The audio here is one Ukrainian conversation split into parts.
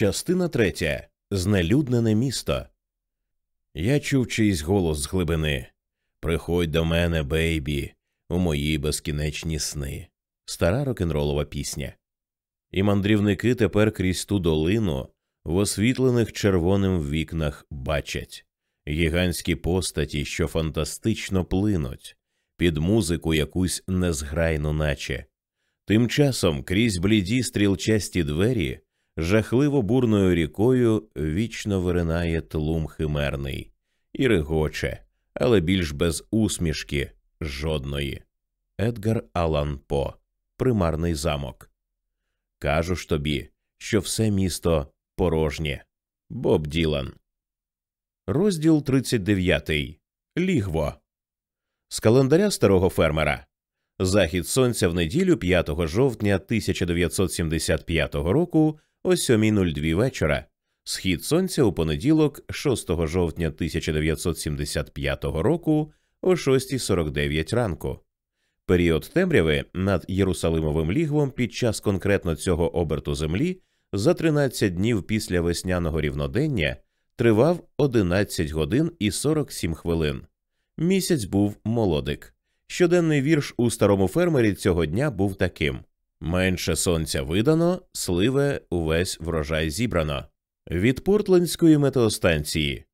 Частина третя. Знелюднене місто. Я чув чийсь голос з глибини. Приходь до мене, бейбі, у мої безкінечні сни. Стара рок-н-ролова пісня. І мандрівники тепер крізь ту долину в освітлених червоним вікнах бачать гігантські постаті, що фантастично плинуть, під музику якусь незграйну, наче. Тим часом крізь бліді стрілчасті двері жахливо бурною рікою вічно виринає тлум химерний і регоче, але більш без усмішки жодної. Едгар Алан По. Примарний замок. Кажу ж тобі, що все місто порожнє. Боб Ділан. Розділ 39. Лігво. З календаря старого фермера. Захід сонця в неділю 5 жовтня 1975 року о 7.02 вечора. Схід сонця у понеділок, 6 жовтня 1975 року о 6.49 ранку. Період темряви над Єрусалимовим лігвом під час конкретно цього оберту землі за 13 днів після весняного рівнодення тривав 11 годин і 47 хвилин. Місяць був молодик. Щоденний вірш у старому фермері цього дня був таким: менше сонця видано, сливе увесь врожай зібрано. Від Портлендської метеостанції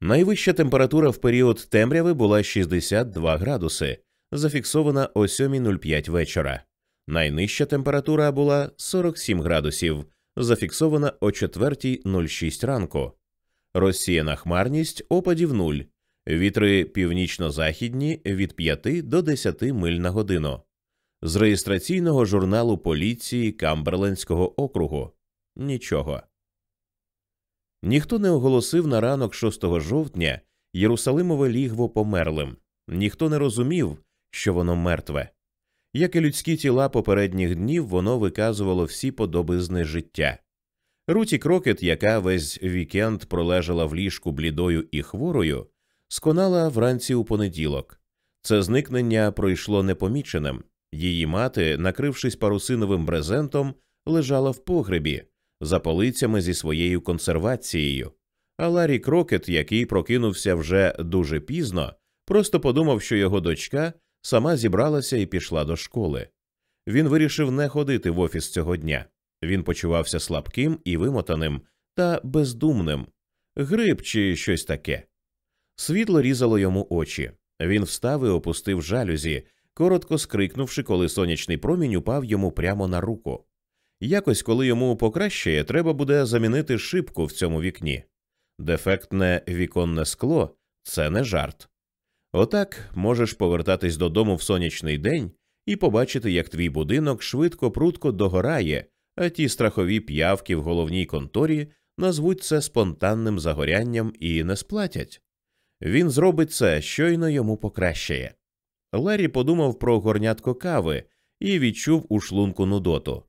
найвища температура в період темряви була 62 градуси, зафіксована о 7.05 вечора. Найнижча температура була 47 градусів, зафіксована о 4.06 ранку. Розсіяна хмарність опадів 0, вітри північно-західні від 5 до 10 миль на годину. З реєстраційного журналу поліції Камберлендського округу нічого. Ніхто не оголосив на ранок 6 жовтня Єрусалимове лігво померлим, ніхто не розумів, що воно мертве. Як і людські тіла попередніх днів, воно виказувало всі подобизни життя. Руті Крокет, яка весь вікенд пролежала в ліжку блідою і хворою, сконала вранці у понеділок. Це зникнення пройшло непоміченим. Її мати, накрившись парусиновим брезентом, лежала в погребі за полицями зі своєю консервацією. А Ларі Крокет, який прокинувся вже дуже пізно, просто подумав, що його дочка сама зібралася і пішла до школи. Він вирішив не ходити в офіс цього дня. Він почувався слабким і вимотаним та бездумним, гриб чи щось таке. Світло різало йому очі. Він встав і опустив жалюзі, коротко скрикнувши, коли сонячний промінь упав йому прямо на руку. Якось, коли йому покращає, треба буде замінити шибку в цьому вікні. Дефектне віконне скло це не жарт. Отак можеш повертатись додому в сонячний день і побачити, як твій будинок швидко прутко догорає, а ті страхові п'явки в головній конторі назвуть це спонтанним загорянням і не сплатять. Він зробить це, щойно йому покращає. Ларі подумав про горнятко кави і відчув у шлунку нудоту.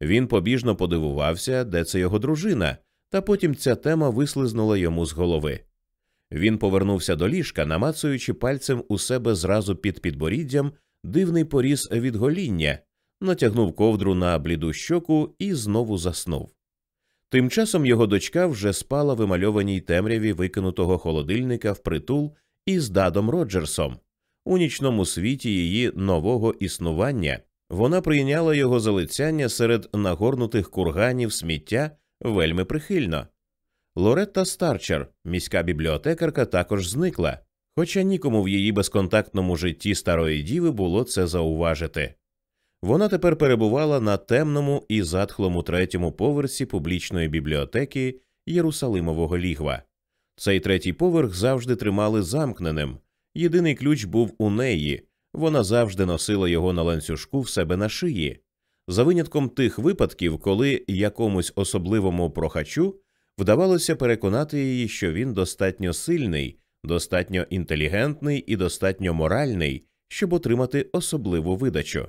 Він побіжно подивувався, де це його дружина, та потім ця тема вислизнула йому з голови. Він повернувся до ліжка, намацуючи пальцем у себе зразу під підборіддям дивний поріз від гоління, натягнув ковдру на бліду щоку і знову заснув. Тим часом його дочка вже спала в емальованій темряві викинутого холодильника впритул із дадом Роджерсом. У нічному світі її нового існування вона прийняла його залицяння серед нагорнутих курганів сміття вельми прихильно. Лоретта Старчер, міська бібліотекарка, також зникла, хоча нікому в її безконтактному житті старої діви було це зауважити. Вона тепер перебувала на темному і затхлому третьому поверсі публічної бібліотеки Єрусалимового лігва. Цей третій поверх завжди тримали замкненим. Єдиний ключ був у неї, вона завжди носила його на ланцюжку в себе на шиї. За винятком тих випадків, коли якомусь особливому прохачу вдавалося переконати її, що він достатньо сильний, достатньо інтелігентний і достатньо моральний, щоб отримати особливу видачу.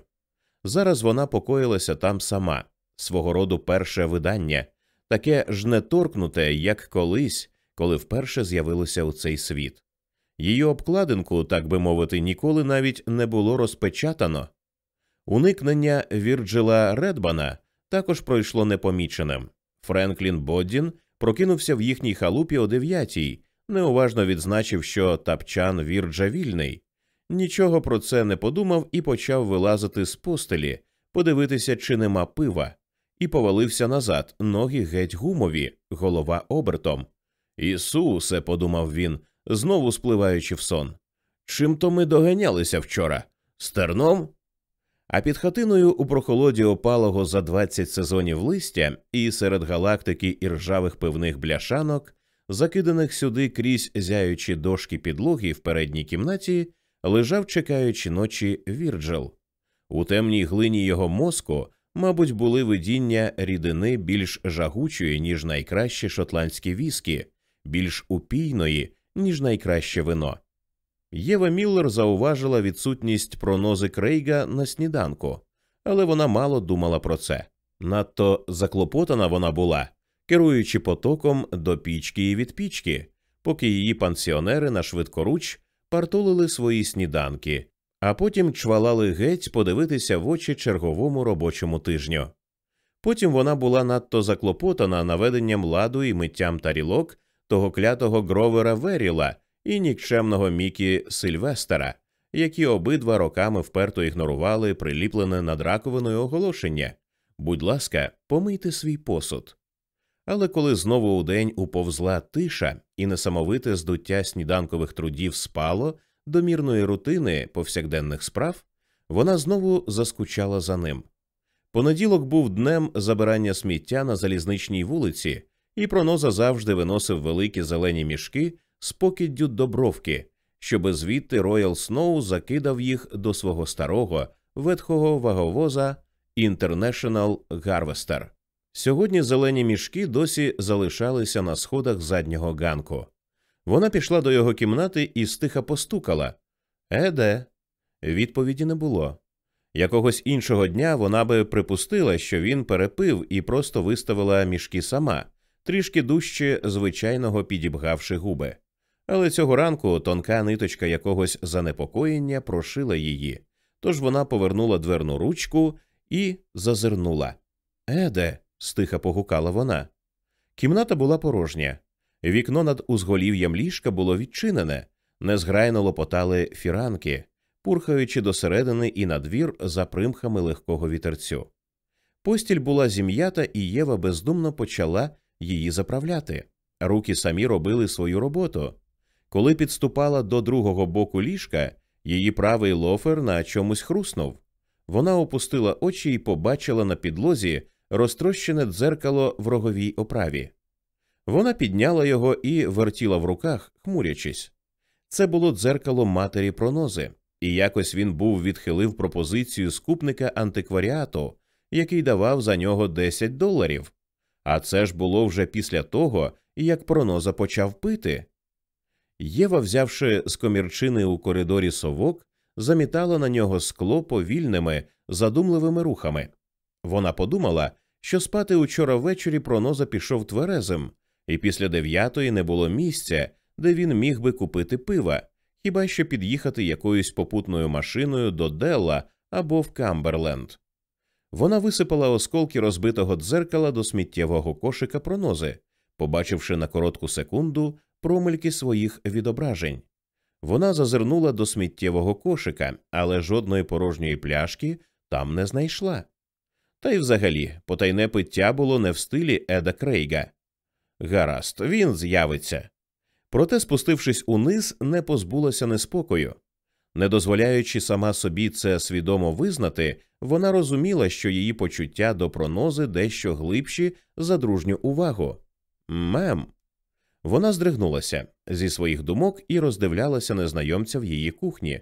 Зараз вона покоїлася там сама, свого роду перше видання, таке ж не торкнуте, як колись, коли вперше з'явилося у цей світ. Її обкладинку, так би мовити, ніколи навіть не було розпечатано. Уникнення Вірджила Редбана також пройшло непоміченим. Френклін Боддін прокинувся в їхній халупі о дев'ятій, неуважно відзначив, що тапчан вірджа вільний. Нічого про це не подумав і почав вилазити з постелі, подивитися, чи нема пива, і повалився назад, ноги геть гумові, голова обертом. Ісусе, подумав він, знову спливаючи в сон. Чим то ми доганялися вчора? Стерном? А під хатиною у прохолоді опалого за двадцять сезонів листя і серед галактики і ржавих пивних бляшанок, закиданих сюди крізь зяючі дошки підлоги в передній кімнаті, лежав, чекаючи ночі Вірджил. У темній глині його мозку, мабуть, були видіння рідини більш жагучої, ніж найкраще шотландські віскі, більш упійної, ніж найкраще вино. Єва Міллер зауважила відсутність пронози Крейга на сніданку, але вона мало думала про це. Надто заклопотана вона була, керуючи потоком до пічки і від пічки, поки її пансіонери на швидкоруч партолили свої сніданки, а потім чвалали геть подивитися в очі черговому робочому тижню. Потім вона була надто заклопотана наведенням ладу і миттям тарілок того клятого гровера Веріла і нікчемного Мікі Сильвестера, які обидва роками вперто ігнорували приліплене над раковиною оголошення будь ласка, помийте свій посуд. Але коли знову у день уповзла тиша і несамовите здуття сніданкових трудів спало до мірної рутини повсякденних справ, вона знову заскучала за ним. Понеділок був днем забирання сміття на Залізничній вулиці, і Проноза завжди виносив великі зелені мішки з покиддю до бровки, щоби звідти Роял Сноу закидав їх до свого старого ветхого ваговоза International Harvester. Сьогодні зелені мішки досі залишалися на сходах заднього ганку. Вона пішла до його кімнати і стиха постукала. Еде. Відповіді не було. Якогось іншого дня вона би припустила, що він перепив і просто виставила мішки сама, трішки дужче звичайного підібгавши губи. Але цього ранку тонка ниточка якогось занепокоєння прошила її, тож вона повернула дверну ручку і зазирнула. Еде, стиха погукала вона. Кімната була порожня. Вікно над узголів'ям ліжка було відчинене, незграйно лопотали фіранки, пурхаючи досередини і на двір за примхами легкого вітерцю. Постіль була зім'ята, і Єва бездумно почала її заправляти. Руки самі робили свою роботу. Коли підступала до другого боку ліжка, її правий лофер на чомусь хруснув. Вона опустила очі і побачила на підлозі розтрощене дзеркало в роговій оправі. Вона підняла його і вертіла в руках, хмурячись. Це було дзеркало матері пронози, і якось він був відхилив пропозицію скупника антикваріату, який давав за нього 10 доларів. А це ж було вже після того, як проноза почав пити. Єва, взявши з комірчини у коридорі совок, замітала на нього скло повільними, задумливими рухами. Вона подумала, що спати учора ввечері проноза пішов тверезим, і після дев'ятої не було місця, де він міг би купити пива, хіба що під'їхати якоюсь попутною машиною до Делла або в Камберленд. Вона висипала осколки розбитого дзеркала до сміттєвого кошика пронози, побачивши на коротку секунду промельки своїх відображень. Вона зазирнула до сміттєвого кошика, але жодної порожньої пляшки там не знайшла. Та й взагалі потайне пиття було не в стилі Еда Крейга. Гаразд, він з'явиться. Проте, спустившись униз, не позбулася неспокою. Не дозволяючи сама собі це свідомо визнати, вона розуміла, що її почуття до пронози дещо глибші за дружню увагу. Мем. Вона здригнулася зі своїх думок і роздивлялася незнайомця в її кухні.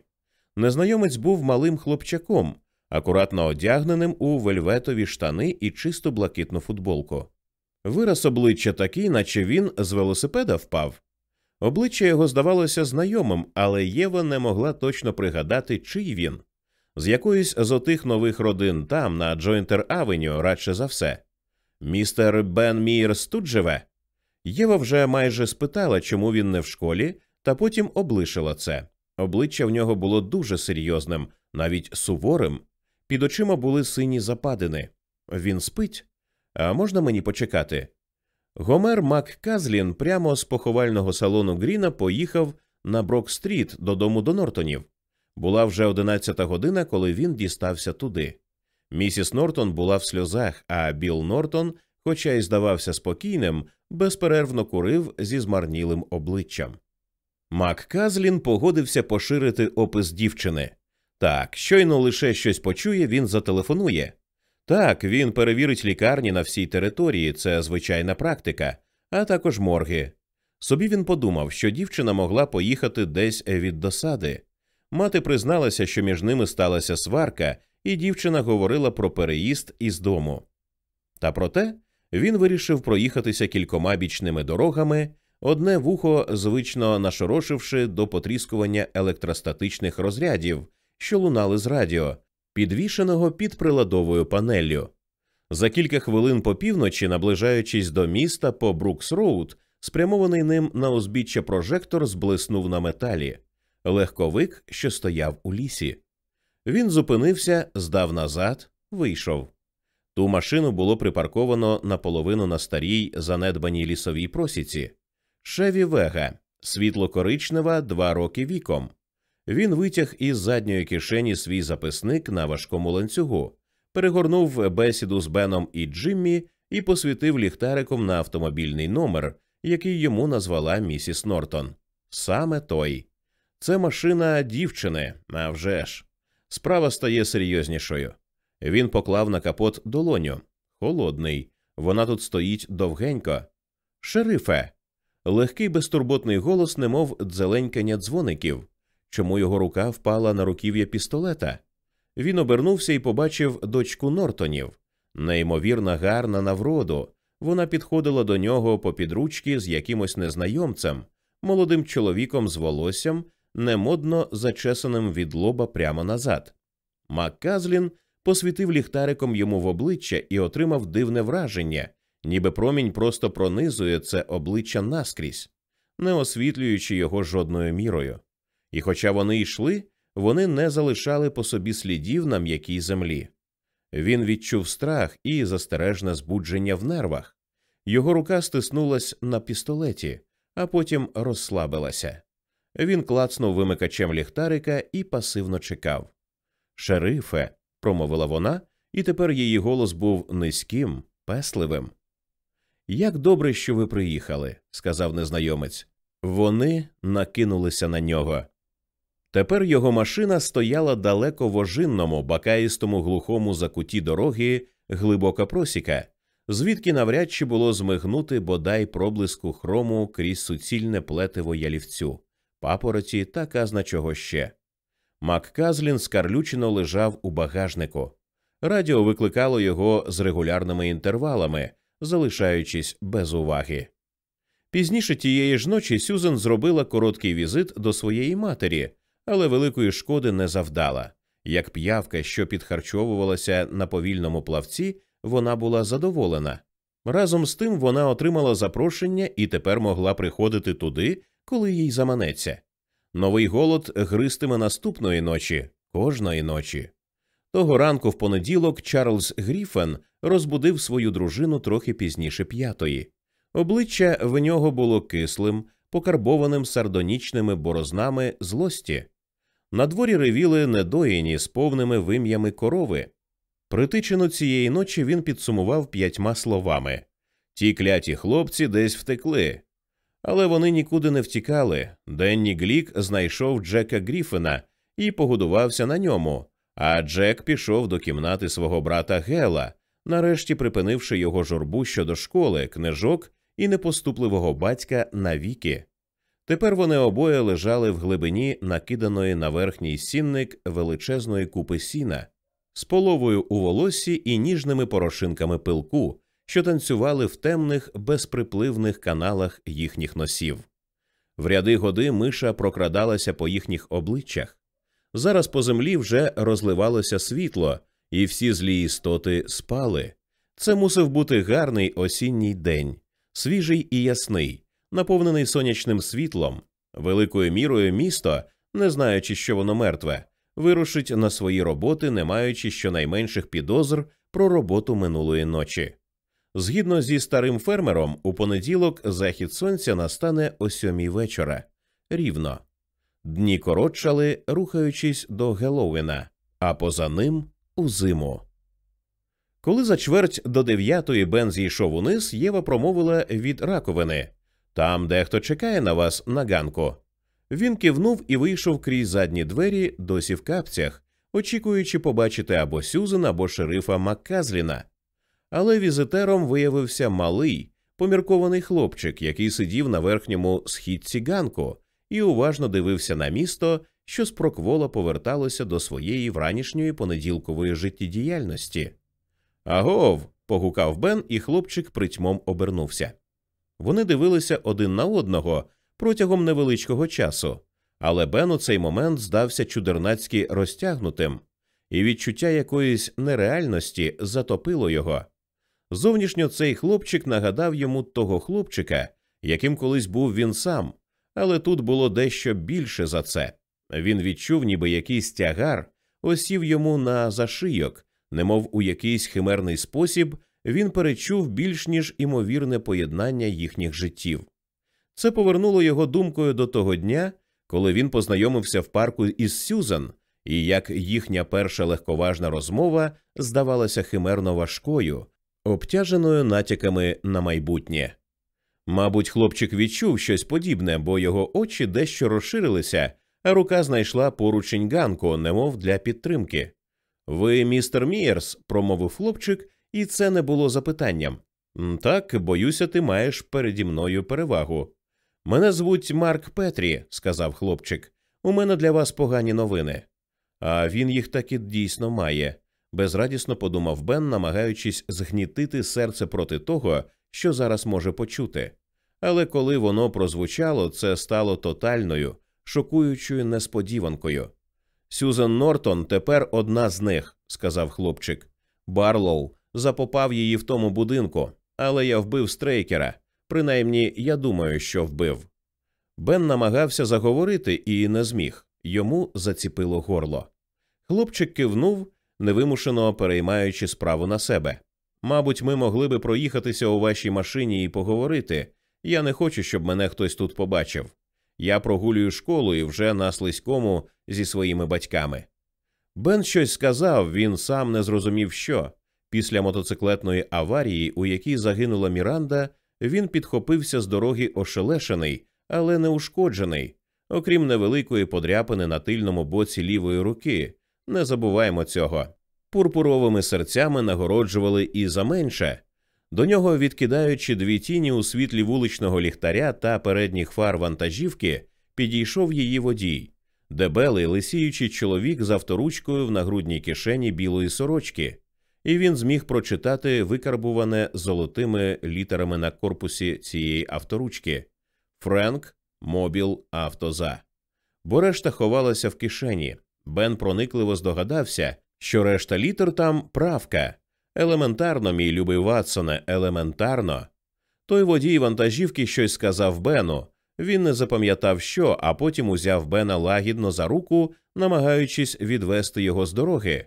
Незнайомець був малим хлопчаком, акуратно одягненим у вельветові штани і чисто блакитну футболку. Вираз обличчя такий, наче він з велосипеда впав. Обличчя його здавалося знайомим, але Єва не могла точно пригадати, чий він. З якоїсь з отих нових родин там, на Джойнтер Авеню, радше за все. Містер Бен Мірс тут живе. Єва вже майже спитала, чому він не в школі, та потім облишила це. Обличчя в нього було дуже серйозним, навіть суворим. Під очима були сині западини. Він спить. А можна мені почекати? Гомер Макказлін прямо з поховального салону Гріна поїхав на Брок-стріт додому до Нортонів. Була вже одинадцята година, коли він дістався туди. Місіс Нортон була в сльозах, а Білл Нортон, хоча й здавався спокійним, безперервно курив зі змарнілим обличчям. Мак Казлін погодився поширити опис дівчини. Так, щойно лише щось почує, він зателефонує. Так, він перевірить лікарні на всій території, це звичайна практика, а також морги. Собі він подумав, що дівчина могла поїхати десь від досади. Мати призналася, що між ними сталася сварка, і дівчина говорила про переїзд із дому. Та проте він вирішив проїхатися кількома бічними дорогами, одне вухо звично нашорошивши до потріскування електростатичних розрядів, що лунали з радіо, підвішеного під приладовою панеллю. За кілька хвилин по півночі, наближаючись до міста по Брукс Роуд, спрямований ним на узбіччя прожектор зблиснув на металі легковик, що стояв у лісі. Він зупинився, здав назад, вийшов. Ту машину було припарковано наполовину на старій занедбаній лісовій просіці. Шеві Вега, світло коричнева, два роки віком. Він витяг із задньої кишені свій записник на важкому ланцюгу, перегорнув бесіду з Беном і Джиммі і посвітив ліхтариком на автомобільний номер, який йому назвала місіс Нортон. Саме той. Це машина дівчини, а вже ж. Справа стає серйознішою. Він поклав на капот долоню. Холодний. Вона тут стоїть довгенько. Шерифе. Легкий безтурботний голос, немов дзеленькання дзвоників. Чому його рука впала на руків'я пістолета? Він обернувся і побачив дочку Нортонів. Неймовірно гарна на вроду. Вона підходила до нього по підручки з якимось незнайомцем, молодим чоловіком з волоссям, немодно зачесаним від лоба прямо назад. Макказлін посвітив ліхтариком йому в обличчя і отримав дивне враження, ніби промінь просто пронизує це обличчя наскрізь, не освітлюючи його жодною мірою. І хоча вони йшли, вони не залишали по собі слідів на м'якій землі. Він відчув страх і застережне збудження в нервах. Його рука стиснулась на пістолеті, а потім розслабилася. Він клацнув вимикачем ліхтарика і пасивно чекав. Шерифе, промовила вона, і тепер її голос був низьким, песливим. Як добре, що ви приїхали, сказав незнайомець. Вони накинулися на нього. Тепер його машина стояла далеко в ожинному, бакаїстому глухому закуті дороги глибока просіка, звідки навряд чи було змигнути бодай проблиску хрому крізь суцільне плетиво ялівцю, папороті та казна чого ще. Макказлін скарлючено лежав у багажнику. Радіо викликало його з регулярними інтервалами, залишаючись без уваги. Пізніше тієї ж ночі Сюзен зробила короткий візит до своєї матері, але великої шкоди не завдала. Як п'явка, що підхарчовувалася на повільному плавці, вона була задоволена. Разом з тим вона отримала запрошення і тепер могла приходити туди, коли їй заманеться. Новий голод гристиме наступної ночі, кожної ночі. Того ранку в понеділок Чарльз Гріфен розбудив свою дружину трохи пізніше п'ятої. Обличчя в нього було кислим, покарбованим сардонічними борознами злості. На дворі ревіли недоїні з повними вим'ями корови. Притичину цієї ночі він підсумував п'ятьма словами ті кляті хлопці десь втекли. Але вони нікуди не втікали. Денні Глік знайшов Джека Гріфена і погодувався на ньому, а Джек пішов до кімнати свого брата Гела, нарешті припинивши його журбу щодо школи, книжок і непоступливого батька навіки. Тепер вони обоє лежали в глибині накиданої на верхній сінник величезної купи сіна, з половою у волоссі і ніжними порошинками пилку, що танцювали в темних, безприпливних каналах їхніх носів. В ряди годи миша прокрадалася по їхніх обличчях. Зараз по землі вже розливалося світло, і всі злі істоти спали. Це мусив бути гарний осінній день, свіжий і ясний, наповнений сонячним світлом. Великою мірою місто, не знаючи, що воно мертве, вирушить на свої роботи, не маючи щонайменших підозр про роботу минулої ночі. Згідно зі старим фермером, у понеділок захід сонця настане о сьомій вечора. Рівно. Дні коротшали, рухаючись до Геловіна, а поза ним у зиму. Коли за чверть до дев'ятої Бен зійшов униз, Єва промовила від раковини там дехто чекає на вас на ганку. Він кивнув і вийшов крізь задні двері, досі в капцях, очікуючи побачити або Сюзен, або шерифа Макказліна. Але візитером виявився малий, поміркований хлопчик, який сидів на верхньому східці ганку і уважно дивився на місто, що з проквола поверталося до своєї вранішньої понеділкової життєдіяльності. Агов. погукав Бен, і хлопчик притьмом обернувся. Вони дивилися один на одного протягом невеличкого часу, але Бен у цей момент здався чудернацьки розтягнутим, і відчуття якоїсь нереальності затопило його. Зовнішньо цей хлопчик нагадав йому того хлопчика, яким колись був він сам, але тут було дещо більше за це. Він відчув, ніби якийсь тягар осів йому на зашийок, немов у якийсь химерний спосіб він перечув більш ніж імовірне поєднання їхніх життів. Це повернуло його думкою до того дня, коли він познайомився в парку із Сюзан, і як їхня перша легковажна розмова здавалася химерно важкою, обтяженою натяками на майбутнє. Мабуть, хлопчик відчув щось подібне, бо його очі дещо розширилися, а рука знайшла поручень ганку, немов для підтримки. Ви, містер Мієрс, промовив хлопчик, і це не було запитанням. Так, боюся, ти маєш переді мною перевагу. Мене звуть Марк Петрі, сказав хлопчик. У мене для вас погані новини. А він їх таки дійсно має, безрадісно подумав Бен, намагаючись згнітити серце проти того, що зараз може почути. Але коли воно прозвучало, це стало тотальною, шокуючою несподіванкою. Сюзан Нортон тепер одна з них, сказав хлопчик. Барлоу запопав її в тому будинку, але я вбив стрейкера. Принаймні, я думаю, що вбив. Бен намагався заговорити і не зміг йому заціпило горло. Хлопчик кивнув, невимушено переймаючи справу на себе. Мабуть, ми могли би проїхатися у вашій машині і поговорити. Я не хочу, щоб мене хтось тут побачив. Я прогулюю школу і вже на слизькому зі своїми батьками. Бен щось сказав, він сам не зрозумів, що. Після мотоциклетної аварії, у якій загинула Міранда, він підхопився з дороги ошелешений, але не ушкоджений, окрім невеликої подряпини на тильному боці лівої руки. Не забуваємо цього. Пурпуровими серцями нагороджували і заменше. До нього, відкидаючи дві тіні у світлі вуличного ліхтаря та передніх фар вантажівки, підійшов її водій, дебелий лисіючий чоловік з авторучкою в нагрудній кишені білої сорочки і він зміг прочитати викарбуване золотими літерами на корпусі цієї авторучки Френк Мобіл Автоза. Бо решта ховалася в кишені. Бен проникливо здогадався, що решта літер там правка. Елементарно, мій любий Ватсоне, елементарно. Той водій вантажівки щось сказав Бену. Він не запам'ятав що, а потім узяв Бена лагідно за руку, намагаючись відвести його з дороги.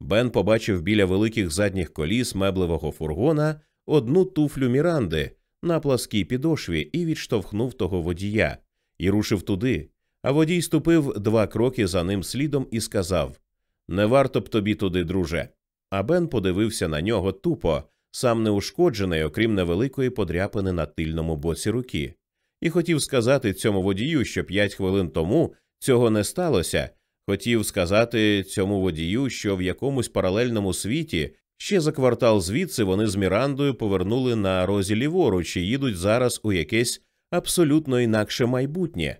Бен побачив біля великих задніх коліс меблевого фургона одну туфлю Міранди на пласкій підошві і відштовхнув того водія, і рушив туди. А водій ступив два кроки за ним слідом і сказав Не варто б тобі туди, друже. А Бен подивився на нього тупо, сам неушкоджений, окрім невеликої подряпини на тильному боці руки, і хотів сказати цьому водію, що п'ять хвилин тому цього не сталося, Хотів сказати цьому водію, що в якомусь паралельному світі ще за квартал звідси вони з Мірандою повернули на розі ліворуч і їдуть зараз у якесь абсолютно інакше майбутнє.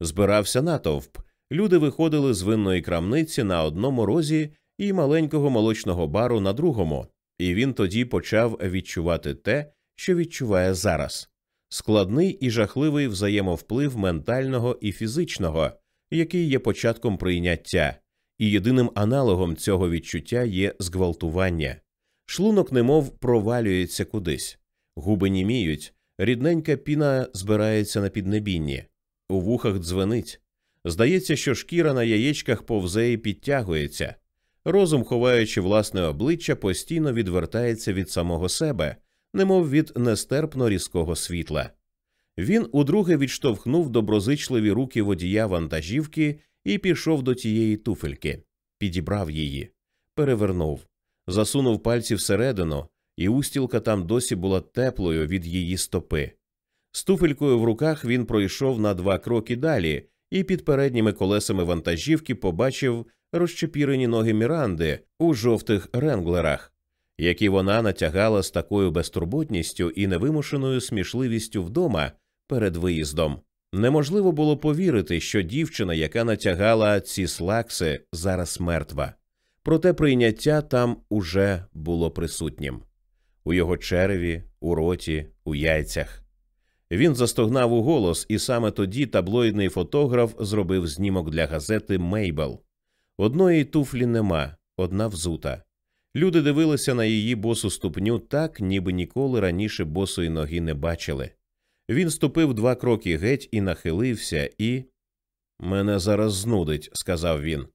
Збирався натовп. Люди виходили з винної крамниці на одному розі і маленького молочного бару на другому, і він тоді почав відчувати те, що відчуває зараз складний і жахливий взаємовплив ментального і фізичного який є початком прийняття, і єдиним аналогом цього відчуття є зґвалтування. Шлунок немов провалюється кудись, губи німіють, рідненька піна збирається на піднебінні, у вухах дзвенить. Здається, що шкіра на яєчках повзе і підтягується. Розум, ховаючи власне обличчя, постійно відвертається від самого себе, немов від нестерпно різкого світла. Він удруге відштовхнув доброзичливі руки водія вантажівки і пішов до тієї туфельки, підібрав її, перевернув, засунув пальці всередину, і устілка там досі була теплою від її стопи. З туфелькою в руках він пройшов на два кроки далі і під передніми колесами вантажівки побачив розчепірені ноги Міранди у жовтих ренглерах, які вона натягала з такою безтурботністю і невимушеною смішливістю вдома перед виїздом. Неможливо було повірити, що дівчина, яка натягала ці слакси, зараз мертва. Проте прийняття там уже було присутнім у його череві, у роті, у яйцях. Він застогнав у голос, і саме тоді таблоїдний фотограф зробив знімок для газети Мейбл. Одної туфлі нема, одна взута. Люди дивилися на її босу ступню так, ніби ніколи раніше босої ноги не бачили. Він ступив два кроки геть і нахилився, і. Мене зараз знудить, сказав він.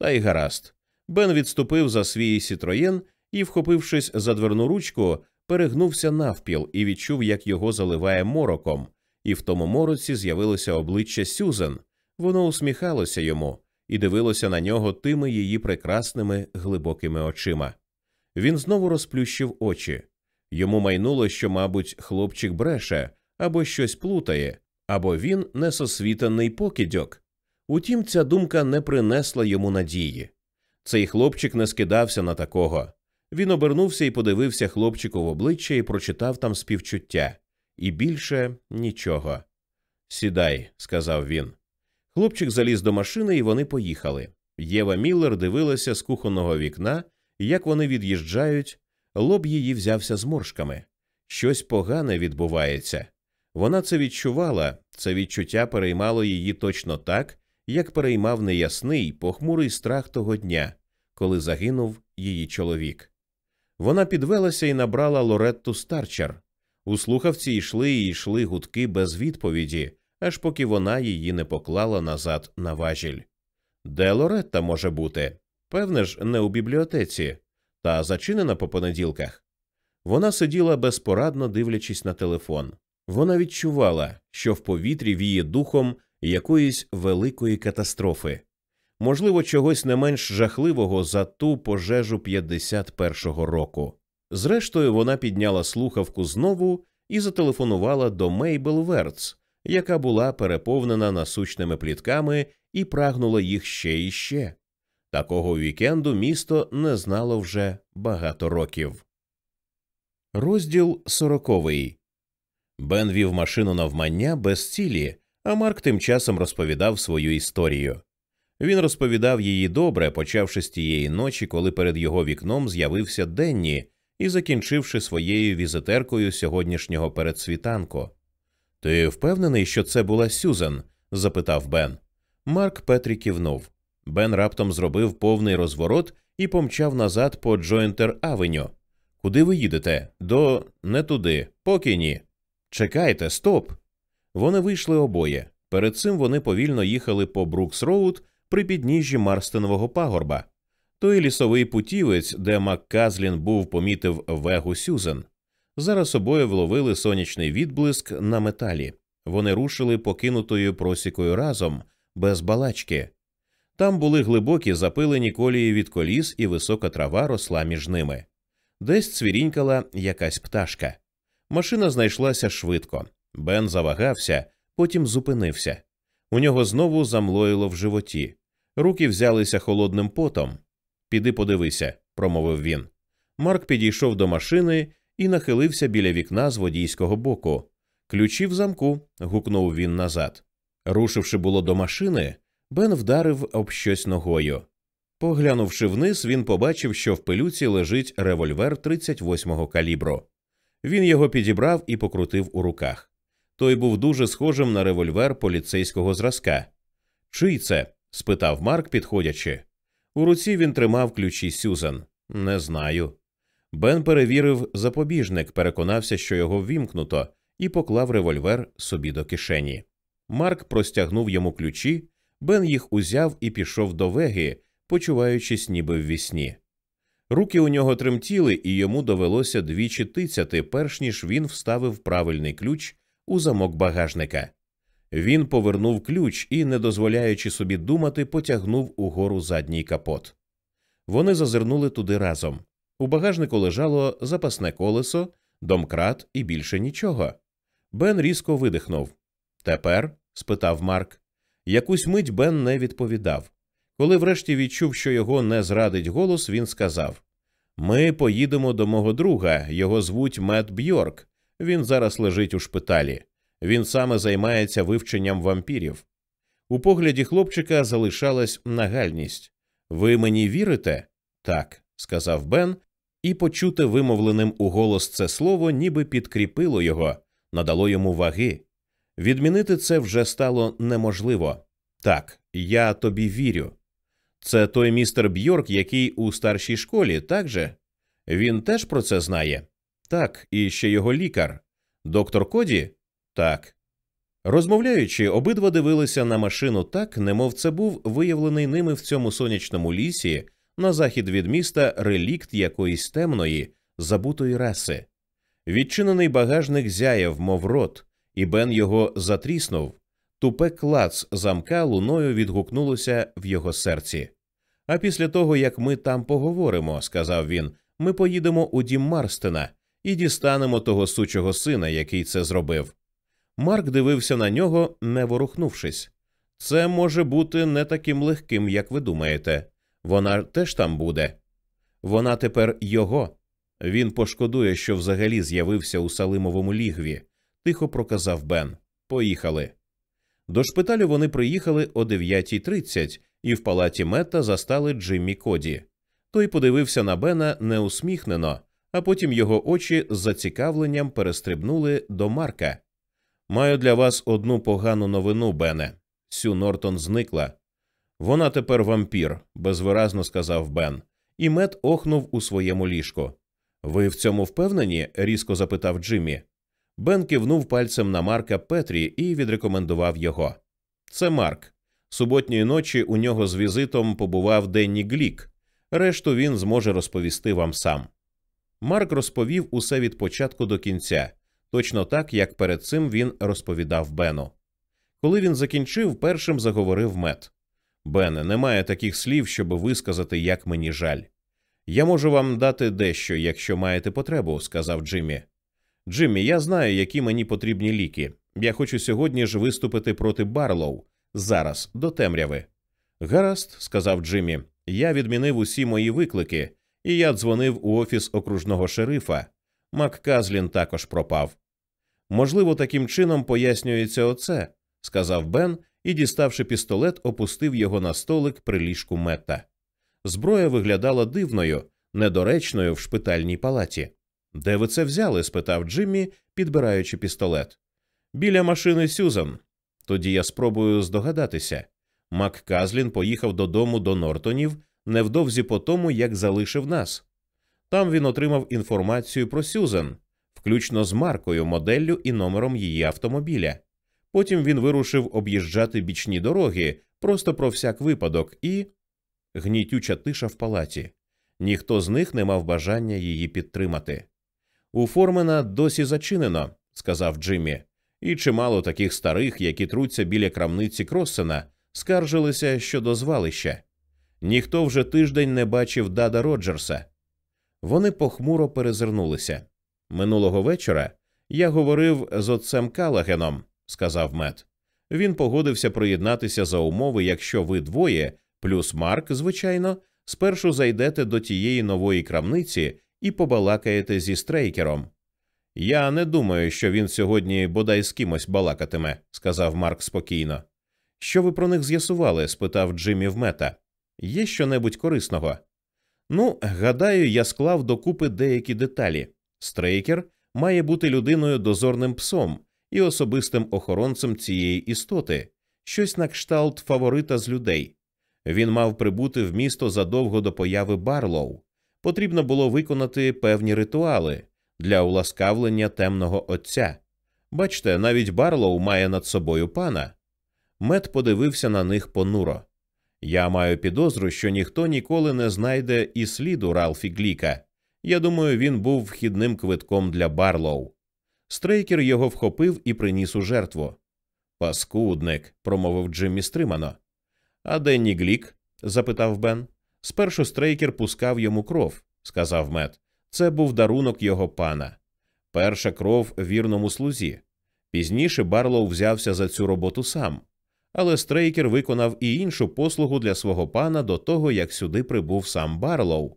Та й гаразд. Бен відступив за свій сітроєн і, вхопившись за дверну ручку, перегнувся навпіл і відчув, як його заливає мороком, і в тому мороці з'явилося обличчя Сюзен. Воно усміхалося йому і дивилося на нього тими її прекрасними глибокими очима. Він знову розплющив очі. Йому майнуло, що, мабуть, хлопчик бреше або щось плутає, або він несосвітаний покидьок. Утім, ця думка не принесла йому надії. Цей хлопчик не скидався на такого. Він обернувся і подивився хлопчику в обличчя і прочитав там співчуття. І більше нічого. Сідай, сказав він. Хлопчик заліз до машини, і вони поїхали. Єва Міллер дивилася з кухонного вікна, як вони від'їжджають, лоб її взявся зморшками. Щось погане відбувається. Вона це відчувала, це відчуття переймало її точно так, як переймав неясний, похмурий страх того дня, коли загинув її чоловік. Вона підвелася і набрала Лоретту Старчер. У слухавці йшли і йшли гудки без відповіді, аж поки вона її не поклала назад на важіль. Де Лоретта може бути? Певне ж, не у бібліотеці, та зачинена по понеділках. Вона сиділа безпорадно дивлячись на телефон. Вона відчувала, що в повітрі віє духом якоїсь великої катастрофи, можливо, чогось не менш жахливого за ту пожежу 51-го року. Зрештою, вона підняла слухавку знову і зателефонувала до Мейбл Верц, яка була переповнена насущними плітками і прагнула їх ще і ще. Такого вікенду місто не знало вже багато років. Розділ сороковий Бен вів машину навмання без цілі, а Марк тим часом розповідав свою історію. Він розповідав її добре, почавши з тієї ночі, коли перед його вікном з'явився Денні і закінчивши своєю візитеркою сьогоднішнього передсвітанку. Ти впевнений, що це була Сюзан? запитав Бен. Марк Петрі кивнув. Бен раптом зробив повний розворот і помчав назад по Джойнтер Авеню. Куди ви їдете? До… не туди, поки ні. Чекайте, стоп. Вони вийшли обоє. Перед цим вони повільно їхали по Брукс Роуд при підніжжі Марстенового пагорба. Той лісовий путівець, де Макказлін був помітив вегу Сюзен. Зараз обоє вловили сонячний відблиск на металі. Вони рушили покинутою просікою разом, без балачки. Там були глибокі запилені колії від коліс, і висока трава росла між ними. Десь цвірінькала якась пташка. Машина знайшлася швидко. Бен завагався, потім зупинився. У нього знову замлоїло в животі. Руки взялися холодним потом. Піди подивися, промовив він. Марк підійшов до машини і нахилився біля вікна з водійського боку. Ключі в замку. гукнув він назад. Рушивши було до машини, Бен вдарив об щось ногою. Поглянувши вниз, він побачив, що в пилюці лежить револьвер 38-го калібру. Він його підібрав і покрутив у руках. Той був дуже схожим на револьвер поліцейського зразка. Чий це? спитав Марк, підходячи. У руці він тримав ключі Сюзан. Не знаю. Бен перевірив запобіжник, переконався, що його ввімкнуто, і поклав револьвер собі до кишені. Марк простягнув йому ключі, Бен їх узяв і пішов до веги, почуваючись ніби вві сні. Руки у нього тремтіли, і йому довелося двічі тицяти, перш ніж він вставив правильний ключ у замок багажника. Він повернув ключ і, не дозволяючи собі думати, потягнув угору задній капот. Вони зазирнули туди разом. У багажнику лежало запасне колесо, домкрат і більше нічого. Бен різко видихнув. Тепер? спитав Марк. Якусь мить Бен не відповідав. Коли врешті відчув, що його не зрадить голос, він сказав Ми поїдемо до мого друга, його звуть Мет Бьорк. Він зараз лежить у шпиталі. Він саме займається вивченням вампірів. У погляді хлопчика залишалась нагальність. Ви мені вірите? Так, сказав Бен, і почуте вимовленим у голос це слово ніби підкріпило його, надало йому ваги. Відмінити це вже стало неможливо. Так, я тобі вірю. Це той містер Бьорк, який у старшій школі, так же? Він теж про це знає? Так, і ще його лікар. Доктор Коді? Так. Розмовляючи, обидва дивилися на машину так, немов це був виявлений ними в цьому сонячному лісі на захід від міста релікт якоїсь темної, забутої раси. Відчинений багажник зяяв, мов рот, і Бен його затріснув. Тупе клац замка луною відгукнулося в його серці. А після того, як ми там поговоримо, сказав він, ми поїдемо у дім Марстена і дістанемо того сучого сина, який це зробив. Марк дивився на нього, не ворухнувшись. Це може бути не таким легким, як ви думаєте. Вона теж там буде. Вона тепер його. Він пошкодує, що взагалі з'явився у Салимовому лігві, тихо проказав Бен. Поїхали. До шпиталю вони приїхали о 9.30 і в палаті Метта застали Джиммі Коді. Той подивився на Бена неусміхнено, а потім його очі з зацікавленням перестрибнули до Марка. Маю для вас одну погану новину, Бене. Сю Нортон зникла. Вона тепер вампір, безвиразно сказав Бен, і мед охнув у своєму ліжку. Ви в цьому впевнені? різко запитав Джиммі. Бен кивнув пальцем на Марка Петрі і відрекомендував його. Це Марк. Суботньої ночі у нього з візитом побував Денні Глік. Решту він зможе розповісти вам сам. Марк розповів усе від початку до кінця, точно так, як перед цим він розповідав Бену. Коли він закінчив, першим заговорив мед. Бене, немає таких слів, щоб висказати, як мені жаль. Я можу вам дати дещо, якщо маєте потребу, сказав Джиммі. Джиммі, я знаю, які мені потрібні ліки. Я хочу сьогодні ж виступити проти Барлоу. Зараз, до темряви. Гаразд, сказав Джиммі. Я відмінив усі мої виклики, і я дзвонив у офіс окружного шерифа. Мак Казлін також пропав. Можливо, таким чином пояснюється оце, сказав Бен і, діставши пістолет, опустив його на столик при ліжку Метта. Зброя виглядала дивною, недоречною в шпитальній палаті. Де ви це взяли? спитав Джиммі, підбираючи пістолет. Біля машини Сюзан. Тоді я спробую здогадатися. Мак Казлін поїхав додому до Нортонів невдовзі по тому, як залишив нас. Там він отримав інформацію про Сюзан, включно з маркою, моделлю і номером її автомобіля. Потім він вирушив об'їжджати бічні дороги просто про всяк випадок, і гнітюча тиша в палаті. Ніхто з них не мав бажання її підтримати. У Формена досі зачинено, сказав Джиммі, і чимало таких старих, які труться біля крамниці Кроссена, скаржилися щодо звалища. Ніхто вже тиждень не бачив Дада Роджерса. Вони похмуро перезирнулися. Минулого вечора я говорив з отцем Калагеном, сказав Мет. Він погодився приєднатися за умови, якщо ви двоє, плюс Марк, звичайно, спершу зайдете до тієї нової крамниці і побалакаєте зі Стрейкером. Я не думаю, що він сьогодні бодай з кимось балакатиме, сказав Марк спокійно. Що ви про них з'ясували? спитав Джиммі в Метта. Є що-небудь корисного? Ну, гадаю, я склав докупи деякі деталі. Стрейкер має бути людиною дозорним псом і особистим охоронцем цієї істоти, щось на кшталт фаворита з людей. Він мав прибути в місто задовго до появи Барлоу. Потрібно було виконати певні ритуали для уласкавлення темного отця. Бачте, навіть Барлоу має над собою пана. Мед подивився на них понуро. Я маю підозру, що ніхто ніколи не знайде і сліду Ралфі Гліка. Я думаю, він був вхідним квитком для Барлоу. Стрейкер його вхопив і приніс у жертву. Паскудник, промовив Джиммі стримано. А Денні Глік? запитав Бен. Спершу стрейкер пускав йому кров, сказав мед. Це був дарунок його пана. Перша кров вірному слузі. Пізніше Барлоу взявся за цю роботу сам, але стрейкер виконав і іншу послугу для свого пана до того, як сюди прибув сам Барлоу.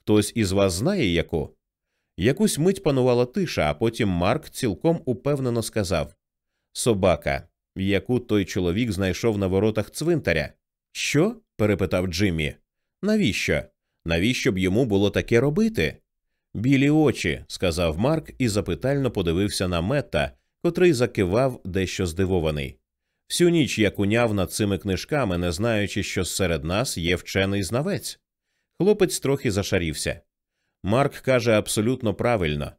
Хтось із вас знає яку? Якусь мить панувала тиша, а потім Марк цілком упевнено сказав Собака, яку той чоловік знайшов на воротах цвинтаря. Що? перепитав Джиммі. Навіщо? Навіщо б йому було таке робити? Білі очі, сказав Марк і запитально подивився на Метта, котрий закивав дещо здивований. Всю ніч я куняв над цими книжками, не знаючи, що серед нас є вчений знавець. Хлопець трохи зашарівся. Марк каже абсолютно правильно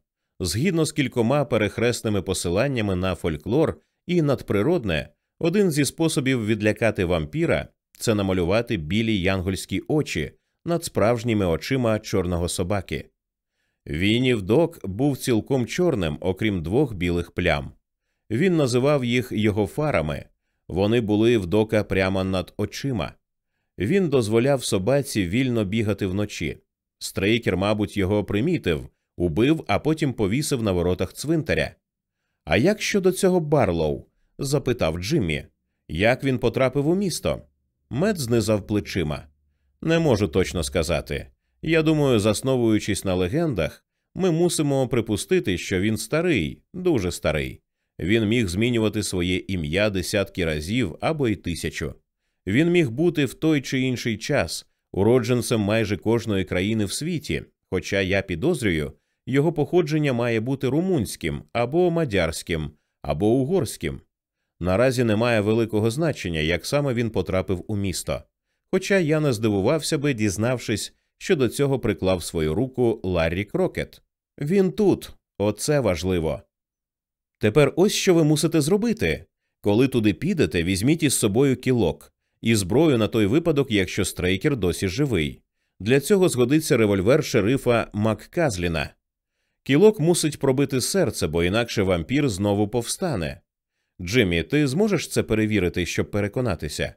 згідно з кількома перехресними посиланнями на фольклор і надприродне, один зі способів відлякати вампіра це намалювати білі янгольські очі над справжніми очима чорного собаки. Вінів док був цілком чорним, окрім двох білих плям. Він називав їх його фарами, вони були в дока прямо над очима. Він дозволяв собаці вільно бігати вночі. Стрейкер, мабуть, його примітив, убив, а потім повісив на воротах цвинтаря. А як щодо цього Барлоу? запитав Джиммі. Як він потрапив у місто? Мед знизав плечима. Не можу точно сказати. Я думаю, засновуючись на легендах, ми мусимо припустити, що він старий, дуже старий. Він міг змінювати своє ім'я десятки разів або й тисячу. Він міг бути в той чи інший час уродженцем майже кожної країни в світі, хоча я підозрюю, його походження має бути румунським або мадярським, або угорським. Наразі немає великого значення, як саме він потрапив у місто. Хоча я не здивувався би, дізнавшись, що до цього приклав свою руку Ларрі Крокет. Він тут, оце важливо. Тепер ось що ви мусите зробити. Коли туди підете, візьміть із собою кілок і зброю на той випадок, якщо стрейкер досі живий. Для цього згодиться револьвер шерифа Макказліна. Кілок мусить пробити серце, бо інакше вампір знову повстане. Джиммі, ти зможеш це перевірити, щоб переконатися?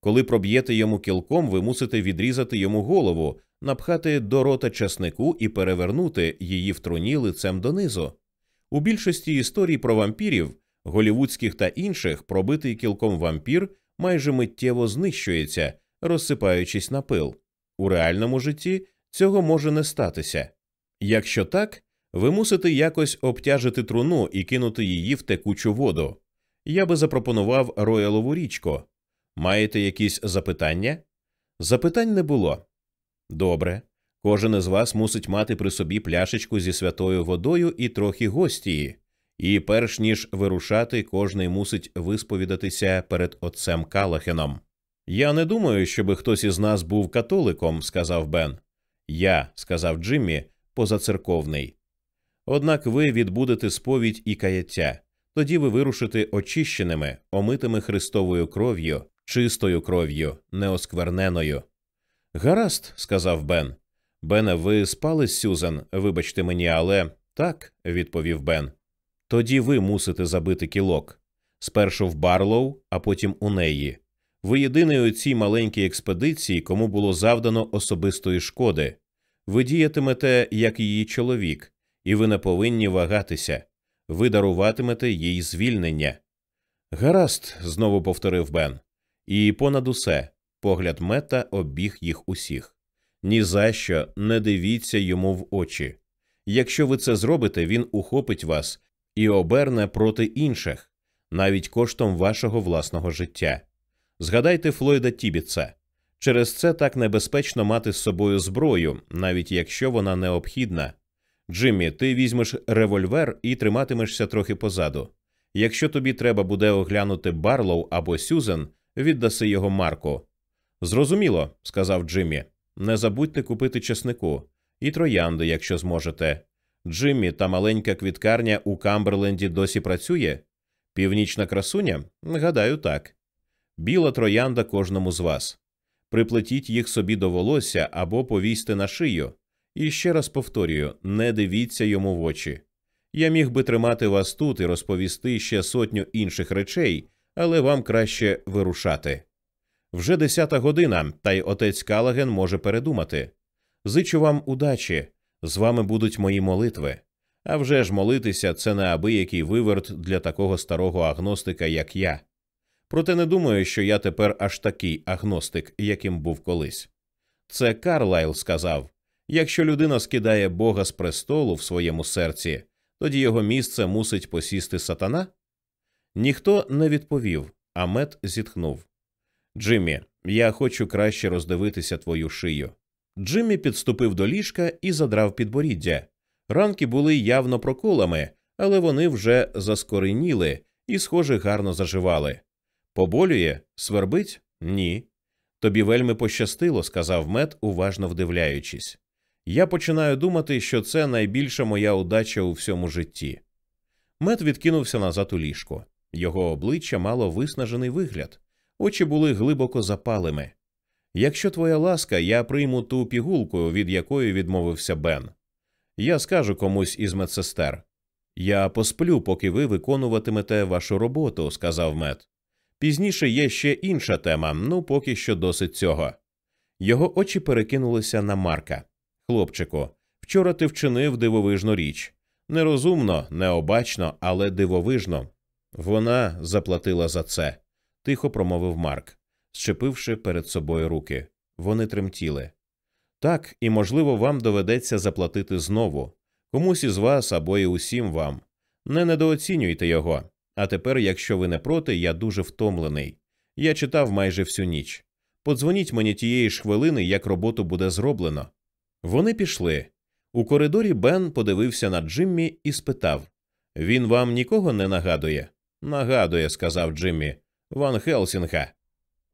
Коли проб'єте йому кілком, ви мусите відрізати йому голову, напхати до рота часнику і перевернути її в труні лицем донизу. У більшості історій про вампірів, голівудських та інших, пробитий кілком вампір майже миттєво знищується, розсипаючись на пил. У реальному житті цього може не статися. Якщо так, ви мусите якось обтяжити труну і кинути її в текучу воду. Я би запропонував роялову річку. Маєте якісь запитання? Запитань не було. Добре. Кожен із вас мусить мати при собі пляшечку зі святою водою і трохи гостії, і перш ніж вирушати, кожний мусить висповідатися перед отцем Калахеном. Я не думаю, щоби хтось із нас був католиком, сказав Бен. Я, сказав Джиммі, позацерковний. Однак ви відбудете сповідь і каяття, тоді ви вирушите очищеними, омитими Христовою кров'ю, чистою кров'ю, неоскверненою. Гаразд, сказав Бен. Бене, ви спали з Сюзан, вибачте мені, але так, відповів Бен. Тоді ви мусите забити кілок. Спершу в Барлоу, а потім у неї. Ви єдиний у цій маленькій експедиції, кому було завдано особистої шкоди. Ви діятимете як її чоловік, і ви не повинні вагатися. Ви даруватимете їй звільнення. Гаразд, знову повторив Бен. І понад усе погляд мета обіг їх усіх. Ні за що не дивіться йому в очі. Якщо ви це зробите, він ухопить вас і оберне проти інших, навіть коштом вашого власного життя. Згадайте Флойда Тібіца. Через це так небезпечно мати з собою зброю, навіть якщо вона необхідна. Джиммі, ти візьмеш револьвер і триматимешся трохи позаду. Якщо тобі треба буде оглянути Барлоу або Сюзен, віддаси його Марку. Зрозуміло, сказав Джиммі. Не забудьте купити чеснику і троянди, якщо зможете. Джиммі та маленька квіткарня у Камберленді досі працює? Північна красуня? Гадаю, так. Біла троянда кожному з вас. приплетіть їх собі до волосся або повісьте на шию. І ще раз повторюю не дивіться йому в очі. Я міг би тримати вас тут і розповісти ще сотню інших речей, але вам краще вирушати. Вже десята година, та й отець Калаген може передумати. Зичу вам удачі, з вами будуть мої молитви. А вже ж молитися це неабиякий виверт для такого старого агностика, як я. Проте не думаю, що я тепер аж такий агностик, яким був колись. Це Карлайл сказав якщо людина скидає Бога з престолу в своєму серці, тоді його місце мусить посісти сатана? Ніхто не відповів, а мед зітхнув. Джиммі, я хочу краще роздивитися твою шию. Джиммі підступив до ліжка і задрав підборіддя. Ранки були явно проколами, але вони вже заскореніли і, схоже, гарно заживали. Поболює? Свербить? Ні. Тобі вельми пощастило, сказав мед, уважно вдивляючись. Я починаю думати, що це найбільша моя удача у всьому житті. Мед відкинувся назад у ліжко. Його обличчя мало виснажений вигляд, очі були глибоко запалими. Якщо твоя ласка, я прийму ту пігулку, від якої відмовився Бен. Я скажу комусь із медсестер. Я посплю, поки ви виконуватимете вашу роботу, сказав мед. Пізніше є ще інша тема, ну поки що досить цього. Його очі перекинулися на Марка. Хлопчику, вчора ти вчинив дивовижну річ. Нерозумно, необачно, але дивовижно. Вона заплатила за це, тихо промовив Марк, щепивши перед собою руки. Вони тремтіли. Так, і, можливо, вам доведеться заплатити знову комусь із вас або і усім вам. Не недооцінюйте його. А тепер, якщо ви не проти, я дуже втомлений. Я читав майже всю ніч. Подзвоніть мені тієї ж хвилини, як роботу буде зроблено. Вони пішли. У коридорі Бен подивився на Джиммі і спитав Він вам нікого не нагадує? Нагадує, сказав Джиммі. Ван Хелсінга.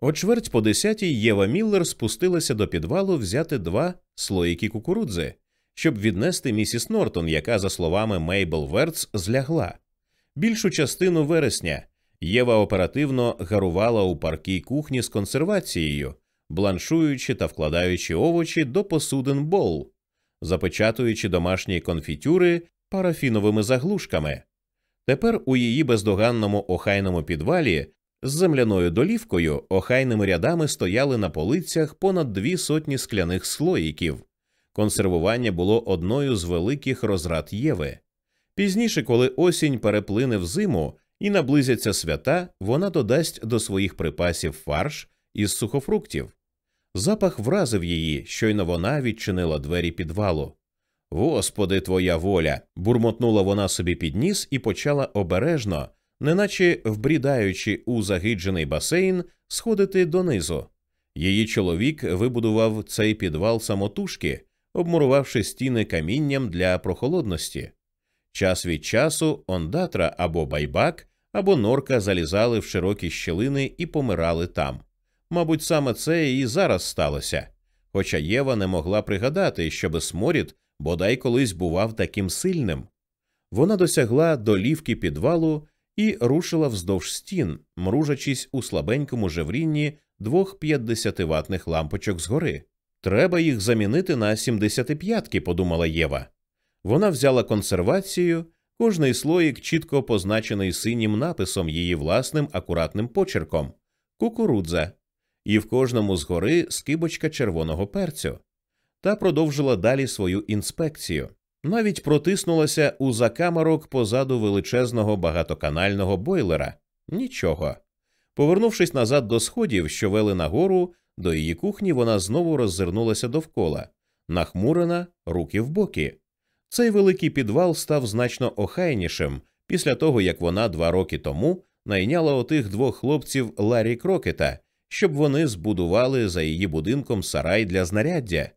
О чверть по десятій Єва Міллер спустилася до підвалу взяти два слоїки кукурудзи, щоб віднести місіс Нортон, яка, за словами Мейбл Верц, злягла. Більшу частину вересня Єва оперативно гарувала у паркій кухні з консервацією, бланшуючи та вкладаючи овочі до посудин бол, запечатуючи домашні конфітюри парафіновими заглушками. Тепер у її бездоганному охайному підвалі з земляною долівкою охайними рядами стояли на полицях понад дві сотні скляних слоїків. Консервування було одною з великих розрад Єви. Пізніше, коли осінь переплине в зиму і наблизяться свята, вона додасть до своїх припасів фарш із сухофруктів. Запах вразив її, щойно вона відчинила двері підвалу. Господи, твоя воля. бурмотнула вона собі під ніс і почала обережно, неначе вбрідаючи у загиджений басейн, сходити донизу. Її чоловік вибудував цей підвал самотужки, обмурувавши стіни камінням для прохолодності. Час від часу ондатра або байбак, або норка залізали в широкі щілини і помирали там. Мабуть, саме це і зараз сталося. Хоча Єва не могла пригадати, щоби сморід бодай колись бував таким сильним. Вона досягла долівки підвалу і рушила вздовж стін, мружачись у слабенькому жеврінні двох 50-ватних лампочок згори. Треба їх замінити на 75-ки, подумала Єва. Вона взяла консервацію, кожний слоїк чітко позначений синім написом її власним акуратним почерком кукурудза, і в кожному згори скибочка червоного перцю, та продовжила далі свою інспекцію. Навіть протиснулася у закамарок позаду величезного багатоканального бойлера. Нічого. Повернувшись назад до сходів, що вели нагору, до її кухні вона знову роззирнулася довкола, нахмурена, руки в боки. Цей великий підвал став значно охайнішим після того, як вона два роки тому найняла отих двох хлопців Ларі Крокета, щоб вони збудували за її будинком сарай для знаряддя.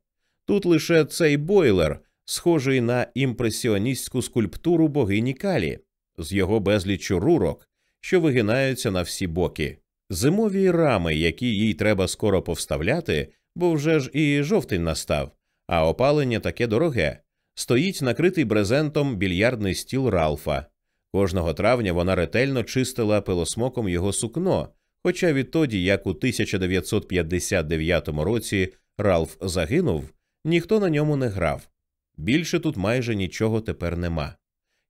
Тут лише цей бойлер, схожий на імпресіоністську скульптуру богині Калі, з його безліччю рурок, що вигинаються на всі боки, зимові рами, які їй треба скоро повставляти, бо вже ж і жовтень настав, а опалення таке дороге. Стоїть накритий брезентом більярдний стіл Ралфа. Кожного травня вона ретельно чистила пилосмоком його сукно, Хоча відтоді, як у 1959 році Ралф загинув, ніхто на ньому не грав. Більше тут майже нічого тепер нема.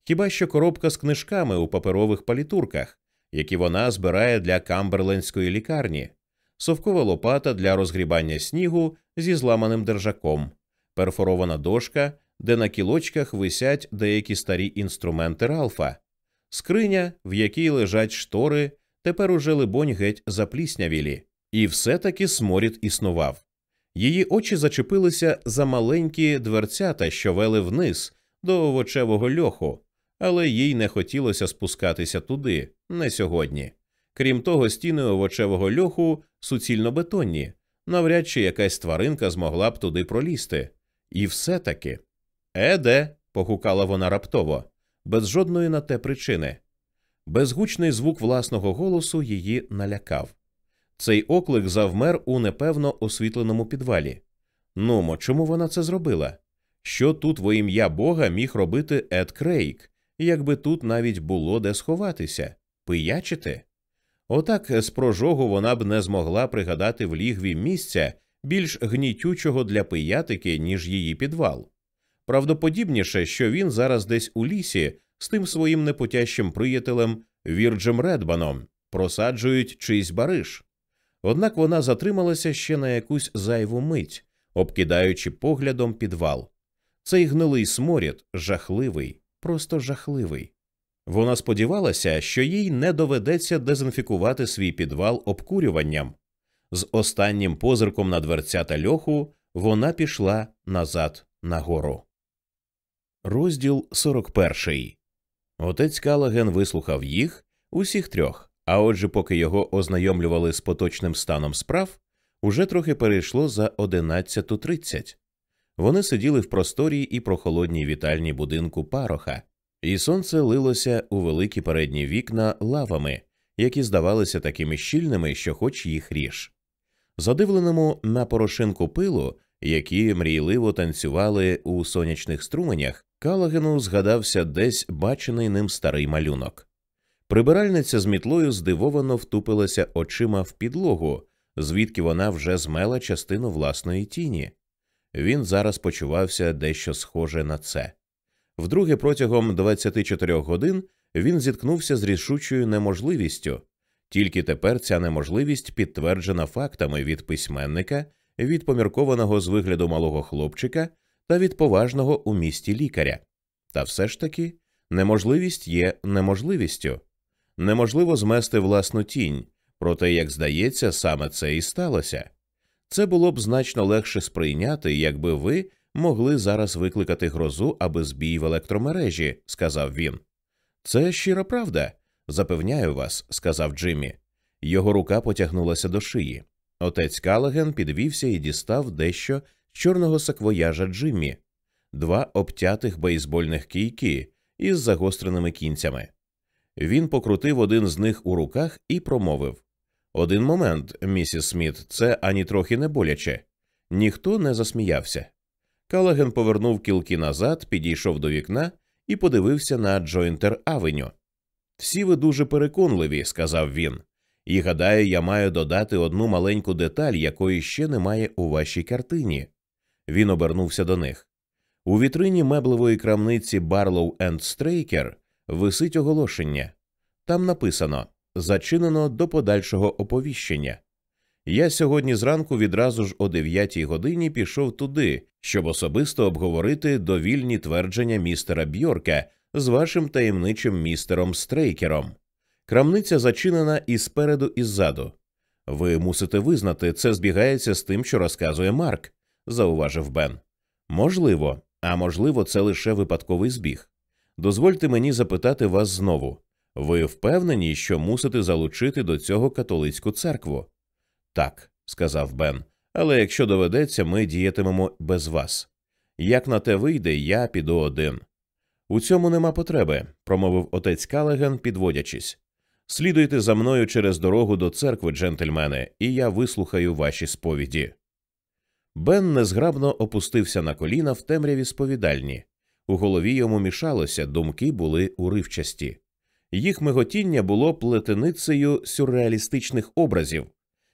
Хіба що коробка з книжками у паперових палітурках, які вона збирає для камберлендської лікарні, совкова лопата для розгрібання снігу зі зламаним держаком, перфорована дошка, де на кілочках висять деякі старі інструменти Ралфа, скриня, в якій лежать штори, тепер уже либонь геть запліснявілі, і все таки сморід існував. Її очі зачепилися за маленькі дверцята, що вели вниз до овочевого льоху, але їй не хотілося спускатися туди, не сьогодні. Крім того, стіни овочевого льоху суцільно бетонні, навряд чи якась тваринка змогла б туди пролізти. І все таки. Еде. погукала вона раптово, без жодної на те причини. Безгучний звук власного голосу її налякав. Цей оклик завмер у непевно освітленому підвалі. Нумо, чому вона це зробила? Що тут во ім'я Бога міг робити Ед Крейк, якби тут навіть було де сховатися, пиячити? Отак з прожогу вона б не змогла пригадати в лігві місця більш гнітючого для пиятики, ніж її підвал. Правдоподібніше, що він зараз десь у лісі з тим своїм непотящим приятелем Вірджем Редбаном просаджують чийсь бариш. Однак вона затрималася ще на якусь зайву мить, обкидаючи поглядом підвал. Цей гнилий сморід жахливий, просто жахливий. Вона сподівалася, що їй не доведеться дезінфікувати свій підвал обкурюванням. З останнім позирком на дверця та льоху вона пішла назад нагору. Розділ 41. Отець Калаген вислухав їх усіх трьох, а отже, поки його ознайомлювали з поточним станом справ, уже трохи перейшло за 11.30. Вони сиділи в просторій і прохолодній вітальні будинку пароха, і сонце лилося у великі передні вікна лавами, які здавалися такими щільними, що хоч їх ріж. Задивленому на порошинку пилу, які мрійливо танцювали у сонячних струменях, Калагену згадався десь бачений ним старий малюнок. Прибиральниця з мітлою здивовано втупилася очима в підлогу, звідки вона вже змела частину власної тіні. Він зараз почувався дещо схоже на це. Вдруге, протягом 24 годин він зіткнувся з рішучою неможливістю, тільки тепер ця неможливість підтверджена фактами від письменника, від поміркованого з вигляду малого хлопчика та від поважного у місті лікаря. Та все ж таки неможливість є неможливістю. Неможливо змести власну тінь, проте, як здається, саме це і сталося. Це було б значно легше сприйняти, якби ви могли зараз викликати грозу аби збій в електромережі, сказав він. Це щира правда, запевняю вас, сказав Джиммі. Його рука потягнулася до шиї. Отець Калаген підвівся і дістав дещо з чорного саквояжа Джиммі, два обтятих бейсбольних кійки із загостреними кінцями. Він покрутив один з них у руках і промовив Один момент, місіс Сміт, це ані трохи не боляче. Ніхто не засміявся. Калаген повернув кілки назад, підійшов до вікна і подивився на Джойнтер Авеню. Всі ви дуже переконливі, сказав він, і гадаю, я маю додати одну маленьку деталь, якої ще немає у вашій картині. Він обернувся до них. У вітрині меблевої крамниці Barlow and Straker висить оголошення. Там написано Зачинено до подальшого оповіщення. Я сьогодні зранку відразу ж о 9 годині пішов туди, щоб особисто обговорити довільні твердження містера Бьорка з вашим таємничим містером Стрейкером. Крамниця зачинена і спереду, і ззаду. Ви мусите визнати, це збігається з тим, що розказує Марк, зауважив Бен. Можливо, а можливо, це лише випадковий збіг. Дозвольте мені запитати вас знову ви впевнені, що мусите залучити до цього католицьку церкву? Так, сказав Бен, але якщо доведеться, ми діятимемо без вас. Як на те вийде, я піду один. У цьому нема потреби, промовив отець Калеген, підводячись. Слідуйте за мною через дорогу до церкви, джентльмени, і я вислухаю ваші сповіді. Бен незграбно опустився на коліна в темряві сповідальні. У голові йому мішалося, думки були уривчасті. Їх миготіння було плетеницею сюрреалістичних образів.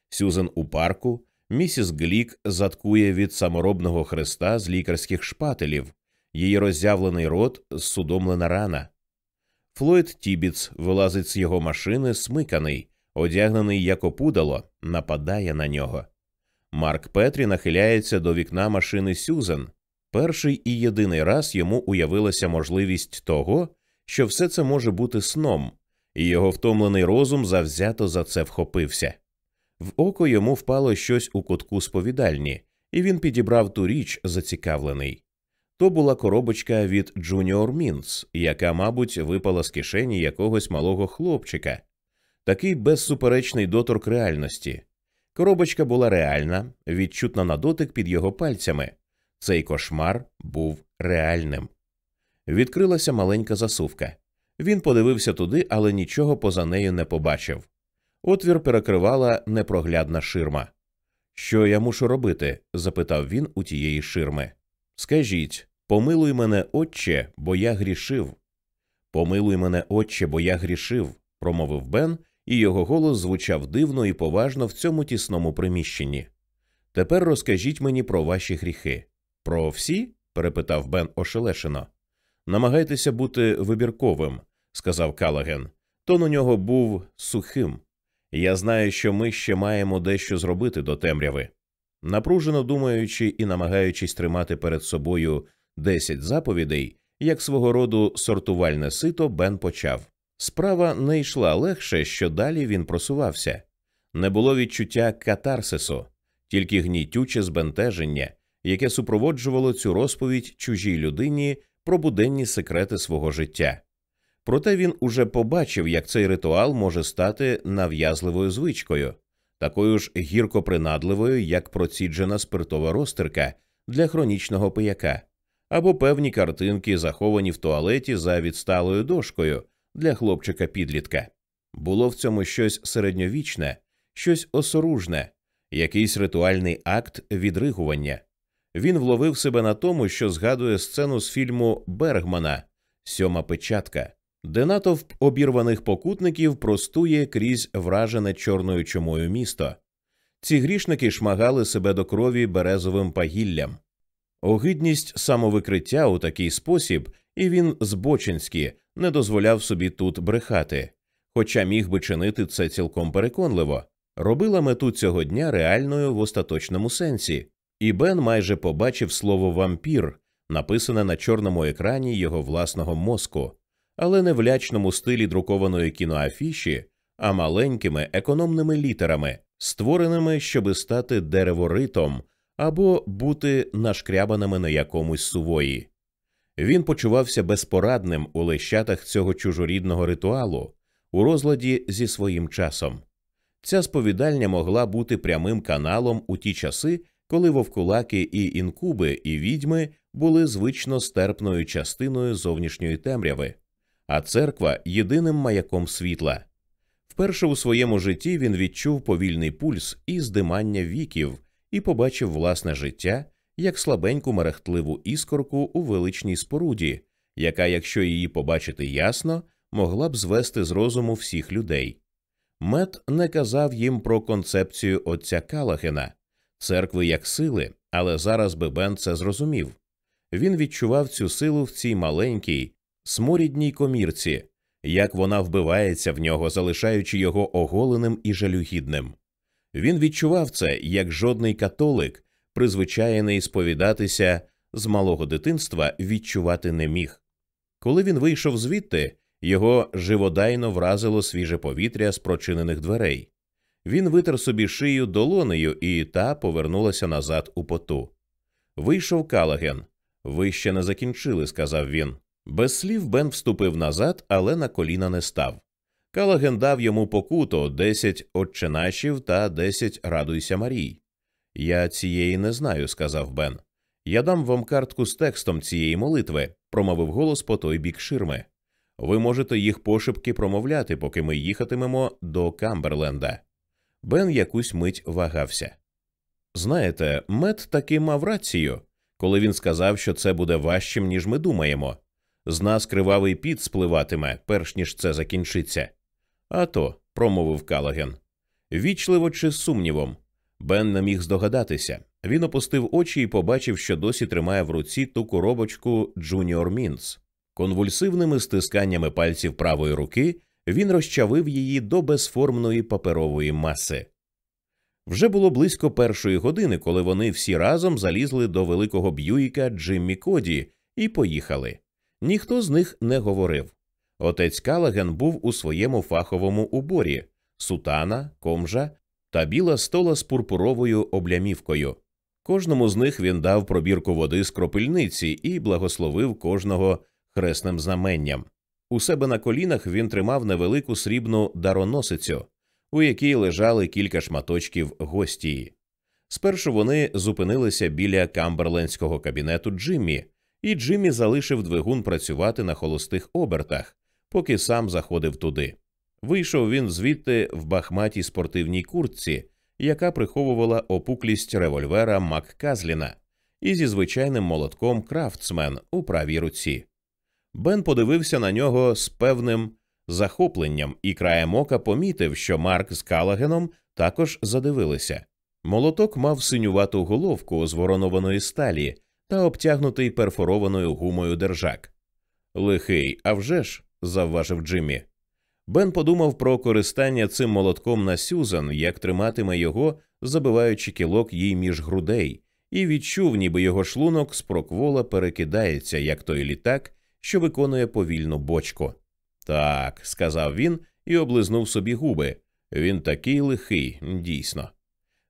Сюзен у парку, місіс Глік заткує від саморобного хреста з лікарських шпателів, її роззявлений рот судомлена рана. Флойд Тібіц вилазить з його машини, смиканий, одягнений як опудало, нападає на нього. Марк Петрі нахиляється до вікна машини Сюзен. Перший і єдиний раз йому уявилася можливість того, що все це може бути сном, і його втомлений розум завзято за це вхопився. В око йому впало щось у кутку сповідальні, і він підібрав ту річ, зацікавлений. То була коробочка від Junior Mints, яка, мабуть, випала з кишені якогось малого хлопчика, такий безсуперечний доторк реальності. Коробочка була реальна, відчутна на дотик під його пальцями. Цей кошмар був реальним. Відкрилася маленька засувка. Він подивився туди, але нічого поза нею не побачив. Отвір перекривала непроглядна ширма. Що я мушу робити? запитав він у тієї ширми. Скажіть, помилуй мене, отче, бо я грішив. Помилуй мене, отче, бо я грішив, промовив Бен, і його голос звучав дивно і поважно в цьому тісному приміщенні. Тепер розкажіть мені про ваші гріхи. Про всі? перепитав Бен ошелешено. Намагайтеся бути вибірковим, сказав Калаген. Тон у нього був сухим. Я знаю, що ми ще маємо дещо зробити до темряви. Напружено думаючи і намагаючись тримати перед собою десять заповідей, як свого роду сортувальне сито, Бен почав. Справа не йшла легше, що далі він просувався. Не було відчуття катарсису, тільки гнітюче збентеження, яке супроводжувало цю розповідь чужій людині про буденні секрети свого життя. Проте він уже побачив, як цей ритуал може стати нав'язливою звичкою, такою ж гірко принадливою, як проціджена спиртова розтирка для хронічного пияка, або певні картинки, заховані в туалеті за відсталою дошкою для хлопчика підлітка. Було в цьому щось середньовічне, щось осоружне, якийсь ритуальний акт відригування. Він вловив себе на тому, що згадує сцену з фільму Бергмана Сьома печатка, де натовп обірваних покутників простує крізь вражене чорною чумою місто. Ці грішники шмагали себе до крові березовим пагіллям. Огидність самовикриття у такий спосіб, і він збочинськи не дозволяв собі тут брехати, хоча міг би чинити це цілком переконливо, робила мету цього дня реальною в остаточному сенсі, і Бен майже побачив слово вампір, написане на чорному екрані його власного мозку, але не в лячному стилі друкованої кіноафіші, а маленькими економними літерами, створеними, щоби стати дереворитом або бути нашкрябаними на якомусь сувої. Він почувався безпорадним у лещатах цього чужорідного ритуалу, у розладі зі своїм часом. Ця сповідальня могла бути прямим каналом у ті часи, коли вовкулаки і інкуби і відьми були звично стерпною частиною зовнішньої темряви, а церква єдиним маяком світла. Вперше у своєму житті він відчув повільний пульс і здимання віків і побачив власне життя як слабеньку мерехтливу іскорку у величній споруді, яка, якщо її побачити ясно, могла б звести з розуму всіх людей. Мет не казав їм про концепцію отця Калагена, церкви як сили, але зараз би Бен це зрозумів. Він відчував цю силу в цій маленькій, сморідній комірці, як вона вбивається в нього, залишаючи його оголеним і жалюгідним. Він відчував це як жодний католик, призвичаєний сповідатися з малого дитинства, відчувати не міг. Коли він вийшов звідти, його живодайно вразило свіже повітря з прочинених дверей. Він витер собі шию долонею, і та повернулася назад у поту. Вийшов Калаген. Ви ще не закінчили, сказав він. Без слів Бен вступив назад, але на коліна не став. Калаген дав йому покуто десять отченашів та десять радуйся Марій. Я цієї не знаю, сказав Бен. Я дам вам картку з текстом цієї молитви, промовив голос по той бік ширми. Ви можете їх пошепки промовляти, поки ми їхатимемо до Камберленда. Бен якусь мить вагався. Знаєте, мед таки мав рацію, коли він сказав, що це буде важчим, ніж ми думаємо. З нас кривавий піт спливатиме, перш ніж це закінчиться. «А то», – промовив Калаген. Вічливо чи з сумнівом. Бен не міг здогадатися. Він опустив очі і побачив, що досі тримає в руці ту коробочку Junior Мінс. Конвульсивними стисканнями пальців правої руки він розчавив її до безформної паперової маси. Вже було близько першої години, коли вони всі разом залізли до великого б'юїка Джиммі Коді і поїхали. Ніхто з них не говорив. Отець Калаген був у своєму фаховому уборі сутана, комжа та біла стола з пурпуровою облямівкою. Кожному з них він дав пробірку води з кропильниці і благословив кожного хресним знаменням. У себе на колінах він тримав невелику срібну дароносицю, у якій лежали кілька шматочків гостії. Спершу вони зупинилися біля камберлендського кабінету Джиммі, і Джиммі залишив двигун працювати на холостих обертах, поки сам заходив туди. Вийшов він звідти в бахматій спортивній куртці, яка приховувала опуклість револьвера Макказліна, і зі звичайним молотком Крафтсмен у правій руці. Бен подивився на нього з певним захопленням і краєм ока помітив, що Марк з Калагеном також задивилися. Молоток мав синювату головку з воронованої сталі та обтягнутий перфорованою гумою держак. Лихий, а вже ж, завважив Джиммі. Бен подумав про користання цим молотком на Сюзан, як триматиме його, забиваючи кілок їй між грудей, і відчув, ніби його шлунок з проквола перекидається, як той літак, що виконує повільну бочку. Так, сказав він і облизнув собі губи. Він такий лихий, дійсно.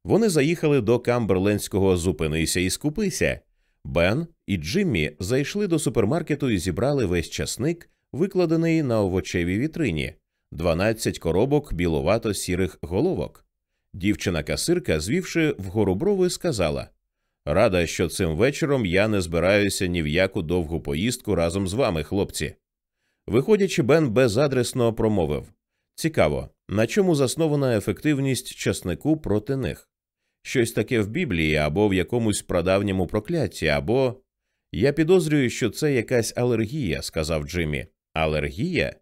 Вони заїхали до Камберлендського зупинися і скупися. Бен і Джиммі зайшли до супермаркету і зібрали весь часник, викладений на овочевій вітрині, 12 коробок біловато сірих головок. Дівчина касирка, звівши вгору брови, сказала Рада, що цим вечором я не збираюся ні в яку довгу поїздку разом з вами, хлопці. Виходячи, Бен безадресно промовив Цікаво, на чому заснована ефективність часнику проти них? Щось таке в Біблії або в якомусь прадавньому прокляті, або. Я підозрюю, що це якась алергія, сказав Джиммі. Алергія?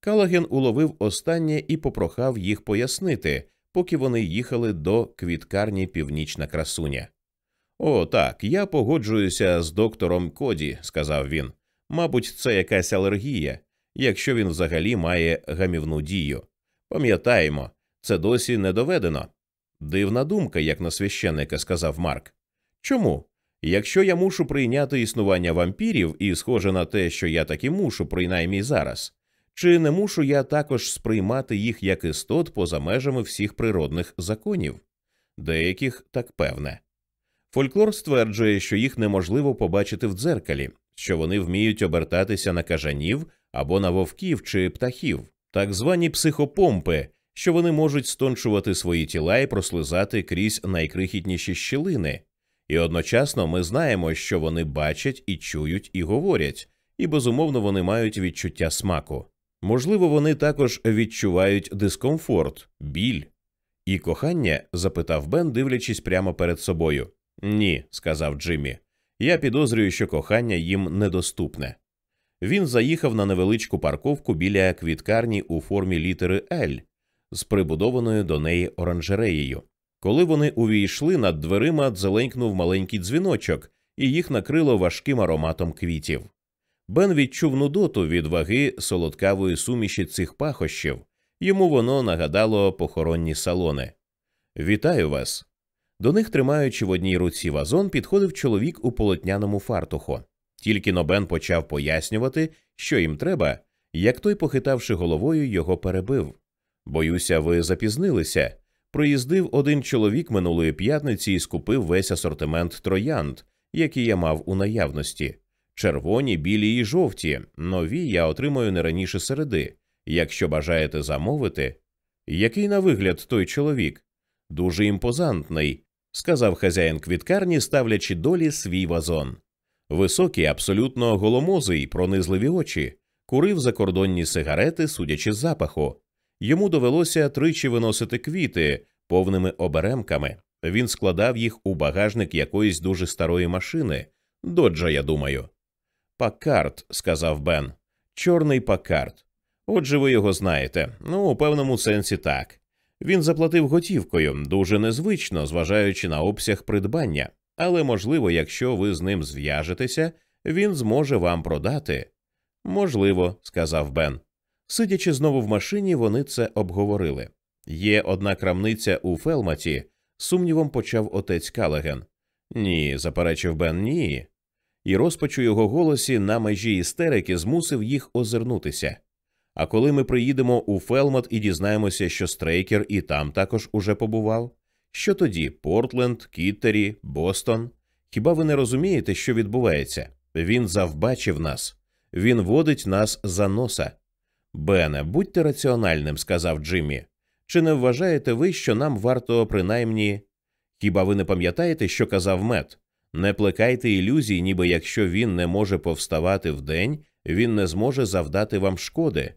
Калаген уловив останнє і попрохав їх пояснити, поки вони їхали до квіткарні Північна красуня. О, так, я погоджуюся з доктором Коді, сказав він. Мабуть, це якась алергія, якщо він взагалі має гамівну дію. Пам'ятаємо, це досі не доведено. Дивна думка, як на священника, сказав Марк. Чому? Якщо я мушу прийняти існування вампірів, і схоже на те, що я таки мушу, принаймні зараз, чи не мушу я також сприймати їх як істот поза межами всіх природних законів? Деяких так певне. Фольклор стверджує, що їх неможливо побачити в дзеркалі, що вони вміють обертатися на кажанів або на вовків чи птахів, так звані психопомпи, що вони можуть стончувати свої тіла і прослизати крізь найкрихітніші щілини, і одночасно ми знаємо, що вони бачать і чують і говорять, і безумовно вони мають відчуття смаку. Можливо, вони також відчувають дискомфорт, біль. І кохання? запитав Бен, дивлячись прямо перед собою. Ні, сказав Джиммі. Я підозрюю, що кохання їм недоступне. Він заїхав на невеличку парковку біля квіткарні у формі літери L з прибудованою до неї оранжереєю. Коли вони увійшли над дверима, дзеленькнув маленький дзвіночок, і їх накрило важким ароматом квітів. Бен відчув нудоту від ваги солодкавої суміші цих пахощів, йому воно нагадало похоронні салони. Вітаю вас. До них, тримаючи в одній руці вазон, підходив чоловік у полотняному фартуху. Тільки но Бен почав пояснювати, що їм треба, як той, похитавши головою, його перебив. Боюся, ви запізнилися. Приїздив один чоловік минулої п'ятниці і скупив весь асортимент троянд, який я мав у наявності. Червоні, білі і жовті, нові я отримаю не раніше середи. Якщо бажаєте замовити. Який на вигляд той чоловік? Дуже імпозантний, сказав хазяїн квіткарні, ставлячи долі свій вазон. Високий, абсолютно голомозий, пронизливі очі, курив закордонні сигарети, судячи з запаху. Йому довелося тричі виносити квіти повними оберемками. Він складав їх у багажник якоїсь дуже старої машини, доджа, я думаю. Паккарт, сказав Бен. Чорний Паккарт. Отже, ви його знаєте. Ну, у певному сенсі так. Він заплатив готівкою дуже незвично, зважаючи на обсяг придбання, але, можливо, якщо ви з ним зв'яжетеся, він зможе вам продати. Можливо, сказав Бен. Сидячи знову в машині, вони це обговорили. Є одна крамниця у Фелматі, сумнівом почав отець Калаген. Ні, заперечив Бен, ні. І розпач у його голосі на межі істерики змусив їх озирнутися. А коли ми приїдемо у Фелмот і дізнаємося, що Стрейкер і там також уже побував, що тоді Портленд, Кіттері, Бостон? Хіба ви не розумієте, що відбувається? Він завбачив нас, він водить нас за носа. Бене, будьте раціональним, сказав Джиммі. Чи не вважаєте ви, що нам варто принаймні. Хіба ви не пам'ятаєте, що казав мед? Не плекайте ілюзій, ніби якщо він не може повставати вдень, він не зможе завдати вам шкоди.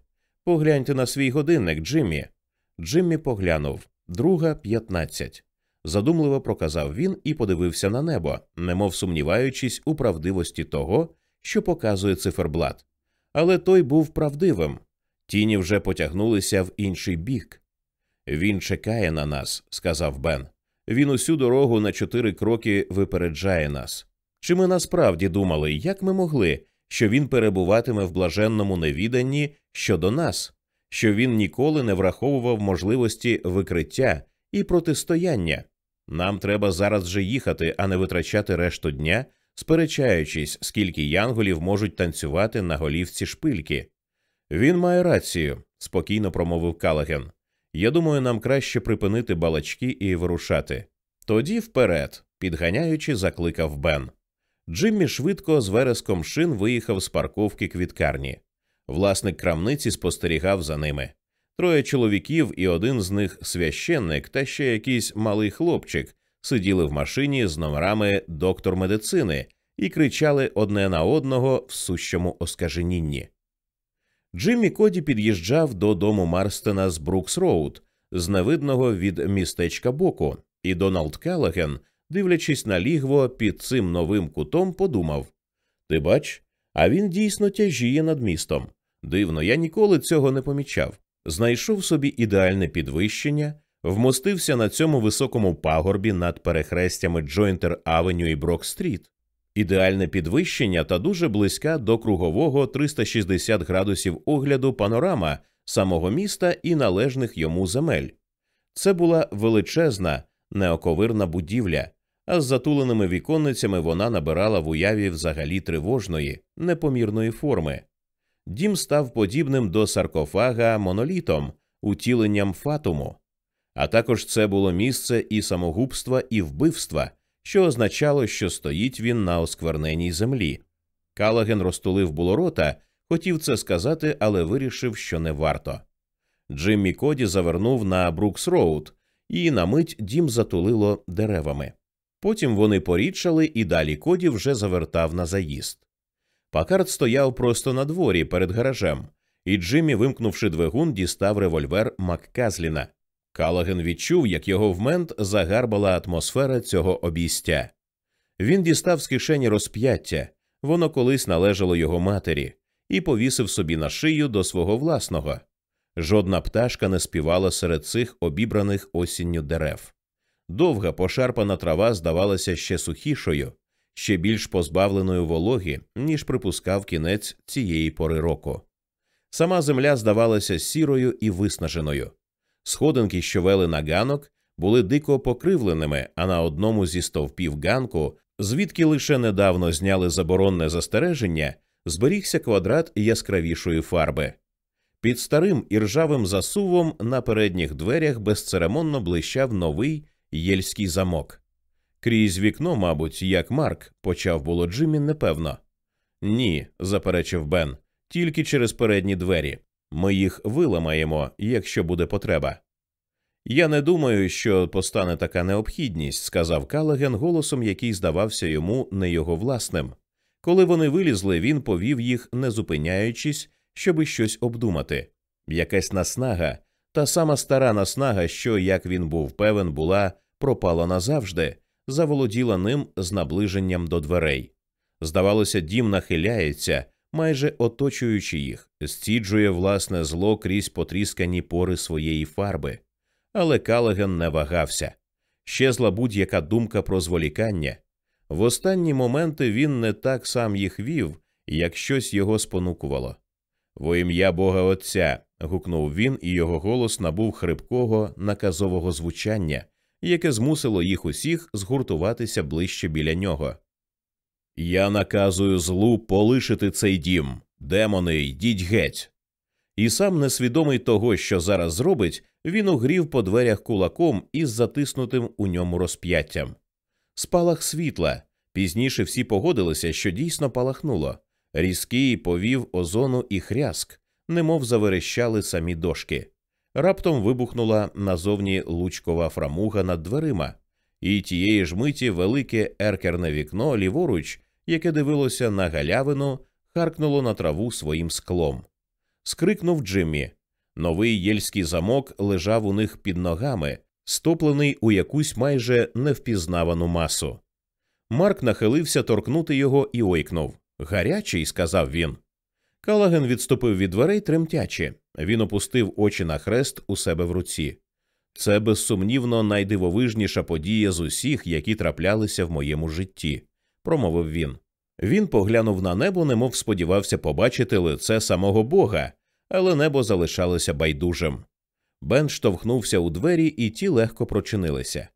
Погляньте на свій годинник, Джиммі. Джиммі поглянув друга п'ятнадцять. Задумливо проказав він і подивився на небо, немов сумніваючись у правдивості того, що показує циферблат. Але той був правдивим. Тіні вже потягнулися в інший бік. Він чекає на нас, сказав Бен. Він усю дорогу на чотири кроки випереджає нас. Чи ми насправді думали, як ми могли, що він перебуватиме в блаженному невіданні щодо нас, що він ніколи не враховував можливості викриття і протистояння? Нам треба зараз же їхати, а не витрачати решту дня, сперечаючись, скільки янголів можуть танцювати на голівці шпильки. Він має рацію, спокійно промовив Калаген. Я думаю, нам краще припинити балачки і вирушати. Тоді вперед, підганяючи, закликав Бен. Джиммі швидко з вереском шин виїхав з парковки квіткарні. Власник крамниці спостерігав за ними. Троє чоловіків і один з них священник та ще якийсь малий хлопчик сиділи в машині з номерами доктор медицини і кричали одне на одного в сущому оскаженінні. Джиммі Коді під'їжджав до дому Марстена з Брукс Роуд, з невидного від містечка боку, і Доналд Калаген, дивлячись на лігво під цим новим кутом, подумав Ти бач, а він дійсно тяжіє над містом. Дивно, я ніколи цього не помічав. Знайшов собі ідеальне підвищення, вмостився на цьому високому пагорбі над перехрестями Джойнтер Авеню і Брок Стріт. Ідеальне підвищення та дуже близька до кругового 360 градусів огляду панорама самого міста і належних йому земель. Це була величезна, неоковирна будівля, а з затуленими віконницями вона набирала в уяві взагалі тривожної, непомірної форми. Дім став подібним до саркофага монолітом, утіленням фатуму. А також це було місце і самогубства, і вбивства що означало, що стоїть він на оскверненій землі. Калаген розтулив було рота, хотів це сказати, але вирішив, що не варто. Джиммі Коді завернув на Брукс Роуд, і на мить дім затулило деревами. Потім вони порідшали, і далі Коді вже завертав на заїзд. Пакард стояв просто на дворі перед гаражем, і Джиммі, вимкнувши двигун, дістав револьвер Макказліна. Калаген відчув, як його в мент загарбала атмосфера цього обійстя. Він дістав з кишені розп'яття, воно колись належало його матері, і повісив собі на шию до свого власного. Жодна пташка не співала серед цих обібраних осінню дерев. Довга пошарпана трава здавалася ще сухішою, ще більш позбавленою вологи, ніж припускав кінець цієї пори року. Сама земля здавалася сірою і виснаженою. Сходинки, що вели на ганок, були дико покривленими, а на одному зі стовпів ганку, звідки лише недавно зняли заборонне застереження, зберігся квадрат яскравішої фарби. Під старим іржавим засувом на передніх дверях безцеремонно блищав новий єльський замок. Крізь вікно, мабуть, як Марк, почав було Джиммі непевно. Ні, заперечив Бен, тільки через передні двері. Ми їх виламаємо, якщо буде потреба. Я не думаю, що постане така необхідність, сказав Калаген голосом, який здавався йому не його власним. Коли вони вилізли, він повів їх, не зупиняючись, щоби щось обдумати. Якась наснага, та сама стара наснага, що, як він був певен, була пропала назавжди, заволоділа ним з наближенням до дверей. Здавалося, дім нахиляється, майже оточуючи їх, стіджує власне зло крізь потріскані пори своєї фарби. Але Калаген не вагався. Щезла будь-яка думка про зволікання. В останні моменти він не так сам їх вів, як щось його спонукувало. Во ім'я Бога Отця. гукнув він, і його голос набув хрипкого, наказового звучання, яке змусило їх усіх згуртуватися ближче біля нього. Я наказую злу полишити цей дім. Демони, йдіть геть. І сам несвідомий того, що зараз зробить, він угрів по дверях кулаком із затиснутим у ньому розп'яттям. Спалах світла. Пізніше всі погодилися, що дійсно палахнуло. Різкий повів озону і хряск, немов заверещали самі дошки. Раптом вибухнула назовні лучкова фрамуга над дверима, і тієї ж миті велике еркерне вікно ліворуч, яке дивилося на галявину, харкнуло на траву своїм склом. Скрикнув Джиммі. Новий єльський замок лежав у них під ногами, стоплений у якусь майже невпізнавану масу. Марк нахилився торкнути його і ойкнув. Гарячий, сказав він. Калаген відступив від дверей тремтячи. Він опустив очі на хрест у себе в руці. Це безсумнівно найдивовижніша подія з усіх, які траплялися в моєму житті, промовив він. Він поглянув на небо, немов сподівався побачити лице самого Бога, але небо залишалося байдужим. Бен штовхнувся у двері, і ті легко прочинилися.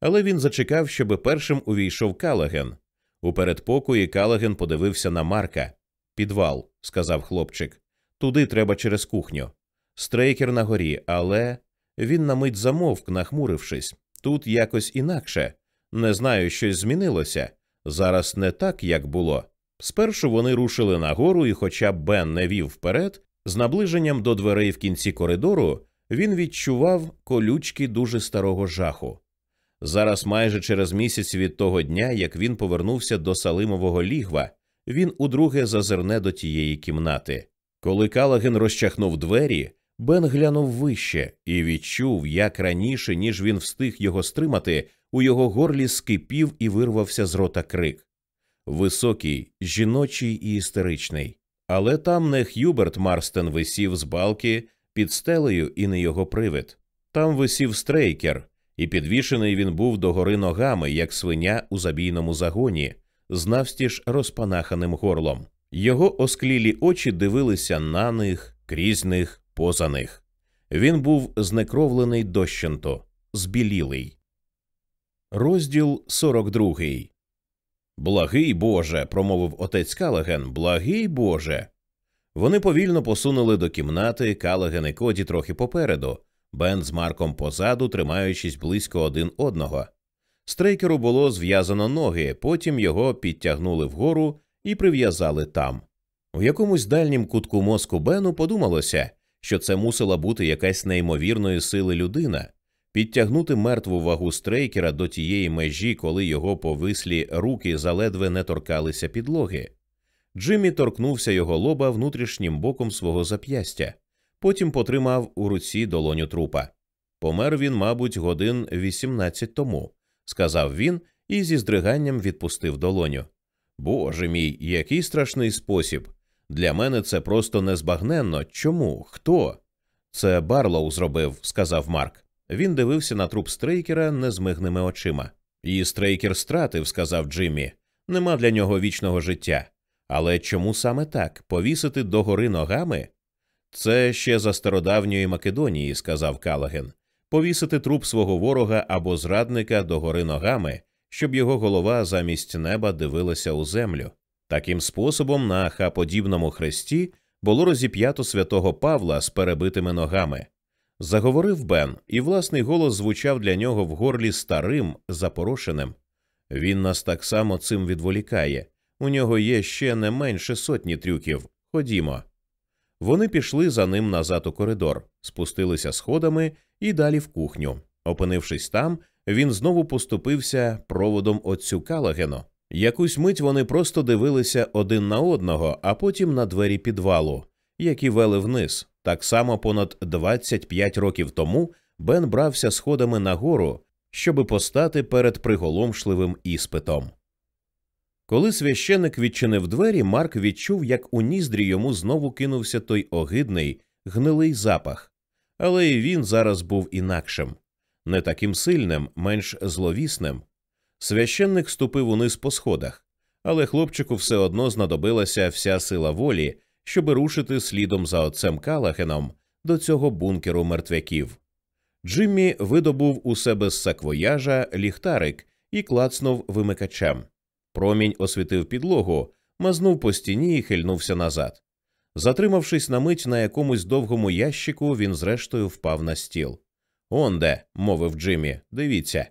Але він зачекав, щоби першим увійшов Калаген. У передпокої Калаген подивився на Марка. Підвал, сказав хлопчик. Туди треба через кухню. Стрейкер на горі, але він на мить замовк, нахмурившись. Тут якось інакше. Не знаю, щось змінилося. Зараз не так, як було. Спершу вони рушили нагору, і, хоча Бен не вів вперед, з наближенням до дверей в кінці коридору він відчував колючки дуже старого жаху. Зараз, майже через місяць від того дня, як він повернувся до Салимового лігва, він удруге зазирне до тієї кімнати. Коли Калаген розчахнув двері, Бен глянув вище і відчув, як раніше, ніж він встиг його стримати, у його горлі скипів і вирвався з рота крик. Високий, жіночий і істеричний. Але там не Х'юберт Марстен висів з балки під стелею і не його привид. Там висів стрейкер, і підвішений він був догори ногами, як свиня у забійному загоні, з навстіж розпанаханим горлом. Його осклілі очі дивилися на них, крізь них, поза них. Він був знекровлений дощенто, збілілий. Розділ 42 Благий Боже. промовив отець Калаген. Благий Боже. Вони повільно посунули до кімнати Калаген і Коді трохи попереду, Бен з Марком позаду, тримаючись близько один одного. Стрейкеру було зв'язано ноги, потім його підтягнули вгору і прив'язали там. У якомусь дальнім кутку мозку Бену подумалося, що це мусила бути якась неймовірної сили людина, підтягнути мертву вагу стрейкера до тієї межі, коли його повислі руки заледве не торкалися підлоги. Джиммі торкнувся його лоба внутрішнім боком свого зап'ястя, потім потримав у руці долоню трупа. Помер він, мабуть, годин 18 тому, сказав він і зі здриганням відпустив долоню. Боже мій, який страшний спосіб. Для мене це просто незбагненно. Чому? Хто? Це Барлоу зробив, сказав Марк. Він дивився на труп стрейкера незмигними очима. І стрейкер стратив, сказав Джиммі. Нема для нього вічного життя. Але чому саме так? Повісити догори ногами? Це ще за стародавньої Македонії, сказав Калаген. Повісити труп свого ворога або зрадника догори ногами, щоб його голова замість неба дивилася у землю. Таким способом на хаподібному хресті було розіп'ято святого Павла з перебитими ногами. Заговорив Бен, і власний голос звучав для нього в горлі старим, запорошеним. Він нас так само цим відволікає. У нього є ще не менше сотні трюків. Ходімо. Вони пішли за ним назад у коридор, спустилися сходами і далі в кухню. Опинившись там, він знову поступився проводом отцю Калагену. Якусь мить вони просто дивилися один на одного, а потім на двері підвалу, які вели вниз. Так само понад 25 років тому Бен брався сходами нагору, щоби постати перед приголомшливим іспитом. Коли священик відчинив двері, Марк відчув, як у ніздрі йому знову кинувся той огидний, гнилий запах, але і він зараз був інакшим, не таким сильним, менш зловісним. Священник ступив униз по сходах, але хлопчику все одно знадобилася вся сила волі, щоби рушити слідом за отцем Калагеном до цього бункеру мертвяків. Джиммі видобув у себе з саквояжа ліхтарик і клацнув вимикачем. Промінь освітив підлогу, мазнув по стіні і хильнувся назад. Затримавшись на мить на якомусь довгому ящику, він зрештою впав на стіл. Он де, мовив Джиммі, дивіться.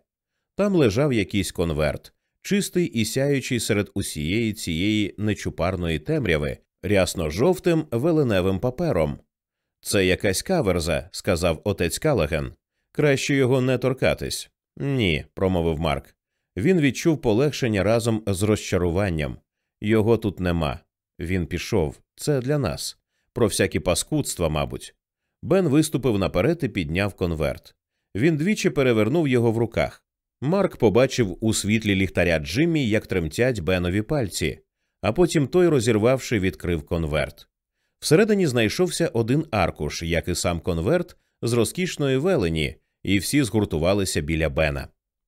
Там лежав якийсь конверт, чистий і сяючий серед усієї цієї нечупарної темряви, рясно жовтим веленевим папером. Це якась каверза, сказав отець Калаген. Краще його не торкатись. Ні, промовив Марк. Він відчув полегшення разом з розчаруванням. Його тут нема. Він пішов. Це для нас. Про всякі паскудства, мабуть. Бен виступив наперед і підняв конверт. Він двічі перевернув його в руках. Марк побачив у світлі ліхтаря Джиммі, як тремтять Бенові пальці, а потім той, розірвавши, відкрив конверт. Всередині знайшовся один аркуш, як і сам конверт, з розкішної велені, і всі згуртувалися біля Бена.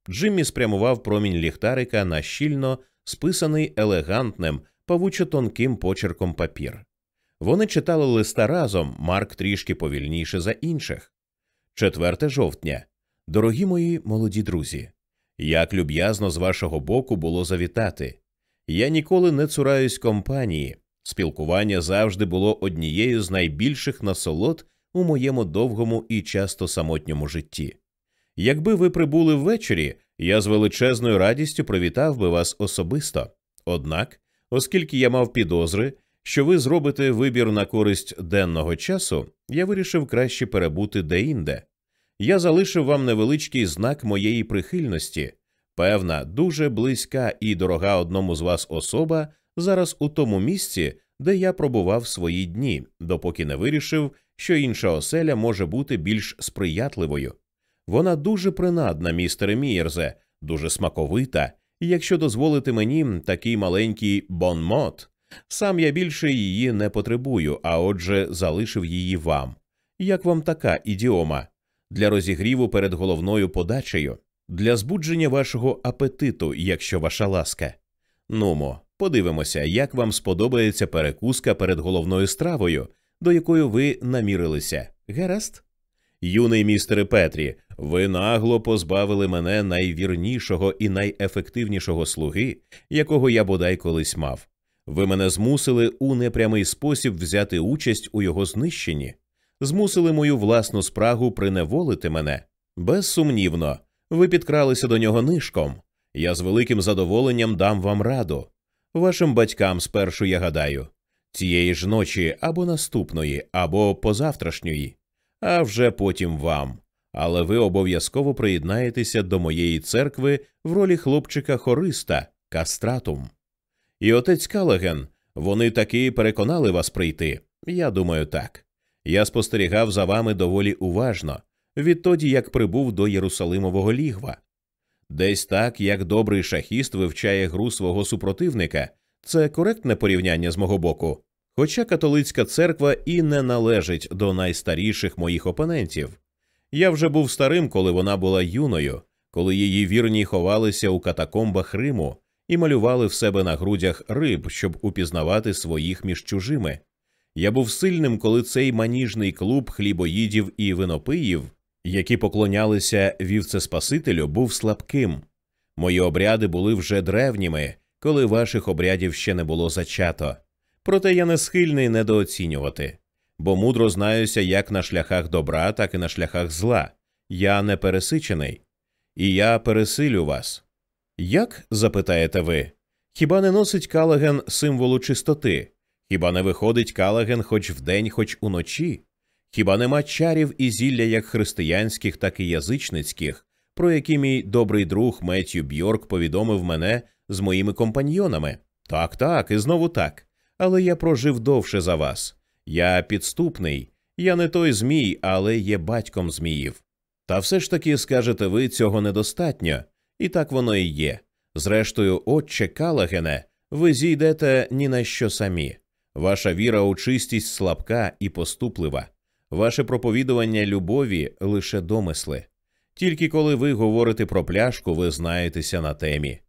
Джиммі спрямував промінь ліхтарика на щільно списаний елегантним, павучо тонким почерком папір. Вони читали листа разом, Марк трішки повільніше за інших. 4 жовтня. Дорогі мої молоді друзі. Як люб'язно з вашого боку було завітати. Я ніколи не цураюсь компанії. Спілкування завжди було однією з найбільших насолод у моєму довгому і часто самотньому житті. Якби ви прибули ввечері, я з величезною радістю привітав би вас особисто. Однак, оскільки я мав підозри, що ви зробите вибір на користь денного часу, я вирішив краще перебути деінде. Я залишив вам невеличкий знак моєї прихильності. Певна, дуже близька і дорога одному з вас особа зараз у тому місці, де я пробував свої дні, допоки не вирішив, що інша оселя може бути більш сприятливою. Вона дуже принадна, містере Мієрзе, дуже смаковита, і якщо дозволите мені такий маленький бонмот, сам я більше її не потребую, а отже, залишив її вам. Як вам така ідіома? Для розігріву перед головною подачею, для збудження вашого апетиту, якщо ваша ласка. Нумо, подивимося, як вам сподобається перекуска перед головною стравою, до якої ви намірилися. Гаразд? Юний містере Петрі, ви нагло позбавили мене найвірнішого і найефективнішого слуги, якого я бодай колись мав. Ви мене змусили у непрямий спосіб взяти участь у його знищенні, змусили мою власну спрагу приневолити мене. Безсумнівно, ви підкралися до нього нишком. Я з великим задоволенням дам вам раду. Вашим батькам спершу я гадаю, цієї ж ночі або наступної, або позавтрашньої, а вже потім вам. Але ви обов'язково приєднаєтеся до моєї церкви в ролі хлопчика хориста кастратум. І отець Калаген, вони таки переконали вас прийти. Я думаю, так. Я спостерігав за вами доволі уважно, відтоді як прибув до Єрусалимового лігва. Десь так, як добрий шахіст вивчає гру свого супротивника, це коректне порівняння з мого боку. Хоча католицька церква і не належить до найстаріших моїх опонентів. Я вже був старим, коли вона була юною, коли її вірні ховалися у катакомбах Риму і малювали в себе на грудях риб, щоб упізнавати своїх між чужими. Я був сильним, коли цей маніжний клуб хлібоїдів і винопиїв, які поклонялися вівцеспасителю, був слабким. Мої обряди були вже древніми, коли ваших обрядів ще не було зачато. Проте я не схильний недооцінювати, бо мудро знаюся як на шляхах добра, так і на шляхах зла. Я не пересичений, і я пересилю вас. Як? запитаєте ви, хіба не носить Калаген символу чистоти? Хіба не виходить Калаген хоч вдень, хоч уночі? Хіба нема чарів і зілля як християнських, так і язичницьких, про які мій добрий друг Меттью Бьорк повідомив мене з моїми компаньйонами? Так, так, і знову так. Але я прожив довше за вас. Я підступний, я не той Змій, але є батьком Зміїв. Та все ж таки, скажете ви, цього недостатньо, і так воно і є. Зрештою, отче Калагене, Ви зійдете ні на що самі. Ваша віра у чистість слабка і поступлива, ваше проповідування любові лише домисли. Тільки коли ви говорите про пляшку, ви знаєтеся на темі.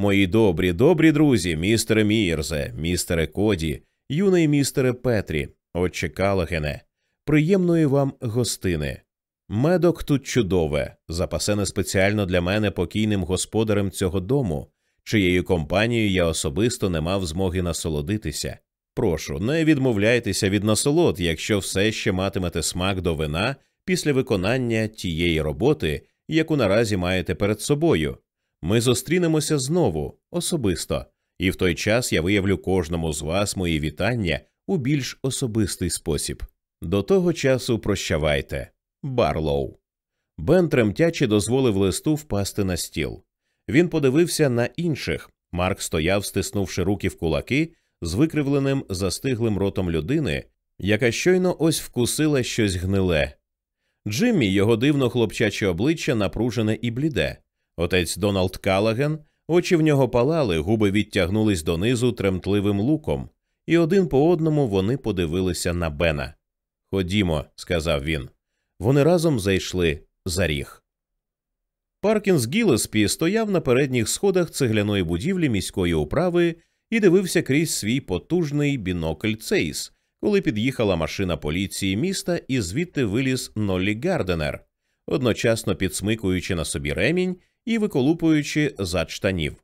Мої добрі, добрі друзі, містере Мієрзе, містере Коді, юний містере Петрі, отче Калагене, приємної вам гостини. Медок тут чудове, запасене спеціально для мене покійним господарем цього дому, чиєю компанією я особисто не мав змоги насолодитися. Прошу, не відмовляйтеся від насолод, якщо все ще матимете смак до вина після виконання тієї роботи, яку наразі маєте перед собою. Ми зустрінемося знову особисто, і в той час я виявлю кожному з вас мої вітання у більш особистий спосіб. До того часу прощавайте, Барлоу. Бен тремтячи дозволив листу впасти на стіл. Він подивився на інших. Марк стояв, стиснувши руки в кулаки з викривленим застиглим ротом людини, яка щойно ось вкусила щось гниле. Джиммі, його дивно хлопчаче обличчя напружене і бліде. Отець Доналд Калаген, очі в нього палали, губи відтягнулись донизу тремтливим луком, і один по одному вони подивилися на Бена. Ходімо, сказав він. Вони разом зайшли за ріг. Паркінс Гілеспі стояв на передніх сходах цегляної будівлі міської управи і дивився крізь свій потужний бінокль Цейс, коли під'їхала машина поліції міста і звідти виліз Ноллі Гарденер, одночасно підсмикуючи на собі ремінь і виколупуючи зад штанів.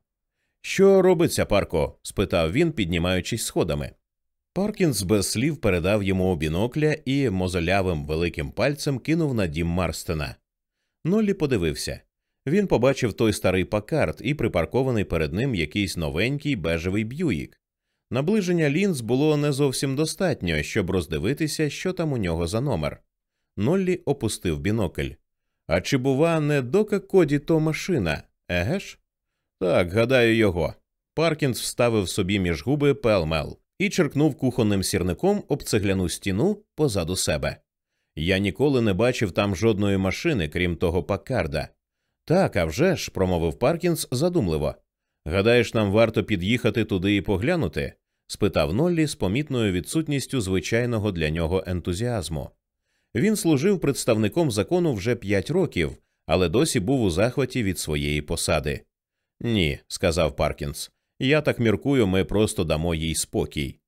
Що робиться, Парко? спитав він, піднімаючись сходами. Паркінс без слів передав йому бінокля і мозолявим великим пальцем кинув на дім Марстена. Ноллі подивився. Він побачив той старий пакарт і припаркований перед ним якийсь новенький бежевий б'юїк. Наближення лінз було не зовсім достатньо, щоб роздивитися, що там у нього за номер. Ноллі опустив бінокль. А чи, бува, не дока Коді то машина, еге ж? Так, гадаю, його. Паркінс вставив собі між губи пелмел і черкнув кухонним сірником об цегляну стіну позаду себе. Я ніколи не бачив там жодної машини, крім того пакарда. Так, а вже ж, промовив Паркінс задумливо. Гадаєш, нам варто під'їхати туди і поглянути? спитав Ноллі з помітною відсутністю звичайного для нього ентузіазму. Він служив представником закону вже п'ять років, але досі був у захваті від своєї посади. Ні, сказав Паркінс. Я так міркую, ми просто дамо їй спокій.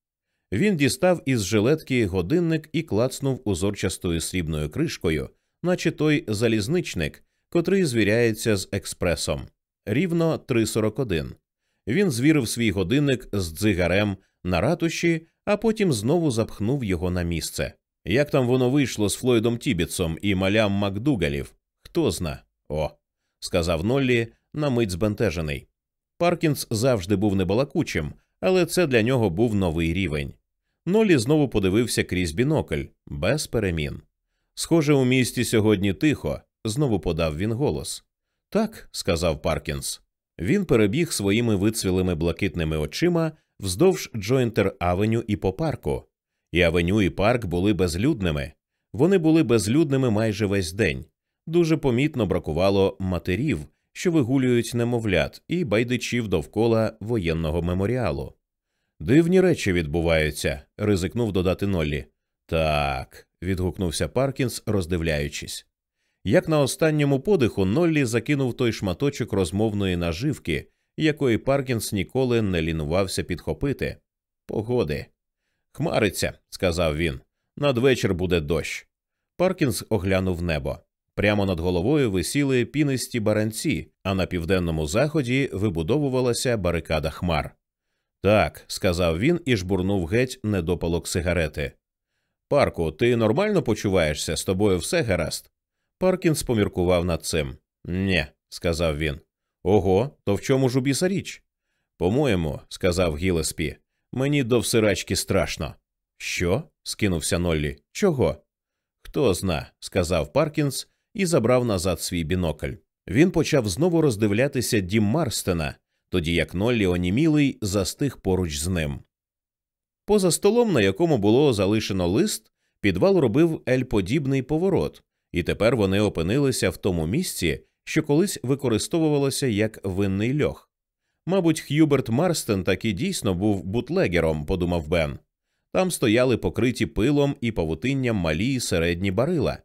Він дістав із жилетки годинник і клацнув узорчастою срібною кришкою, наче той залізничник, котрий звіряється з експресом. Рівно 3.41. Він звірив свій годинник з дзигарем на ратуші, а потім знову запхнув його на місце. Як там воно вийшло з Флойдом Тібітсом і малям Макдугалів? Хто зна? О, сказав Ноллі, на мить збентежений. Паркінс завжди був небалакучим, але це для нього був новий рівень. Ноллі знову подивився крізь бінокль, без перемін. Схоже, у місті сьогодні тихо, знову подав він голос. Так, сказав Паркінс. Він перебіг своїми вицвілими блакитними очима вздовж Джойнтер Авеню і по парку. І авеню і парк були безлюдними. Вони були безлюдними майже весь день. Дуже помітно бракувало матерів, що вигулюють немовлят, і байдичів довкола воєнного меморіалу. Дивні речі відбуваються, ризикнув додати Ноллі. Так. відгукнувся Паркінс, роздивляючись. Як на останньому подиху Ноллі закинув той шматочок розмовної наживки, якої Паркінс ніколи не лінувався підхопити. Погоди. Хмариться, сказав він. Надвечір буде дощ. Паркінс оглянув небо. Прямо над головою висіли пінисті баранці, а на південному заході вибудовувалася барикада хмар. Так, сказав він і жбурнув геть недопалок сигарети. Парку, ти нормально почуваєшся? З тобою все гаразд? Паркінс поміркував над цим. Нє, сказав він. Ого, то в чому ж у біса річ? По-моєму, сказав Гілеспі, мені до всирачки страшно. Що? скинувся Ноллі. Чого? Хто зна, сказав Паркінс і забрав назад свій бінокль. Він почав знову роздивлятися дім Марстена, тоді як Ноллі онімілий застиг поруч з ним. Поза столом, на якому було залишено лист, підвал робив ель-подібний поворот, і тепер вони опинилися в тому місці, що колись використовувалося як винний льох. Мабуть, Х'юберт Марстен таки дійсно був бутлегером, подумав Бен. Там стояли покриті пилом і павутинням малі й середні барила.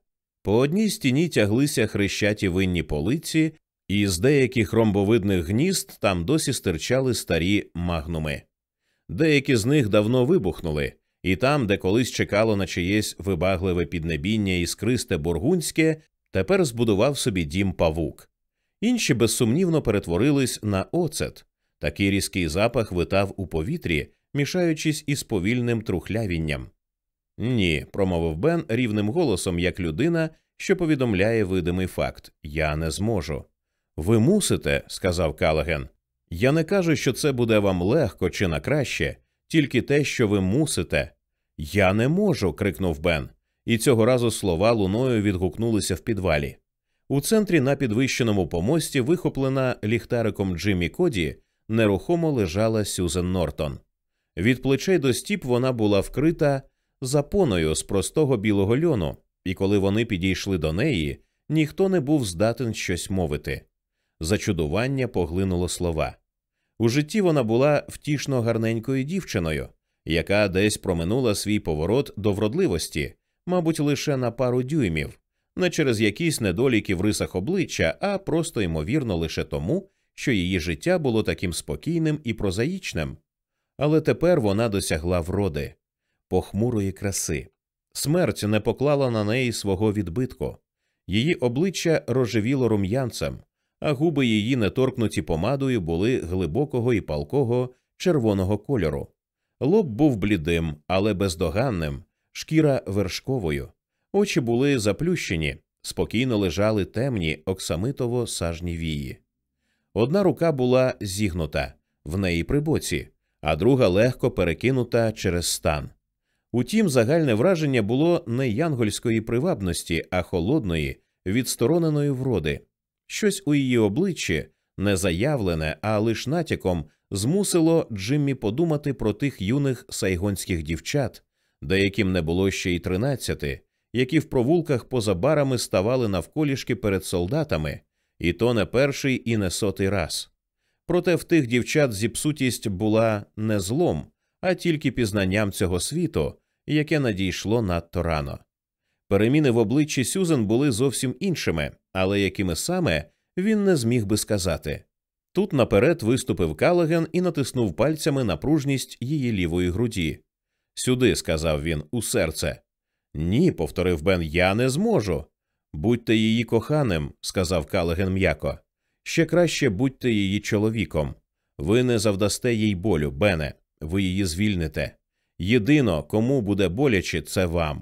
По одній стіні тяглися хрещаті винні полиці, і з деяких ромбовидних гнізд там досі стирчали старі магнуми. Деякі з них давно вибухнули, і там, де колись чекало на чиєсь вибагливе піднебіння іскристе бургунське, тепер збудував собі дім павук. Інші безсумнівно перетворились на оцет. Такий різкий запах витав у повітрі, мішаючись із повільним трухлявінням. Ні, промовив Бен рівним голосом, як людина, що повідомляє видимий факт Я не зможу. Ви мусите, сказав Калаген. Я не кажу, що це буде вам легко чи на краще, тільки те, що ви мусите. Я не можу. крикнув Бен, і цього разу слова луною відгукнулися в підвалі. У центрі на підвищеному помості, вихоплена ліхтариком Джиммі Коді, нерухомо лежала Сюзен Нортон. Від плечей до стіп вона була вкрита запоною з простого білого льону, і коли вони підійшли до неї, ніхто не був здатен щось мовити. Зачудування поглинуло слова. У житті вона була втішно гарненькою дівчиною, яка десь проминула свій поворот до вродливості, мабуть, лише на пару дюймів, не через якісь недоліки в рисах обличчя, а просто ймовірно лише тому, що її життя було таким спокійним і прозаїчним. Але тепер вона досягла вроди, похмурої краси. Смерть не поклала на неї свого відбитку, її обличчя рожевіло рум'янцем, а губи її, не торкнуті помадою, були глибокого і палкого червоного кольору. Лоб був блідим, але бездоганним, шкіра вершковою. Очі були заплющені, спокійно лежали темні оксамитово сажні вії. Одна рука була зігнута в неї при боці, а друга легко перекинута через стан. Утім, загальне враження було не янгольської привабності, а холодної, відстороненої вроди. Щось у її обличчі, не заявлене, а лиш натяком, змусило Джиммі подумати про тих юних сайгонських дівчат, деяким не було ще й тринадцяти, які в провулках поза барами ставали навколішки перед солдатами, і то не перший і не сотий раз. Проте в тих дівчат зіпсутість була не злом, а тільки пізнанням цього світу, яке надійшло надто рано. Переміни в обличчі Сюзен були зовсім іншими, але якими саме він не зміг би сказати. Тут наперед виступив Калаген і натиснув пальцями на пружність її лівої груді. Сюди, сказав він, у серце. Ні, повторив Бен, я не зможу. Будьте її коханим, сказав Калаген м'яко. Ще краще будьте її чоловіком. Ви не завдасте їй болю, Бене, ви її звільните. Єдино, кому буде боляче, це вам.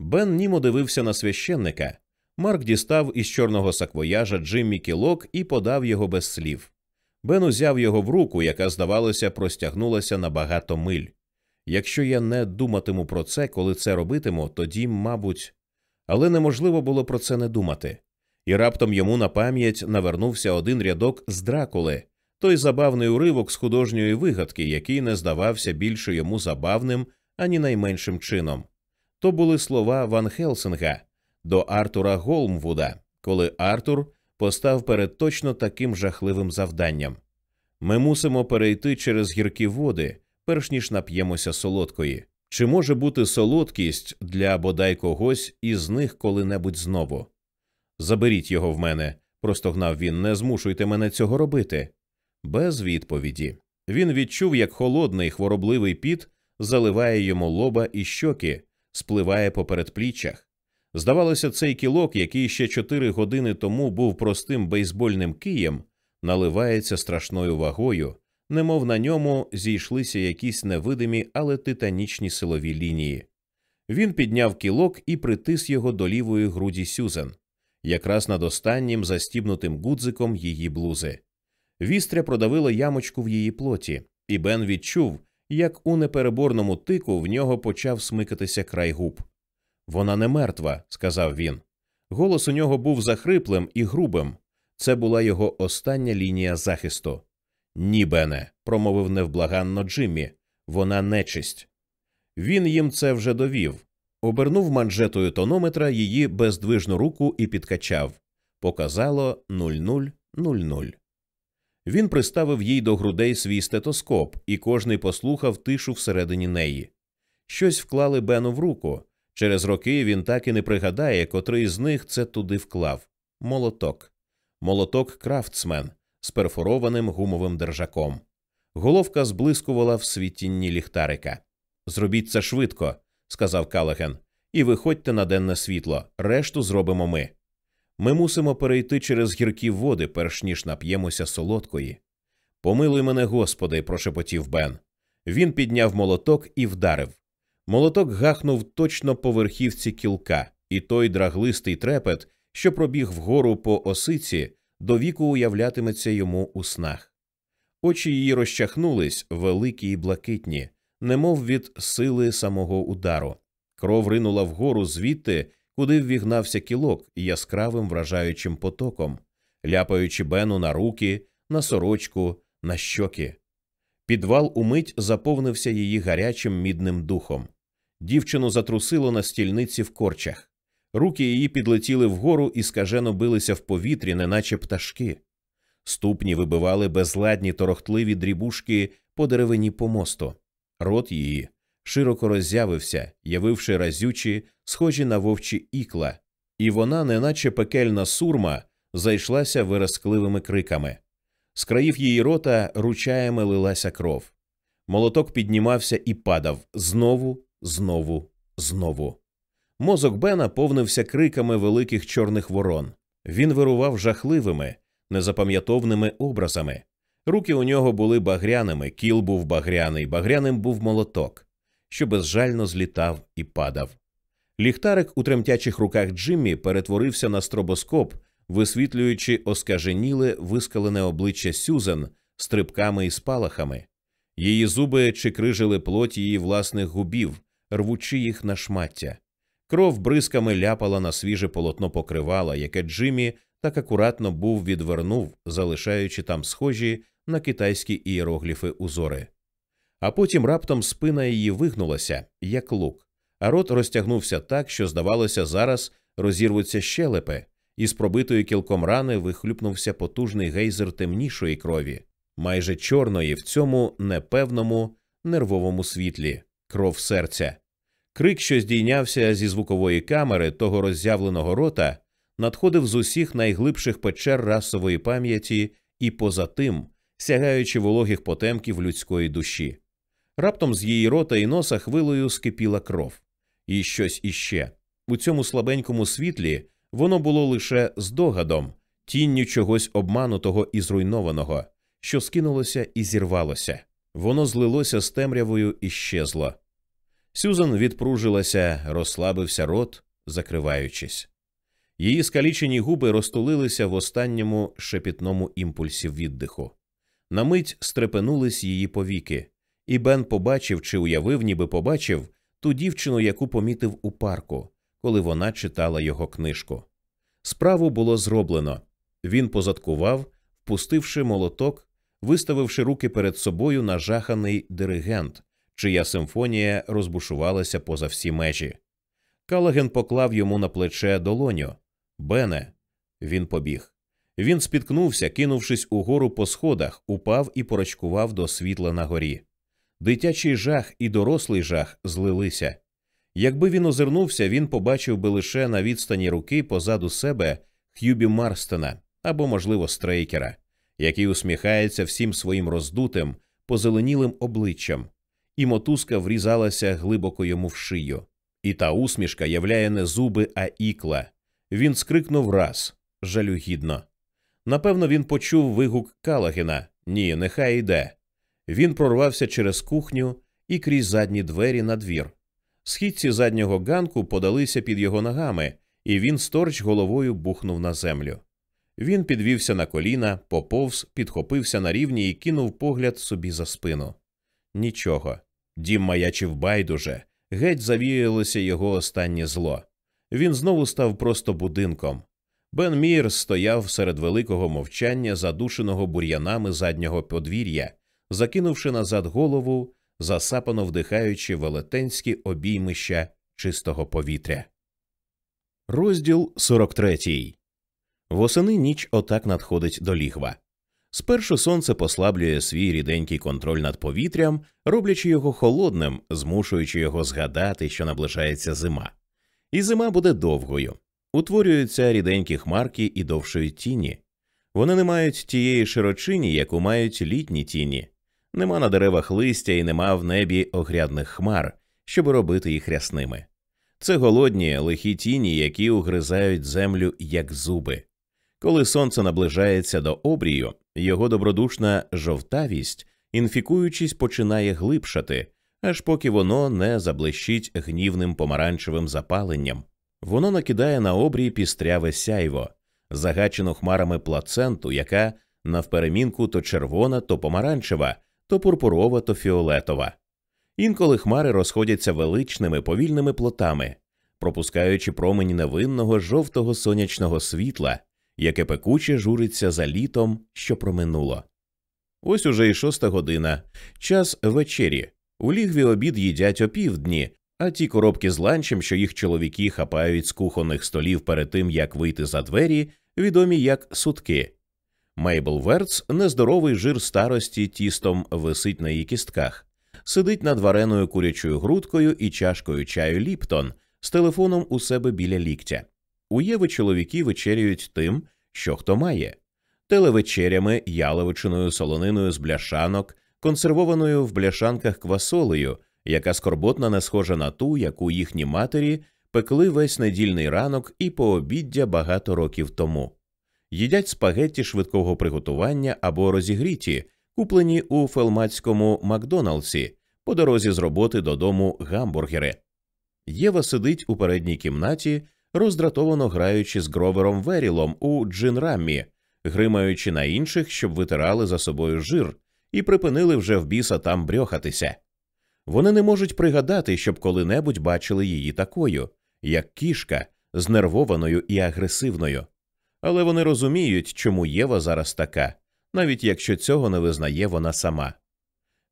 Бен німо дивився на священника. Марк дістав із чорного саквояжа Джиммі кілок і подав його без слів. Бен узяв його в руку, яка, здавалося, простягнулася на багато миль. Якщо я не думатиму про це, коли це робитиму, тоді, мабуть, але неможливо було про це не думати. І раптом йому на пам'ять навернувся один рядок з дракули, той забавний уривок з художньої вигадки, який не здавався більше йому забавним ані найменшим чином. То були слова Ван Хелсинга до Артура Голмвуда, коли Артур постав перед точно таким жахливим завданням. Ми мусимо перейти через гіркі води, перш ніж нап'ємося солодкої. Чи може бути солодкість для бодай когось із них коли-небудь знову? Заберіть його в мене, простогнав він, не змушуйте мене цього робити. Без відповіді. Він відчув, як холодний хворобливий піт заливає йому лоба і щоки, спливає по передпліччях. Здавалося, цей кілок, який ще чотири години тому був простим бейсбольним києм, наливається страшною вагою, немов на ньому зійшлися якісь невидимі, але титанічні силові лінії. Він підняв кілок і притис його до лівої груді Сюзен, якраз над останнім застібнутим гудзиком її блузи. Вістря продавило ямочку в її плоті, і Бен відчув, як у непереборному тику в нього почав смикатися край губ. Вона не мертва, сказав він. Голос у нього був захриплим і грубим. Це була його остання лінія захисту. Ні, Бене, промовив невблаганно Джиммі. Вона нечисть. Він їм це вже довів. Обернув манжетою тонометра її бездвижну руку і підкачав. Показало 0000. Він приставив їй до грудей свій стетоскоп, і кожний послухав тишу всередині неї. Щось вклали Бену в руку. Через роки він так і не пригадає, котрий з них це туди вклав молоток. Молоток крафтсмен з перфорованим гумовим держаком. Головка зблискувала в світінні ліхтарика. Зробіть це швидко, сказав Калаген, і виходьте на денне світло. Решту зробимо ми. Ми мусимо перейти через гіркі води, перш ніж нап'ємося солодкої. Помилуй мене, Господи, прошепотів Бен. Він підняв молоток і вдарив. Молоток гахнув точно по верхівці кілка, і той драглистий трепет, що пробіг вгору по осиці, до віку уявлятиметься йому у снах. Очі її розчахнулись, великі й блакитні, немов від сили самого удару. Кров ринула вгору звідти, куди ввігнався кілок яскравим вражаючим потоком, ляпаючи бену на руки, на сорочку, на щоки. Підвал умить заповнився її гарячим мідним духом. Дівчину затрусило на стільниці в корчах. Руки її підлетіли вгору і скажено билися в повітрі, неначе пташки. Ступні вибивали безладні торохтливі дрібушки по деревині помосту. Рот її широко роззявився, явивши разючі, схожі на вовчі ікла, і вона, неначе пекельна сурма, зайшлася виразкливими криками. З країв її рота ручаями лилася кров. Молоток піднімався і падав знову, знову, знову. Мозок Бена повнився криками великих чорних ворон. Він вирував жахливими, незапам'ятовними образами. Руки у нього були багряними, кіл був багряний, багряним був молоток, що безжально злітав і падав. Ліхтарик у тремтячих руках Джиммі перетворився на стробоскоп, висвітлюючи оскаженіле вискалене обличчя Сюзен стрибками і спалахами. Її зуби чикрижили плоть її власних губів, рвучи їх на шмаття. Кров бризками ляпала на свіже полотно покривала, яке Джиммі так акуратно був відвернув, залишаючи там схожі на китайські ієрогліфи узори. А потім раптом спина її вигнулася, як лук, а рот розтягнувся так, що, здавалося, зараз розірвуться щелепи, і з пробитої кілком рани вихлюпнувся потужний гейзер темнішої крові, майже чорної в цьому непевному нервовому світлі, кров серця. Крик, що здійнявся зі звукової камери того роззявленого рота, надходив з усіх найглибших печер расової пам'яті і поза тим, сягаючи вологих потемків людської душі. Раптом з її рота і носа хвилею скипіла кров, і щось іще. У цьому слабенькому світлі воно було лише здогадом, тінню чогось обманутого і зруйнованого, що скинулося і зірвалося. Воно злилося з темрявою і щезло. Сюзан відпружилася, розслабився рот, закриваючись. Її скалічені губи розтулилися в останньому шепітному імпульсі віддиху. На мить стрепенулись її повіки, і Бен побачив чи уявив, ніби побачив ту дівчину, яку помітив у парку, коли вона читала його книжку. Справу було зроблено. Він позадкував, впустивши молоток, виставивши руки перед собою нажаханий диригент, чия симфонія розбушувалася поза всі межі. Калаген поклав йому на плече долоню. Бене, він побіг. Він спіткнувся, кинувшись угору по сходах, упав і порачкував до світла на горі. Дитячий жах і дорослий жах злилися. Якби він озирнувся, він побачив би лише на відстані руки позаду себе Х'юбі Марстена або, можливо, Стрейкера, який усміхається всім своїм роздутим, позеленілим обличчям, і мотузка врізалася глибоко йому в шию. І та усмішка являє не зуби, а ікла. Він скрикнув раз жалюгідно. Напевно, він почув вигук Калагена ні, нехай йде. Він прорвався через кухню і крізь задні двері на двір. Східці заднього ганку подалися під його ногами, і він сторч головою бухнув на землю. Він підвівся на коліна, поповз, підхопився на рівні і кинув погляд собі за спину. Нічого. Дім маячив байдуже, геть завіялося його останнє зло. Він знову став просто будинком. Бен Мір стояв серед великого мовчання, задушеного бур'янами заднього подвір'я, закинувши назад голову, засапано вдихаючи велетенські обіймища чистого повітря. Розділ 43. Восени ніч отак надходить до лігва. Спершу сонце послаблює свій ріденький контроль над повітрям, роблячи його холодним, змушуючи його згадати, що наближається зима. І зима буде довгою. Утворюються ріденькі хмарки і довшої тіні. Вони не мають тієї широчині, яку мають літні тіні. Нема на деревах листя і нема в небі огрядних хмар, щоб робити їх рясними. Це голодні, лихі тіні, які угризають землю як зуби. Коли сонце наближається до обрію, його добродушна жовтавість, інфікуючись, починає глибшати, аж поки воно не заблищить гнівним помаранчевим запаленням. Воно накидає на обрій пістряве сяйво, загачену хмарами плаценту, яка навперемінку то червона, то помаранчева, то пурпурова, то фіолетова. Інколи хмари розходяться величними повільними плотами, пропускаючи промені невинного жовтого сонячного світла, яке пекуче журиться за літом, що проминуло. Ось уже й шоста година, час вечері. У лігві обід їдять опівдні, а ті коробки з ланчем, що їх чоловіки хапають з кухонних столів перед тим, як вийти за двері, відомі як сутки. Мейбл Верц, нездоровий жир старості тістом висить на її кістках, сидить над вареною курячою грудкою і чашкою чаю Ліптон з телефоном у себе біля ліктя. У Єви чоловіки вечеряють тим, що хто має телевечерями, яловичиною, солониною з бляшанок, консервованою в бляшанках квасолею, яка скорботна не схожа на ту, яку їхні матері пекли весь недільний ранок і пообіддя багато років тому. Їдять спагетті швидкого приготування або розігріті, куплені у фелматському Макдоналдсі по дорозі з роботи додому гамбургери. Єва сидить у передній кімнаті, роздратовано граючи з гровером Верілом у джинраммі, гримаючи на інших, щоб витирали за собою жир, і припинили вже в біса там брьохатися. Вони не можуть пригадати, щоб коли-небудь бачили її такою, як кішка, знервованою і агресивною. Але вони розуміють, чому Єва зараз така, навіть якщо цього не визнає вона сама.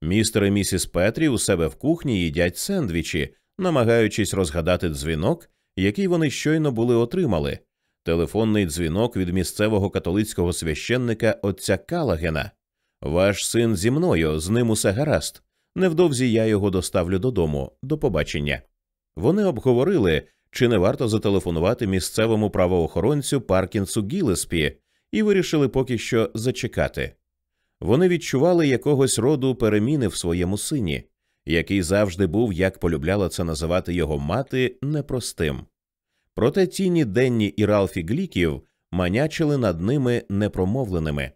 Містер і місіс Петрі у себе в кухні їдять сендвічі, намагаючись розгадати дзвінок, який вони щойно були отримали телефонний дзвінок від місцевого католицького священника отця Калагена. Ваш син зі мною, з ним усе гаразд. Невдовзі я його доставлю додому. До побачення. Вони обговорили, чи не варто зателефонувати місцевому правоохоронцю Паркінсу Гілеспі, і вирішили поки що зачекати. Вони відчували якогось роду переміни в своєму сині, який завжди був, як полюбляла це називати його мати, непростим. Проте тіні Денні і Ралфі Гліків манячили над ними непромовленими.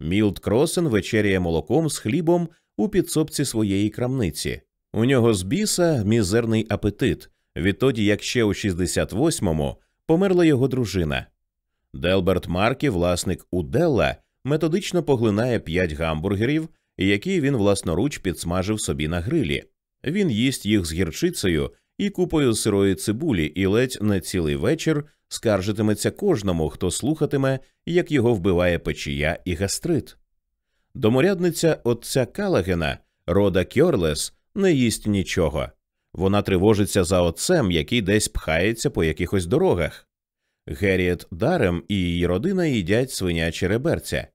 Мілт Кросен вечеряє молоком з хлібом у підсобці своєї крамниці. У нього з біса мізерний апетит, відтоді як ще у 68-му померла його дружина. Делберт Маркі, власник У Делла, методично поглинає п'ять гамбургерів, які він власноруч підсмажив собі на грилі. Він їсть їх з гірчицею і купою сирої цибулі, і ледь не цілий вечір скаржитиметься кожному, хто слухатиме, як його вбиває печія і гастрит. Доморядниця отця Калагена, рода Кьорлес, не їсть нічого. Вона тривожиться за отцем, який десь пхається по якихось дорогах. Герріет Дарем і її родина їдять свинячі реберця.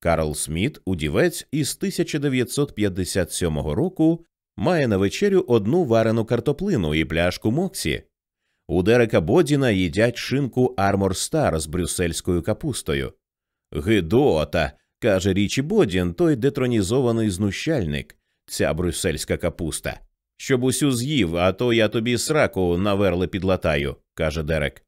Карл Сміт, удівець із 1957 року, має на вечерю одну варену картоплину і пляшку Моксі. У Дерека Бодіна їдять шинку Армор Стар з брюссельською капустою. Гидота, каже Річі Бодін, той детронізований знущальник, ця брюссельська капуста. Щоб усю з'їв, а то я тобі сраку на верли підлатаю, каже Дерек.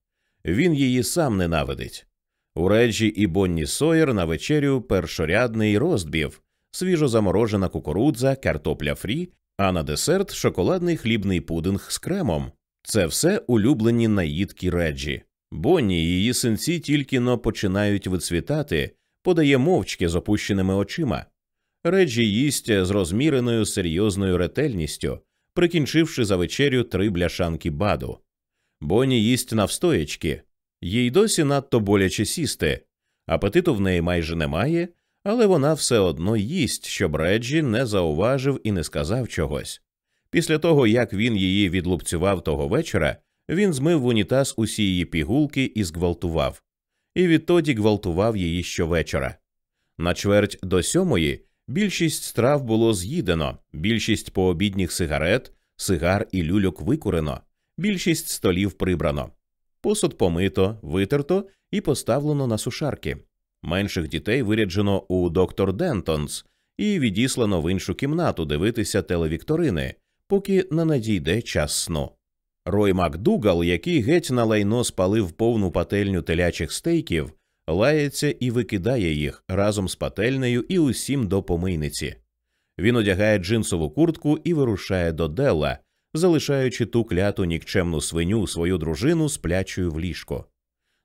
Він її сам ненавидить. У Реджі і Бонні Сойер на вечерю першорядний роздбів, свіжо заморожена кукурудза, картопля фрі, а на десерт шоколадний хлібний пудинг з кремом. Це все улюблені наїдки Реджі. Бонні і її синці тільки но починають вицвітати, подає мовчки з опущеними очима. Реджі їсть з розміреною серйозною ретельністю, прикінчивши за вечерю три бляшанки баду. Бонні їсть навстоячки, їй досі надто боляче сісти. Апетиту в неї майже немає, але вона все одно їсть, щоб Реджі не зауважив і не сказав чогось. Після того, як він її відлупцював того вечора, він змив в унітаз усі її пігулки і зґвалтував, і відтоді гвалтував її щовечора. На чверть до сьомої більшість страв було з'їдено, більшість пообідніх сигарет, сигар і люльок викурено, більшість столів прибрано. Посуд помито, витерто і поставлено на сушарки. Менших дітей виряджено у доктор Дентонс і відіслано в іншу кімнату дивитися телевікторини, поки не надійде час сну. Рой Макдугал, який геть на лайно спалив повну пательню телячих стейків, лається і викидає їх разом з пательнею і усім до помийниці. Він одягає джинсову куртку і вирушає до Делла, залишаючи ту кляту нікчемну свиню свою дружину сплячою в ліжко.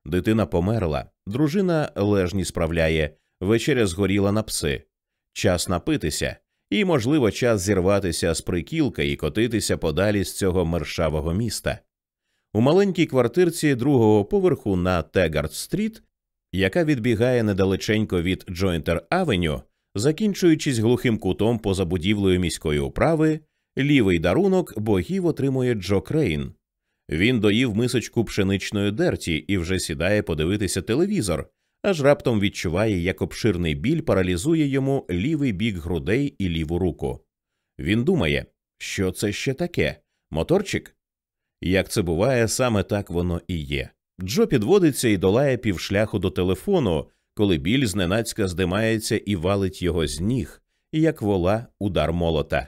Дитина померла, дружина лежні справляє, вечеря згоріла на пси. Час напитися, і, можливо, час зірватися з прикілка і котитися подалі з цього мершавого міста. У маленькій квартирці другого поверху на Тегард Стріт, яка відбігає недалеченько від Джойнтер Авеню, закінчуючись глухим кутом поза будівлею міської управи, лівий дарунок богів отримує Джо Крейн. Він доїв мисочку пшеничної дерті і вже сідає подивитися телевізор, аж раптом відчуває, як обширний біль паралізує йому лівий бік грудей і ліву руку. Він думає, що це ще таке? Моторчик? Як це буває, саме так воно і є. Джо підводиться і долає півшляху до телефону, коли біль зненацька здимається і валить його з ніг, як вола удар молота.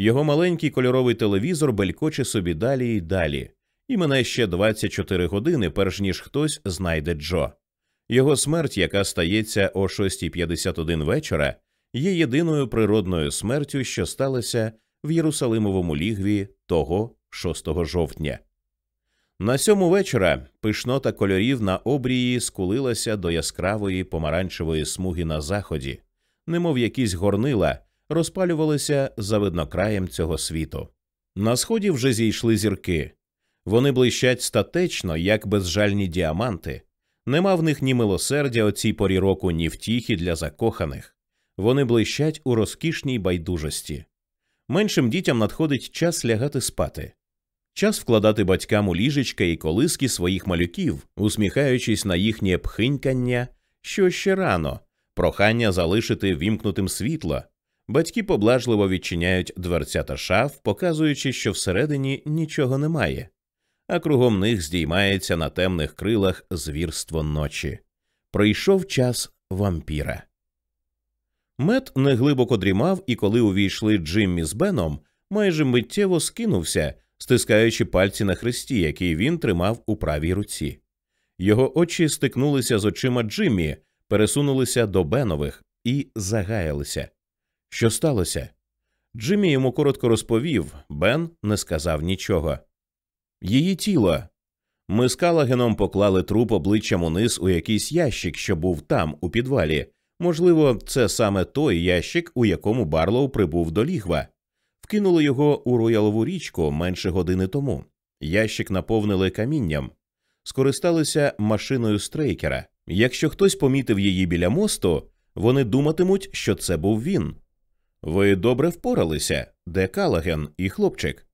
Його маленький кольоровий телевізор белькоче собі далі й далі, і мене ще 24 години, перш ніж хтось знайде Джо. Його смерть, яка стається о 6.51 вечора, є єдиною природною смертю, що сталася в Єрусалимовому лігві того 6 жовтня. На сьому вечора пишнота кольорів на обрії скулилася до яскравої помаранчевої смуги на заході, немов якісь горнила розпалювалися за виднокраєм цього світу. На сході вже зійшли зірки. Вони блищать статечно, як безжальні діаманти. Нема в них ні милосердя о цій порі року, ні втіхи для закоханих. Вони блищать у розкішній байдужості. Меншим дітям надходить час лягати спати, час вкладати батькам у ліжечка і колиски своїх малюків, усміхаючись на їхнє пхинькання, що ще рано, прохання залишити вімкнутим світло. Батьки поблажливо відчиняють дверця та шаф, показуючи, що всередині нічого немає а кругом них здіймається на темних крилах звірство ночі. Прийшов час вампіра. Мет неглибоко дрімав, і коли увійшли Джиммі з Беном, майже миттєво скинувся, стискаючи пальці на хресті, який він тримав у правій руці. Його очі стикнулися з очима Джиммі, пересунулися до Бенових і загаялися. Що сталося? Джиммі йому коротко розповів, Бен не сказав нічого. Її тіло. Ми з Калагеном поклали труп обличчям униз у якийсь ящик, що був там, у підвалі. Можливо, це саме той ящик, у якому Барлоу прибув до лігва. Вкинули його у роялову річку менше години тому. Ящик наповнили камінням, скористалися машиною стрейкера. Якщо хтось помітив її біля мосту, вони думатимуть, що це був він. Ви добре впоралися, де Калаген і хлопчик.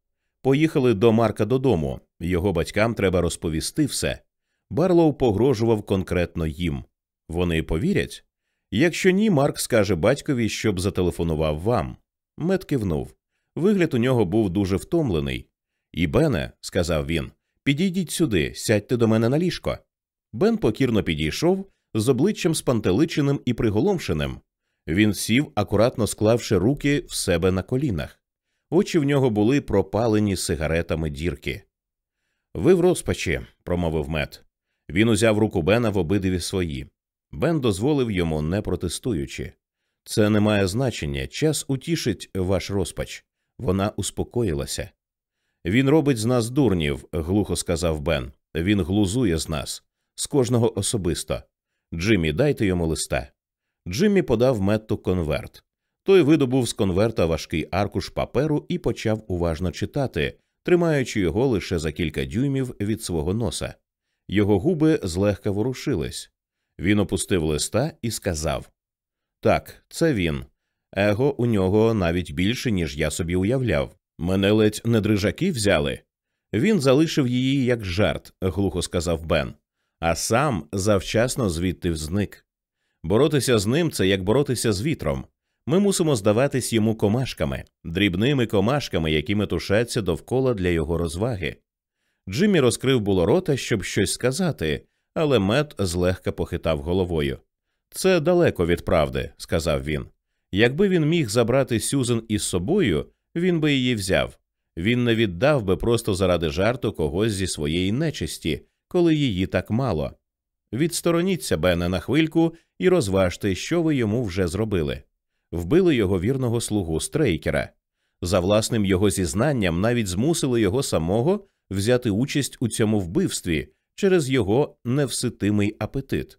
Поїхали до Марка додому. Його батькам треба розповісти все. Барлоу погрожував конкретно їм. Вони повірять? Якщо ні, Марк скаже батькові, щоб зателефонував вам. Мет кивнув. Вигляд у нього був дуже втомлений. І Бене, сказав він, підійдіть сюди, сядьте до мене на ліжко. Бен покірно підійшов з обличчям спантеличеним і приголомшеним. Він сів, акуратно склавши руки в себе на колінах. Очі в нього були пропалені сигаретами дірки. Ви в розпачі, промовив мед. Він узяв руку Бена в обидві свої. Бен дозволив йому, не протестуючи. Це не має значення. Час утішить ваш розпач. Вона успокоїлася. Він робить з нас дурнів, глухо сказав Бен. Він глузує з нас, з кожного особисто. Джиммі, дайте йому листа. Джиммі подав Метту конверт. Той видобув з конверта важкий аркуш паперу і почав уважно читати, тримаючи його лише за кілька дюймів від свого носа. Його губи злегка ворушились. Він опустив листа і сказав Так, це він. Его у нього навіть більше, ніж я собі уявляв. Мене ледь не дрижаки взяли. Він залишив її як жарт, глухо сказав Бен, а сам завчасно звідти зник. Боротися з ним це як боротися з вітром. Ми мусимо здаватись йому комашками, дрібними комашками, які метушаться довкола для його розваги. Джиммі розкрив було рота, щоб щось сказати, але мед злегка похитав головою. Це далеко від правди, сказав він. Якби він міг забрати Сюзен із собою, він би її взяв. Він не віддав би просто заради жарту когось зі своєї нечисті, коли її так мало. Відстороніться, Бене, на хвильку і розважте, що ви йому вже зробили. Вбили його вірного слугу Стрейкера. За власним його зізнанням навіть змусили його самого взяти участь у цьому вбивстві через його невситимий апетит.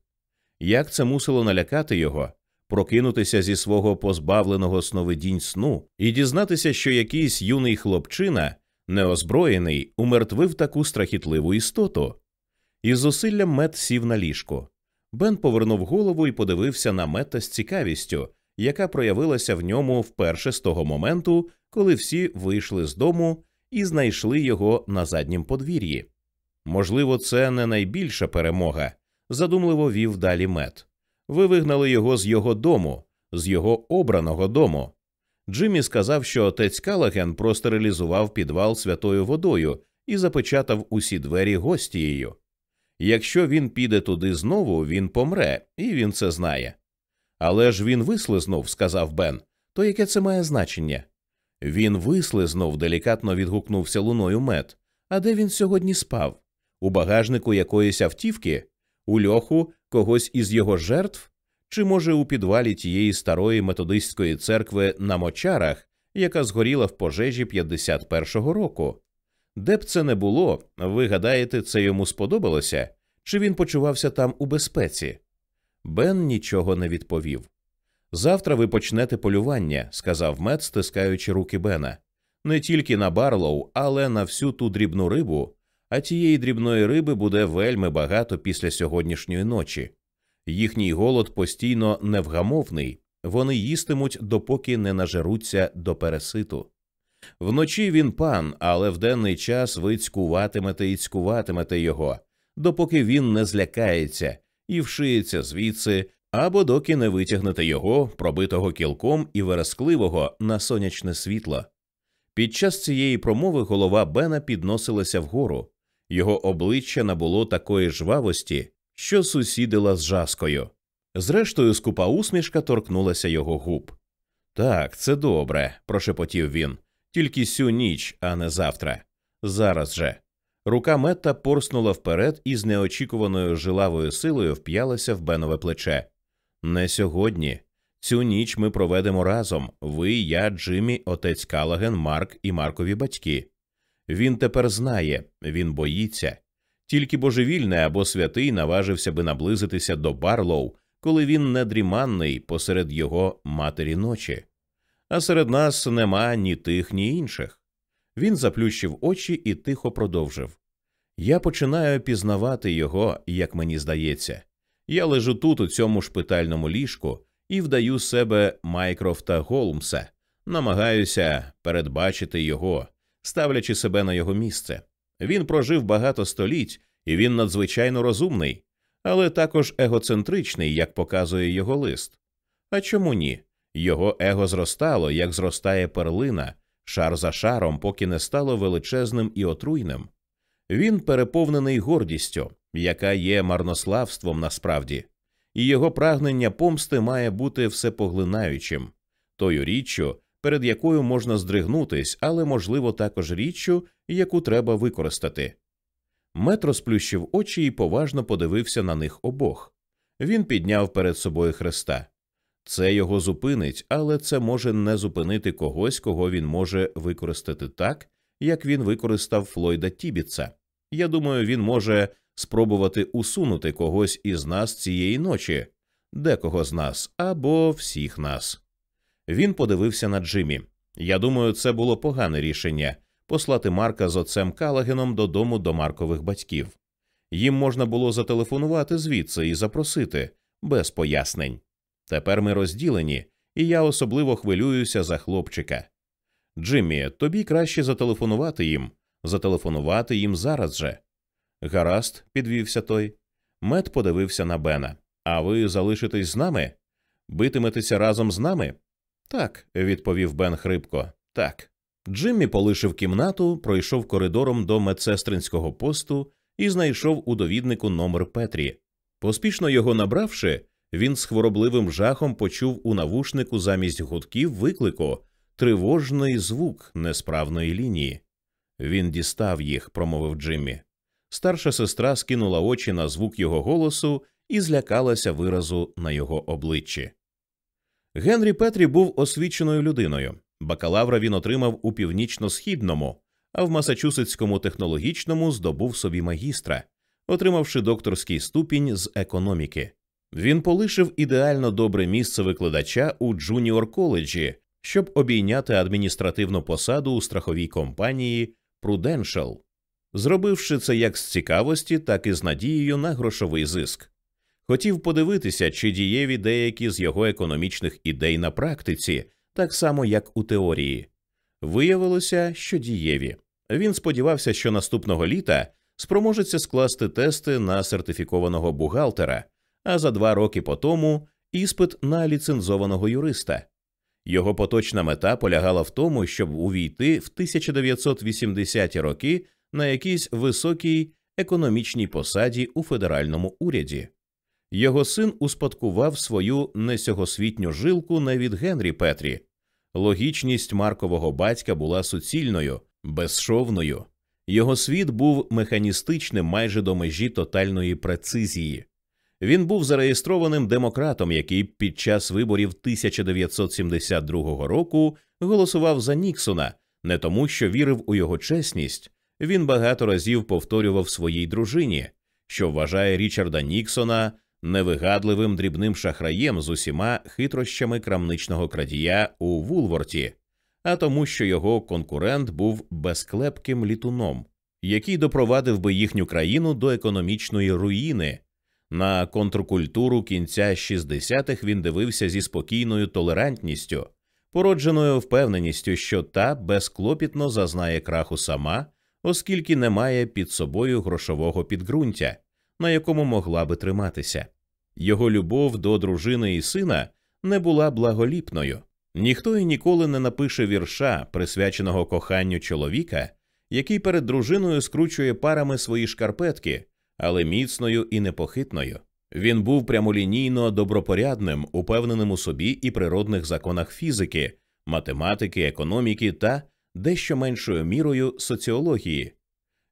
Як це мусило налякати його, прокинутися зі свого позбавленого сновидінь сну і дізнатися, що якийсь юний хлопчина, неозброєний, умертвив таку страхітливу істоту. Із зусиллям мед сів на ліжку. Бен повернув голову і подивився на мета з цікавістю, яка проявилася в ньому вперше з того моменту, коли всі вийшли з дому і знайшли його на заднім подвір'ї. Можливо, це не найбільша перемога, задумливо вів далі мед. Ви вигнали його з його дому, з його обраного дому. Джиммі сказав, що отець Калаген простерилізував підвал святою водою і запечатав усі двері гостією. Якщо він піде туди знову, він помре, і він це знає. Але ж він вислизнув, сказав Бен. То яке це має значення? Він вислизнув, делікатно відгукнувся луною мед. А де він сьогодні спав? У багажнику якоїсь автівки, у льоху когось із його жертв, чи, може, у підвалі тієї старої методистської церкви на мочарах, яка згоріла в пожежі 51-го року. Де б це не було, ви гадаєте, це йому сподобалося, чи він почувався там у безпеці? Бен нічого не відповів. Завтра ви почнете полювання, сказав мед, стискаючи руки Бена. Не тільки на Барлоу, але на всю ту дрібну рибу, а тієї дрібної риби буде вельми багато після сьогоднішньої ночі. Їхній голод постійно невгамовний, вони їстимуть, допоки не нажеруться до переситу. Вночі він пан, але в денний час ви цькуватимете і цькуватимете його, допоки він не злякається і вшиється звідси, або доки не витягнете його, пробитого кілком і верескливого на сонячне світло. Під час цієї промови голова Бена підносилася вгору, його обличчя набуло такої жвавості, що сусідила з жаскою. Зрештою, скупа усмішка торкнулася його губ. Так, це добре, прошепотів він. Тільки сю ніч, а не завтра. Зараз же. Рука Метта порснула вперед і з неочікуваною жилавою силою вп'ялася в Бенове плече. Не сьогодні. Цю ніч ми проведемо разом ви, я, Джиммі, отець Калаген, Марк і Маркові батьки. Він тепер знає, він боїться. Тільки божевільний або святий наважився би наблизитися до Барлоу, коли він недріманний посеред його матері ночі. А серед нас нема ні тих, ні інших. Він заплющив очі і тихо продовжив Я починаю пізнавати його, як мені здається. Я лежу тут, у цьому шпитальному ліжку, і вдаю себе Майкрофта Голмса, намагаюся передбачити його, ставлячи себе на його місце. Він прожив багато століть, і він надзвичайно розумний, але також егоцентричний, як показує його лист. А чому ні? Його его зростало, як зростає перлина, шар за шаром, поки не стало величезним і отруйним. Він переповнений гордістю, яка є марнославством насправді, і його прагнення помсти має бути всепоглинаючим, тою річчю, перед якою можна здригнутись, але, можливо, також річчю, яку треба використати. Мет розплющив очі і поважно подивився на них обох. Він підняв перед собою хреста. Це його зупинить, але це може не зупинити когось, кого він може використати так, як він використав Флойда Тібіца. Я думаю, він може спробувати усунути когось із нас цієї ночі, декого з нас або всіх нас. Він подивився на Джиммі. Я думаю, це було погане рішення послати Марка з отцем Калагеном додому до Маркових батьків. Їм можна було зателефонувати звідси і запросити без пояснень. Тепер ми розділені, і я особливо хвилююся за хлопчика. Джиммі, тобі краще зателефонувати їм, зателефонувати їм зараз же. Гаразд, підвівся той. Мед подивився на Бена. А ви залишитесь з нами? Битиметеся разом з нами? Так, відповів Бен хрипко. Так. Джиммі полишив кімнату, пройшов коридором до медсестринського посту і знайшов у довіднику номер Петрі. Поспішно його набравши, він з хворобливим жахом почув у навушнику замість гудків виклику тривожний звук несправної лінії. Він дістав їх, промовив Джиммі. Старша сестра скинула очі на звук його голосу і злякалася виразу на його обличчі. Генрі Петрі був освіченою людиною. Бакалавра він отримав у північно-східному, а в Масачусетському технологічному здобув собі магістра, отримавши докторський ступінь з економіки. Він полишив ідеально добре місце викладача у джуніор коледжі, щоб обійняти адміністративну посаду у страховій компанії Prudential, зробивши це як з цікавості, так і з надією на грошовий зиск. Хотів подивитися, чи дієві деякі з його економічних ідей на практиці, так само як у теорії. Виявилося, що дієві. Він сподівався, що наступного літа спроможеться скласти тести на сертифікованого бухгалтера, а за два роки по тому іспит на ліцензованого юриста. Його поточна мета полягала в тому, щоб увійти в 1980-ті роки на якійсь високій економічній посаді у федеральному уряді. Його син успадкував свою несьогосвітню жилку не від Генрі Петрі. Логічність Маркового батька була суцільною, безшовною. Його світ був механістичним майже до межі тотальної прецизії. Він був зареєстрованим демократом, який під час виборів 1972 року голосував за Ніксона, не тому, що вірив у його чесність. Він багато разів повторював своїй дружині, що вважає Річарда Ніксона невигадливим дрібним шахраєм з усіма хитрощами крамничного крадія у Вулворті, а тому, що його конкурент був безклепким літуном, який допровадив би їхню країну до економічної руїни. На контркультуру кінця 60-х він дивився зі спокійною толерантністю, породженою впевненістю, що та безклопітно зазнає краху сама, оскільки не має під собою грошового підґрунтя, на якому могла би триматися. Його любов до дружини і сина не була благоліпною. Ніхто і ніколи не напише вірша, присвяченого коханню чоловіка, який перед дружиною скручує парами свої шкарпетки, але міцною і непохитною. Він був прямолінійно добропорядним, упевненим у собі і природних законах фізики, математики, економіки та дещо меншою мірою соціології.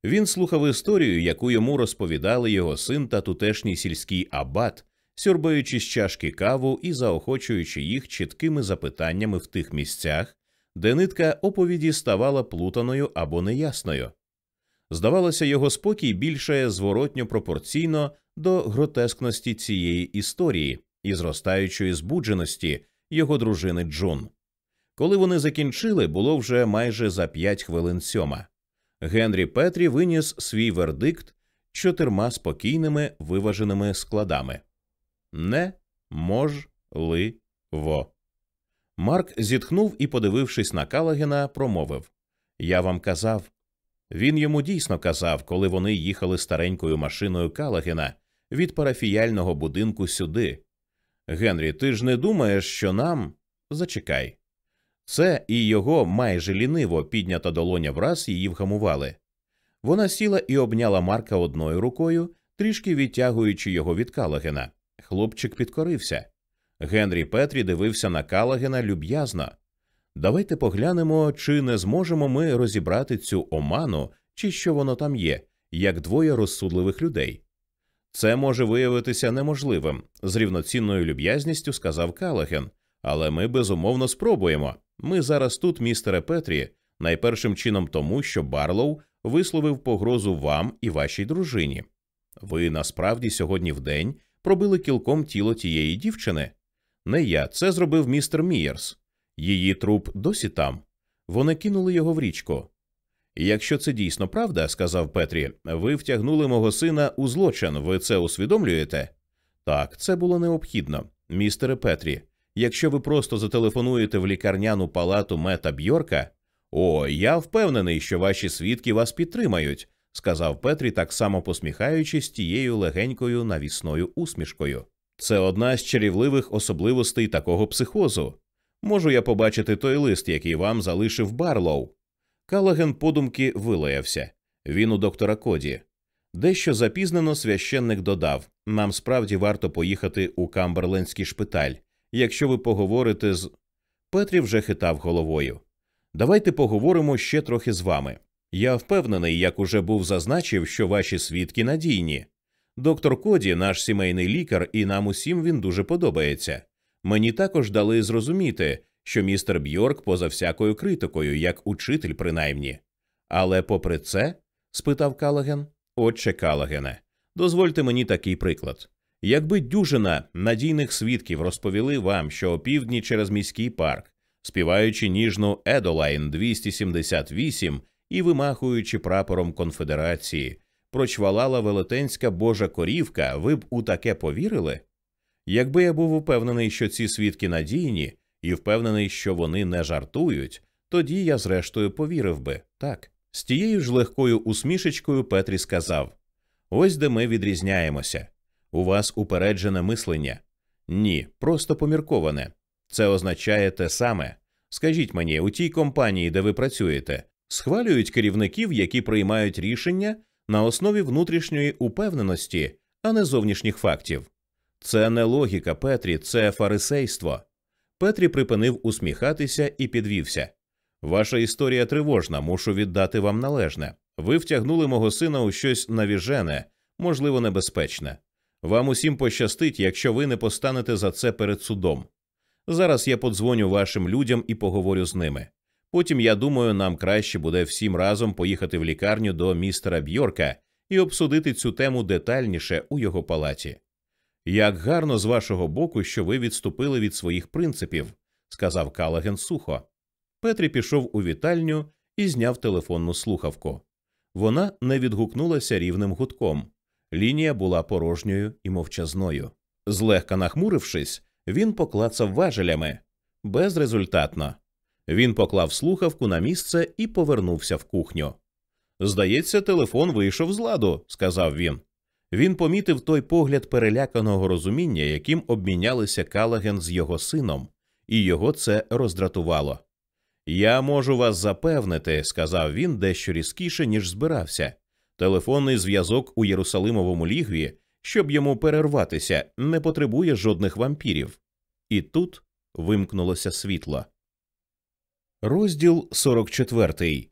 Він слухав історію, яку йому розповідали його син та тутешній сільський абат, сьорбаючи з чашки каву і заохочуючи їх чіткими запитаннями в тих місцях, де нитка оповіді ставала плутаною або неясною. Здавалося, його спокій більше зворотньо пропорційно до гротескності цієї історії і зростаючої збудженості його дружини Джун. Коли вони закінчили, було вже майже за п'ять хвилин сьома. Генрі Петрі виніс свій вердикт чотирма спокійними виваженими складами неможливо. Марк зітхнув і, подивившись на Калагена, промовив Я вам казав. Він йому дійсно казав, коли вони їхали старенькою машиною Калагена від парафіяльного будинку сюди. Генрі, ти ж не думаєш, що нам. Зачекай. Це і його майже ліниво піднята долоня враз її вгамували. Вона сіла і обняла Марка одною рукою, трішки відтягуючи його від Калагена. Хлопчик підкорився. Генрі Петрі дивився на Калагена люб'язно. Давайте поглянемо, чи не зможемо ми розібрати цю оману, чи що воно там є, як двоє розсудливих людей. Це може виявитися неможливим, з рівноцінною люб'язністю сказав Калаген, але ми безумовно спробуємо. Ми зараз тут, містере Петрі, найпершим чином тому, що Барлоу висловив погрозу вам і вашій дружині. Ви насправді сьогодні в день пробили кілком тіло тієї дівчини. Не я, це зробив містер Мієрс. Її труп досі там. Вони кинули його в річку. Якщо це дійсно правда, сказав Петрі, ви втягнули мого сина у злочин. Ви це усвідомлюєте? Так, це було необхідно, містере Петрі. Якщо ви просто зателефонуєте в лікарняну палату мета Бьорка, о, я впевнений, що ваші свідки вас підтримають, сказав Петрі, так само посміхаючись тією легенькою навісною усмішкою. Це одна з чарівливих особливостей такого психозу. Можу я побачити той лист, який вам залишив Барлоу. Калаген подумки вилаявся. Він у доктора Коді. Дещо запізнено священник додав нам справді варто поїхати у Камберлендський шпиталь, якщо ви поговорите з. Петрі вже хитав головою. Давайте поговоримо ще трохи з вами. Я впевнений, як уже був зазначив, що ваші свідки надійні. Доктор Коді, наш сімейний лікар, і нам усім він дуже подобається. Мені також дали зрозуміти, що містер Бьорк поза всякою критикою, як учитель, принаймні. Але попри це, спитав Калаген, отче Калагене, дозвольте мені такий приклад. Якби дюжина надійних свідків розповіли вам, що опівдні через міський парк, співаючи ніжну Едолайн 278 і вимахуючи прапором конфедерації, прочвалала велетенська божа корівка, ви б у таке повірили? Якби я був упевнений, що ці свідки надійні, і впевнений, що вони не жартують, тоді я зрештою повірив би так. З тією ж легкою усмішечкою Петрі сказав Ось де ми відрізняємося. У вас упереджене мислення. Ні, просто помірковане. Це означає те саме. Скажіть мені, у тій компанії, де ви працюєте, схвалюють керівників, які приймають рішення на основі внутрішньої упевненості, а не зовнішніх фактів. Це не логіка, Петрі, це фарисейство. Петрі припинив усміхатися і підвівся. Ваша історія тривожна, мушу віддати вам належне. Ви втягнули мого сина у щось навіжене, можливо, небезпечне. Вам усім пощастить, якщо ви не постанете за це перед судом. Зараз я подзвоню вашим людям і поговорю з ними. Потім, я думаю, нам краще буде всім разом поїхати в лікарню до містера Бьорка і обсудити цю тему детальніше у його палаті. Як гарно з вашого боку, що ви відступили від своїх принципів, сказав Калаген сухо. Петрі пішов у вітальню і зняв телефонну слухавку. Вона не відгукнулася рівним гудком. Лінія була порожньою і мовчазною. Злегка нахмурившись, він поклацав важелями безрезультатно. Він поклав слухавку на місце і повернувся в кухню. Здається, телефон вийшов з ладу, сказав він. Він помітив той погляд переляканого розуміння, яким обмінялися Калаген з його сином, і його це роздратувало. Я можу вас запевнити, сказав він дещо різкіше, ніж збирався. Телефонний зв'язок у Єрусалимовому лігві, щоб йому перерватися, не потребує жодних вампірів. І тут вимкнулося світло. Розділ 44.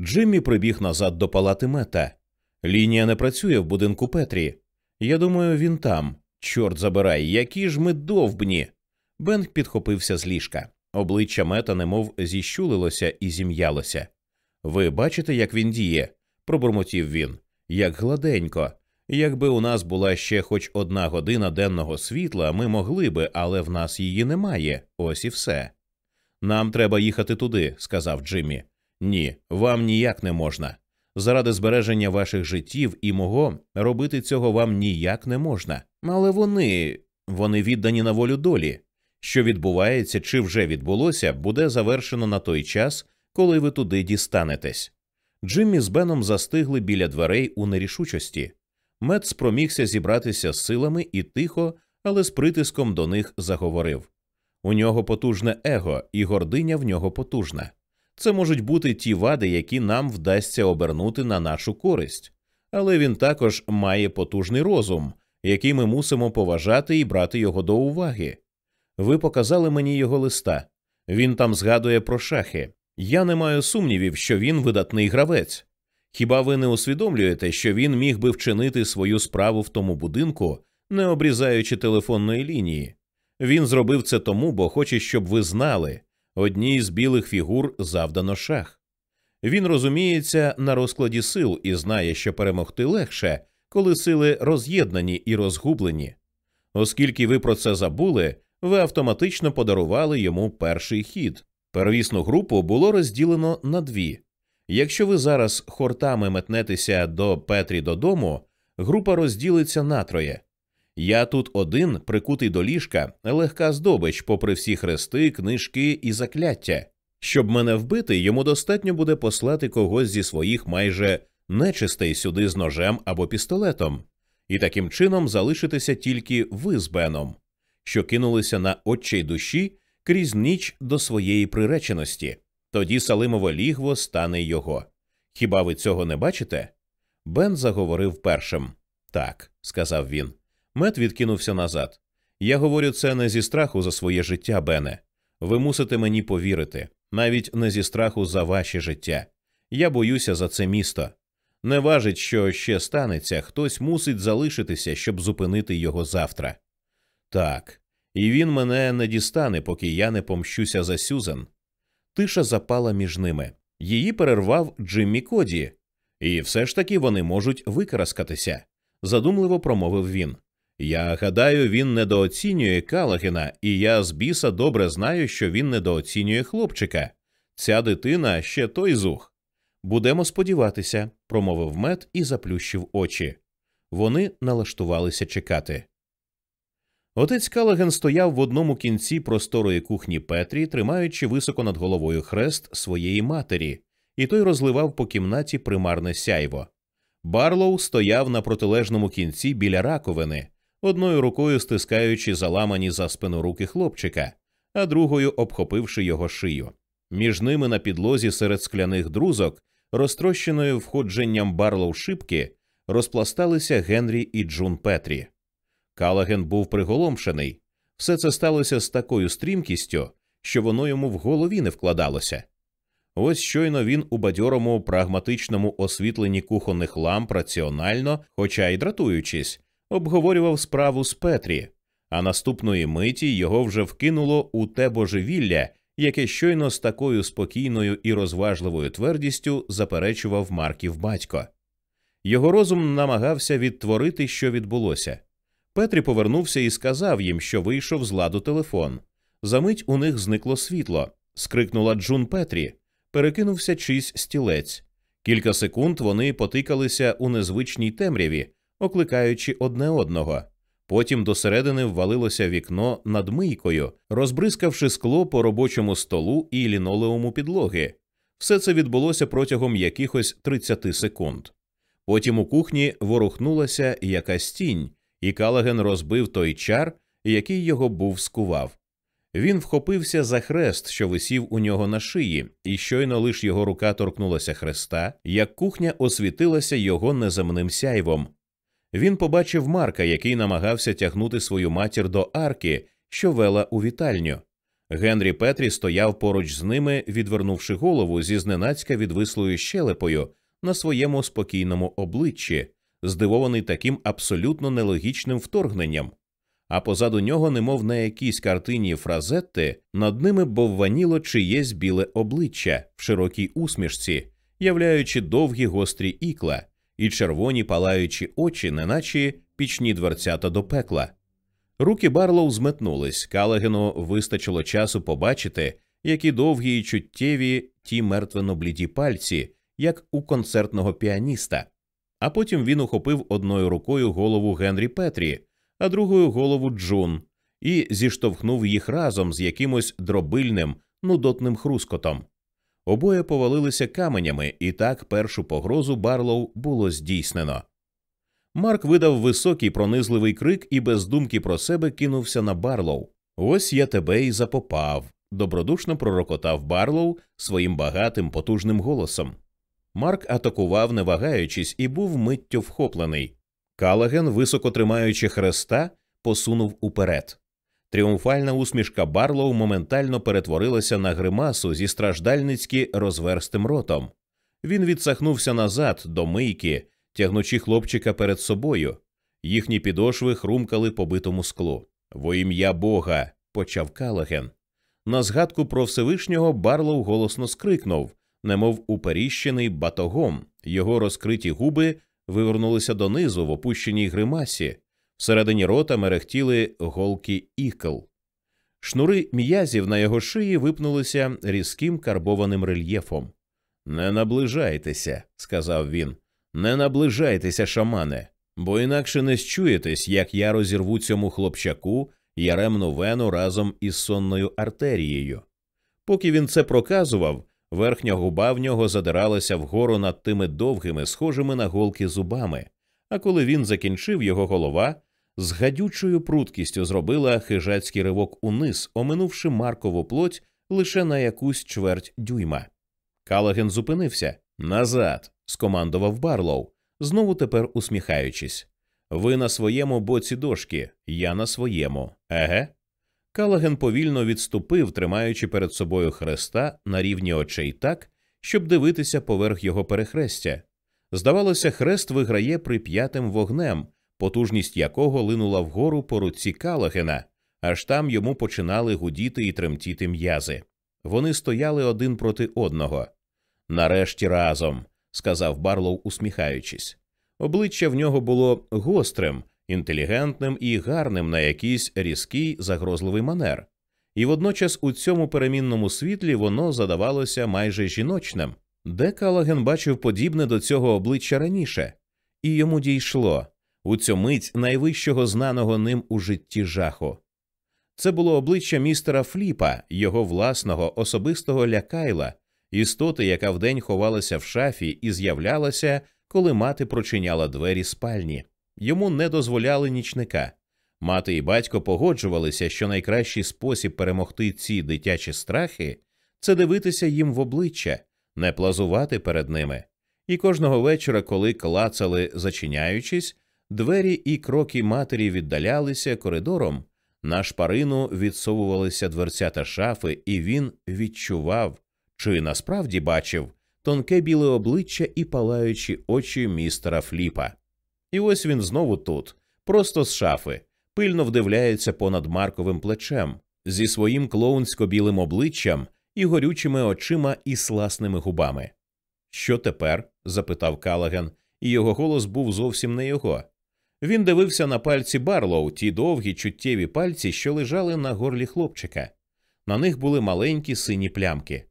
Джиммі прибіг назад до палати мета. Лінія не працює в будинку Петрі. Я думаю, він там. Чорт забирай, які ж ми довбні. Бенк підхопився з ліжка. Обличчя мета немов зіщулилося і зім'ялося. Ви бачите, як він діє? пробурмотів він. Як гладенько. Якби у нас була ще хоч одна година денного світла, ми могли би, але в нас її немає. Ось і все. Нам треба їхати туди, сказав Джиммі. Ні, вам ніяк не можна. Заради збереження ваших життів і мого робити цього вам ніяк не можна. Але вони вони віддані на волю долі. Що відбувається чи вже відбулося, буде завершено на той час, коли ви туди дістанетесь. Джиммі з Беном застигли біля дверей у нерішучості. Мед спромігся зібратися з силами і тихо, але з притиском до них заговорив. У нього потужне его, і гординя в нього потужна. Це можуть бути ті вади, які нам вдасться обернути на нашу користь, але він також має потужний розум, який ми мусимо поважати і брати його до уваги. Ви показали мені його листа. Він там згадує про шахи. Я не маю сумнівів, що він видатний гравець. Хіба ви не усвідомлюєте, що він міг би вчинити свою справу в тому будинку, не обрізаючи телефонної лінії? Він зробив це тому, бо хоче, щоб ви знали одній з білих фігур завдано шах. Він розуміється на розкладі сил і знає, що перемогти легше, коли сили роз'єднані і розгублені. Оскільки ви про це забули, ви автоматично подарували йому перший хід. Первісну групу було розділено на дві. Якщо ви зараз хортами метнетеся до Петрі додому, група розділиться на троє. Я тут один, прикутий до ліжка, легка здобич, попри всі хрести, книжки і закляття. Щоб мене вбити, йому достатньо буде послати когось зі своїх майже нечистей сюди з ножем або пістолетом. і таким чином залишитеся тільки ви з Беном, що кинулися на отчай душі крізь ніч до своєї приреченості. Тоді Салимове лігво стане його. Хіба ви цього не бачите? Бен заговорив першим. Так, сказав він. Мет відкинувся назад. Я говорю це не зі страху за своє життя, Бене. Ви мусите мені повірити, навіть не зі страху за ваше життя. Я боюся за це місто. Не важить, що ще станеться, хтось мусить залишитися, щоб зупинити його завтра. Так, і він мене не дістане, поки я не помщуся за Сюзан. Тиша запала між ними. Її перервав Джиммі Коді, і все ж таки вони можуть викараскатися, задумливо промовив він. Я гадаю, він недооцінює Калагена, і я з біса добре знаю, що він недооцінює хлопчика. Ця дитина ще той зух. Будемо сподіватися, промовив мед і заплющив очі. Вони налаштувалися чекати. Отець Калаген стояв в одному кінці просторої кухні Петрі, тримаючи високо над головою хрест своєї матері, і той розливав по кімнаті примарне сяйво. Барлоу стояв на протилежному кінці біля раковини, одною рукою стискаючи заламані за спину руки хлопчика, а другою обхопивши його шию. Між ними на підлозі серед скляних друзок, розтрощеною входженням Барлоу шибки, розпласталися Генрі і Джун Петрі. Калаген був приголомшений. Все це сталося з такою стрімкістю, що воно йому в голові не вкладалося. Ось щойно він у бадьорому прагматичному освітленні кухонних ламп раціонально, хоча й дратуючись, обговорював справу з Петрі, а наступної миті його вже вкинуло у те божевілля, яке щойно з такою спокійною і розважливою твердістю заперечував Марків батько. Його розум намагався відтворити, що відбулося. Петрі повернувся і сказав їм, що вийшов з ладу телефон. Замить у них зникло світло. Скрикнула Джун Петрі, перекинувся чийсь стілець. Кілька секунд вони потикалися у незвичній темряві, окликаючи одне одного. Потім досередини ввалилося вікно над мийкою, розбризкавши скло по робочому столу і лінолеуму підлоги. Все це відбулося протягом якихось 30 секунд. Потім у кухні ворухнулася якась тінь, і Калаген розбив той чар, який його був скував. Він вхопився за хрест, що висів у нього на шиї, і щойно лиш його рука торкнулася хреста, як кухня освітилася його неземним сяйвом. Він побачив Марка, який намагався тягнути свою матір до арки, що вела у вітальню. Генрі Петрі стояв поруч з ними, відвернувши голову зі зненацька відвислою щелепою на своєму спокійному обличчі, здивований таким абсолютно нелогічним вторгненням. А позаду нього, немов на якійсь картині фразетти, над ними бовваніло чиєсь біле обличчя в широкій усмішці, являючи довгі гострі ікла і червоні палаючі очі, неначе пічні дверцята до пекла. Руки Барлоу зметнулись, Калагену вистачило часу побачити, які довгі й чуттєві ті мертвено бліді пальці, як у концертного піаніста. А потім він ухопив одною рукою голову Генрі Петрі, а другою голову Джун, і зіштовхнув їх разом з якимось дробильним, нудотним хрускотом. Обоє повалилися каменями, і так першу погрозу Барлоу було здійснено. Марк видав високий пронизливий крик і без думки про себе кинувся на Барлоу. Ось я тебе і запопав. добродушно пророкотав Барлоу своїм багатим потужним голосом. Марк атакував, не вагаючись, і був миттю вхоплений. Калаген, високо тримаючи хреста, посунув уперед. Тріумфальна усмішка Барлоу моментально перетворилася на гримасу зі страждальницьки розверстим ротом. Він відсахнувся назад до мийки, тягнучи хлопчика перед собою. Їхні підошви хрумкали по битому склу. Во ім'я Бога, почав Калаген. На згадку про Всевишнього Барлоу голосно скрикнув, немов уперіщений батогом. Його розкриті губи вивернулися донизу в опущеній гримасі. Всередині рота мерехтіли голки ікл. Шнури м'язів на його шиї випнулися різким карбованим рельєфом. Не наближайтеся, сказав він, не наближайтеся, шамане, бо інакше не счуєтесь, як я розірву цьому хлопчаку яремну вену разом із сонною артерією. Поки він це проказував, верхня губа в нього задиралася вгору над тими довгими, схожими на голки зубами, а коли він закінчив, його голова з гадючою пруткістю зробила хижацький ривок униз, оминувши Маркову плоть лише на якусь чверть дюйма. Калаген зупинився назад, скомандував Барлоу, знову тепер усміхаючись. Ви на своєму боці дошки, я на своєму, еге? Калаген повільно відступив, тримаючи перед собою хреста на рівні очей так, щоб дивитися поверх його перехрестя. Здавалося, хрест виграє прип'ятим вогнем, потужність якого линула вгору по руці Калагена, аж там йому починали гудіти і тремтіти м'язи. Вони стояли один проти одного. Нарешті разом, сказав Барлоу, усміхаючись. Обличчя в нього було гострим, інтелігентним і гарним на якийсь різкий загрозливий манер, і водночас у цьому перемінному світлі воно задавалося майже жіночним. Де Калаген бачив подібне до цього обличчя раніше, і йому дійшло у цю мить найвищого знаного ним у житті жаху. Це було обличчя містера Фліпа, його власного особистого лякайла, істоти, яка вдень ховалася в шафі і з'являлася, коли мати прочиняла двері спальні. Йому не дозволяли нічника. Мати і батько погоджувалися, що найкращий спосіб перемогти ці дитячі страхи це дивитися їм в обличчя, не плазувати перед ними. І кожного вечора, коли клацали, зачиняючись, двері і кроки матері віддалялися коридором, на шпарину відсовувалися дверця та шафи, і він відчував, чи насправді бачив тонке біле обличчя і палаючі очі містера Фліпа. І ось він знову тут, просто з шафи, пильно вдивляється понад Марковим плечем, зі своїм клоунсько білим обличчям і горючими очима і сласними губами. Що тепер? запитав Калаген, і його голос був зовсім не його. Він дивився на пальці Барлоу, ті довгі чуттєві пальці, що лежали на горлі хлопчика. На них були маленькі сині плямки.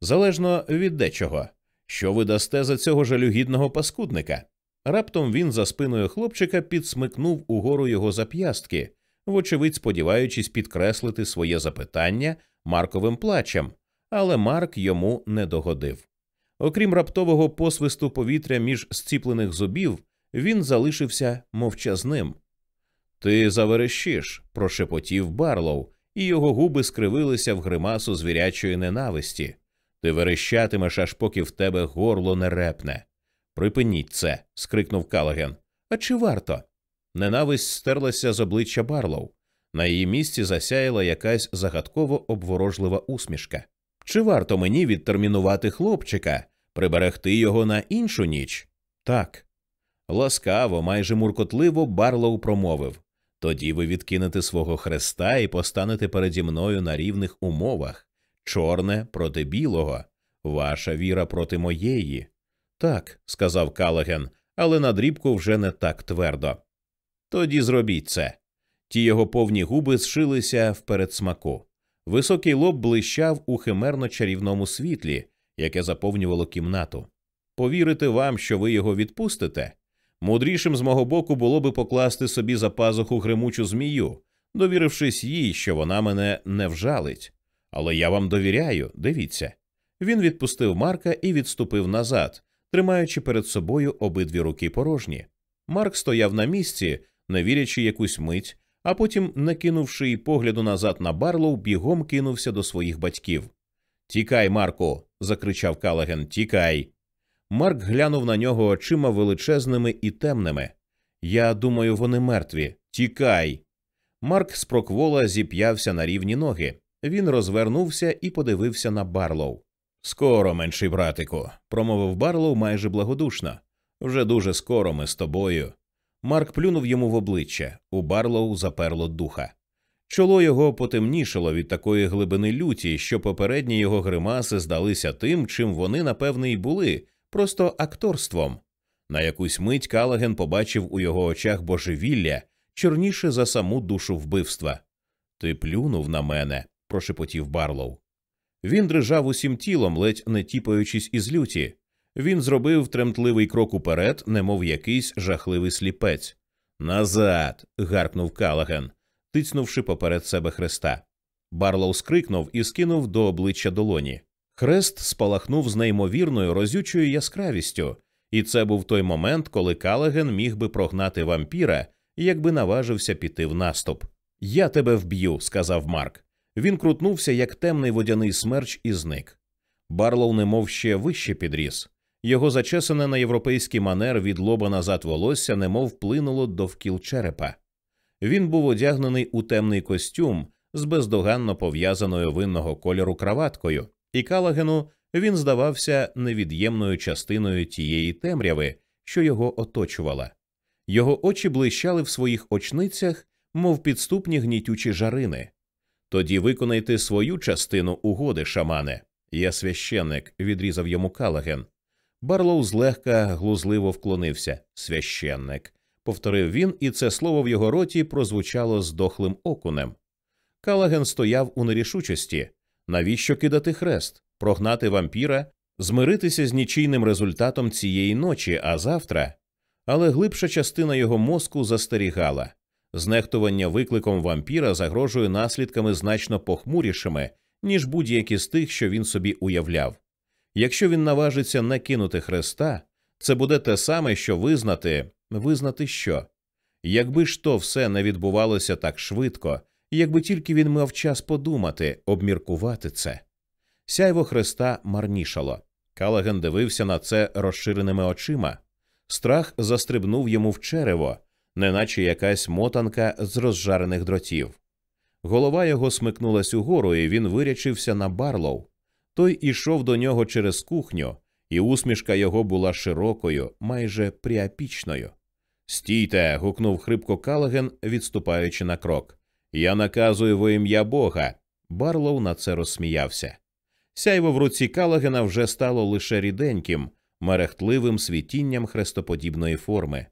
Залежно від дечого, що ви дасте за цього жалюгідного паскудника. Раптом він за спиною хлопчика підсмикнув угору його зап'ястки, вочевидь, сподіваючись підкреслити своє запитання Марковим плачем, але Марк йому не догодив. Окрім раптового посвисту повітря між зціплених зубів, він залишився мовчазним. Ти заверещиш, прошепотів Барлоу, і його губи скривилися в гримасу звірячої ненависті. Ти верещатимеш, аж поки в тебе горло не репне. Припиніть це. скрикнув Калаген. А чи варто? Ненависть стерлася з обличчя Барлоу. На її місці засяяла якась загадково обворожлива усмішка. Чи варто мені відтермінувати хлопчика, приберегти його на іншу ніч? Так. Ласкаво, майже муркотливо Барлоу промовив тоді ви відкинете свого хреста і постанете переді мною на рівних умовах чорне проти білого, ваша віра проти моєї. Так, сказав Калаген, але на дрібку вже не так твердо. Тоді зробіть це. Ті його повні губи зшилися в передсмаку. Високий лоб блищав у химерно чарівному світлі, яке заповнювало кімнату. Повірити вам, що ви його відпустите? Мудрішим з мого боку було би покласти собі за пазуху гримучу змію, довірившись їй, що вона мене не вжалить. Але я вам довіряю, дивіться. Він відпустив Марка і відступив назад, тримаючи перед собою обидві руки порожні. Марк стояв на місці, не вірячи якусь мить, а потім, не кинувши й погляду назад на Барлоу, бігом кинувся до своїх батьків. Тікай, Марку. закричав Калаген, тікай. Марк глянув на нього очима величезними і темними. Я думаю, вони мертві. Тікай. Марк з проквола зіп'явся на рівні ноги. Він розвернувся і подивився на Барлоу. Скоро, менший братику, промовив Барлоу майже благодушно. Вже дуже скоро ми з тобою. Марк плюнув йому в обличчя. У Барлоу заперло духа. Чоло його потемнішало від такої глибини люті, що попередні його гримаси здалися тим, чим вони, напевне, й були, просто акторством. На якусь мить Калаген побачив у його очах божевілля чорніше за саму душу вбивства. Ти плюнув на мене, прошепотів Барлоу. Він дрижав усім тілом, ледь не тіпаючись із люті. Він зробив тремтливий крок уперед, немов якийсь жахливий сліпець. Назад. гаркнув Калаген, тицнувши поперед себе хреста. Барлоу скрикнув і скинув до обличчя долоні. Хрест спалахнув з неймовірною розючою яскравістю, І це був той момент, коли Калаген міг би прогнати вампіра, якби наважився піти в наступ. Я тебе вб'ю, сказав Марк. Він крутнувся, як темний водяний смерч, і зник. Барлоу немов ще вище підріс. Його зачесане на європейський манер від лоба назад волосся, немов вплинуло довкіл черепа. Він був одягнений у темний костюм з бездоганно пов'язаною винного кольору краваткою, і Калагену він здавався невід'ємною частиною тієї темряви, що його оточувала. Його очі блищали в своїх очницях, мов підступні гнітючі жарини. Тоді виконайте свою частину угоди, шамане. Я священник, відрізав йому Калаген. Барлоу злегка глузливо вклонився. Священник, повторив він, і це слово в його роті прозвучало здохлим окунем. Калаген стояв у нерішучості. Навіщо кидати хрест, прогнати вампіра, змиритися з нічийним результатом цієї ночі, а завтра. Але глибша частина його мозку застерігала знехтування викликом вампіра загрожує наслідками значно похмурішими, ніж будь-які з тих, що він собі уявляв. Якщо він наважиться не кинути хреста, це буде те саме, що визнати, визнати що. Якби ж то все не відбувалося так швидко, якби тільки він мав час подумати, обміркувати це. Сяйво хреста марнішало. Калаген дивився на це розширеними очима. Страх застрибнув йому в черево, неначе якась мотанка з розжарених дротів. Голова його смикнулась угору, і він вирячився на Барлоу. Той ішов до нього через кухню, і усмішка його була широкою, майже пріапічною. Стійте. гукнув хрипко Калаген, відступаючи на крок. Я наказую во ім'я Бога. Барлоу на це розсміявся. Сяйво в руці Калагена вже стало лише ріденьким, мерехтливим світінням хрестоподібної форми.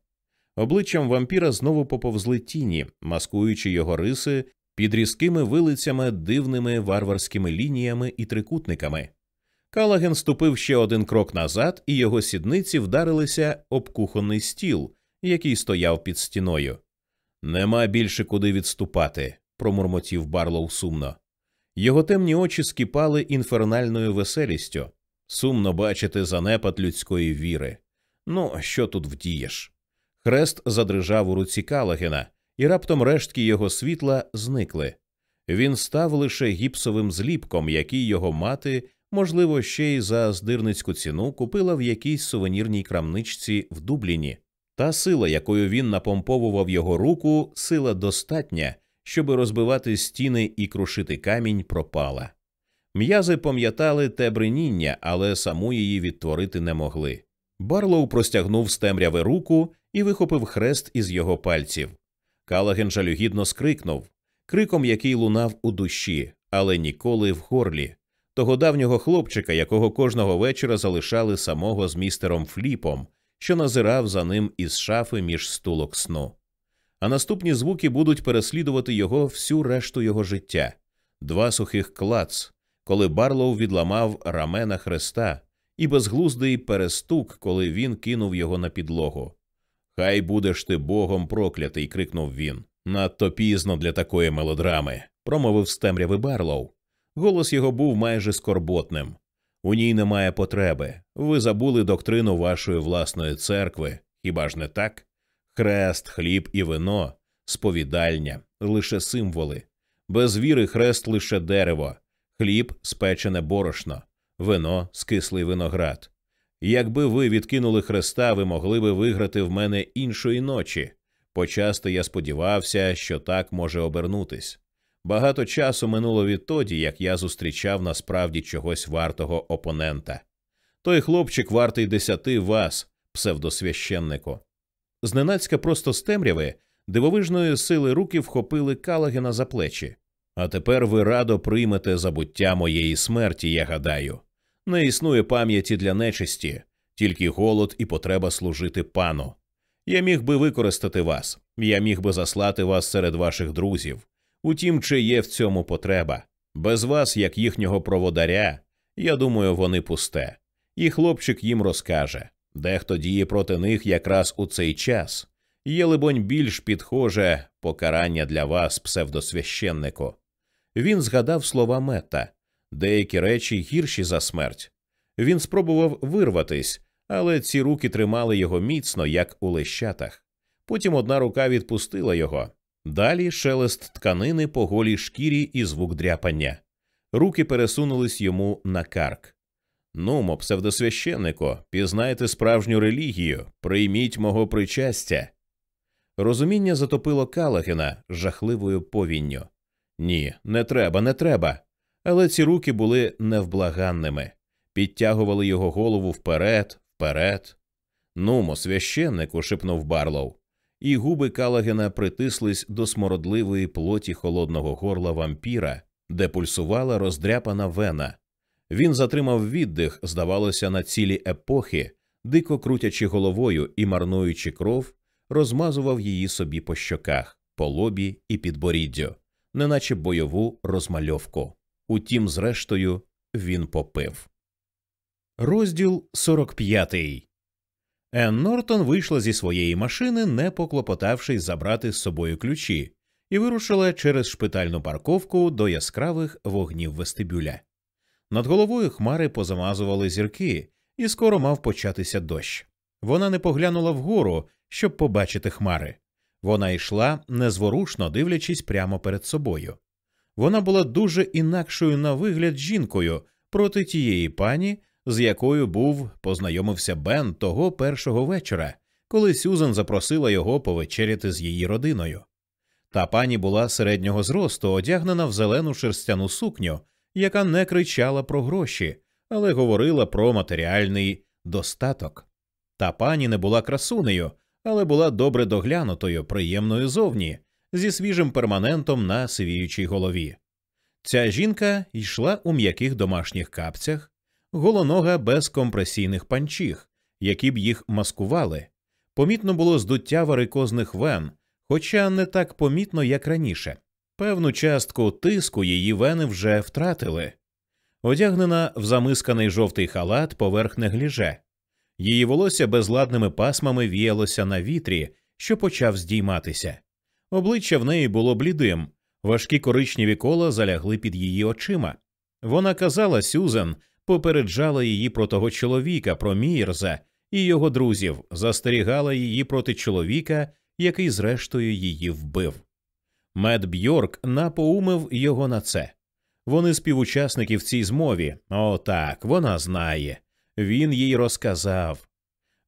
Обличчям вампіра знову поповзли тіні, маскуючи його риси під різкими вилицями, дивними варварськими лініями і трикутниками. Калаген ступив ще один крок назад, і його сідниці вдарилися об кухонний стіл, який стояв під стіною. Нема більше куди відступати, промурмотів Барлоу сумно. Його темні очі скіпали інфернальною веселістю. Сумно бачити занепад людської віри. Ну, що тут вдієш? Хрест задрижав у руці Калагена, і раптом рештки його світла зникли. Він став лише гіпсовим зліпком, який його мати, можливо, ще й за здирницьку ціну купила в якійсь сувенірній крамничці в Дубліні. Та сила, якою він напомповував його руку, сила достатня, щоби розбивати стіни і крушити камінь, пропала. М'язи пам'ятали те бриніння, але саму її відтворити не могли. Барлоу простягнув з темряви руку і вихопив хрест із його пальців. Калаген жалюгідно скрикнув, криком, який лунав у душі, але ніколи в горлі, того давнього хлопчика, якого кожного вечора залишали самого з містером Фліпом, що назирав за ним із шафи між стулок сну. А наступні звуки будуть переслідувати його всю решту його життя два сухих клац, коли Барлоу відламав рамена хреста, і безглуздий перестук, коли він кинув його на підлогу. Хай будеш ти богом проклятий. крикнув він. Надто пізно для такої мелодрами, промовив з темряви Барлоу. Голос його був майже скорботним. У ній немає потреби. Ви забули доктрину вашої власної церкви. Хіба ж не так? Хрест, хліб і вино, сповідальня, лише символи. Без віри хрест лише дерево, хліб спечене борошно, вино скислий виноград. Якби ви відкинули хреста, ви могли би виграти в мене іншої ночі. Почасти я сподівався, що так може обернутись. Багато часу минуло відтоді, як я зустрічав насправді чогось вартого опонента. Той хлопчик вартий десяти вас, псевдосвященнику. Зненацька просто з темряви дивовижної сили руки вхопили Калагена за плечі. А тепер ви радо приймете забуття моєї смерті, я гадаю. Не існує пам'яті для нечисті, тільки голод і потреба служити пану. Я міг би використати вас, я міг би заслати вас серед ваших друзів. Утім, чи є в цьому потреба? Без вас, як їхнього проводаря, я думаю, вони пусте. І хлопчик їм розкаже дехто діє проти них якраз у цей час. Є, либонь, більш підхоже покарання для вас, псевдосвященнику. Він згадав слова мета деякі речі гірші за смерть. Він спробував вирватись, але ці руки тримали його міцно, як у лещатах. Потім одна рука відпустила його. Далі шелест тканини по голій шкірі і звук дряпання. Руки пересунулись йому на карк. Нумо, псевдосвященнико, пізнайте справжню релігію, прийміть мого причастя. Розуміння затопило Калагена жахливою повінню. Ні, не треба, не треба. Але ці руки були невблаганними, підтягували його голову вперед, вперед. Нумо, священнику, шепнув Барлоу, і губи Калагена притислись до смородливої плоті холодного горла вампіра, де пульсувала роздряпана вена. Він затримав віддих, здавалося, на цілі епохи, дико крутячи головою і марнуючи кров, розмазував її собі по щоках, по лобі і підборіддю, неначе бойову розмальовку. Утім, зрештою, він попив. Розділ 45 Енн Нортон вийшла зі своєї машини, не поклопотавшись забрати з собою ключі, і вирушила через шпитальну парковку до яскравих вогнів вестибюля. Над головою хмари позамазували зірки, і скоро мав початися дощ. Вона не поглянула вгору, щоб побачити хмари. Вона йшла, незворушно дивлячись прямо перед собою. Вона була дуже інакшою на вигляд жінкою проти тієї пані, з якою був познайомився Бен того першого вечора, коли Сюзан запросила його повечеряти з її родиною. Та пані була середнього зросту, одягнена в зелену шерстяну сукню, яка не кричала про гроші, але говорила про матеріальний достаток. Та пані не була красунею, але була добре доглянутою, приємною зовні, зі свіжим перманентом на сивіючій голові. Ця жінка йшла у м'яких домашніх капцях, голонога без компресійних панчіх, які б їх маскували. Помітно було здуття варикозних вен, хоча не так помітно, як раніше. Певну частку тиску її вени вже втратили. Одягнена в замисканий жовтий халат поверх негліже. Її волосся безладними пасмами віялося на вітрі, що почав здійматися. Обличчя в неї було блідим, важкі коричневі кола залягли під її очима. Вона казала Сюзен, попереджала її про того чоловіка, про Мірза і його друзів, застерігала її проти чоловіка, який зрештою її вбив. Мед Бьорк напоумив його на це. Вони співучасники в цій змові. О, так, вона знає. Він їй розказав.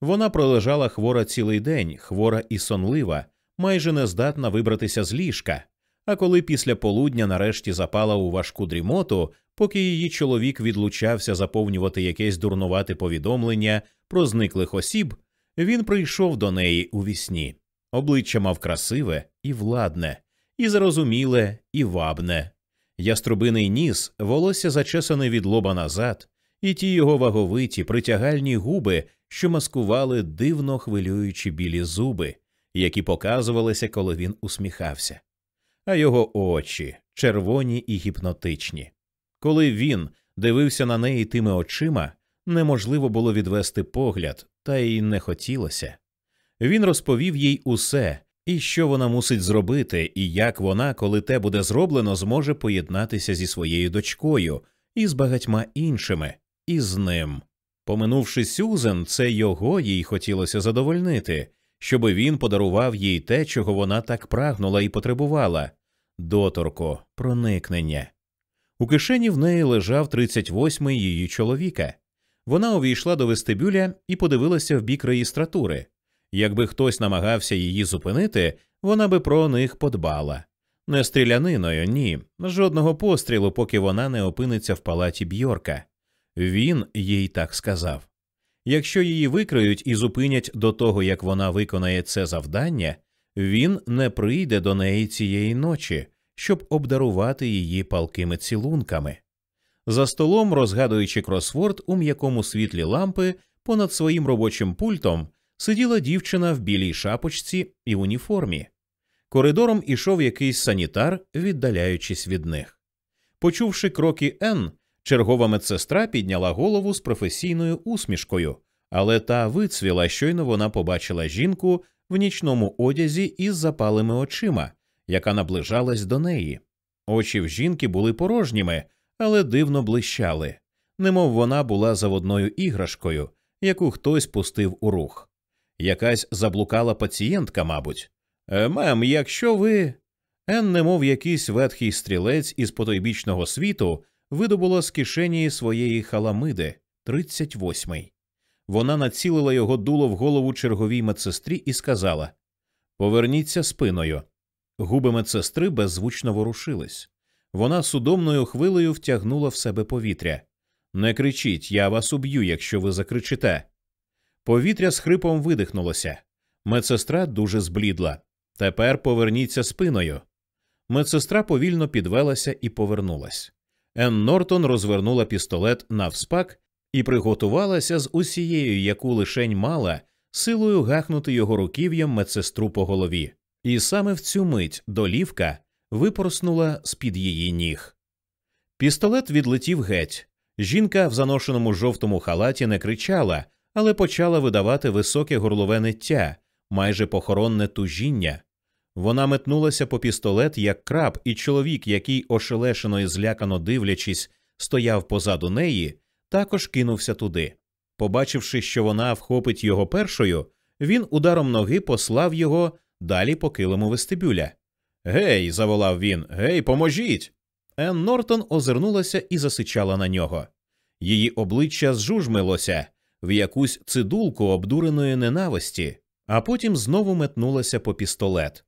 Вона пролежала хвора цілий день, хвора і сонлива, майже не здатна вибратися з ліжка. А коли після полудня нарешті запала у важку дрімоту, поки її чоловік відлучався заповнювати якесь дурнувате повідомлення про зниклих осіб, він прийшов до неї у вісні. Обличчя мав красиве і владне, і зрозуміле, і вабне. Яструбиний ніс, волосся зачесане від лоба назад, і ті його ваговиті, притягальні губи, що маскували дивно хвилюючі білі зуби, які показувалися, коли він усміхався, а його очі червоні і гіпнотичні. Коли він дивився на неї тими очима, неможливо було відвести погляд, та й не хотілося. Він розповів їй усе, і що вона мусить зробити, і як вона, коли те буде зроблено, зможе поєднатися зі своєю дочкою і з багатьма іншими, і з ним. Поминувши Сюзен, це його їй хотілося задовольнити, щоби він подарував їй те, чого вона так прагнула і потребувала доторко, проникнення. У кишені в неї лежав 38-й її чоловіка. Вона увійшла до вестибюля і подивилася в бік реєстратури. Якби хтось намагався її зупинити, вона би про них подбала. Не стріляниною, ні, жодного пострілу, поки вона не опиниться в палаті Бьорка. Він їй так сказав. Якщо її викриють і зупинять до того, як вона виконає це завдання, він не прийде до неї цієї ночі, щоб обдарувати її палкими цілунками. За столом, розгадуючи кросворд у м'якому світлі лампи, понад своїм робочим пультом сиділа дівчина в білій шапочці і уніформі. Коридором ішов якийсь санітар, віддаляючись від них. Почувши кроки Н, чергова медсестра підняла голову з професійною усмішкою, але та вицвіла, щойно вона побачила жінку в нічному одязі із запалими очима, яка наближалась до неї. Очі в жінки були порожніми, але дивно блищали, немов вона була заводною іграшкою, яку хтось пустив у рух. Якась заблукала пацієнтка, мабуть. «Е, Мем, якщо ви. Ен, немов якийсь ветхий стрілець із потойбічного світу, видобула з кишені своєї халамиди, 38-й. Вона націлила його дуло в голову черговій медсестрі і сказала Поверніться спиною. Губи медсестри беззвучно ворушились. Вона судомною хвилею втягнула в себе повітря. Не кричіть, я вас уб'ю, якщо ви закричите. Повітря з хрипом видихнулося. Медсестра дуже зблідла. Тепер поверніться спиною. Медсестра повільно підвелася і повернулась. Енн Нортон розвернула пістолет навспак і приготувалася з усією, яку лишень мала, силою гахнути його руків'ям медсестру по голові. І саме в цю мить долівка випорснула з під її ніг. Пістолет відлетів геть. Жінка в заношеному жовтому халаті не кричала, але почала видавати високе горлове ниття, майже похоронне тужіння. Вона метнулася по пістолет, як краб, і чоловік, який ошелешено і злякано дивлячись, стояв позаду неї, також кинувся туди. Побачивши, що вона вхопить його першою, він ударом ноги послав його далі по килиму вестибюля. Гей, заволав він, гей, поможіть. Ен Нортон озирнулася і засичала на нього. Її обличчя зжужмилося в якусь цидулку обдуреної ненависті, а потім знову метнулася по пістолет.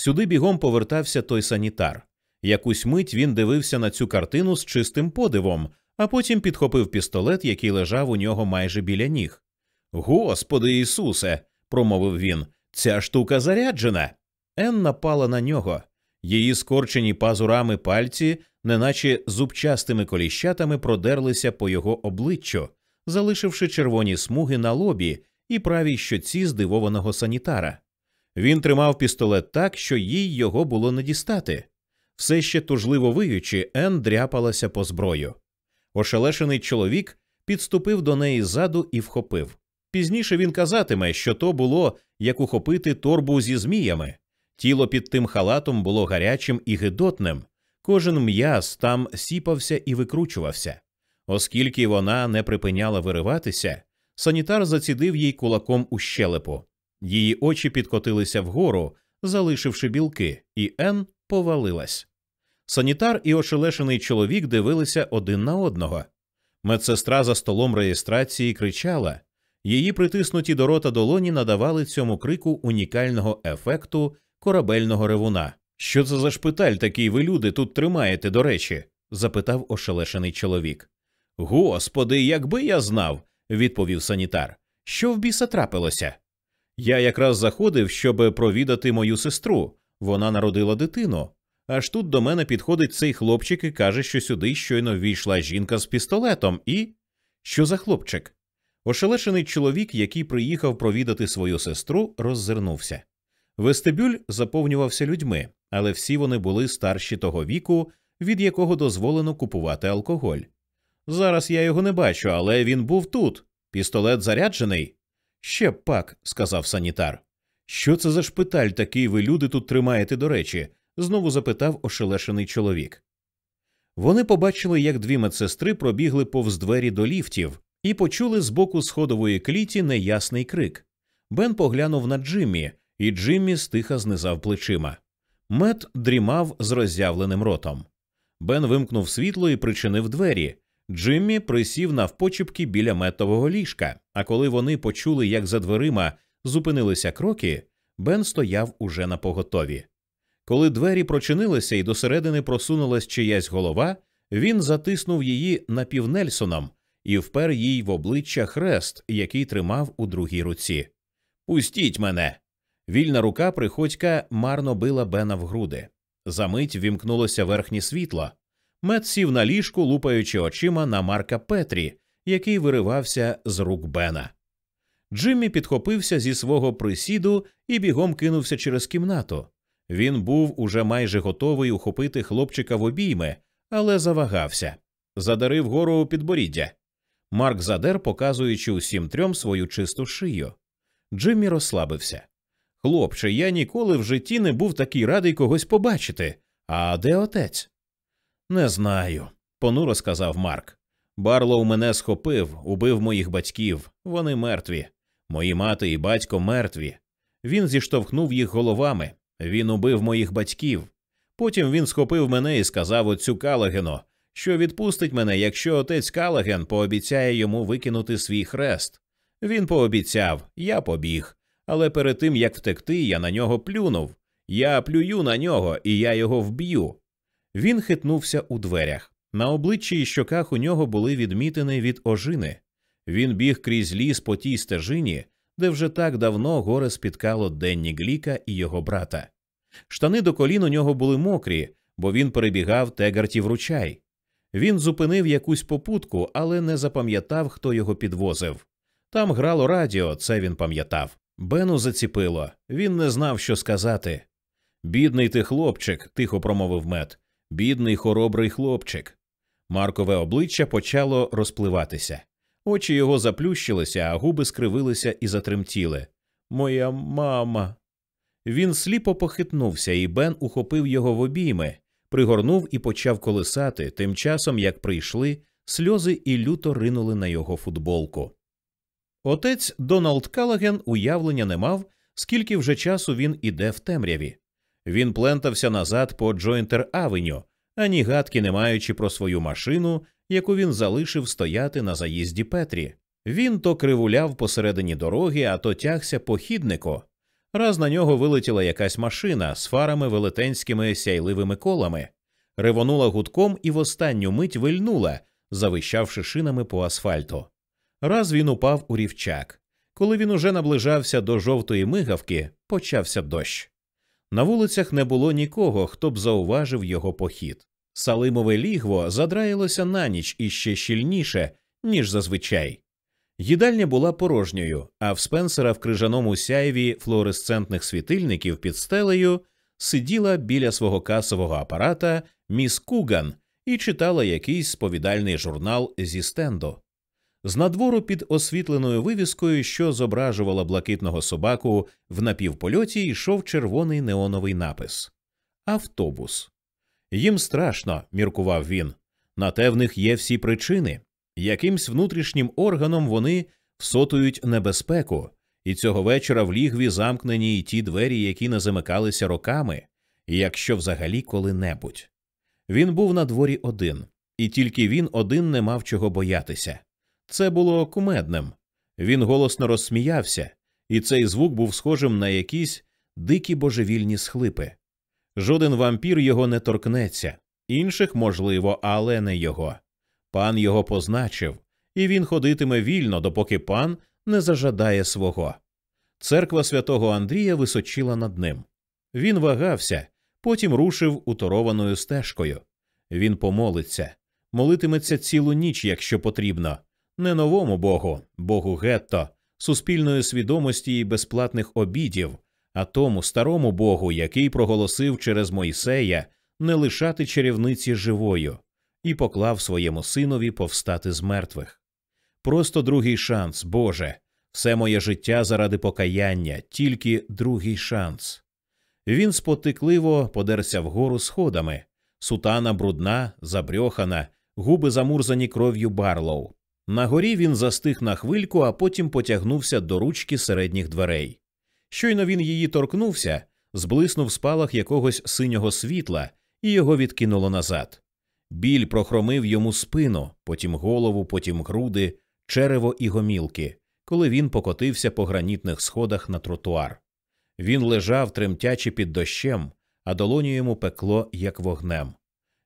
Сюди бігом повертався той санітар. Якусь мить він дивився на цю картину з чистим подивом, а потім підхопив пістолет, який лежав у нього майже біля ніг. Господи Ісусе, промовив він, ця штука заряджена. Ен напала на нього. Її скорчені пазурами пальці, неначе зубчастими коліщатами, продерлися по його обличчю, залишивши червоні смуги на лобі і правій щоці здивованого санітара. Він тримав пістолет так, що їй його було не дістати. Все ще тужливо виючи, Ен дряпалася по зброю. Ошелешений чоловік підступив до неї ззаду і вхопив. Пізніше він казатиме, що то було як ухопити торбу зі зміями. Тіло під тим халатом було гарячим і гидотним, кожен м'яз там сіпався і викручувався. Оскільки вона не припиняла вириватися, санітар зацідив їй кулаком у щелепу. Її очі підкотилися вгору, залишивши білки, і Ен повалилась. Санітар і ошелешений чоловік дивилися один на одного. Медсестра за столом реєстрації кричала. Її притиснуті до рота долоні надавали цьому крику унікального ефекту корабельного ревуна. Що це за шпиталь такий ви люди тут тримаєте, до речі? запитав ошелешений чоловік. Господи, якби я знав, відповів санітар. Що в біса трапилося? Я якраз заходив, щоб провідати мою сестру. Вона народила дитину. Аж тут до мене підходить цей хлопчик і каже, що сюди щойно ввійшла жінка з пістолетом, і. Що за хлопчик? Ошелешений чоловік, який приїхав провідати свою сестру, роззирнувся. Вестибюль заповнювався людьми, але всі вони були старші того віку, від якого дозволено купувати алкоголь. Зараз я його не бачу, але він був тут. Пістолет заряджений. Ще пак, сказав санітар. Що це за шпиталь такий ви люди тут тримаєте, до речі? знову запитав ошелешений чоловік. Вони побачили, як дві медсестри пробігли повз двері до ліфтів і почули з боку сходової кліті неясний крик. Бен поглянув на Джиммі, і Джиммі стиха знизав плечима. Мет дрімав з роззявленим ротом. Бен вимкнув світло і причинив двері. Джиммі присів навпочіпки біля метового ліжка, а коли вони почули, як за дверима зупинилися кроки, Бен стояв уже на поготові. Коли двері прочинилися і досередини просунулась чиясь голова, він затиснув її напівнельсоном і впер їй в обличчя хрест, який тримав у другій руці. Пустіть мене. Вільна рука приходька марно била Бена в груди. Замить вімкнулося верхнє світло. Мет сів на ліжку, лупаючи очима на Марка Петрі, який виривався з рук Бена. Джиммі підхопився зі свого присіду і бігом кинувся через кімнату. Він був уже майже готовий ухопити хлопчика в обійми, але завагався. Задарив гору підборіддя. Марк задер, показуючи усім трьом свою чисту шию. Джиммі розслабився. Хлопче, я ніколи в житті не був такий радий когось побачити. А де отець? Не знаю, понуро сказав Марк. Барлоу мене схопив, убив моїх батьків. Вони мертві. Мої мати і батько мертві. Він зіштовхнув їх головами. Він убив моїх батьків. Потім він схопив мене і сказав отцю Калагену, що відпустить мене, якщо отець Калаген пообіцяє йому викинути свій хрест. Він пообіцяв, я побіг. Але перед тим як втекти, я на нього плюнув. Я плюю на нього, і я його вб'ю. Він хитнувся у дверях. На обличчі і щоках у нього були відмітини від ожини. Він біг крізь ліс по тій стежині, де вже так давно горе спіткало Денні Гліка і його брата. Штани до колін у нього були мокрі, бо він перебігав тегартів ручай. Він зупинив якусь попутку, але не запам'ятав, хто його підвозив. Там грало радіо, це він пам'ятав. Бену заціпило, він не знав, що сказати. Бідний ти хлопчик, тихо промовив мед. Бідний хоробрий хлопчик. Маркове обличчя почало розпливатися. Очі його заплющилися, а губи скривилися і затремтіли. Моя мама. Він сліпо похитнувся, і Бен ухопив його в обійми, пригорнув і почав колисати, тим часом як прийшли, сльози і люто ринули на його футболку. Отець Доналд Калаген уявлення не мав, скільки вже часу він іде в темряві. Він плентався назад по Джойнтер Авеню, ані гадки не маючи про свою машину, яку він залишив стояти на заїзді Петрі. Він то кривуляв посередині дороги, а то тягся по хіднику. Раз на нього вилетіла якась машина з фарами велетенськими сяйливими колами, ревонула гудком і в останню мить вильнула, завищавши шинами по асфальту. Раз він упав у рівчак. Коли він уже наближався до жовтої мигавки, почався дощ. На вулицях не було нікого, хто б зауважив його похід. Салимове лігво задраїлося на ніч іще щільніше, ніж зазвичай. Їдальня була порожньою, а в Спенсера в крижаному сяйві флуоресцентних світильників під стелею сиділа біля свого касового апарата міс Куган і читала якийсь сповідальний журнал зі стенду. З надвору під освітленою вивіскою, що зображувала блакитного собаку в напівпольоті, йшов червоний неоновий напис Автобус. Їм страшно, міркував він. На те в них є всі причини. Якимсь внутрішнім органом вони всотують небезпеку, і цього вечора в лігві замкнені й ті двері, які не замикалися роками, якщо взагалі коли-небудь. Він був на дворі один, і тільки він один не мав чого боятися. Це було кумедним. Він голосно розсміявся, і цей звук був схожим на якісь дикі божевільні схлипи. Жоден вампір його не торкнеться, інших можливо, але не його. Пан його позначив, і він ходитиме вільно, допоки пан не зажадає свого. Церква святого Андрія височила над ним. Він вагався, потім рушив уторованою стежкою. Він помолиться, молитиметься цілу ніч, якщо потрібно, не новому Богу, Богу гетто, суспільної свідомості і безплатних обідів, а тому старому Богу, який проголосив через Мойсея не лишати чарівниці живою, і поклав своєму синові повстати з мертвих. Просто другий шанс, Боже, все моє життя заради покаяння, тільки другий шанс. Він спотикливо подерся вгору сходами, сутана брудна, забрьохана, губи замурзані кров'ю Барлоу. На горі він застиг на хвильку, а потім потягнувся до ручки середніх дверей. Щойно він її торкнувся, зблиснув спалах якогось синього світла, і його відкинуло назад. Біль прохромив йому спину, потім голову, потім груди, черево і гомілки, коли він покотився по гранітних сходах на тротуар. Він лежав, тремтячи під дощем, а долоню йому пекло, як вогнем.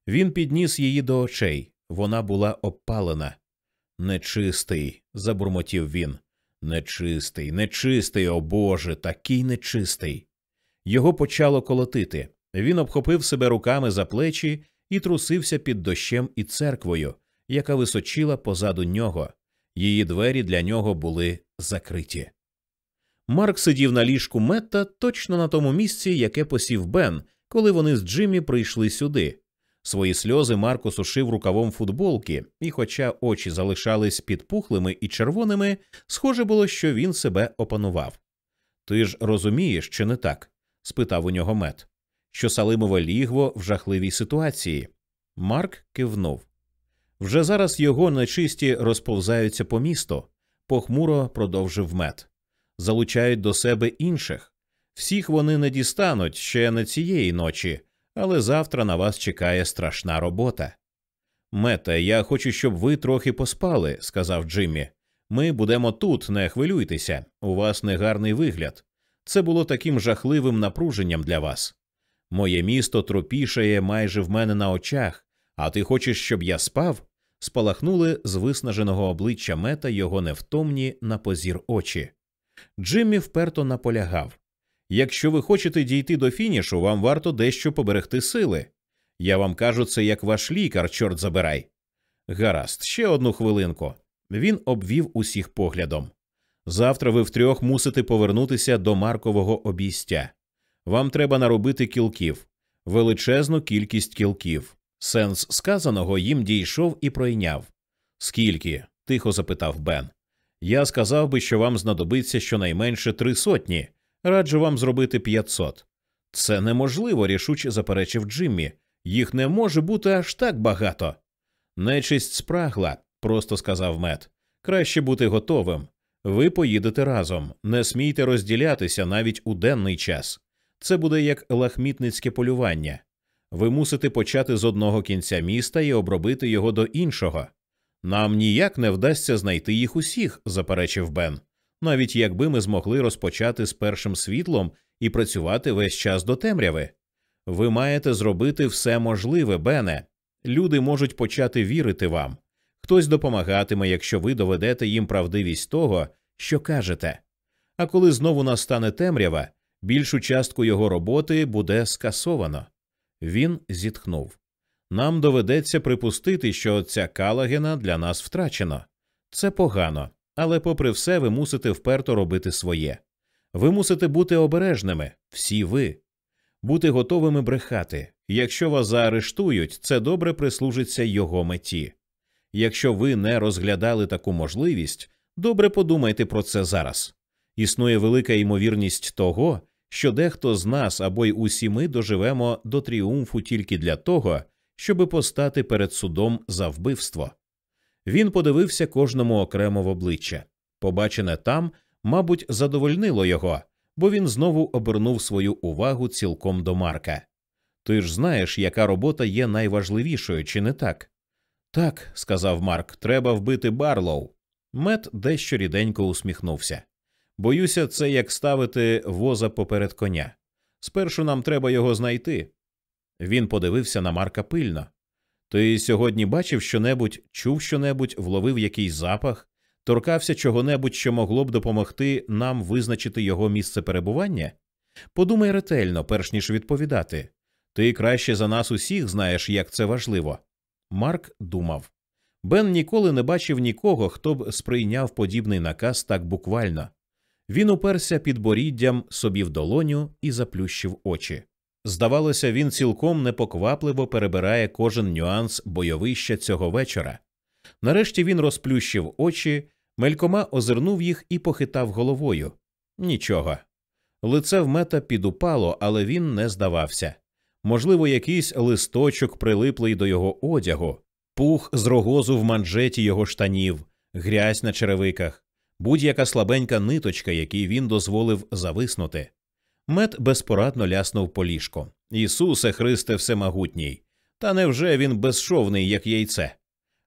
Він підніс її до очей. Вона була обпалена. Нечистий, забурмотів він. Нечистий, нечистий, о Боже, такий нечистий. Його почало колотити. Він обхопив себе руками за плечі і трусився під дощем і церквою, яка височила позаду нього. Її двері для нього були закриті. Марк сидів на ліжку Метта точно на тому місці, яке посів Бен, коли вони з Джиммі прийшли сюди. Свої сльози Марко сушив рукавом футболки, і, хоча очі залишались підпухлими і червоними, схоже було, що він себе опанував. Ти ж розумієш, чи не так? спитав у нього мет, що Салимове лігво в жахливій ситуації. Марк кивнув. Вже зараз його нечисті розповзаються по місту, похмуро продовжив мед. Залучають до себе інших. Всіх вони не дістануть ще не цієї ночі, але завтра на вас чекає страшна робота. Мете, я хочу, щоб ви трохи поспали, сказав Джиммі. Ми будемо тут, не хвилюйтеся, у вас негарний вигляд. Це було таким жахливим напруженням для вас. Моє місто тропішає майже в мене на очах, а ти хочеш, щоб я спав? Спалахнули з виснаженого обличчя мета його невтомні на позір очі. Джиммі вперто наполягав якщо ви хочете дійти до фінішу, вам варто дещо поберегти сили. Я вам кажу це як ваш лікар, чорт забирай. Гаразд, ще одну хвилинку. Він обвів усіх поглядом. Завтра ви втрьох мусите повернутися до Маркового обійстя. Вам треба наробити кілків, величезну кількість кілків. Сенс сказаного їм дійшов і пройняв. Скільки? тихо запитав Бен. Я сказав би, що вам знадобиться щонайменше три сотні. Раджу вам зробити п'ятсот. Це неможливо, рішуче заперечив Джиммі. Їх не може бути аж так багато. Нечисть спрагла, просто сказав мед. Краще бути готовим. Ви поїдете разом, не смійте розділятися навіть у денний час. Це буде як лахмітницьке полювання. Ви мусите почати з одного кінця міста і обробити його до іншого. Нам ніяк не вдасться знайти їх усіх, заперечив Бен, навіть якби ми змогли розпочати з першим світлом і працювати весь час до темряви. Ви маєте зробити все можливе, Бене. Люди можуть почати вірити вам. Хтось допомагатиме, якщо ви доведете їм правдивість того, що кажете. А коли знову настане темрява, більшу частку його роботи буде скасовано. Він зітхнув. Нам доведеться припустити, що ця Калагена для нас втрачено. Це погано, але, попри все, ви мусите вперто робити своє. Ви мусите бути обережними, всі ви, бути готовими брехати. Якщо вас заарештують, це добре прислужиться його меті. Якщо ви не розглядали таку можливість, добре подумайте про це зараз. Існує велика ймовірність того, що дехто з нас або й усі ми доживемо до тріумфу тільки для того, щоби постати перед судом за вбивство. Він подивився кожному окремо в обличчя. Побачене там, мабуть, задовольнило його, бо він знову обернув свою увагу цілком до Марка. Ти ж знаєш, яка робота є найважливішою, чи не так? Так, сказав Марк, треба вбити Барлоу. Мет дещо ріденько усміхнувся. Боюся, це як ставити воза поперед коня. Спершу нам треба його знайти. Він подивився на Марка пильно. Ти сьогодні бачив щонебудь, чув щонебудь, вловив якийсь запах, торкався чого-небудь, що могло б допомогти нам визначити його місце перебування? Подумай ретельно, перш ніж відповідати. Ти краще за нас усіх знаєш, як це важливо. Марк думав. Бен ніколи не бачив нікого, хто б сприйняв подібний наказ так буквально. Він уперся під боріддям собі в долоню і заплющив очі. Здавалося, він цілком непоквапливо перебирає кожен нюанс бойовища цього вечора. Нарешті він розплющив очі, мелькома озирнув їх і похитав головою. Нічого. Лице в мета підупало, але він не здавався. Можливо, якийсь листочок прилиплий до його одягу, пух з рогозу в манжеті його штанів, грязь на черевиках, будь-яка слабенька ниточка, якій він дозволив зависнути. Мет безпорадно ляснув по ліжку. Ісусе Христе Всемогутній. Та невже він безшовний, як яйце?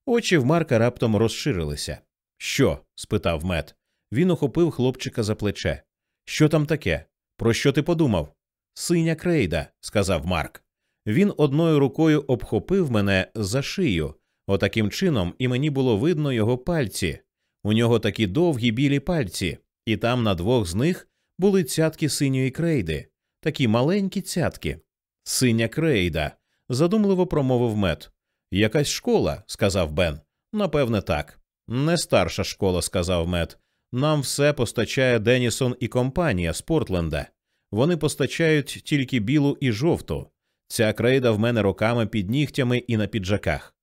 Очі в Марка раптом розширилися. Що? спитав мет. Він охопив хлопчика за плече. Що там таке? Про що ти подумав? Синя крейда, сказав Марк. Він одною рукою обхопив мене за шию, отаким чином, і мені було видно його пальці. У нього такі довгі білі пальці, і там на двох з них були цятки синьої крейди, такі маленькі цятки. Синя крейда, задумливо промовив мед. Якась школа, сказав Бен. Напевне, так. Не старша школа, сказав мед. Нам все постачає Денісон і компанія з Портленда. Вони постачають тільки білу і жовту. Ця крейда в мене роками під нігтями і на піджаках.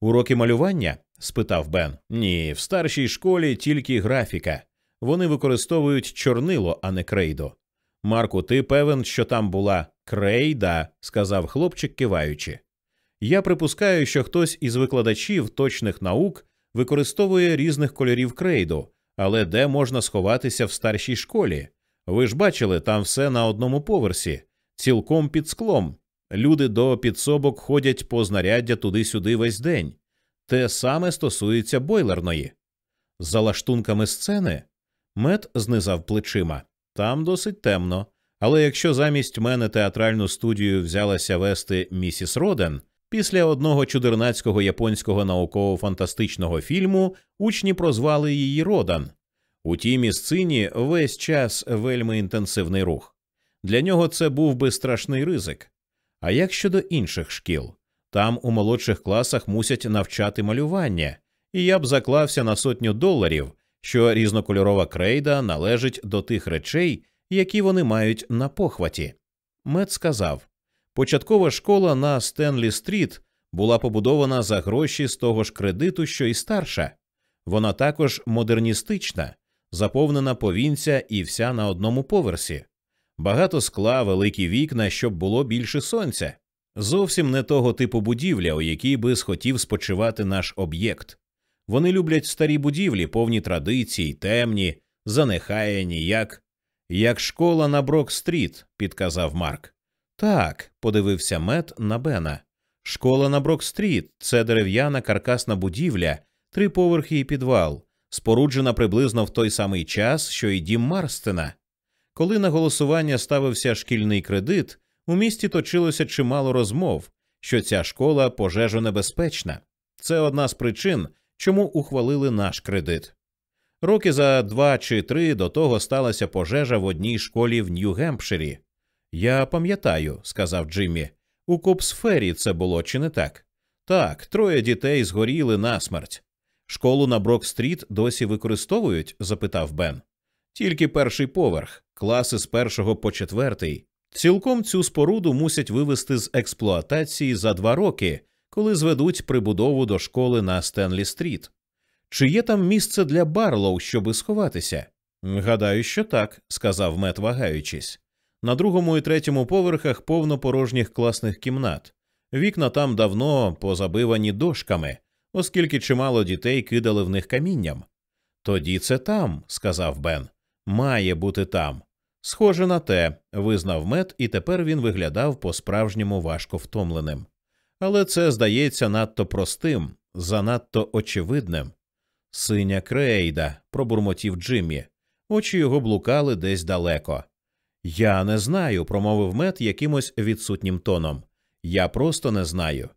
Уроки малювання? спитав Бен. Ні, в старшій школі тільки графіка. Вони використовують чорнило, а не крейдо. Марку, ти певен, що там була крейда, сказав хлопчик, киваючи. Я припускаю, що хтось із викладачів точних наук використовує різних кольорів крейду, але де можна сховатися в старшій школі? Ви ж бачили, там все на одному поверсі, цілком під склом. Люди до підсобок ходять по знаряддя туди-сюди весь день. Те саме стосується бойлерної. За лаштунками сцени мед знизав плечима. Там досить темно. Але якщо замість мене театральну студію взялася вести місіс Роден, після одного чудернацького японського науково-фантастичного фільму учні прозвали її Родан. У тій місцині весь час вельми інтенсивний рух. Для нього це був би страшний ризик. А як щодо інших шкіл? Там у молодших класах мусять навчати малювання, і я б заклався на сотню доларів, що різнокольорова крейда належить до тих речей, які вони мають на похваті. Мед сказав початкова школа на Стенлі Стріт була побудована за гроші з того ж кредиту, що й старша. Вона також модерністична, заповнена повінця і вся на одному поверсі. Багато скла, великі вікна, щоб було більше сонця. Зовсім не того типу будівля, у якій би схотів спочивати наш об'єкт. Вони люблять старі будівлі, повні традицій, темні, занехаяні, як як школа на Брок-стріт, підказав Марк. Так, подивився Мет на Бена. Школа на Брок-стріт – це дерев'яна каркасна будівля, три поверхи і підвал, споруджена приблизно в той самий час, що й дім Марстена. Коли на голосування ставився шкільний кредит, у місті точилося чимало розмов, що ця школа пожежонебезпечна. Це одна з причин, чому ухвалили наш кредит. Роки за два чи три до того сталася пожежа в одній школі в Нью-Гемпширі. Я пам'ятаю, сказав Джиммі. У Кобс-Феррі це було чи не так? Так, троє дітей згоріли насмерть. Школу на Брок-стріт досі використовують? запитав Бен. Тільки перший поверх, класи з першого по четвертий. Цілком цю споруду мусять вивести з експлуатації за два роки, коли зведуть прибудову до школи на Стенлі Стріт. Чи є там місце для Барлоу, щоби сховатися? Гадаю, що так, сказав Мет, вагаючись. На другому і третьому поверхах повно порожніх класних кімнат. Вікна там давно позабивані дошками, оскільки чимало дітей кидали в них камінням. Тоді це там, сказав Бен. Має бути там. Схоже на те, визнав Мет, і тепер він виглядав по справжньому важко втомленим. Але це здається надто простим, занадто очевидним. Синя крейда, пробурмотів Джиммі. Очі його блукали десь далеко. Я не знаю, промовив Мет якимось відсутнім тоном. Я просто не знаю.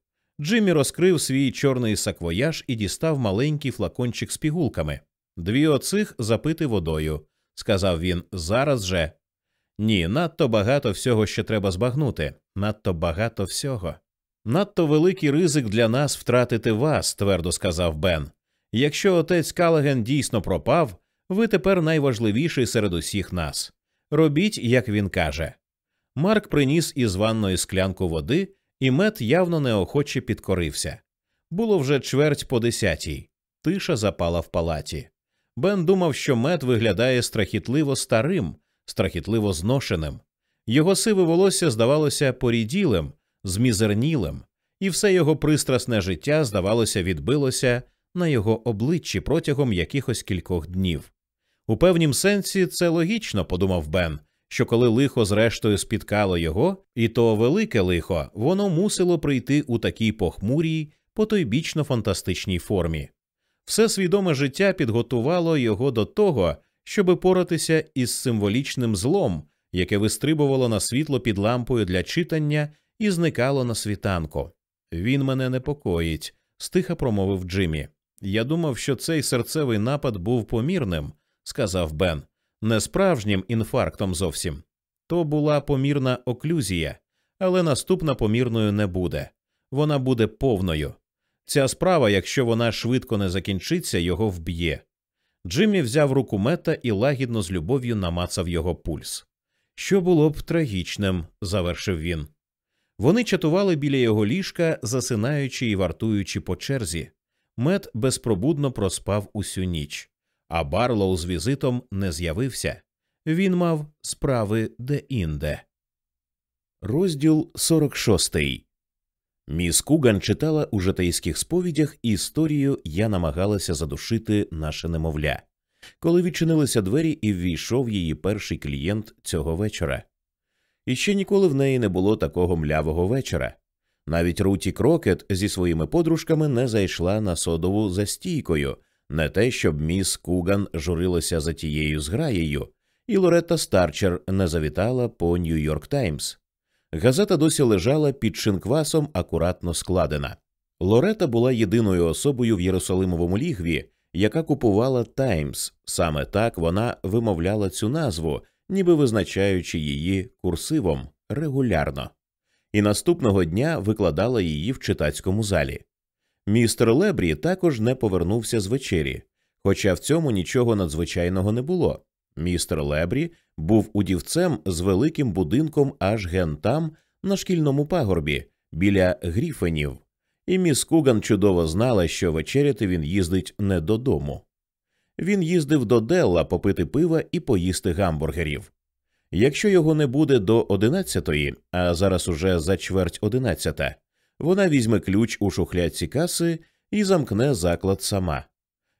Джиммі розкрив свій чорний саквояж і дістав маленький флакончик з пігулками. Дві оцих запити водою, сказав він. Зараз же. Ні, надто багато всього ще треба збагнути. Надто багато всього. Надто великий ризик для нас втратити вас, твердо сказав Бен. Якщо отець Калаген дійсно пропав, ви тепер найважливіший серед усіх нас. Робіть, як він каже. Марк приніс із ванної склянку води, і мед явно неохоче підкорився. Було вже чверть по десятій. Тиша запала в палаті. Бен думав, що мед виглядає страхітливо старим, страхітливо зношеним. Його сиве волосся здавалося поріділим, змізернілим, і все його пристрасне життя, здавалося, відбилося на його обличчі протягом якихось кількох днів. У певнім сенсі це логічно, подумав Бен, що коли лихо зрештою спіткало його, і то велике лихо, воно мусило прийти у такій похмурій, потойбічно фантастичній формі. Все свідоме життя підготувало його до того, щоби поратися із символічним злом, яке вистрибувало на світло під лампою для читання і зникало на світанку. Він мене непокоїть, стиха промовив Джиммі. Я думав, що цей серцевий напад був помірним, сказав Бен, не справжнім інфарктом зовсім. То була помірна оклюзія, але наступна помірною не буде. Вона буде повною. Ця справа, якщо вона швидко не закінчиться, його вб'є. Джиммі взяв руку мета і лагідно з любов'ю намацав його пульс. Що було б трагічним, завершив він. Вони чатували біля його ліжка, засинаючи і вартуючи по черзі. Мед безпробудно проспав усю ніч, а Барлоу з візитом не з'явився. Він мав справи де інде. Розділ 46. Міс Куган читала у житейських сповідях історію Я намагалася задушити наше немовля, коли відчинилися двері і ввійшов її перший клієнт цього вечора. І ще ніколи в неї не було такого млявого вечора. Навіть Руті Крокет зі своїми подружками не зайшла на содову за стійкою, не те, щоб міс Куган журилася за тією зграєю, і Лоретта Старчер не завітала по Нью-Йорк Таймс. Газета досі лежала під шинквасом акуратно складена. Лорета була єдиною особою в Єрусалимовому лігві, яка купувала Таймс. Саме так вона вимовляла цю назву, ніби визначаючи її курсивом регулярно, і наступного дня викладала її в читацькому залі. Містер Лебрі також не повернувся з вечері, хоча в цьому нічого надзвичайного не було. Містер Лебрі був удівцем з великим будинком аж ген там, на шкільному пагорбі, біля гріфенів, і міс Куган чудово знала, що вечеряти він їздить не додому. Він їздив до Делла попити пива і поїсти гамбургерів. Якщо його не буде до одинадцятої, а зараз уже за чверть одинадцята, вона візьме ключ у шухлядці каси і замкне заклад сама.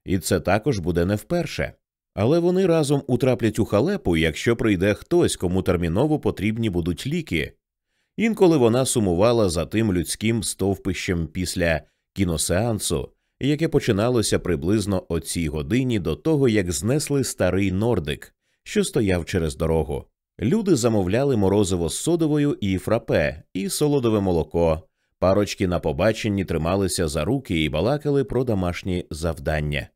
І це також буде не вперше. Але вони разом утраплять у халепу, якщо прийде хтось, кому терміново потрібні будуть ліки. Інколи вона сумувала за тим людським стовпищем після кіносеансу, яке починалося приблизно о цій годині до того, як знесли старий нордик, що стояв через дорогу. Люди замовляли морозиво з содовою і фрапе, і солодове молоко. Парочки на побаченні трималися за руки і балакали про домашні завдання.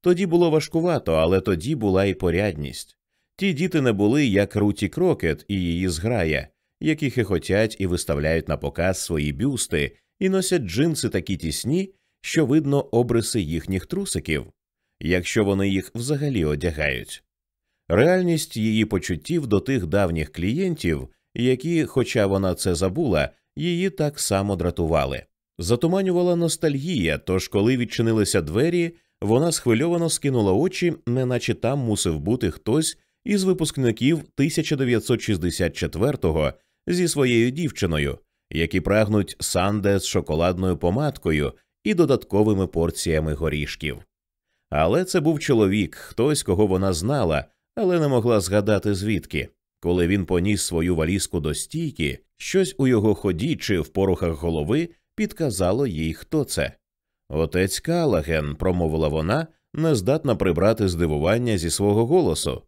Тоді було важкувато, але тоді була і порядність. Ті діти не були як Руті Крокет і її зграя, які хихотять і виставляють на показ свої бюсти і носять джинси такі тісні, що видно обриси їхніх трусиків, якщо вони їх взагалі одягають. Реальність її почуттів до тих давніх клієнтів, які, хоча вона це забула, її так само дратували. Затуманювала ностальгія, тож, коли відчинилися двері, вона схвильовано скинула очі, неначе там мусив бути хтось із випускників 1964-го зі своєю дівчиною, які прагнуть санде з шоколадною помадкою і додатковими порціями горішків. Але це був чоловік, хтось, кого вона знала, але не могла згадати звідки. Коли він поніс свою валізку до стійки, щось у його ході чи в порухах голови підказало їй, хто це. Отець Калаген, промовила вона, не здатна прибрати здивування зі свого голосу.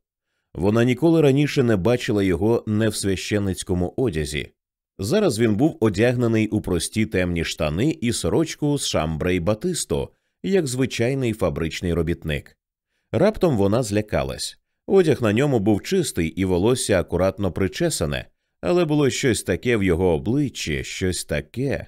Вона ніколи раніше не бачила його не в священницькому одязі. Зараз він був одягнений у прості темні штани і сорочку з шамбрей батисто, як звичайний фабричний робітник. Раптом вона злякалась. Одяг на ньому був чистий і волосся акуратно причесане, але було щось таке в його обличчі, щось таке.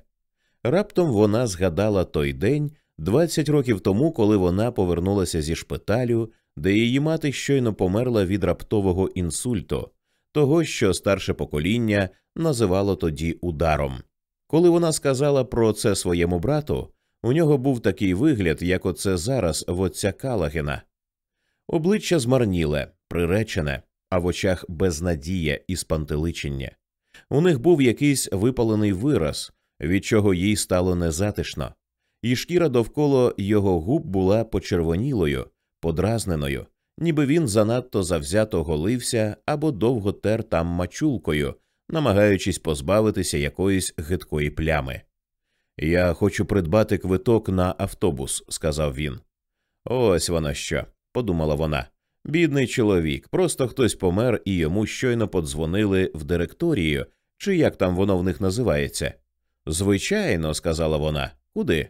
Раптом вона згадала той день 20 років тому, коли вона повернулася зі шпиталю, де її мати щойно померла від раптового інсульту, того, що старше покоління називало тоді ударом. Коли вона сказала про це своєму брату, у нього був такий вигляд, як оце зараз в отця Калагена. Обличчя змарніле, приречене, а в очах безнадія і спантеличення. У них був якийсь випалений вираз, від чого їй стало незатишно, і шкіра довкола його губ була почервонілою, подразненою, ніби він занадто завзято голився або довго тер там мачулкою, намагаючись позбавитися якоїсь гидкої плями. Я хочу придбати квиток на автобус, сказав він. Ось воно що, подумала вона. Бідний чоловік, просто хтось помер і йому щойно подзвонили в директорію, чи як там воно в них називається. Звичайно, сказала вона. Куди?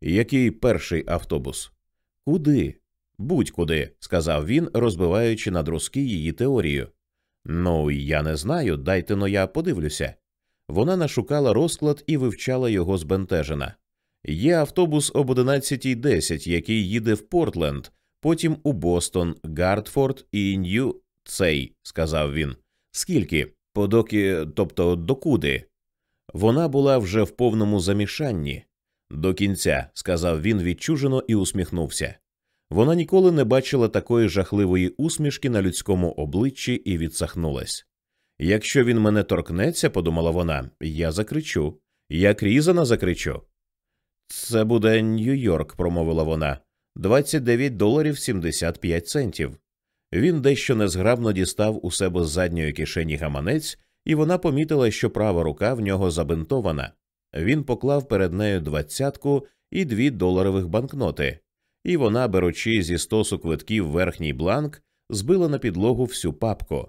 Який перший автобус? Куди? Будь-куди, сказав він, розбиваючи на друзки її теорію. Ну, я не знаю, дайте но я подивлюся. Вона нашукала розклад і вивчала його збентежена. Є автобус об 11.10, який їде в Портленд, потім у Бостон, Гартфорд і Нью цей, сказав він. Скільки? Подоки, тобто докуди? Вона була вже в повному замішанні. До кінця, сказав він відчужено і усміхнувся. Вона ніколи не бачила такої жахливої усмішки на людському обличчі і відсахнулась. Якщо він мене торкнеться, подумала вона, я закричу. Як різана закричу. Це буде Нью-Йорк, промовила вона. 29 доларів 75 центів. Він дещо незграбно дістав у себе з задньої кишені гаманець, і вона помітила, що права рука в нього забинтована. Він поклав перед нею двадцятку і дві доларових банкноти, і вона, беручи зі стосу квитків верхній бланк, збила на підлогу всю папку.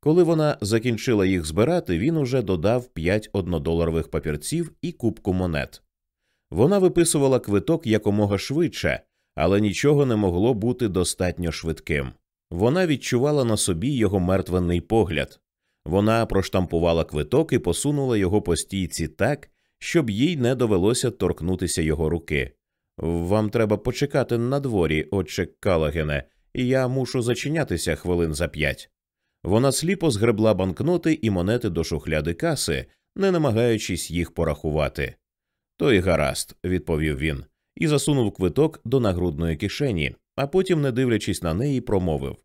Коли вона закінчила їх збирати, він уже додав п'ять однодоларових папірців і кубку монет. Вона виписувала квиток якомога швидше, але нічого не могло бути достатньо швидким. Вона відчувала на собі його мертвенний погляд. Вона проштампувала квиток і посунула його по стійці так, щоб їй не довелося торкнутися його руки. Вам треба почекати на дворі, отче Калагене, і я мушу зачинятися хвилин за п'ять. Вона сліпо згребла банкноти і монети до шухляди каси, не намагаючись їх порахувати. То й гаразд, відповів він, і засунув квиток до нагрудної кишені, а потім, не дивлячись на неї, промовив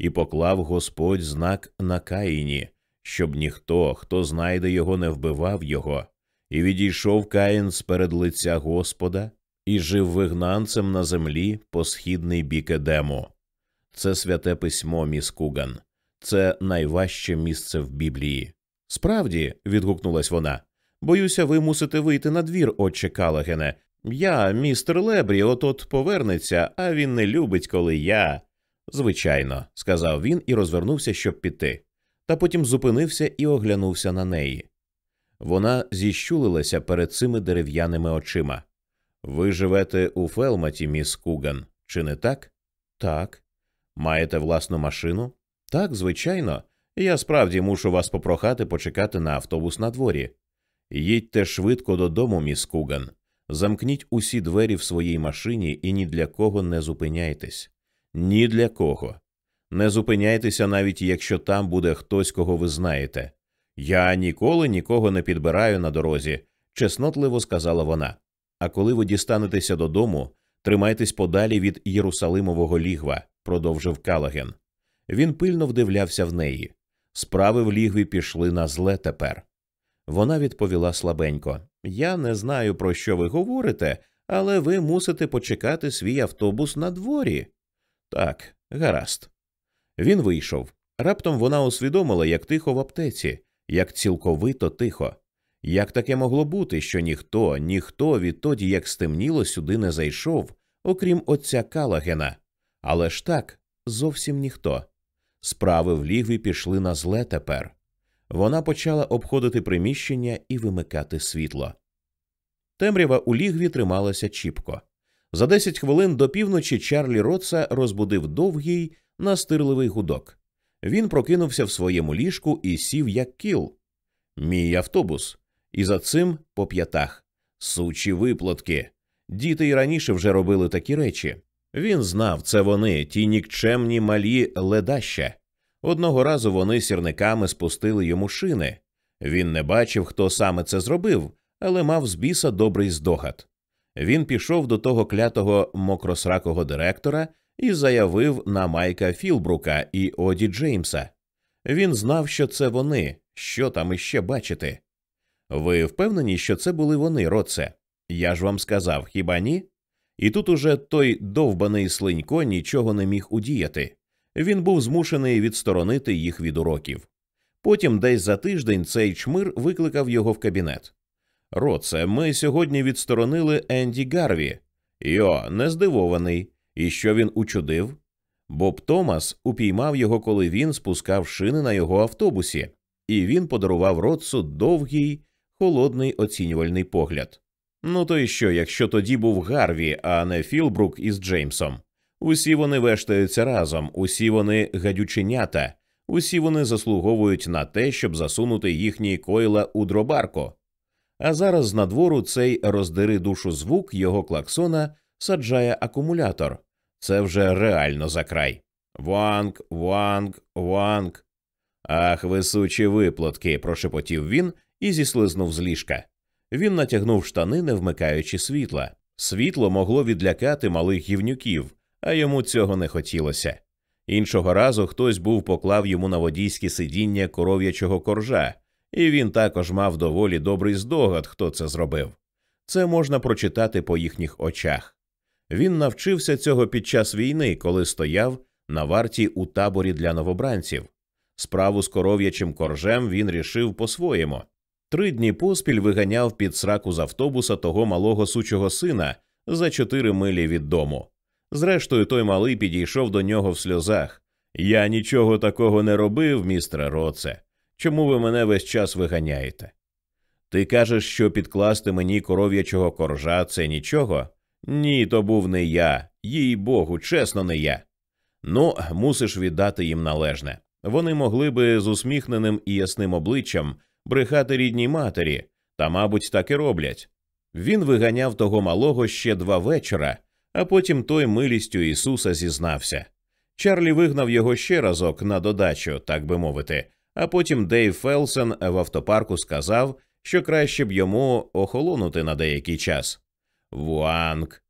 і поклав Господь знак на Каїні, щоб ніхто, хто знайде його, не вбивав його, і відійшов Каїн з перед лиця Господа і жив вигнанцем на землі по східний бік Едему. Це святе письмо, міс Куган, це найважче місце в Біблії. Справді, відгукнулась вона, боюся, ви мусите вийти на двір, отче Калагене. Я, містер Лебрі, от от повернеться, а він не любить, коли я. Звичайно, сказав він і розвернувся, щоб піти, та потім зупинився і оглянувся на неї. Вона зіщулилася перед цими дерев'яними очима. Ви живете у Фелматі, міс Куган, чи не так? Так. Маєте власну машину? Так, звичайно. Я справді мушу вас попрохати почекати на автобус на дворі. Їдьте швидко додому, міс Куган. Замкніть усі двері в своїй машині і ні для кого не зупиняйтесь. Ні для кого. Не зупиняйтеся, навіть якщо там буде хтось, кого ви знаєте. Я ніколи нікого не підбираю на дорозі, чеснотливо сказала вона. А коли ви дістанетеся додому, тримайтесь подалі від Єрусалимового лігва, продовжив Калаген. Він пильно вдивлявся в неї. Справи в лігві пішли на зле тепер. Вона відповіла слабенько Я не знаю, про що ви говорите, але ви мусите почекати свій автобус на дворі». Так, гаразд. Він вийшов. Раптом вона усвідомила, як тихо в аптеці, як цілковито тихо. Як таке могло бути, що ніхто, ніхто відтоді, як стемніло, сюди не зайшов, окрім отця Калагена. Але ж так, зовсім ніхто. Справи в лігві пішли на зле тепер. Вона почала обходити приміщення і вимикати світло. Темрява у лігві трималася чіпко. За десять хвилин до півночі Чарлі Ротса розбудив довгий, настирливий гудок. Він прокинувся в своєму ліжку і сів як кіл. Мій автобус. І за цим по п'ятах. Сучі виплатки. Діти й раніше вже робили такі речі. Він знав, це вони, ті нікчемні малі ледаща. Одного разу вони сірниками спустили йому шини. Він не бачив, хто саме це зробив, але мав з біса добрий здогад. Він пішов до того клятого мокросракого директора і заявив на Майка Філбрука і Оді Джеймса. Він знав, що це вони, що там іще бачити. Ви впевнені, що це були вони, Роце? Я ж вам сказав, хіба ні? І тут уже той довбаний слинько нічого не міг удіяти. Він був змушений відсторонити їх від уроків. Потім, десь за тиждень, цей чмир викликав його в кабінет. Роце, ми сьогодні відсторонили Енді Гарві. Йо, не здивований. І що він учудив? Боб Томас упіймав його, коли він спускав шини на його автобусі, і він подарував Ротсу довгий, холодний оцінювальний погляд. Ну то й що, якщо тоді був Гарві, а не Філбрук із Джеймсом? Усі вони вештаються разом, усі вони гадюченята, усі вони заслуговують на те, щоб засунути їхні койла у дробарку. А зараз з надвору цей роздери душу звук його клаксона саджає акумулятор. Це вже реально за край. Ванг, ванг, ванг. Ах, висучі виплатки, прошепотів він і зіслизнув з ліжка. Він натягнув штани, не вмикаючи світла. Світло могло відлякати малих гівнюків, а йому цього не хотілося. Іншого разу хтось був поклав йому на водійське сидіння коров'ячого коржа, і він також мав доволі добрий здогад, хто це зробив. Це можна прочитати по їхніх очах. Він навчився цього під час війни, коли стояв на варті у таборі для новобранців. Справу з коров'ячим коржем він рішив по-своєму. Три дні поспіль виганяв під сраку з автобуса того малого сучого сина за чотири милі від дому. Зрештою, той малий підійшов до нього в сльозах. Я нічого такого не робив, містере Роце. Чому ви мене весь час виганяєте? Ти кажеш, що підкласти мені коров'ячого коржа це нічого? Ні, то був не я, їй богу, чесно, не я. Ну, мусиш віддати їм належне. Вони могли би з усміхненим і ясним обличчям брехати рідній матері, та, мабуть, так і роблять. Він виганяв того малого ще два вечора, а потім той милістю Ісуса зізнався. Чарлі вигнав його ще разок на додачу, так би мовити, а потім Дейв Фелсен в автопарку сказав, що краще б йому охолонути на деякий час. Вуанг.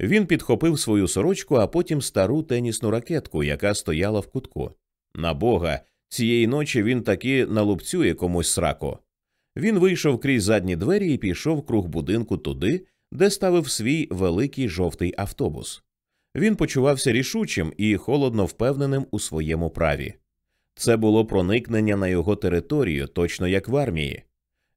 Він підхопив свою сорочку, а потім стару тенісну ракетку, яка стояла в кутку. На бога, цієї ночі він таки налупцює комусь сраку. Він вийшов крізь задні двері і пішов круг будинку туди, де ставив свій великий жовтий автобус. Він почувався рішучим і холодно впевненим у своєму праві. Це було проникнення на його територію, точно як в армії.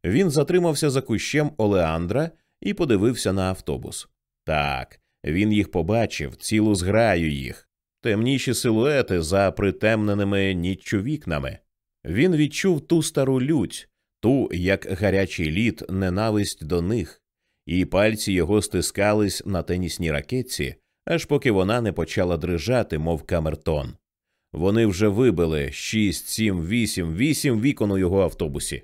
Він затримався за кущем Олеандра і подивився на автобус. Так, він їх побачив, цілу зграю їх, темніші силуети за притемненими ніччю вікнами. Він відчув ту стару лють, ту, як гарячий лід, ненависть до них, і пальці його стискались на тенісній ракетці, аж поки вона не почала дрижати, мов камертон. Вони вже вибили шість, сім, вісім, вісім вікон у його автобусі.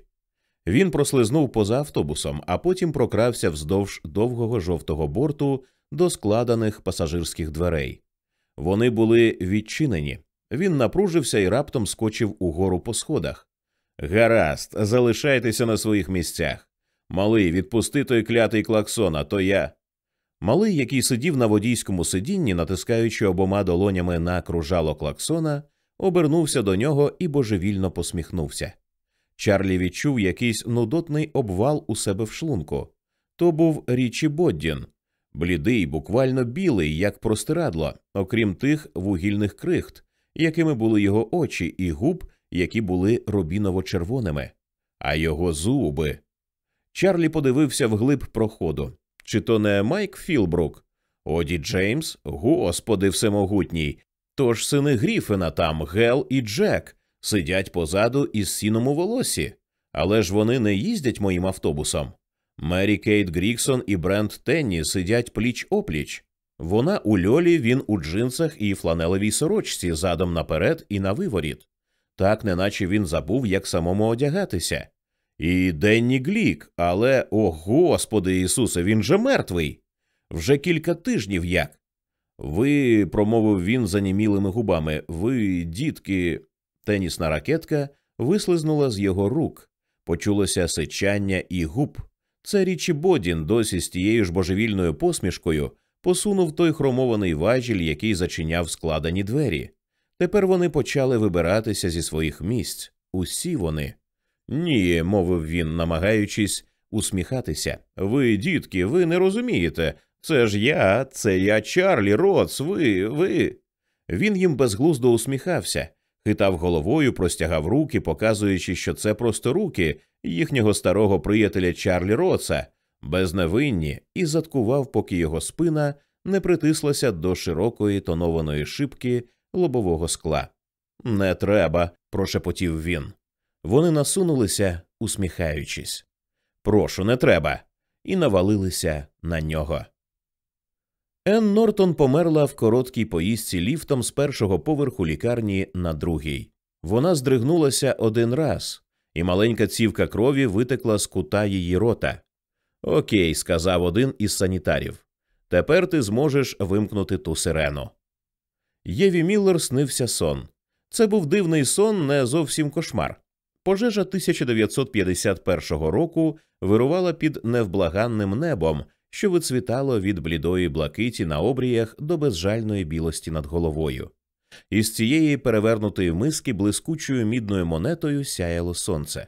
Він прослизнув поза автобусом, а потім прокрався вздовж довгого жовтого борту до складених пасажирських дверей. Вони були відчинені. Він напружився і раптом скочив угору по сходах. Гаразд, залишайтеся на своїх місцях. Малий, відпусти той клятий клаксон, а то я. Малий, який сидів на водійському сидінні, натискаючи обома долонями на кружало клаксона, обернувся до нього і божевільно посміхнувся. Чарлі відчув якийсь нудотний обвал у себе в шлунку. То був Річі Боддін, блідий, буквально білий, як простирадло, окрім тих вугільних крихт, якими були його очі і губ, які були рубіново-червоними, а його зуби. Чарлі подивився вглиб проходу. Чи то не Майк Філбрук? Оді Джеймс, господи всемогутній. Тож сини Гріфена там, Гел і Джек, сидять позаду із сіном у волосі, але ж вони не їздять моїм автобусом. Мері Кейт Гріксон і Брент Тенні сидять пліч опліч. Вона у льолі, він у джинсах і фланелевій сорочці задом наперед і на виворіт. Так, неначе він забув, як самому одягатися. І Денні Глік, але, о Господи Ісусе, він же мертвий. Вже кілька тижнів як. Ви, промовив він занімілими губами, ви, дітки. Тенісна ракетка вислизнула з його рук, почулося сичання і губ. Це річі Бодін досі з тією ж божевільною посмішкою посунув той хромований важіль, який зачиняв складені двері. Тепер вони почали вибиратися зі своїх місць. Усі вони. Ні, мовив він, намагаючись усміхатися. Ви, дітки, ви не розумієте. Це ж я, це я, Чарлі, Роц, ви, ви. Він їм безглуздо усміхався, хитав головою, простягав руки, показуючи, що це просто руки їхнього старого приятеля Чарлі Роца, безневинні, і заткував, поки його спина не притислася до широкої тонованої шибки лобового скла. Не треба, прошепотів він. Вони насунулися, усміхаючись. Прошу, не треба, і навалилися на нього. Ен Нортон померла в короткій поїздці ліфтом з першого поверху лікарні на другий. Вона здригнулася один раз, і маленька цівка крові витекла з кута її рота. Окей, сказав один із санітарів. Тепер ти зможеш вимкнути ту сирену. Єві Міллер снився сон. Це був дивний сон, не зовсім кошмар. Пожежа 1951 року вирувала під невблаганним небом, що вицвітало від блідої блакиті на обріях до безжальної білості над головою. Із цієї перевернутої миски блискучою мідною монетою сяяло сонце.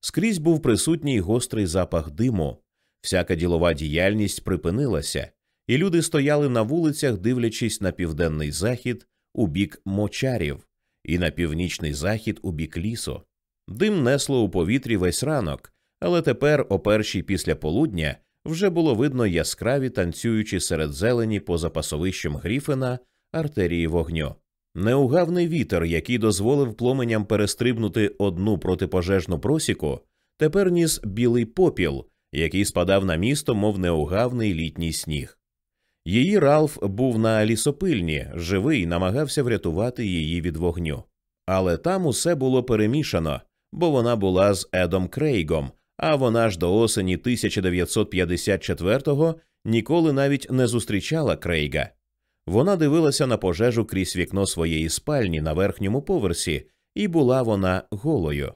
Скрізь був присутній гострий запах диму, всяка ділова діяльність припинилася, і люди стояли на вулицях, дивлячись на південний захід у бік мочарів і на північний захід у бік лісу. Дим несло у повітрі весь ранок, але тепер, о першій після полудня, вже було видно яскраві танцюючі серед зелені поза пасовищем Гріфена артерії вогню. Неугавний вітер, який дозволив пломеням перестрибнути одну протипожежну просіку, тепер ніс білий попіл, який спадав на місто, мов неугавний літній сніг. Її Ралф був на лісопильні, живий, намагався врятувати її від вогню. Але там усе було перемішано, бо вона була з Едом Крейгом, а вона ж до осені 1954-го ніколи навіть не зустрічала Крейга. Вона дивилася на пожежу крізь вікно своєї спальні на верхньому поверсі, і була вона голою.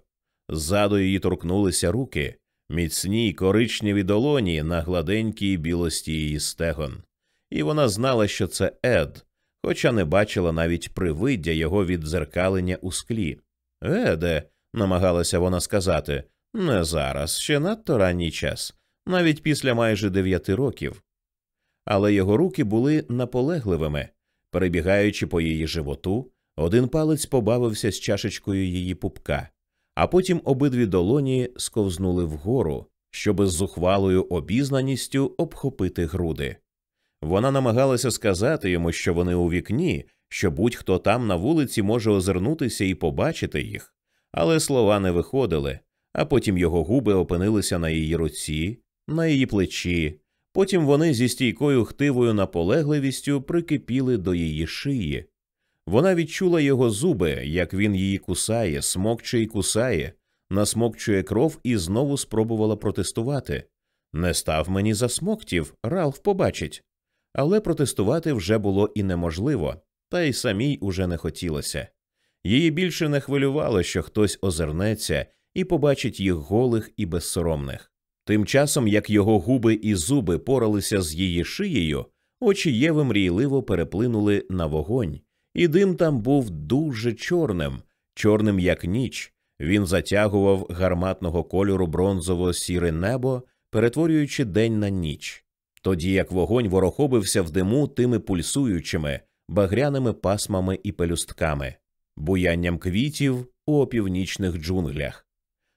Ззаду її торкнулися руки, міцні коричневі долоні на гладенькій білості її стегон. І вона знала, що це Ед, хоча не бачила навіть привиддя його віддзеркалення у склі. Еде, намагалася вона сказати, не зараз, ще надто ранній час, навіть після майже дев'яти років. Але його руки були наполегливими. Перебігаючи по її животу, один палець побавився з чашечкою її пупка, а потім обидві долоні сковзнули вгору, щоб з зухвалою обізнаністю обхопити груди. Вона намагалася сказати йому, що вони у вікні, що будь-хто там на вулиці може озирнутися і побачити їх, але слова не виходили, а потім його губи опинилися на її руці, на її плечі. Потім вони зі стійкою хтивою наполегливістю прикипіли до її шиї. Вона відчула його зуби, як він її кусає, смокче і кусає, насмокчує кров і знову спробувала протестувати. Не став мені за смоктів, Ралф побачить. Але протестувати вже було і неможливо, та й самій уже не хотілося. Її більше не хвилювало, що хтось озирнеться і побачить їх голих і безсоромних. Тим часом, як його губи і зуби поралися з її шиєю, очі Єви мрійливо переплинули на вогонь, і дим там був дуже чорним, чорним як ніч. Він затягував гарматного кольору бронзово сіре небо, перетворюючи день на ніч, тоді як вогонь ворохобився в диму тими пульсуючими, багряними пасмами і пелюстками, буянням квітів у опівнічних джунглях.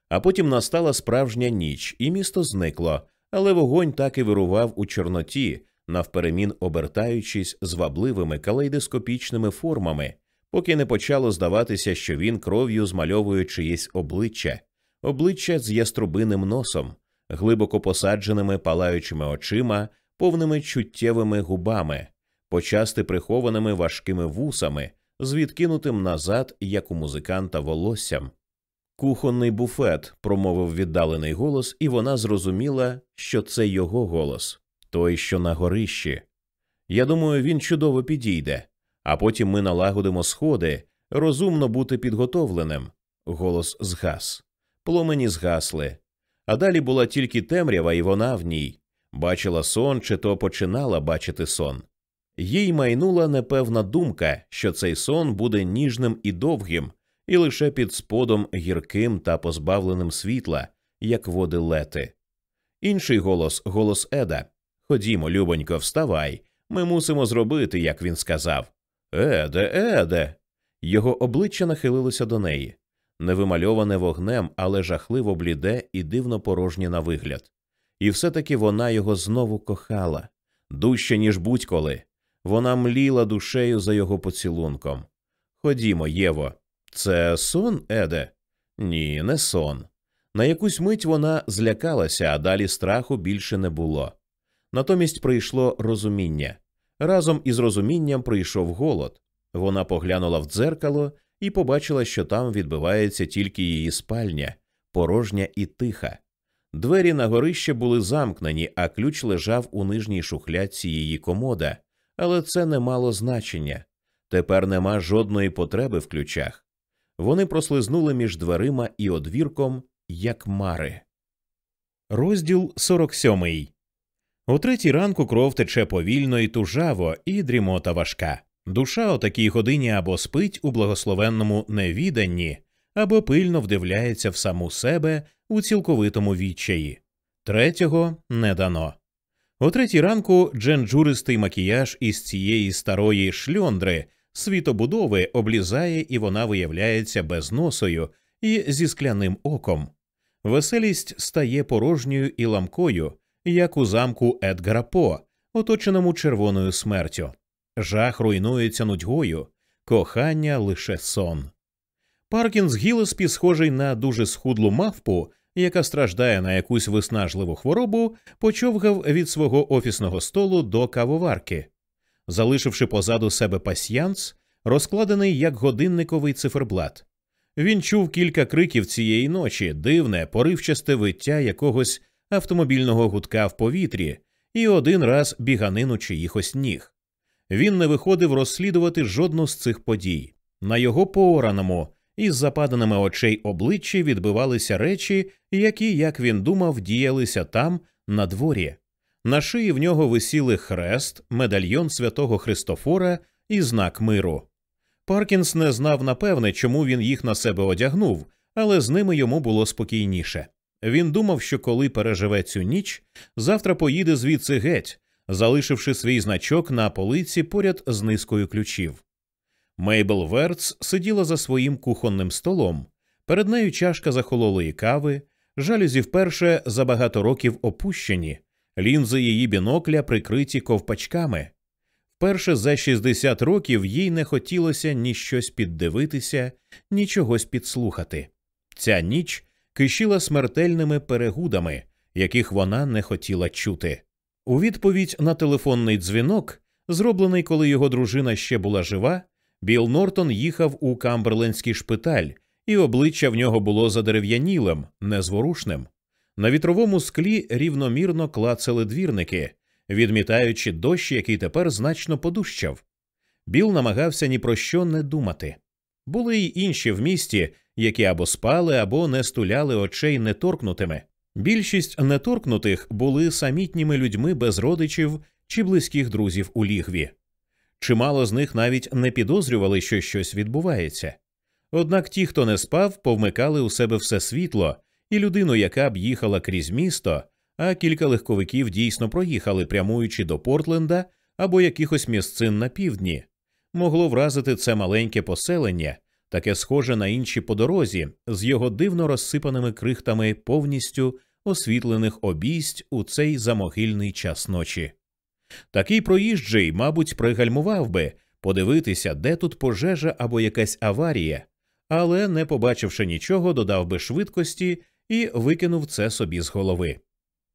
А потім настала справжня ніч, і місто зникло, але вогонь так і вирував у Чорноті, навперемін обертаючись звабливими калейдоскопічними формами, поки не почало здаватися, що він кров'ю змальовує чиєсь обличчя, обличчя з яструбиним носом, глибоко посадженими палаючими очима, повними чуттєвими губами, почасти прихованими важкими вусами, з відкинутим назад, як у музиканта волоссям. Кухонний буфет, промовив віддалений голос, і вона зрозуміла, що це його голос, той, що на горищі. Я думаю, він чудово підійде, а потім ми налагодимо сходи, розумно бути підготовленим. Голос згас, пломені згасли. А далі була тільки темрява, і вона в ній бачила сон, чи то починала бачити сон. Їй майнула непевна думка, що цей сон буде ніжним і довгим і лише під сподом гірким та позбавленим світла, як води лети. Інший голос голос Еда Ходімо, любонько, вставай. Ми мусимо зробити, як він сказав. Еде, еде. Його обличчя нахилилося до неї, невимальоване вогнем, але жахливо бліде і дивно порожнє на вигляд. І все таки вона його знову кохала дужче, ніж будь-коли. Вона мліла душею за його поцілунком. Ходімо, Єво, це сон, Еде? Ні, не сон. На якусь мить вона злякалася, а далі страху більше не було. Натомість прийшло розуміння. Разом із розумінням прийшов голод. Вона поглянула в дзеркало і побачила, що там відбивається тільки її спальня, порожня і тиха. Двері на горище були замкнені, а ключ лежав у нижній шухлядці її комода, але це не мало значення. Тепер нема жодної потреби в ключах. Вони прослизнули між дверима і одвірком, як мари. Розділ 47 У третій ранку кров тече повільно і тужаво, і дрімота важка. Душа о такій годині або спить у благословенному невіданні, або пильно вдивляється в саму себе у цілковитому відчаї. Третього не дано. О третій ранку дженджуристий макіяж із цієї старої шльондри світобудови облізає, і вона виявляється безносою і зі скляним оком. Веселість стає порожньою і ламкою, як у замку Едгара По, оточеному червоною смертю. Жах руйнується нудьгою, кохання лише сон. Паркінс Гілеспі, схожий на дуже схудлу мавпу, яка страждає на якусь виснажливу хворобу, почовгав від свого офісного столу до кавоварки. Залишивши позаду себе пасьянс, розкладений як годинниковий циферблат. Він чув кілька криків цієї ночі, дивне, поривчасте виття якогось автомобільного гудка в повітрі і один раз біганину чиїхось ніг. Він не виходив розслідувати жодну з цих подій. На його поораному, із западаними очей обличчі відбивалися речі, які, як він думав, діялися там, на дворі. На шиї в нього висіли хрест, медальйон святого Христофора і знак миру. Паркінс не знав напевне, чому він їх на себе одягнув, але з ними йому було спокійніше. Він думав, що коли переживе цю ніч, завтра поїде звідси геть, залишивши свій значок на полиці поряд з низкою ключів. Мейбл Верц сиділа за своїм кухонним столом, перед нею чашка захололої кави, жалюзі вперше за багато років опущені, лінзи її бінокля прикриті ковпачками. Вперше за 60 років їй не хотілося ні щось піддивитися, ні чогось підслухати. Ця ніч кишіла смертельними перегудами, яких вона не хотіла чути. У відповідь на телефонний дзвінок, зроблений, коли його дружина ще була жива, Біл Нортон їхав у Камберлендський шпиталь, і обличчя в нього було задерев'янілим, незворушним. На вітровому склі рівномірно клацали двірники, відмітаючи дощ, який тепер значно подущав. Біл намагався ні про що не думати. Були й інші в місті, які або спали, або не стуляли очей неторкнутими. Більшість неторкнутих були самітніми людьми без родичів чи близьких друзів у лігві. Чимало з них навіть не підозрювали, що щось відбувається. Однак ті, хто не спав, повмикали у себе все світло, і людину, яка б їхала крізь місто, а кілька легковиків дійсно проїхали, прямуючи до Портленда або якихось місцин на півдні, могло вразити це маленьке поселення, таке схоже на інші по дорозі, з його дивно розсипаними крихтами повністю освітлених обійсть у цей замогильний час ночі. Такий проїжджий, мабуть, пригальмував би подивитися, де тут пожежа або якась аварія, але, не побачивши нічого, додав би швидкості і викинув це собі з голови.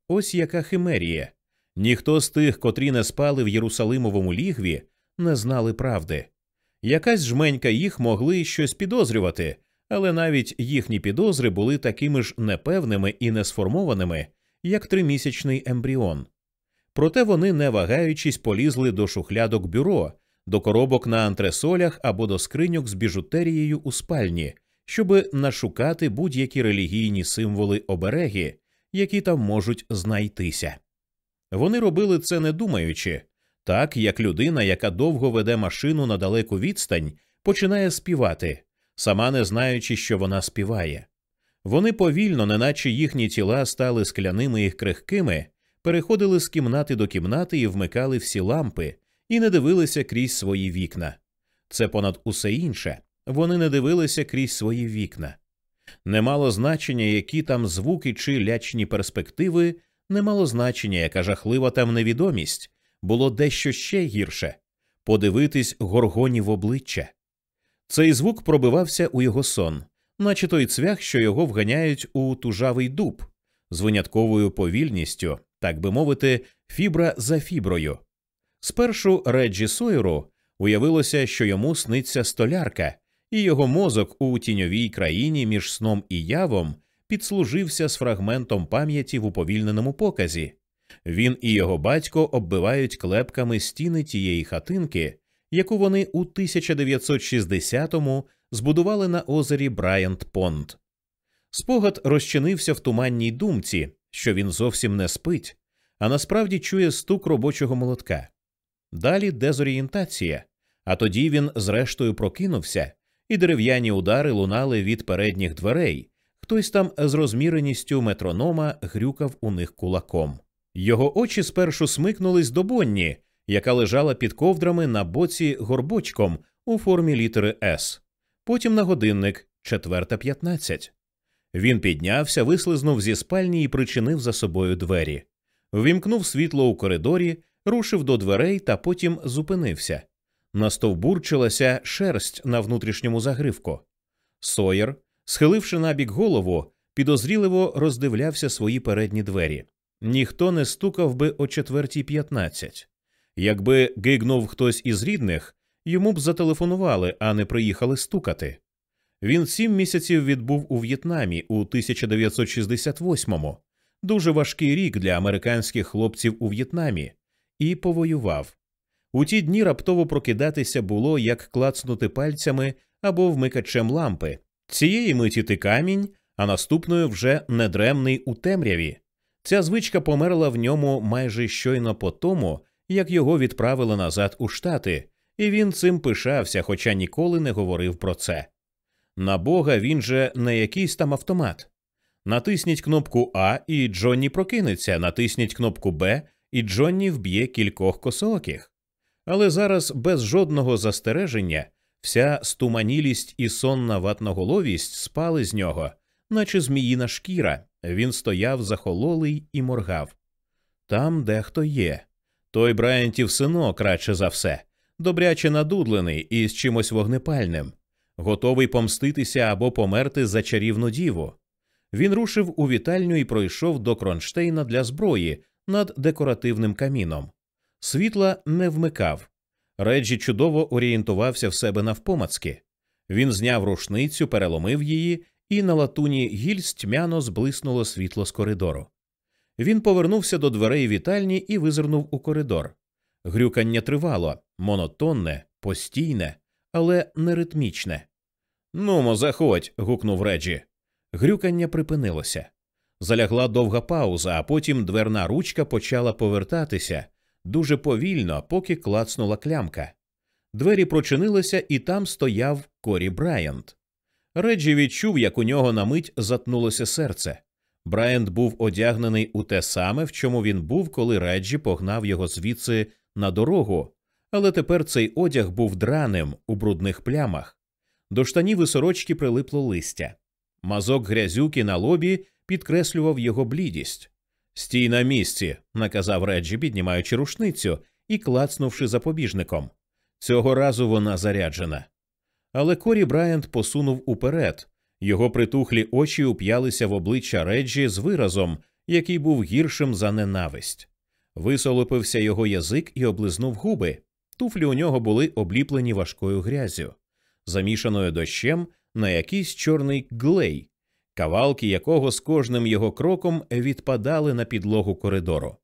Ось яка химерія. Ніхто з тих, котрі не спали в Єрусалимовому лігві, не знали правди. Якась жменька їх могли щось підозрювати, але навіть їхні підозри були такими ж непевними і несформованими, як тримісячний ембріон. Проте вони, не вагаючись, полізли до шухлядок бюро, до коробок на антресолях або до скриньок з біжутерією у спальні, щоби нашукати будь-які релігійні символи обереги, які там можуть знайтися. Вони робили це не думаючи, так як людина, яка довго веде машину на далеку відстань, починає співати, сама не знаючи, що вона співає. Вони повільно, неначе їхні тіла стали скляними і крихкими, переходили з кімнати до кімнати і вмикали всі лампи, і не дивилися крізь свої вікна. Це понад усе інше. Вони не дивилися крізь свої вікна. Не мало значення, які там звуки чи лячні перспективи, не мало значення, яка жахлива там невідомість, було дещо ще гірше подивитись горгоні в обличчя. Цей звук пробивався у його сон, наче той цвях, що його вганяють у тужавий дуб, з винятковою повільністю, так би мовити, фібра за фіброю. Спершу Реджі Сойеру уявилося, що йому сниться столярка, і його мозок у тіньовій країні між сном і явом підслужився з фрагментом пам'яті в уповільненому показі. Він і його батько оббивають клепками стіни тієї хатинки, яку вони у 1960-му збудували на озері Брайант Понд. Спогад розчинився в туманній думці, що він зовсім не спить, а насправді чує стук робочого молотка. Далі дезорієнтація, а тоді він, зрештою, прокинувся і дерев'яні удари лунали від передніх дверей. Хтось там з розміреністю метронома грюкав у них кулаком. Його очі спершу смикнулись до Бонні, яка лежала під ковдрами на боці горбочком у формі літери С. Потім на годинник четверта п'ятнадцять. Він піднявся, вислизнув зі спальні і причинив за собою двері. Ввімкнув світло у коридорі, рушив до дверей та потім зупинився. Настовбурчилася шерсть на внутрішньому загривку. Сойер, схиливши набік голову, підозріливо роздивлявся свої передні двері. Ніхто не стукав би о четвертій п'ятнадцять. Якби гигнув хтось із рідних, йому б зателефонували, а не приїхали стукати. Він сім місяців відбув у В'єтнамі у 1968-му. дуже важкий рік для американських хлопців у В'єтнамі, і повоював. У ті дні раптово прокидатися було як клацнути пальцями або вмикачем лампи. Цієї миті ти камінь, а наступною вже недремний у темряві. Ця звичка померла в ньому майже щойно по тому, як його відправили назад у Штати, і він цим пишався, хоча ніколи не говорив про це. На Бога він же не якийсь там автомат. Натисніть кнопку А, і Джонні прокинеться, натисніть кнопку Б, і Джонні вб'є кількох косооких. Але зараз без жодного застереження вся стуманілість і сонна ватноголовість спали з нього, наче зміїна шкіра. Він стояв захололий і моргав. Там дехто є. Той Брайантів синок, радше за все, добряче надудлений і з чимось вогнепальним, готовий помститися або померти за чарівну діву. Він рушив у вітальню і пройшов до кронштейна для зброї над декоративним каміном. Світла не вмикав. Реджі чудово орієнтувався в себе навпомацки. Він зняв рушницю, переломив її, і на латуні гільз тьмяно зблиснуло світло з коридору. Він повернувся до дверей вітальні і визирнув у коридор. Грюкання тривало, монотонне, постійне, але не ритмічне. Нумо, заходь. гукнув Реджі. Грюкання припинилося. Залягла довга пауза, а потім дверна ручка почала повертатися дуже повільно, поки клацнула клямка. Двері прочинилися, і там стояв Корі Брайант. Реджі відчув, як у нього на мить затнулося серце. Брайант був одягнений у те саме, в чому він був, коли Реджі погнав його звідси на дорогу, але тепер цей одяг був драним у брудних плямах. До штанів і сорочки прилипло листя. Мазок грязюки на лобі підкреслював його блідість. Стій на місці, наказав Реджі, піднімаючи рушницю і клацнувши запобіжником. Цього разу вона заряджена. Але Корі Брайант посунув уперед, його притухлі очі уп'ялися в обличчя Реджі з виразом, який був гіршим за ненависть. Висолопився його язик і облизнув губи. Туфлі у нього були обліплені важкою грязю, замішаною дощем на якийсь чорний глей, кавалки якого з кожним його кроком відпадали на підлогу коридору.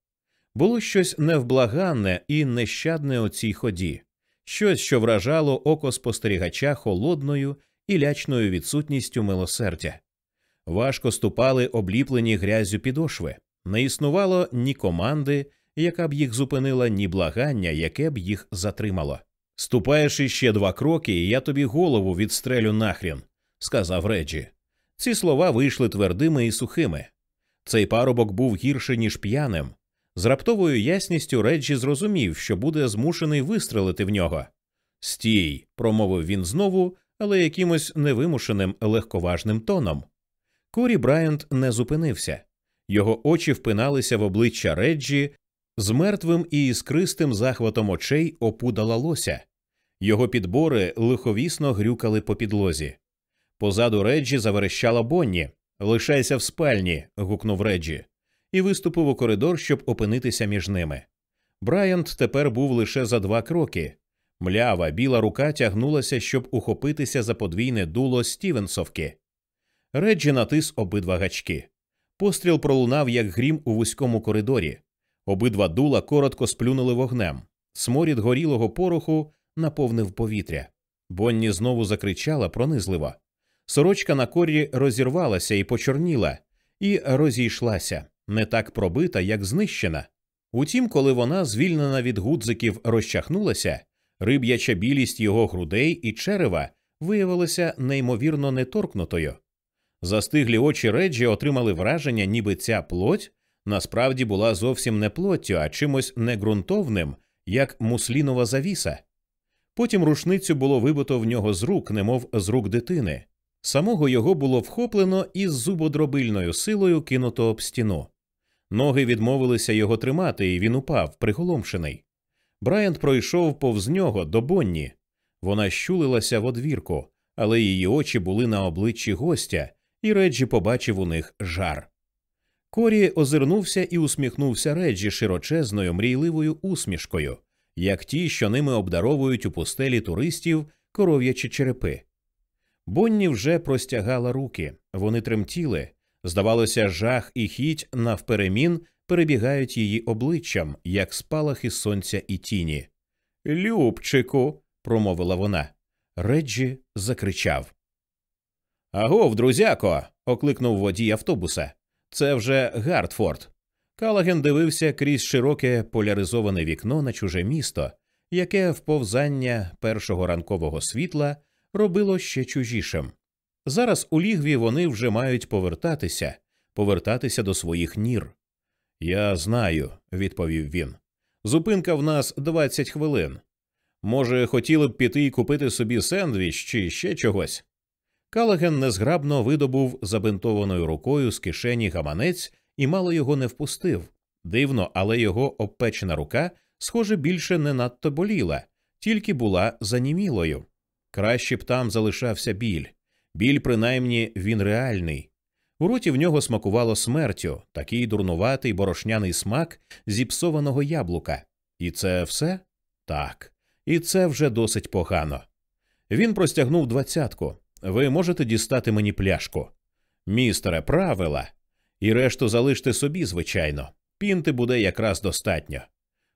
Було щось невблаганне і нещадне у цій ході, щось, що вражало око спостерігача холодною і лячною відсутністю милосердя. Важко ступали обліплені грязю підошви, не існувало ні команди, яка б їх зупинила, ні благання, яке б їх затримало. Ступаєш іще два кроки, і я тобі голову відстрелю нахрін, сказав Реджі. Ці слова вийшли твердими і сухими. Цей парубок був гірше, ніж п'яним. З раптовою ясністю Реджі зрозумів, що буде змушений вистрелити в нього. Стій, промовив він знову, але якимось невимушеним легковажним тоном. Корі Брайант не зупинився. Його очі впиналися в обличчя Реджі з мертвим і іскристим захватом очей опудала лося. Його підбори лиховісно грюкали по підлозі. Позаду Реджі заверещала Бонні. Лишайся в спальні. гукнув Реджі, і виступив у коридор, щоб опинитися між ними. Брайант тепер був лише за два кроки. Млява, біла рука тягнулася, щоб ухопитися за подвійне дуло Стівенсовки. Реджі натис обидва гачки. Постріл пролунав, як грім у вузькому коридорі. Обидва дула коротко сплюнули вогнем. Сморід горілого пороху наповнив повітря. Бонні знову закричала пронизливо. Сорочка на корі розірвалася і почорніла, і розійшлася, не так пробита, як знищена. Утім, коли вона, звільнена від гудзиків, розчахнулася, риб'яча білість його грудей і черева виявилася неймовірно неторкнутою. Застиглі очі Реджі отримали враження, ніби ця плоть насправді була зовсім не плоттю, а чимось неґрунтовним, як муслінова завіса. Потім рушницю було вибито в нього з рук, немов з рук дитини. Самого його було вхоплено і з зубодробильною силою кинуто об стіну. Ноги відмовилися його тримати, і він упав, приголомшений. Брайант пройшов повз нього до Бонні. Вона щулилася в одвірку, але її очі були на обличчі гостя, і Реджі побачив у них жар. Корі озирнувся і усміхнувся Реджі широчезною мрійливою усмішкою, як ті, що ними обдаровують у пустелі туристів коров'ячі черепи. Бонні вже простягала руки, вони тремтіли. Здавалося, жах і хіть навперемін перебігають її обличчям, як спалахи сонця і тіні. Любчику, промовила вона. Реджі закричав. Агов, друзяко. окликнув водій автобуса. Це вже Гартфорд. Калаген дивився крізь широке поляризоване вікно на чуже місто, яке вповзання першого ранкового світла робило ще чужішим. Зараз у лігві вони вже мають повертатися, повертатися до своїх нір. Я знаю, відповів він. Зупинка в нас 20 хвилин. Може, хотіли б піти і купити собі сендвіч чи ще чогось. Калаген незграбно видобув забинтованою рукою з кишені гаманець і мало його не впустив. Дивно, але його обпечена рука, схоже, більше не надто боліла, тільки була занімілою. Краще б там залишався біль. Біль, принаймні, він реальний. У роті в нього смакувало смертю, такий дурнуватий борошняний смак зіпсованого яблука. І це все? Так. І це вже досить погано. Він простягнув двадцятку. Ви можете дістати мені пляшку. Містере, правила. І решту залиште собі, звичайно. Пінти буде якраз достатньо.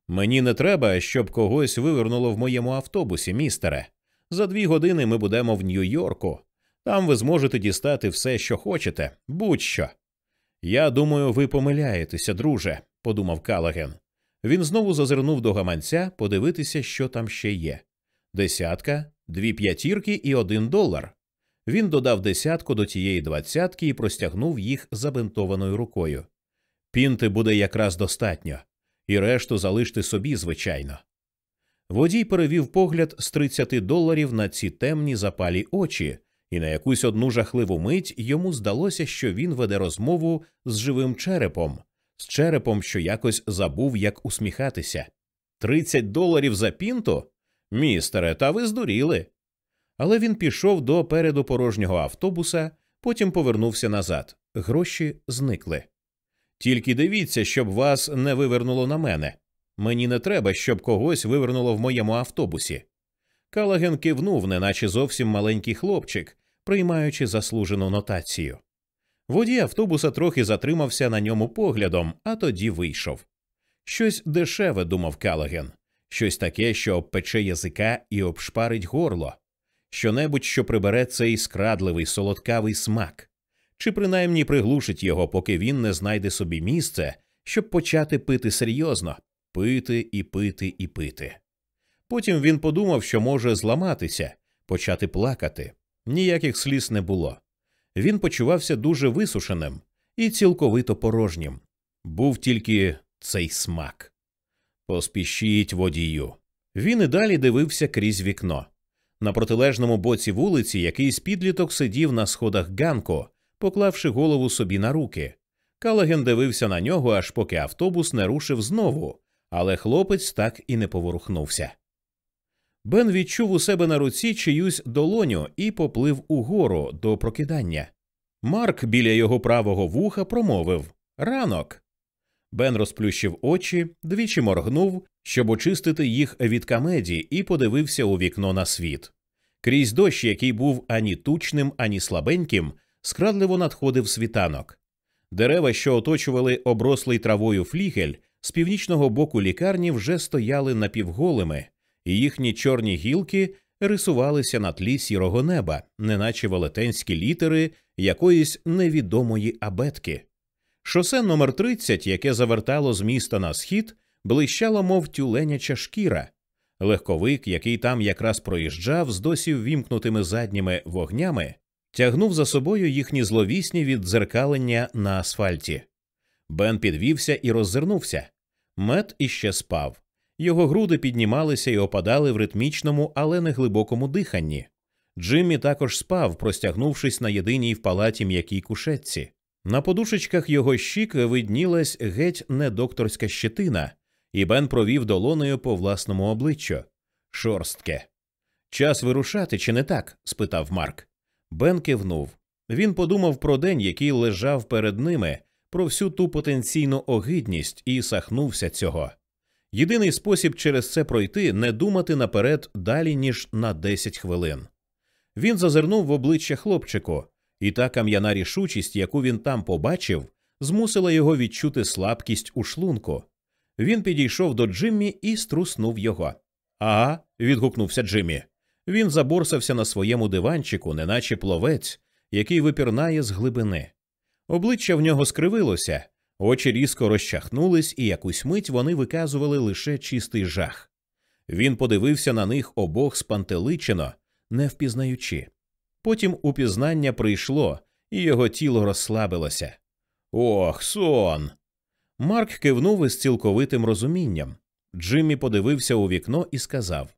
Мені не треба, щоб когось вивернуло в моєму автобусі, містере. За дві години ми будемо в Нью-Йорку. Там ви зможете дістати все, що хочете, будь-що. Я думаю, ви помиляєтеся, друже, подумав Калаген. Він знову зазирнув до гаманця подивитися, що там ще є. Десятка, дві п'ятірки і один долар. Він додав десятку до тієї двадцятки і простягнув їх забинтованою рукою. Пінти буде якраз достатньо, і решту залиште собі, звичайно. Водій перевів погляд з 30 доларів на ці темні запалі очі, і на якусь одну жахливу мить йому здалося, що він веде розмову з живим черепом, з черепом, що якось забув, як усміхатися. Тридцять доларів за пінту? Містере, та ви здуріли. Але він пішов до переду порожнього автобуса, потім повернувся назад. Гроші зникли. Тільки дивіться, щоб вас не вивернуло на мене. Мені не треба, щоб когось вивернуло в моєму автобусі. Калаген кивнув, неначе зовсім маленький хлопчик, приймаючи заслужену нотацію. Водій автобуса трохи затримався на ньому поглядом, а тоді вийшов. Щось дешеве, думав Калаген, щось таке, що обпече язика і обшпарить горло, щонебудь, що прибере цей скрадливий солодкавий смак, чи принаймні приглушить його, поки він не знайде собі місце, щоб почати пити серйозно, пити і пити і пити. Потім він подумав, що може зламатися, почати плакати. Ніяких сліз не було. Він почувався дуже висушеним і цілковито порожнім. Був тільки цей смак. Поспішіть водію. Він і далі дивився крізь вікно. На протилежному боці вулиці якийсь підліток сидів на сходах ганку, поклавши голову собі на руки. Калаген дивився на нього, аж поки автобус не рушив знову, але хлопець так і не поворухнувся. Бен відчув у себе на руці чиюсь долоню і поплив угору до прокидання. Марк біля його правого вуха промовив Ранок. Бен розплющив очі, двічі моргнув, щоб очистити їх від камеді, і подивився у вікно на світ. Крізь дощ, який був ані тучним, ані слабеньким, скрадливо надходив світанок. Дерева, що оточували оброслий травою флігель, з північного боку лікарні вже стояли напівголими, і їхні чорні гілки рисувалися на тлі сірого неба, неначе велетенські літери якоїсь невідомої абетки. Шосе номер 30 яке завертало з міста на схід, блищало, мов тюленяча шкіра. Легковик, який там якраз проїжджав з досі ввімкнутими задніми вогнями, тягнув за собою їхні зловісні віддзеркалення на асфальті. Бен підвівся і роззирнувся. Мет іще спав. Його груди піднімалися і опадали в ритмічному, але не глибокому диханні. Джиммі також спав, простягнувшись на єдиній в палаті м'якій кушетці. На подушечках його щік виднілась геть не докторська щетина, і Бен провів долонею по власному обличчю. Шорстке. Час вирушати, чи не так? спитав Марк. Бен кивнув. Він подумав про день, який лежав перед ними, про всю ту потенційну огидність і сахнувся цього. Єдиний спосіб через це пройти не думати наперед далі, ніж на 10 хвилин. Він зазирнув в обличчя хлопчику, і та кам'яна рішучість, яку він там побачив, змусила його відчути слабкість у шлунку. Він підійшов до Джиммі і струснув його. Ага, відгукнувся Джиммі. Він заборсався на своєму диванчику, неначе пловець, який випірнає з глибини. Обличчя в нього скривилося, очі різко розчахнулись, і якусь мить вони виказували лише чистий жах. Він подивився на них обох спантеличено, не впізнаючи. Потім упізнання прийшло, і його тіло розслабилося. Ох, сон. Марк кивнув із цілковитим розумінням. Джиммі подивився у вікно і сказав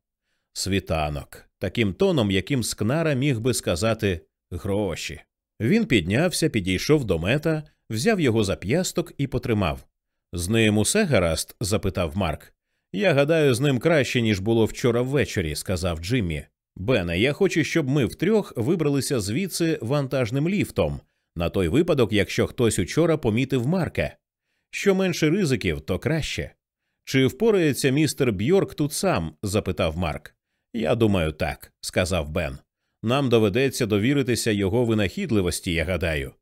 Світанок, таким тоном, яким скнара міг би сказати гроші. Він піднявся, підійшов до мета, взяв його за п'ясток і потримав. З ним усе гаразд? запитав Марк. Я гадаю, з ним краще, ніж було вчора ввечері, сказав Джиммі. Бене, я хочу, щоб ми втрьох вибралися звідси вантажним ліфтом, на той випадок, якщо хтось учора помітив Марка. Що менше ризиків, то краще. Чи впорається містер Бьорк тут сам? запитав Марк. Я думаю, так, сказав Бен. Нам доведеться довіритися його винахідливості, я гадаю.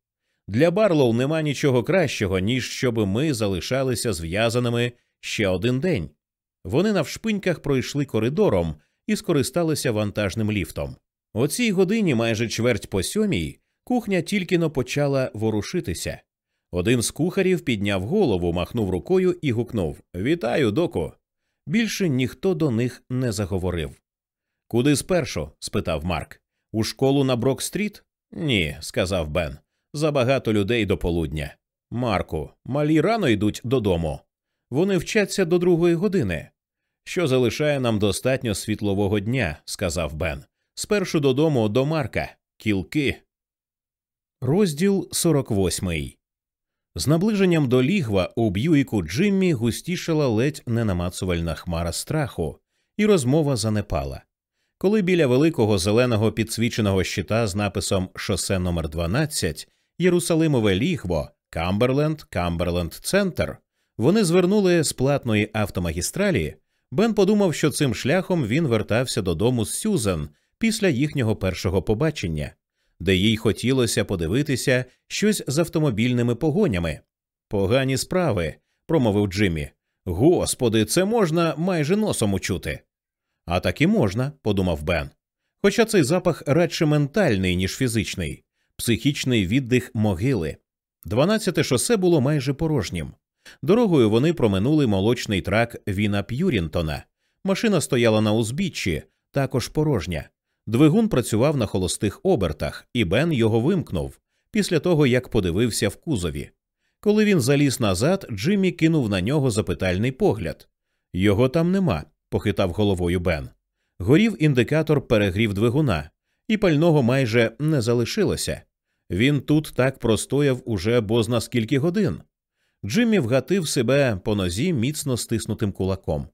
Для Барлоу нема нічого кращого, ніж щоб ми залишалися зв'язаними ще один день. Вони навшпиньках пройшли коридором і скористалися вантажним ліфтом. О цій годині, майже чверть по сьомій, кухня тільки но почала ворушитися. Один з кухарів підняв голову, махнув рукою і гукнув Вітаю, доку. Більше ніхто до них не заговорив. Куди спершу? спитав Марк. У школу на Брок-стріт? Ні, сказав Бен. Забагато людей до полудня. Марку, малі рано йдуть додому. Вони вчаться до другої години. Що залишає нам достатньо світлового дня, сказав Бен. Спершу додому до Марка. Кілки. Розділ 48 З наближенням до лігва у Б'юіку Джиммі густішала ледь ненамацувальна хмара страху, і розмова занепала. Коли біля великого зеленого підсвіченого щита з написом Шосе номер 12 Єрусалимове лігво, Камберленд, Камберленд Центр, вони звернули з платної автомагістралі. Бен подумав, що цим шляхом він вертався додому з Сюзан після їхнього першого побачення, де їй хотілося подивитися щось з автомобільними погонями. Погані справи, промовив Джиммі. Господи, це можна майже носом учути. А так і можна, подумав Бен. Хоча цей запах радше ментальний, ніж фізичний, психічний віддих могили. Дванадцяте шосе було майже порожнім. Дорогою вони проминули молочний трак Віна П'юрінтона. Машина стояла на узбіччі, також порожня. Двигун працював на холостих обертах, і Бен його вимкнув після того, як подивився в кузові. Коли він заліз назад, Джиммі кинув на нього запитальний погляд. Його там нема, похитав головою Бен. Горів індикатор перегрів двигуна, і пального майже не залишилося. Він тут так простояв уже бозна скільки годин. Джиммі вгатив себе по нозі міцно стиснутим кулаком.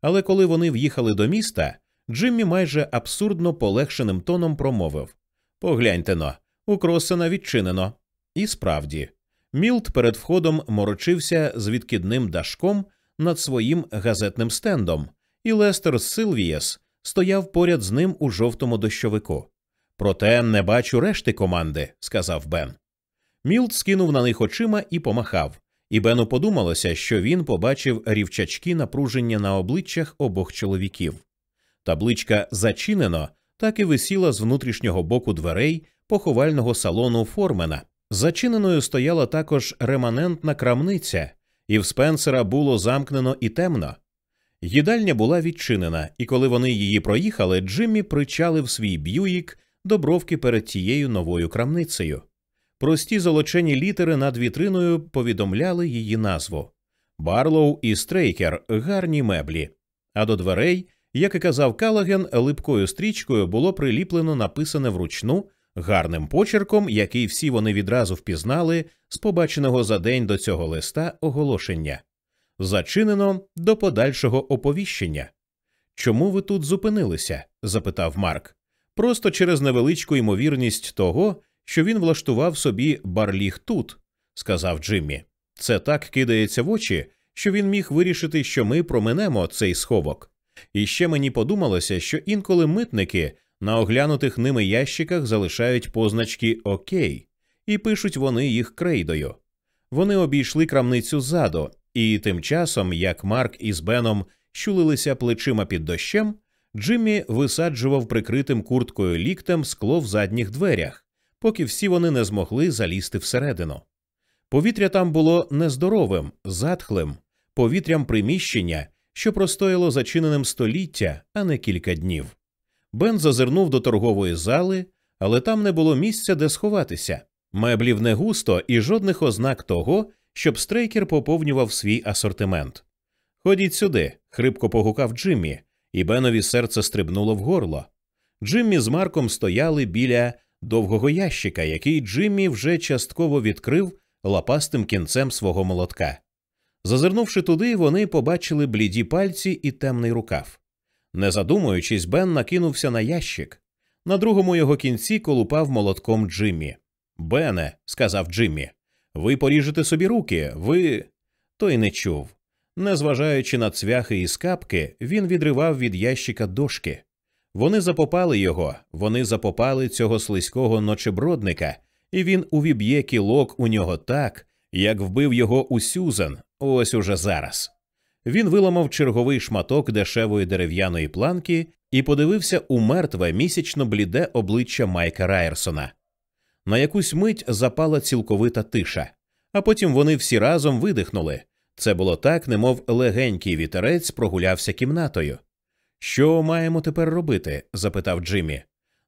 Але коли вони в'їхали до міста, Джиммі майже абсурдно полегшеним тоном промовив Погляньте но, у Кросена відчинено. І справді, Мілт перед входом морочився з відкидним дашком над своїм газетним стендом, і Лестер Силвієс стояв поряд з ним у жовтому дощовику. Проте не бачу решти команди, сказав Бен. Мілт скинув на них очима і помахав і Бену подумалося, що він побачив рівчачки напруження на обличчях обох чоловіків. Табличка зачинено так і висіла з внутрішнього боку дверей поховального салону Формена. Зачиненою стояла також реманентна крамниця, і в Спенсера було замкнено і темно. Їдальня була відчинена, і коли вони її проїхали, Джиммі причалив свій б'юїк до бровки перед тією новою крамницею. Прості золочені літери над вітриною повідомляли її назву Барлоу і Стрейкер гарні меблі. А до дверей, як і казав Калаген, липкою стрічкою було приліплено написане вручну гарним почерком, який всі вони відразу впізнали з побаченого за день до цього листа оголошення. Зачинено до подальшого оповіщення. Чому ви тут зупинилися? запитав Марк. Просто через невеличку ймовірність того, що він влаштував собі барліг тут, сказав Джиммі. Це так кидається в очі, що він міг вирішити, що ми проминемо цей сховок. І ще мені подумалося, що інколи митники на оглянутих ними ящиках залишають позначки Окей, і пишуть вони їх крейдою. Вони обійшли крамницю ззаду, і тим часом, як Марк із Беном щулилися плечима під дощем, Джиммі висаджував прикритим курткою ліктем скло в задніх дверях, поки всі вони не змогли залізти всередину. Повітря там було нездоровим, затхлим, повітрям приміщення, що простояло зачиненим століття, а не кілька днів. Бен зазирнув до торгової зали, але там не було місця, де сховатися. Меблів не густо і жодних ознак того, щоб стрейкер поповнював свій асортимент. Ходіть сюди, хрипко погукав Джиммі, і Бенові серце стрибнуло в горло. Джиммі з Марком стояли біля довгого ящика, який Джиммі вже частково відкрив лапастим кінцем свого молотка. Зазирнувши туди, вони побачили бліді пальці і темний рукав. Не задумуючись, Бен накинувся на ящик. На другому його кінці колупав молотком Джиммі. Бене, сказав Джиммі, ви поріжете собі руки, ви. Той не чув. Незважаючи на цвяхи і скапки, він відривав від ящика дошки. Вони запопали його, вони запопали цього слизького ночебродника, і він увіб'є кілок у нього так, як вбив його у Сюзан, ось уже зараз. Він виламав черговий шматок дешевої дерев'яної планки і подивився у мертве місячно бліде обличчя Майка Райерсона. На якусь мить запала цілковита тиша, а потім вони всі разом видихнули. Це було так, немов легенький вітерець прогулявся кімнатою. Що маємо тепер робити? запитав Джиммі.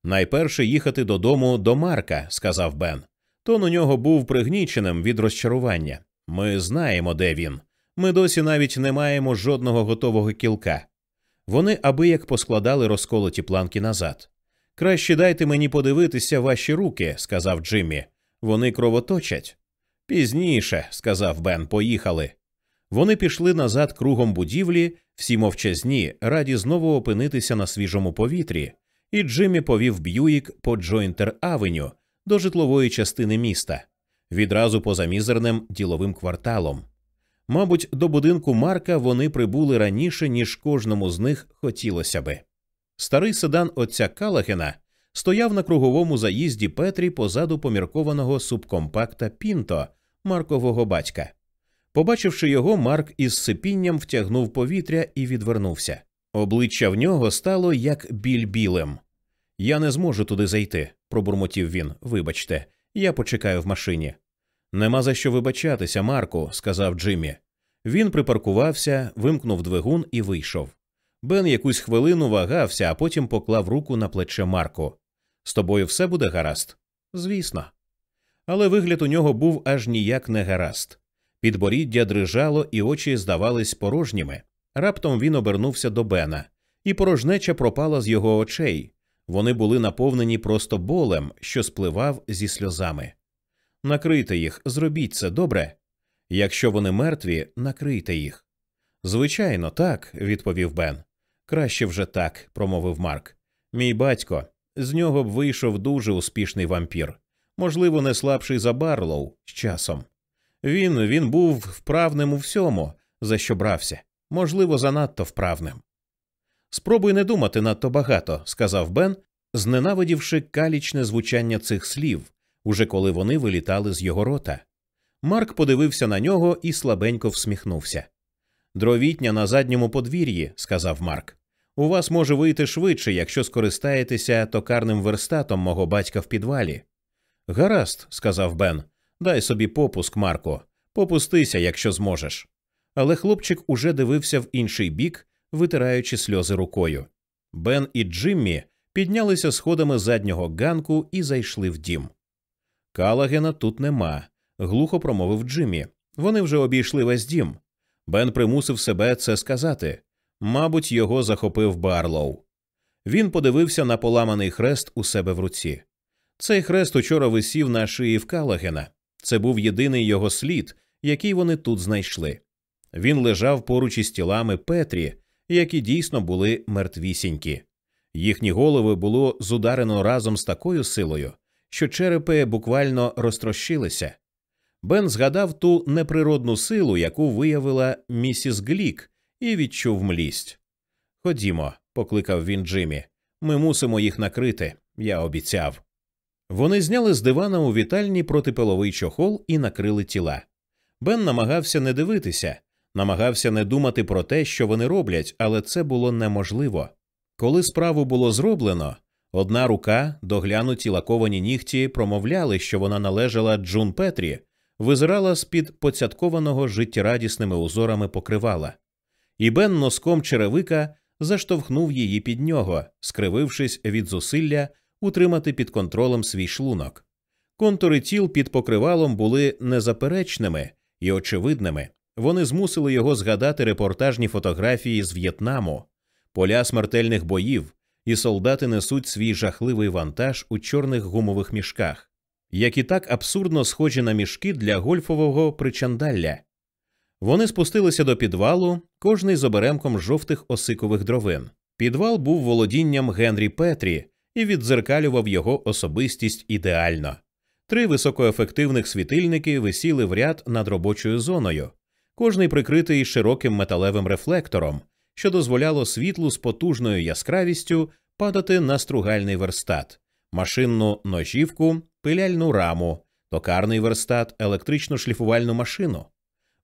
Найперше їхати додому до Марка, сказав Бен. Тон у нього був пригніченим від розчарування. Ми знаємо, де він. Ми досі навіть не маємо жодного готового кілка. Вони аби як поскладали розколоті планки назад. Краще дайте мені подивитися ваші руки, сказав Джиммі. Вони кровоточать. Пізніше, сказав Бен, поїхали. Вони пішли назад кругом будівлі, всі мовчазні, раді знову опинитися на свіжому повітрі, і Джиммі повів Б'юїк по Джойнтер Авеню до житлової частини міста, відразу поза мізерним діловим кварталом. Мабуть, до будинку Марка вони прибули раніше, ніж кожному з них хотілося би. Старий седан отця Калагена стояв на круговому заїзді Петрі позаду поміркованого субкомпакта Пінто Маркового батька. Побачивши його, Марк із сипінням втягнув повітря і відвернувся. Обличчя в нього стало як біль білим. Я не зможу туди зайти, пробурмотів він. Вибачте, я почекаю в машині. Нема за що вибачатися, Марку, сказав Джиммі. Він припаркувався, вимкнув двигун і вийшов. Бен якусь хвилину вагався, а потім поклав руку на плече Марку. З тобою все буде гаразд? Звісно. Але вигляд у нього був аж ніяк не гаразд. Підборіддя дрижало, і очі здавались порожніми. Раптом він обернувся до Бена, і порожнеча пропала з його очей. Вони були наповнені просто болем, що спливав зі сльозами. Накрийте їх, зробіть це добре. Якщо вони мертві, накрийте їх. Звичайно, так, відповів Бен. Краще вже так, промовив Марк. Мій батько, з нього б вийшов дуже успішний вампір, можливо, не слабший за Барлоу з часом. Він він був вправним у всьому, за що брався, можливо, занадто вправним. Спробуй не думати надто багато, сказав Бен, зненавидівши калічне звучання цих слів, уже коли вони вилітали з його рота. Марк подивився на нього і слабенько всміхнувся. Дровітня на задньому подвір'ї, сказав Марк. У вас може вийти швидше, якщо скористаєтеся токарним верстатом мого батька в підвалі. Гаразд, сказав Бен, дай собі попуск, Марко, попустися, якщо зможеш. Але хлопчик уже дивився в інший бік, витираючи сльози рукою. Бен і Джиммі піднялися сходами заднього ганку і зайшли в дім. Калагена тут нема, глухо промовив Джиммі. Вони вже обійшли весь дім. Бен примусив себе це сказати. Мабуть, його захопив Барлоу. Він подивився на поламаний хрест у себе в руці. Цей хрест учора висів на шиї в Калагена. Це був єдиний його слід, який вони тут знайшли. Він лежав поруч із тілами Петрі, які дійсно були мертвісінькі. Їхні голови було зударено разом з такою силою, що черепи буквально розтрощилися. Бен згадав ту неприродну силу, яку виявила місіс Глік, і відчув млість. Ходімо, покликав він Джиммі. Ми мусимо їх накрити, я обіцяв. Вони зняли з дивана у вітальні протипиловий чохол і накрили тіла. Бен намагався не дивитися, намагався не думати про те, що вони роблять, але це було неможливо. Коли справу було зроблено, одна рука, доглянуті лаковані нігті, промовляли, що вона належала Джун Петрі, визирала з під поцяткованого життєрадісними узорами покривала, і Бен носком черевика заштовхнув її під нього, скривившись від зусилля утримати під контролем свій шлунок. Контури тіл під покривалом були незаперечними і очевидними. Вони змусили його згадати репортажні фотографії з В'єтнаму, поля смертельних боїв, і солдати несуть свій жахливий вантаж у чорних гумових мішках, які так абсурдно схожі на мішки для гольфового причандалля. Вони спустилися до підвалу, кожний з оберемком жовтих осикових дровин. Підвал був володінням Генрі Петрі і віддзеркалював його особистість ідеально. Три високоефективних світильники висіли в ряд над робочою зоною, кожний прикритий широким металевим рефлектором, що дозволяло світлу з потужною яскравістю падати на стругальний верстат, машинну ножівку, пиляльну раму, токарний верстат, електричну шліфувальну машину.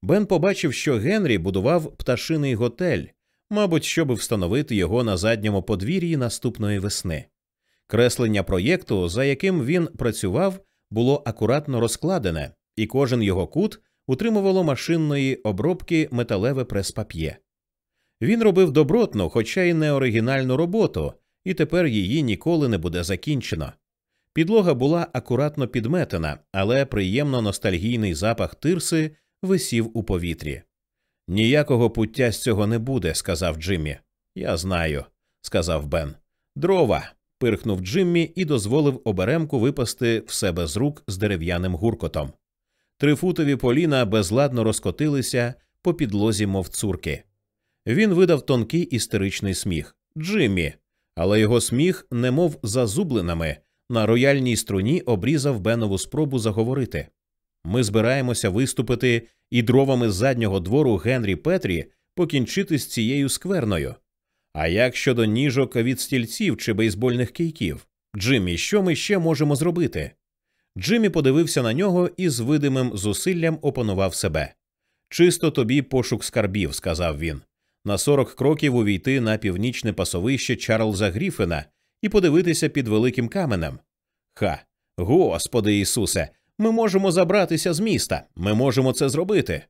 Бен побачив, що Генрі будував пташиний готель, мабуть, щоб встановити його на задньому подвір'ї наступної весни. Креслення проєкту, за яким він працював, було акуратно розкладене, і кожен його кут утримувало машинної обробки металеве прес-пап'є. Він робив добротну, хоча й не оригінальну роботу, і тепер її ніколи не буде закінчено. Підлога була акуратно підметена, але приємно ностальгійний запах тирси висів у повітрі. Ніякого пуття з цього не буде, сказав Джиммі. Я знаю, сказав Бен. Дрова. пирхнув Джиммі і дозволив оберемку випасти в себе з рук з дерев'яним гуркотом. Трифутові поліна безладно розкотилися по підлозі, мов цурки. Він видав тонкий істеричний сміх Джиммі, але його сміх, немов зазубленими, на рояльній струні обрізав Бенову спробу заговорити. Ми збираємося виступити і дровами з заднього двору Генрі Петрі покінчити з цією скверною. А як щодо ніжок від стільців чи бейсбольних кийків? Джиммі, що ми ще можемо зробити? Джиммі подивився на нього і з видимим зусиллям опанував себе. Чисто тобі пошук скарбів, сказав він. На сорок кроків увійти на північне пасовище Чарльза Гріфена і подивитися під великим каменем. Ха, Господи Ісусе, ми можемо забратися з міста, ми можемо це зробити.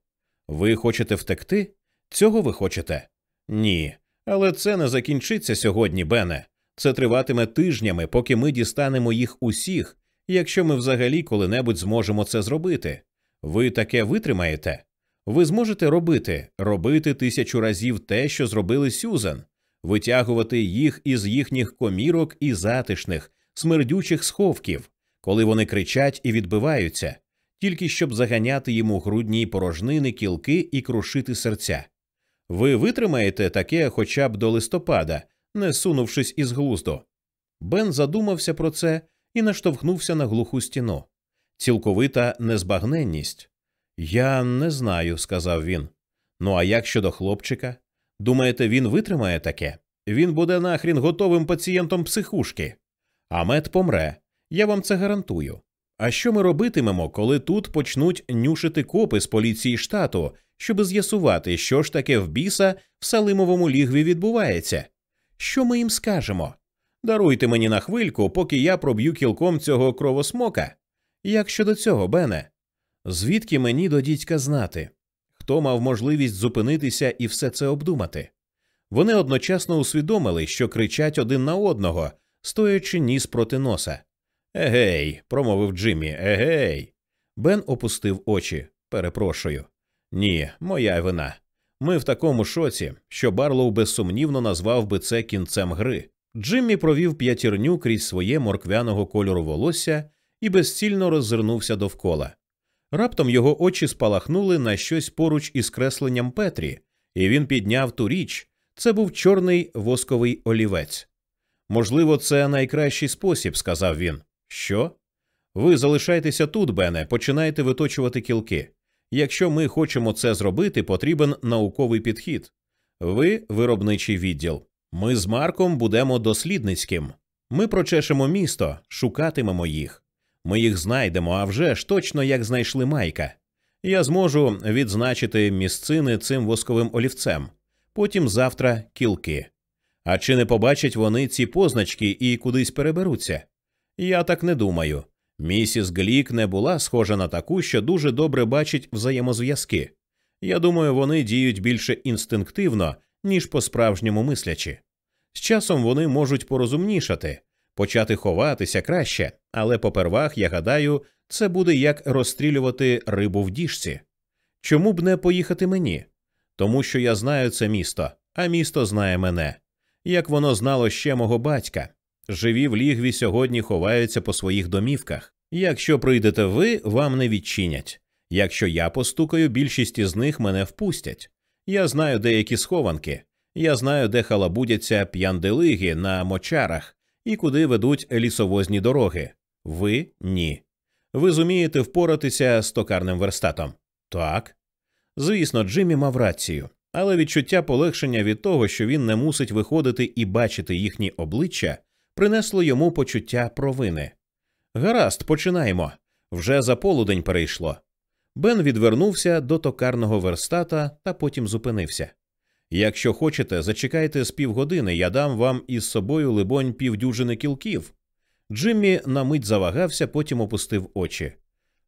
Ви хочете втекти? Цього ви хочете? Ні. Але це не закінчиться сьогодні, Бене. Це триватиме тижнями, поки ми дістанемо їх усіх, якщо ми взагалі коли-небудь зможемо це зробити. Ви таке витримаєте? Ви зможете робити, робити тисячу разів те, що зробили Сюзан, витягувати їх із їхніх комірок і затишних, смердючих сховків, коли вони кричать і відбиваються, тільки щоб заганяти їм у грудні порожнини кілки і крушити серця. Ви витримаєте таке хоча б до листопада, не сунувшись із глузду. Бен задумався про це і наштовхнувся на глуху стіну. Цілковита незбагненність. Я не знаю, сказав він. Ну а як щодо хлопчика? Думаєте, він витримає таке? Він буде нахрін готовим пацієнтом психушки. А мед помре. Я вам це гарантую. А що ми робитимемо, коли тут почнуть нюшити копи з поліції штату, щоб з'ясувати, що ж таке в біса в Салимовому лігві відбувається? Що ми їм скажемо? Даруйте мені на хвильку, поки я проб'ю кілком цього кровосмока. Як щодо цього, Бене? Звідки мені до дідька знати? Хто мав можливість зупинитися і все це обдумати? Вони одночасно усвідомили, що кричать один на одного, стоячи ніс проти носа. Егей, промовив Джиммі, егей. Бен опустив очі. Перепрошую. Ні, моя вина. Ми в такому шоці, що Барлоу безсумнівно назвав би це кінцем гри. Джиммі провів п'ятірню крізь своє морквяного кольору волосся і безцільно роззирнувся довкола. Раптом його очі спалахнули на щось поруч із кресленням Петрі, і він підняв ту річ. Це був чорний восковий олівець. Можливо, це найкращий спосіб, сказав він. Що? Ви залишайтеся тут, Бене, починайте виточувати кілки. Якщо ми хочемо це зробити, потрібен науковий підхід. Ви виробничий відділ. Ми з Марком будемо дослідницьким. Ми прочешемо місто, шукатимемо їх. Ми їх знайдемо, а вже ж точно як знайшли майка. Я зможу відзначити місцини цим восковим олівцем, потім завтра кілки. А чи не побачать вони ці позначки і кудись переберуться? Я так не думаю. Місіс Глік не була схожа на таку, що дуже добре бачить взаємозв'язки. Я думаю, вони діють більше інстинктивно, ніж по справжньому мислячи. З часом вони можуть порозумнішати, почати ховатися краще, але попервах, я гадаю, це буде як розстрілювати рибу в діжці. Чому б не поїхати мені? Тому що я знаю це місто, а місто знає мене. Як воно знало ще мого батька. Живі в лігві сьогодні ховаються по своїх домівках. Якщо прийдете ви, вам не відчинять. Якщо я постукаю, більшість із них мене впустять. Я знаю деякі схованки, я знаю, де халабудяться п'янделиги на мочарах і куди ведуть лісовозні дороги. Ви ні. Ви зумієте впоратися з токарним верстатом? Так. Звісно, Джиммі мав рацію, але відчуття полегшення від того, що він не мусить виходити і бачити їхні обличчя, принесло йому почуття провини. Гаразд, починаємо. Вже за полудень перейшло. Бен відвернувся до токарного верстата та потім зупинився. Якщо хочете, зачекайте з півгодини, я дам вам із собою, либонь, півдюжини кілків. Джиммі на мить завагався, потім опустив очі.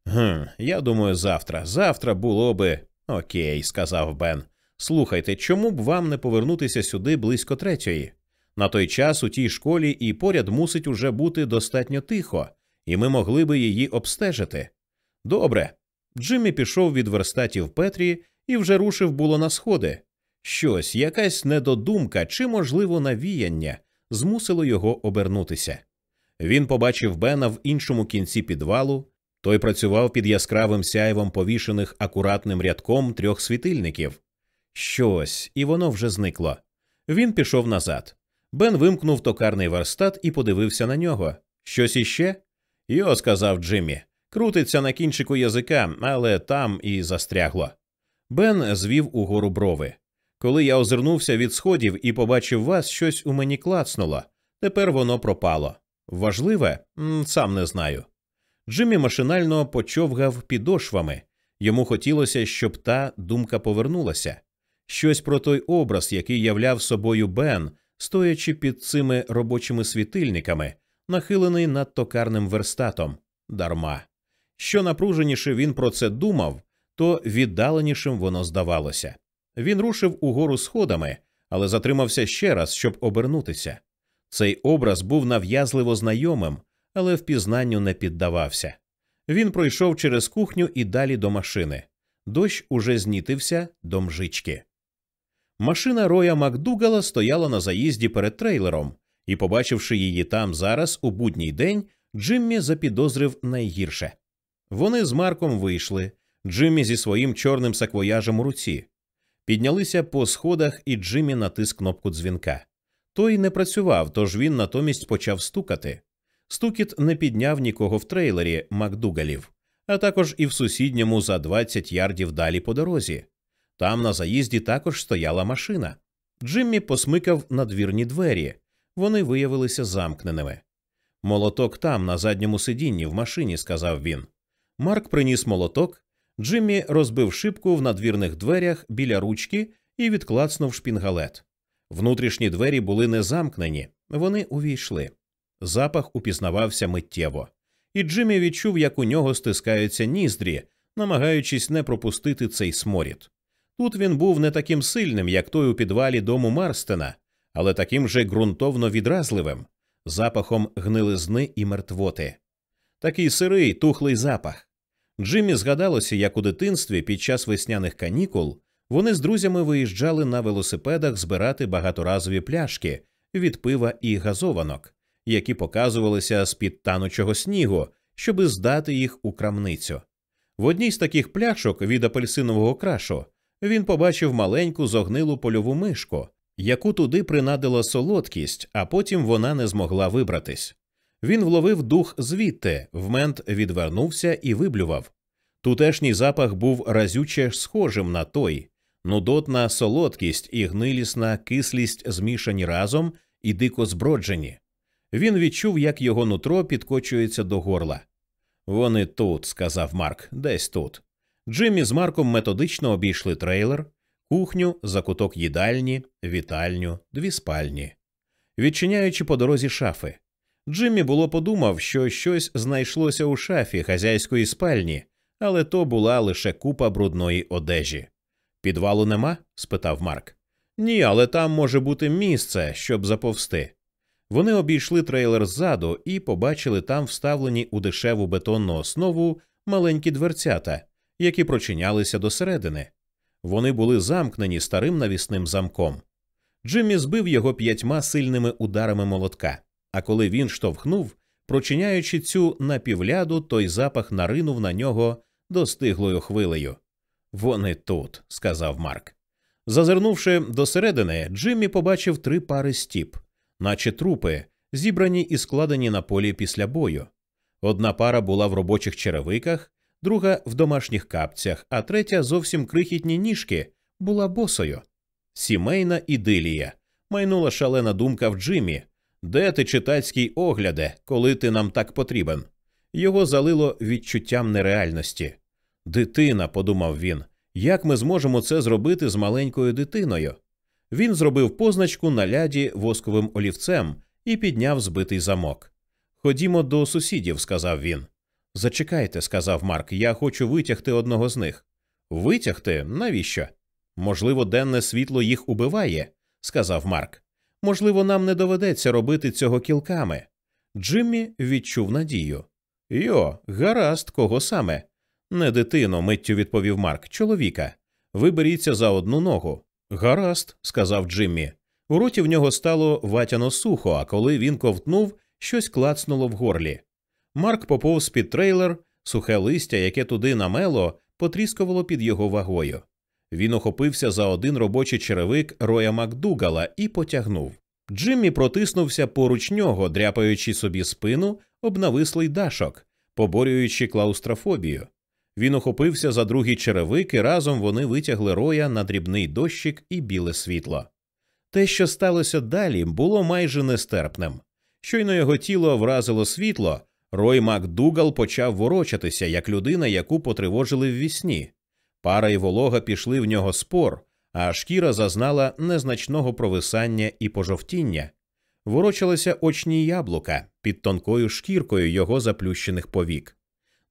«Гм, я думаю, завтра. Завтра було би. Окей, сказав Бен. Слухайте, чому б вам не повернутися сюди близько третьої? На той час у тій школі і поряд мусить уже бути достатньо тихо, і ми могли би її обстежити. Добре. Джиммі пішов від верстатів Петрі і вже рушив було на сходи. Щось, якась недодумка чи, можливо, навіяння змусило його обернутися. Він побачив Бена в іншому кінці підвалу. Той працював під яскравим сяйвом повішених акуратним рядком трьох світильників. Щось, і воно вже зникло. Він пішов назад. Бен вимкнув токарний верстат і подивився на нього. Щось іще? Йо, сказав Джиммі. Крутиться на кінчику язика, але там і застрягло. Бен звів угору брови. Коли я озирнувся від сходів і побачив вас, щось у мені клацнуло. Тепер воно пропало. Важливе? Сам не знаю. Джиммі машинально почовгав підошвами. Йому хотілося, щоб та думка повернулася. Щось про той образ, який являв собою Бен, стоячи під цими робочими світильниками, нахилений над токарним верстатом. Дарма. Що напруженіше він про це думав, то віддаленішим воно здавалося. Він рушив угору сходами, але затримався ще раз, щоб обернутися. Цей образ був нав'язливо знайомим, але впізнанню не піддавався. Він пройшов через кухню і далі до машини. Дощ уже знітився до мжички. Машина Роя Макдугала стояла на заїзді перед трейлером, і, побачивши її там зараз, у будній день, Джиммі запідозрив найгірше. Вони з Марком вийшли, Джиммі зі своїм чорним саквояжем у руці. Піднялися по сходах, і Джиммі натис кнопку дзвінка. Той не працював, тож він натомість почав стукати. Стукіт не підняв нікого в трейлері Макдугалів, а також і в сусідньому за 20 ярдів далі по дорозі. Там на заїзді також стояла машина. Джиммі посмикав надвірні двері. Вони виявилися замкненими. Молоток там, на задньому сидінні, в машині, сказав він. Марк приніс молоток. Джиммі розбив шибку в надвірних дверях біля ручки і відклацнув шпінгалет. Внутрішні двері були не замкнені, вони увійшли. Запах упізнавався миттєво, і Джиммі відчув, як у нього стискаються ніздрі, намагаючись не пропустити цей сморід. Тут він був не таким сильним, як той у підвалі дому Марстена, але таким же ґрунтовно відразливим, запахом гнилизни і мертвоти. Такий сирий, тухлий запах. Джиммі згадалося, як у дитинстві під час весняних канікул вони з друзями виїжджали на велосипедах збирати багаторазові пляшки від пива і газованок, які показувалися з під танучого снігу, щоби здати їх у крамницю. В одній з таких пляшок від апельсинового крашу він побачив маленьку зогнилу польову мишку, яку туди принадила солодкість, а потім вона не змогла вибратись. Він вловив дух звідти, вмент відвернувся і виблював. Тутешній запах був разюче схожим на той, нудотна солодкість і гнилісна кислість змішані разом і дико зброджені. Він відчув, як його нутро підкочується до горла. Вони тут, сказав Марк, десь тут. Джиммі з Марком методично обійшли трейлер, кухню, закуток їдальні, вітальню, дві спальні, відчиняючи по дорозі шафи. Джиммі було подумав, що щось знайшлося у шафі хазяйської спальні, але то була лише купа брудної одежі. Підвалу нема? спитав Марк. Ні, але там може бути місце, щоб заповсти. Вони обійшли трейлер ззаду і побачили там вставлені у дешеву бетонну основу маленькі дверцята, які прочинялися досередини. Вони були замкнені старим навісним замком. Джиммі збив його п'ятьма сильними ударами молотка, а коли він штовхнув, прочиняючи цю напівляду, той запах наринув на нього достиглою хвилею. Вони тут, сказав Марк. Зазирнувши досередини, Джиммі побачив три пари стіп, наче трупи, зібрані і складені на полі після бою. Одна пара була в робочих черевиках, друга в домашніх капцях, а третя зовсім крихітні ніжки була босою. Сімейна ідилія. Майнула шалена думка в Джиммі. Де ти читацький огляде, коли ти нам так потрібен? Його залило відчуттям нереальності. Дитина, подумав він, як ми зможемо це зробити з маленькою дитиною? Він зробив позначку на ляді восковим олівцем і підняв збитий замок. Ходімо до сусідів, сказав він. Зачекайте, сказав Марк, я хочу витягти одного з них. Витягти? Навіщо? Можливо, денне світло їх убиває, сказав Марк. Можливо, нам не доведеться робити цього кілками. Джиммі відчув надію. Йо, гаразд, кого саме? Не дитино, миттю відповів Марк, чоловіка. Ви беріться за одну ногу. Гаразд, сказав Джиммі. У роті в нього стало ватяно сухо, а коли він ковтнув, щось клацнуло в горлі. Марк поповз під трейлер, сухе листя, яке туди намело, потріскувало під його вагою. Він охопився за один робочий черевик Роя Макдугала і потягнув. Джиммі протиснувся поруч нього, дряпаючи собі спину об навислий дашок, поборюючи клаустрофобію. Він охопився за другий черевик, і разом вони витягли роя на дрібний дощик і біле світло. Те, що сталося далі, було майже нестерпним. Щойно його тіло вразило світло, Рой Макдугал почав ворочатися, як людина, яку потривожили в вісні. Пара і волога пішли в нього спор, а шкіра зазнала незначного провисання і пожовтіння. Ворочалися очні яблука під тонкою шкіркою його заплющених повік.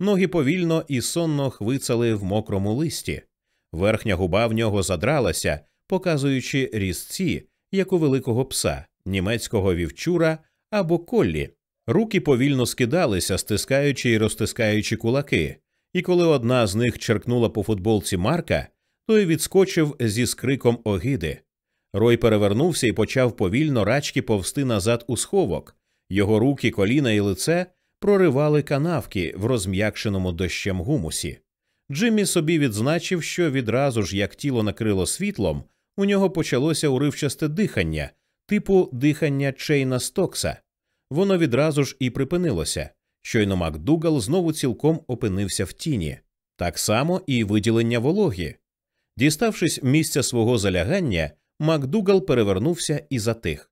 Ноги повільно і сонно хвицали в мокрому листі. Верхня губа в нього задралася, показуючи різці, як у великого пса, німецького вівчура або коллі. Руки повільно скидалися, стискаючи і розтискаючи кулаки, і коли одна з них черкнула по футболці Марка, той відскочив зі скриком огиди. Рой перевернувся і почав повільно рачки повсти назад у сховок. Його руки, коліна і лице проривали канавки в розм'якшеному дощем гумусі. Джиммі собі відзначив, що відразу ж, як тіло накрило світлом, у нього почалося уривчасте дихання, типу дихання Чейна Стокса. Воно відразу ж і припинилося. Щойно Макдугал знову цілком опинився в тіні, так само і виділення вологі. Діставшись місця свого залягання, Макдугал перевернувся і затих.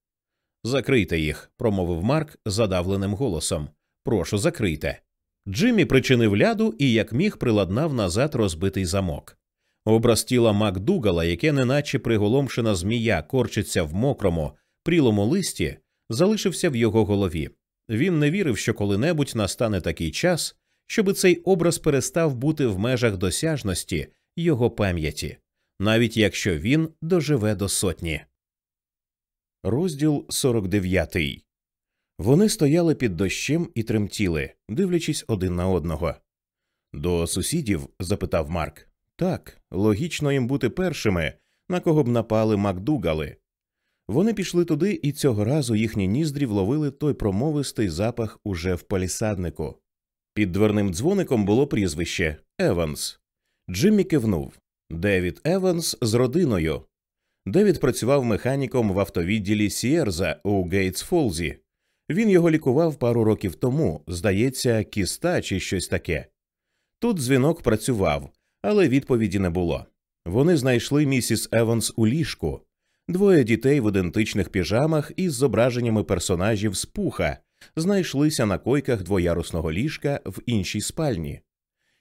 Закрийте їх, промовив Марк задавленим голосом. Прошу, закрийте. Джиммі причинив ляду і, як міг, приладнав назад розбитий замок. Образ тіла Макдугала, яке, неначе приголомшена змія, корчиться в мокрому, прілому листі, залишився в його голові. Він не вірив, що коли-небудь настане такий час, щоби цей образ перестав бути в межах досяжності його пам'яті. навіть якщо він доживе до сотні. Розділ 49. Вони стояли під дощем і тремтіли, дивлячись один на одного. До сусідів? запитав Марк. Так, логічно їм бути першими, на кого б напали Макдугали. Вони пішли туди, і цього разу їхні ніздрі вловили той промовистий запах уже в палісаднику. Під дверним дзвоником було прізвище Еванс. Джиммі кивнув Девід Еванс з родиною. Девід працював механіком в автовідділі Сієрза у Гейтс Фолзі. Він його лікував пару років тому, здається, кіста чи щось таке. Тут дзвінок працював, але відповіді не було. Вони знайшли місіс Еванс у ліжку, двоє дітей в ідентичних піжамах із зображеннями персонажів з пуха знайшлися на койках двоярусного ліжка в іншій спальні.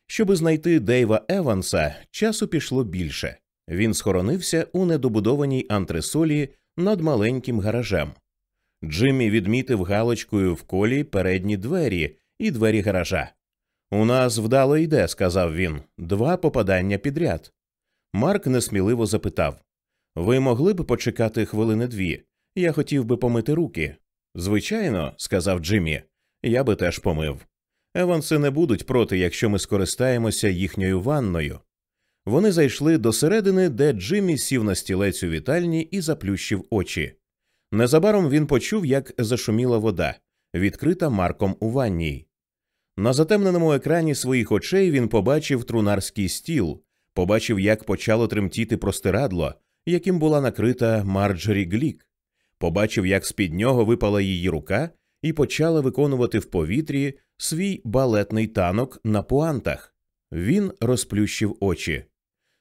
Щоби знайти Дейва Еванса, часу пішло більше. Він схоронився у недобудованій антресолі над маленьким гаражем. Джиммі відмітив галочкою в колі передні двері і двері гаража. У нас вдало йде, сказав він, два попадання підряд. Марк несміливо запитав Ви могли б почекати хвилини дві? Я хотів би помити руки. Звичайно, сказав Джиммі, я би теж помив. Еванси не будуть проти, якщо ми скористаємося їхньою ванною. Вони зайшли до середини, де Джиммі сів на стілець у вітальні і заплющив очі. Незабаром він почув, як зашуміла вода, відкрита Марком у ванній. На затемненому екрані своїх очей він побачив трунарський стіл, побачив, як почало тремтіти простирадло, яким була накрита Марджорі Глік, побачив, як з під нього випала її рука і почала виконувати в повітрі свій балетний танок на пуантах. Він розплющив очі.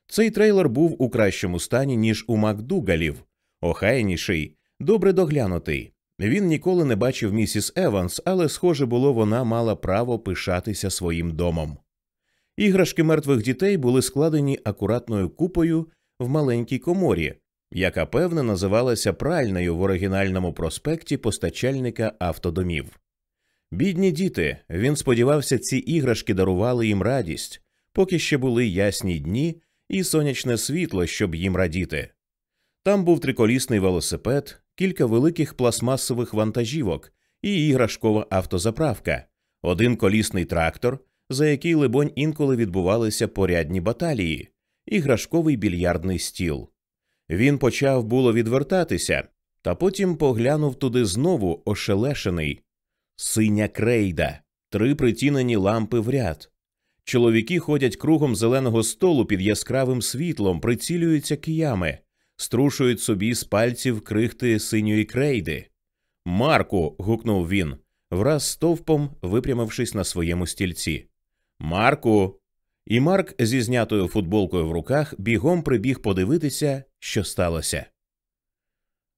Цей трейлер був у кращому стані, ніж у Макдугалів, охайніший, добре доглянутий. Він ніколи не бачив місіс Еванс, але, схоже було, вона мала право пишатися своїм домом. Іграшки мертвих дітей були складені акуратною купою в маленькій коморі, яка певне називалася пральною в оригінальному проспекті постачальника автодомів. Бідні діти, він сподівався, ці іграшки дарували їм радість, поки ще були ясні дні і сонячне світло, щоб їм радіти. Там був триколісний велосипед, кілька великих пластмасових вантажівок і іграшкова автозаправка, один колісний трактор, за який, либонь, інколи відбувалися порядні баталії, іграшковий більярдний стіл. Він почав було відвертатися, та потім поглянув туди знову ошелешений синя крейда, три притінені лампи в ряд. Чоловіки ходять кругом зеленого столу під яскравим світлом, прицілюються киями, струшують собі з пальців крихти синьої крейди. Марку. гукнув він, враз стовпом випрямившись на своєму стільці. Марку. І Марк зі знятою футболкою в руках бігом прибіг подивитися, що сталося.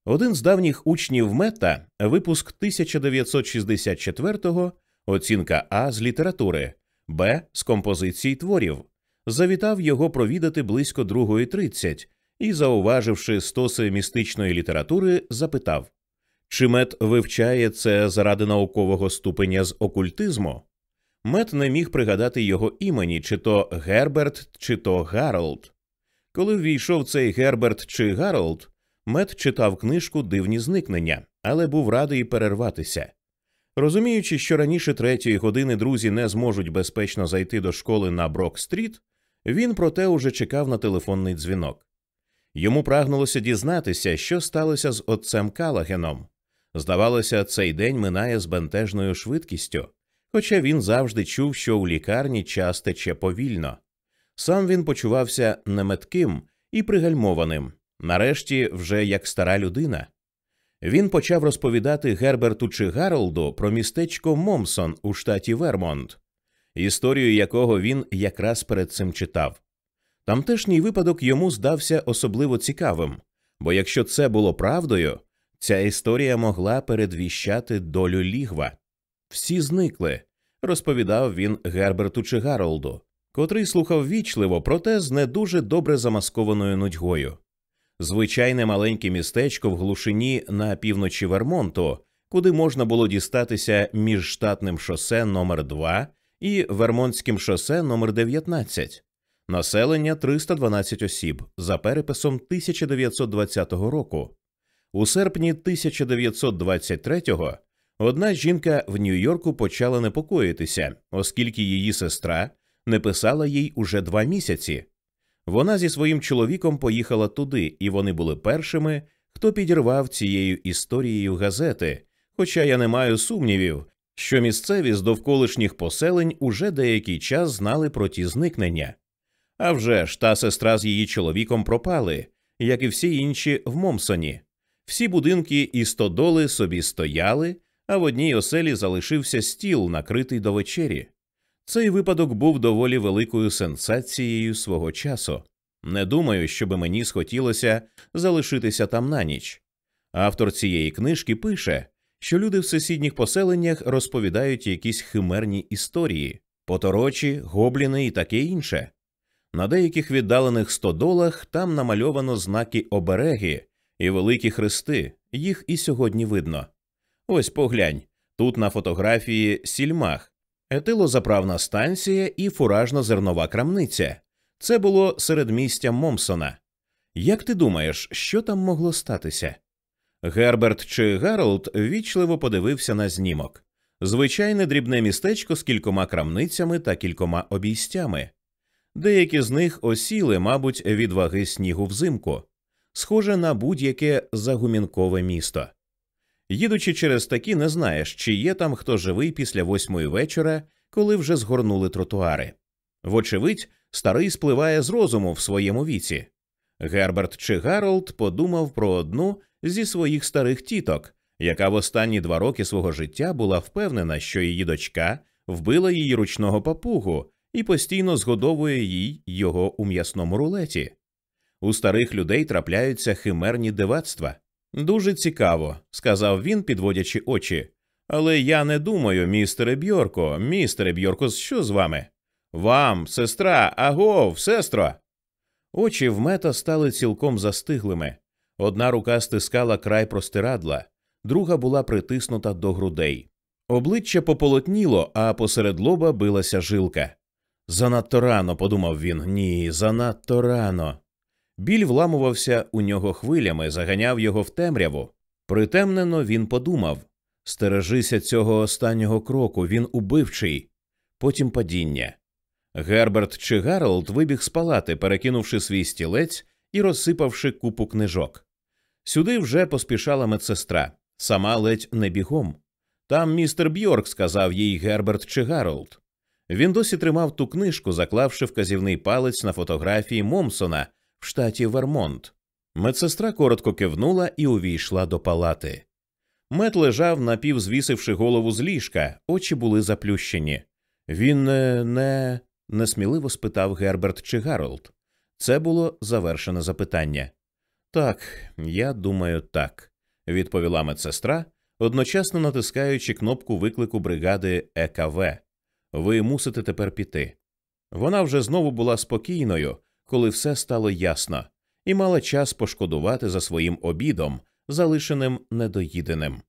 Один з давніх учнів Мета, випуск 1964-го, оцінка А з літератури, Б з композицій творів, завітав його провідати близько 2.30 і, зауваживши стоси містичної літератури, запитав чи Мет вивчає це заради наукового ступеня з окультизму? Мет не міг пригадати його імені, чи то Герберт, чи то Гаролд. Коли ввійшов цей Герберт чи Гаролд, Мет читав книжку Дивні зникнення, але був радий перерватися. Розуміючи, що раніше третьої години друзі не зможуть безпечно зайти до школи на Брок-стріт, він проте уже чекав на телефонний дзвінок. Йому прагнулося дізнатися, що сталося з отцем Калагеном. Здавалося, цей день минає з бентежною швидкістю, хоча він завжди чув, що у лікарні час тече повільно. Сам він почувався неметким і пригальмованим, нарешті, вже як стара людина. Він почав розповідати Герберту чи Гаролду про містечко Момсон у штаті Вермонт, історію якого він якраз перед цим читав. Тамтешній випадок йому здався особливо цікавим, бо якщо це було правдою, ця історія могла передвіщати долю лігва. Всі зникли, розповідав він Герберту чи Гаролду, котрий слухав вічливо, проте з не дуже добре замаскованою нудьгою. Звичайне маленьке містечко в глушині на півночі Вермонту, куди можна було дістатися між штатним шосе номер 2 і Вермонтським шосе номер 19 населення 312 осіб за переписом 1920 року. У серпні 1923-го одна жінка в Нью-Йорку почала непокоїтися, оскільки її сестра не писала їй уже два місяці. Вона зі своїм чоловіком поїхала туди, і вони були першими, хто підірвав цією історією газети. Хоча я не маю сумнівів, що місцеві з довколишніх поселень уже деякий час знали про ті зникнення. А вже ж та сестра з її чоловіком пропали, як і всі інші в Момсоні. Всі будинки і стодоли собі стояли, а в одній оселі залишився стіл, накритий до вечері. Цей випадок був доволі великою сенсацією свого часу. Не думаю, щоб мені схотілося залишитися там на ніч. Автор цієї книжки пише, що люди в сусідніх поселеннях розповідають якісь химерні історії, поторочі, гобліни і таке інше. На деяких віддалених стодолах там намальовано знаки обереги і великі хрести, їх і сьогодні видно. Ось поглянь тут на фотографії сільмах, етилозаправна станція і фуражно зернова крамниця. Це було середмістя Момсона. Як ти думаєш, що там могло статися? Герберт чи Гаролд вічливо подивився на знімок звичайне дрібне містечко з кількома крамницями та кількома обійстями. Деякі з них осіли, мабуть, від ваги снігу взимку, схоже на будь-яке загумінкове місто. Їдучи через такі, не знаєш, чи є там хто живий після восьмої вечора, коли вже згорнули тротуари. Вочевидь, старий спливає з розуму в своєму віці. Герберт чи Гаролд подумав про одну зі своїх старих тіток, яка в останні два роки свого життя була впевнена, що її дочка вбила її ручного папугу і постійно згодовує їй його у м'ясному рулеті. У старих людей трапляються химерні дивацтва. Дуже цікаво, сказав він, підводячи очі. Але я не думаю, містере Бьорко, містере Бьорко, що з вами? Вам, сестра, агов, сестро. Очі в мета стали цілком застиглими. Одна рука стискала край простирадла, друга була притиснута до грудей. Обличчя пополотніло, а посеред лоба билася жилка. Занадто рано, подумав він. Ні, занадто рано. Біль вламувався у нього хвилями, заганяв його в темряву. Притемнено він подумав стережися цього останнього кроку, він убивчий. Потім падіння. Герберт чи Гаролд вибіг з палати, перекинувши свій стілець і розсипавши купу книжок. Сюди вже поспішала медсестра, сама ледь не бігом. Там містер Бьорк, сказав їй Герберт чи Гаролд. Він досі тримав ту книжку, заклавши вказівний палець на фотографії Момсона штаті Вермонт. Медсестра коротко кивнула і увійшла до палати. Мет лежав, напівзвісивши голову з ліжка, очі були заплющені. Він не, не несміливо спитав Герберт чи Гаролд. Це було завершене запитання. Так, я думаю, так, відповіла медсестра, одночасно натискаючи кнопку виклику бригади ЕКВ. Ви мусите тепер піти. Вона вже знову була спокійною, коли все стало ясно, і мала час пошкодувати за своїм обідом, залишеним недоїденим.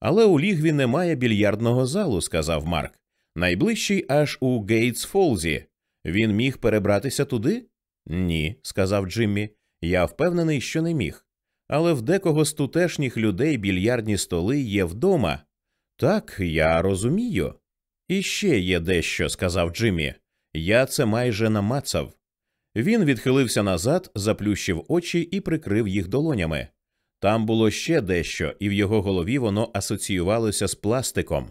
Але у лігві немає більярдного залу, сказав Марк. Найближчий аж у Гейтс Фолзі. Він міг перебратися туди? Ні, сказав Джиммі. Я впевнений, що не міг. Але в декого з тутешніх людей більярдні столи є вдома. Так, я розумію. І ще є дещо, сказав Джиммі. Я це майже намацав. Він відхилився назад, заплющив очі і прикрив їх долонями. Там було ще дещо, і в його голові воно асоціювалося з пластиком.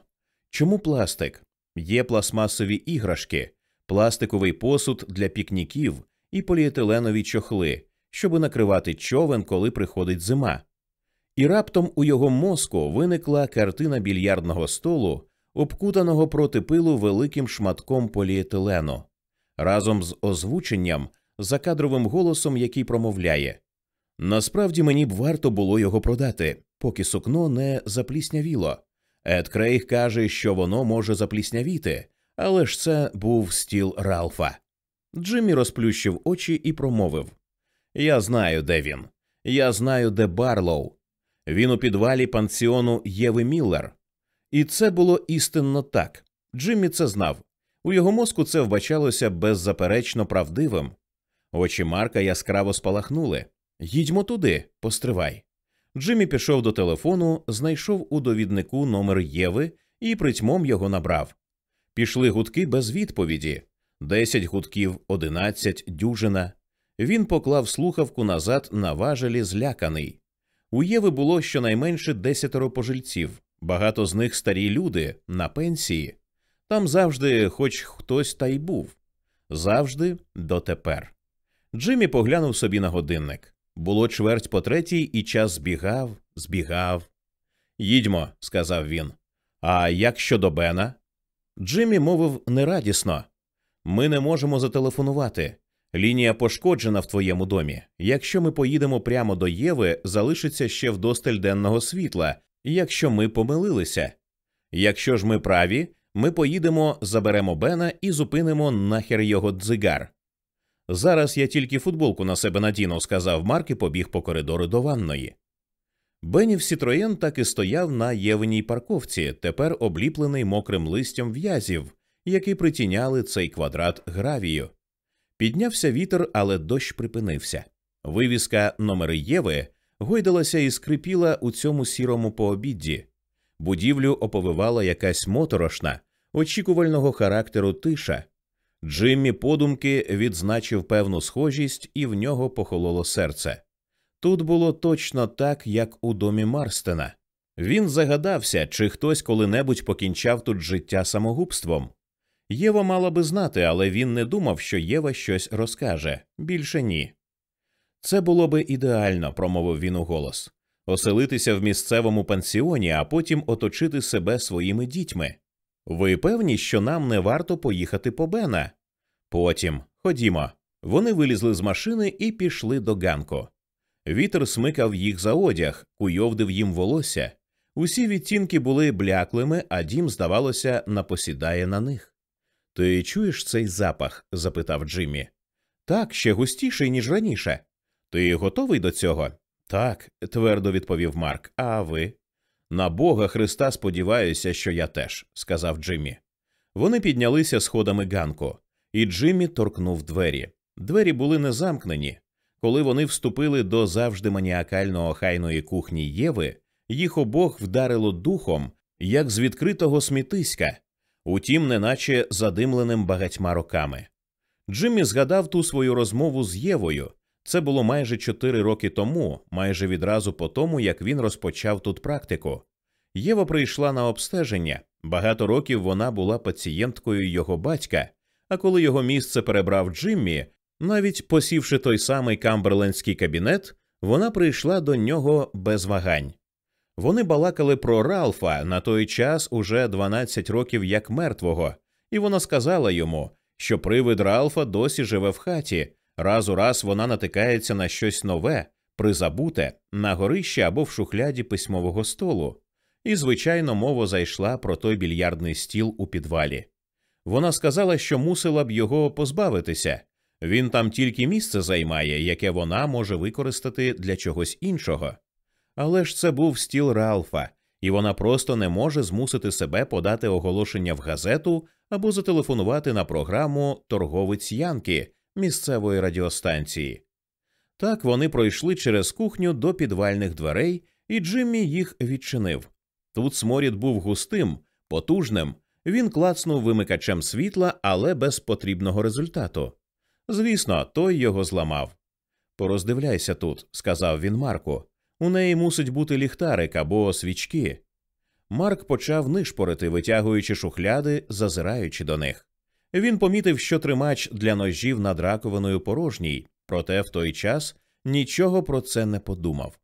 Чому пластик? Є пластмасові іграшки, пластиковий посуд для пікніків і поліетиленові чохли, щоб накривати човен, коли приходить зима. І раптом у його мозку виникла картина більярдного столу, обкутаного проти пилу великим шматком поліетилену, разом з озвученням, закадровим голосом, який промовляє Насправді мені б варто було його продати, поки сукно не запліснявіло. Ед Крейг каже, що воно може запліснявіти, але ж це був стіл Ралфа. Джиммі розплющив очі і промовив Я знаю, де він. Я знаю, де Барлоу. Він у підвалі пансіону Єви Міллер. І це було істинно так. Джиммі це знав. У його мозку це вбачалося беззаперечно правдивим. Очі Марка яскраво спалахнули. Їдьмо туди, постривай. Джиммі пішов до телефону, знайшов у довіднику номер Єви і притьмом його набрав. Пішли гудки без відповіді десять гудків, одинадцять, дюжина. Він поклав слухавку назад на важелі зляканий. У Єви було щонайменше десятеро пожильців, багато з них старі люди на пенсії. Там завжди, хоч хтось та й був, завжди дотепер. Джиммі поглянув собі на годинник. Було чверть по третій, і час збігав, збігав. Їдьмо, сказав він. А як щодо Бена? Джиммі мовив нерадісно. Ми не можемо зателефонувати. Лінія пошкоджена в твоєму домі. Якщо ми поїдемо прямо до Єви, залишиться ще вдосталь денного світла, якщо ми помилилися. Якщо ж ми праві, ми поїдемо, заберемо Бена і зупинимо нахер його дзигар. Зараз я тільки футболку на себе надіну, сказав Марк і побіг по коридору до ванної. Бенів Сітроєн так і стояв на Євеній парковці, тепер обліплений мокрим листям в'язів, які притіняли цей квадрат гравію. Піднявся вітер, але дощ припинився. Вивіска номери Єви гойдалася і скрипіла у цьому сірому пообідді. Будівлю оповивала якась моторошна, очікувального характеру тиша. Джиммі подумки відзначив певну схожість, і в нього похололо серце. Тут було точно так, як у домі Марстена. Він загадався, чи хтось коли-небудь покінчав тут життя самогубством. Єва мала би знати, але він не думав, що Єва щось розкаже більше ні. Це було би ідеально, промовив він у голос. Оселитися в місцевому пансіоні, а потім оточити себе своїми дітьми. Ви певні, що нам не варто поїхати по Бена? Потім ходімо. Вони вилізли з машини і пішли до ганку. Вітер смикав їх за одяг, куйовдив їм волосся. Усі відтінки були бляклими, а дім, здавалося, напосідає на них. Ти чуєш цей запах? запитав Джиммі. Так, ще густіший, ніж раніше. Ти готовий до цього? Так, твердо відповів Марк. А ви? На Бога Христа сподіваюся, що я теж, сказав Джиммі. Вони піднялися сходами ганку, і Джиммі торкнув двері. Двері були не замкнені. Коли вони вступили до завжди маніакально охайної кухні Єви, їх обох вдарило духом, як з відкритого смітиська, утім, неначе задимленим багатьма роками. Джиммі згадав ту свою розмову з Євою. Це було майже чотири роки тому, майже відразу по тому, як він розпочав тут практику. Єва прийшла на обстеження. Багато років вона була пацієнткою його батька, а коли його місце перебрав Джиммі, навіть посівши той самий камберлендський кабінет, вона прийшла до нього без вагань. Вони балакали про Ралфа на той час уже 12 років як мертвого, і вона сказала йому, що привид Ралфа досі живе в хаті. Раз у раз вона натикається на щось нове, призабуте, на горище або в шухляді письмового столу. І, звичайно, мова зайшла про той більярдний стіл у підвалі. Вона сказала, що мусила б його позбавитися. Він там тільки місце займає, яке вона може використати для чогось іншого. Але ж це був стіл Ралфа, і вона просто не може змусити себе подати оголошення в газету або зателефонувати на програму Торговець Янки місцевої радіостанції. Так вони пройшли через кухню до підвальних дверей, і Джиммі їх відчинив. Тут сморід був густим, потужним. Він клацнув вимикачем світла, але без потрібного результату. Звісно, той його зламав. Пороздивляйся тут, сказав він Марку. У неї мусить бути ліхтарик або свічки. Марк почав нишпорити, витягуючи шухляди, зазираючи до них. Він помітив, що тримач для ножів над раковиною порожній, проте в той час нічого про це не подумав.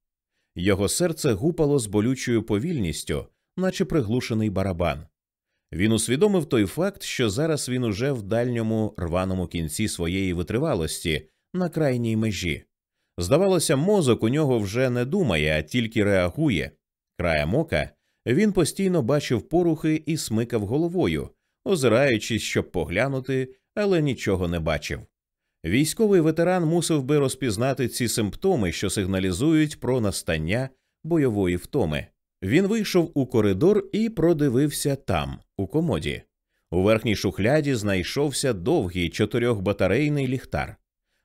Його серце гупало з болючою повільністю, наче приглушений барабан. Він усвідомив той факт, що зараз він уже в дальньому рваному кінці своєї витривалості на крайній межі. Здавалося, мозок у нього вже не думає, а тільки реагує. Краєм ока він постійно бачив порухи і смикав головою, озираючись, щоб поглянути, але нічого не бачив. Військовий ветеран мусив би розпізнати ці симптоми, що сигналізують про настання бойової втоми. Він вийшов у коридор і продивився там, у комоді. У верхній шухляді знайшовся довгий чотирьохбатарейний ліхтар.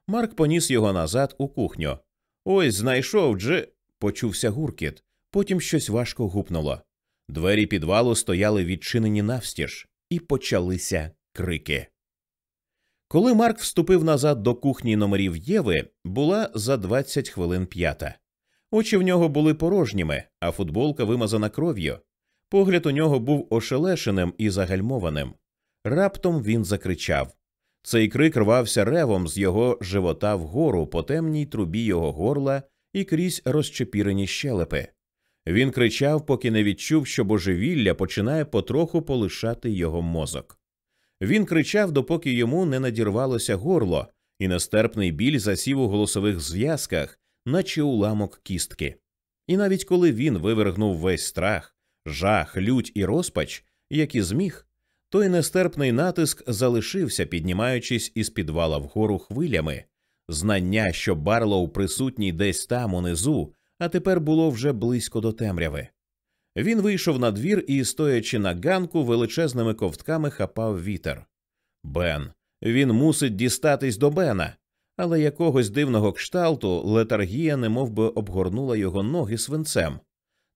Марк поніс його назад у кухню. Ось знайшов дже. почувся гуркіт, потім щось важко гупнуло. Двері підвалу стояли відчинені навстіж, і почалися крики. Коли Марк вступив назад до кухні номерів Єви, була за 20 хвилин п'ята. Очі в нього були порожніми, а футболка вимазана кров'ю. Погляд у нього був ошелешеним і загальмованим. Раптом він закричав. Цей крик рвався ревом з його живота вгору по темній трубі його горла і крізь розчепірені щелепи. Він кричав, поки не відчув, що божевілля починає потроху полишати його мозок. Він кричав, допоки йому не надірвалося горло, і нестерпний біль засів у голосових зв'язках, наче уламок кістки. І навіть коли він вивергнув весь страх, жах, лють і розпач, як і зміг, той нестерпний натиск залишився, піднімаючись із підвала вгору хвилями. Знання, що Барлоу присутній десь там унизу, а тепер було вже близько до темряви. Він вийшов на двір і, стоячи на ганку, величезними ковтками хапав вітер. Бен. Він мусить дістатись до Бена, але якогось дивного кшталту летаргія немов би обгорнула його ноги свинцем.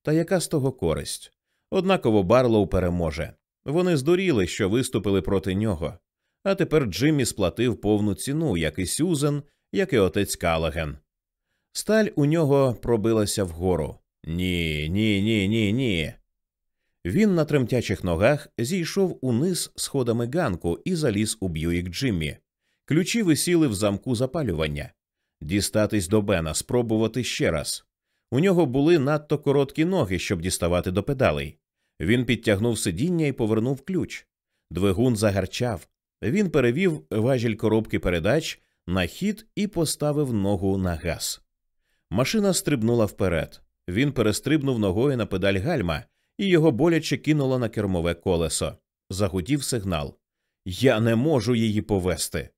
Та яка з того користь? Однаково Барлоу переможе. Вони здуріли, що виступили проти нього. А тепер Джиммі сплатив повну ціну, як і Сюзен, як і отець Калаген. Сталь у нього пробилася вгору. Ні, ні, ні, ні, ні. Він на тремтячих ногах зійшов униз сходами ганку і заліз у б'юїк Джиммі. Ключі висіли в замку запалювання. Дістатись до Бена, спробувати ще раз. У нього були надто короткі ноги, щоб діставати до педалей. Він підтягнув сидіння і повернув ключ. Двигун загарчав. Він перевів важіль коробки передач на хід і поставив ногу на газ. Машина стрибнула вперед. Він перестрибнув ногою на педаль гальма, і його боляче кинуло на кермове колесо. Загудів сигнал. Я не можу її повести.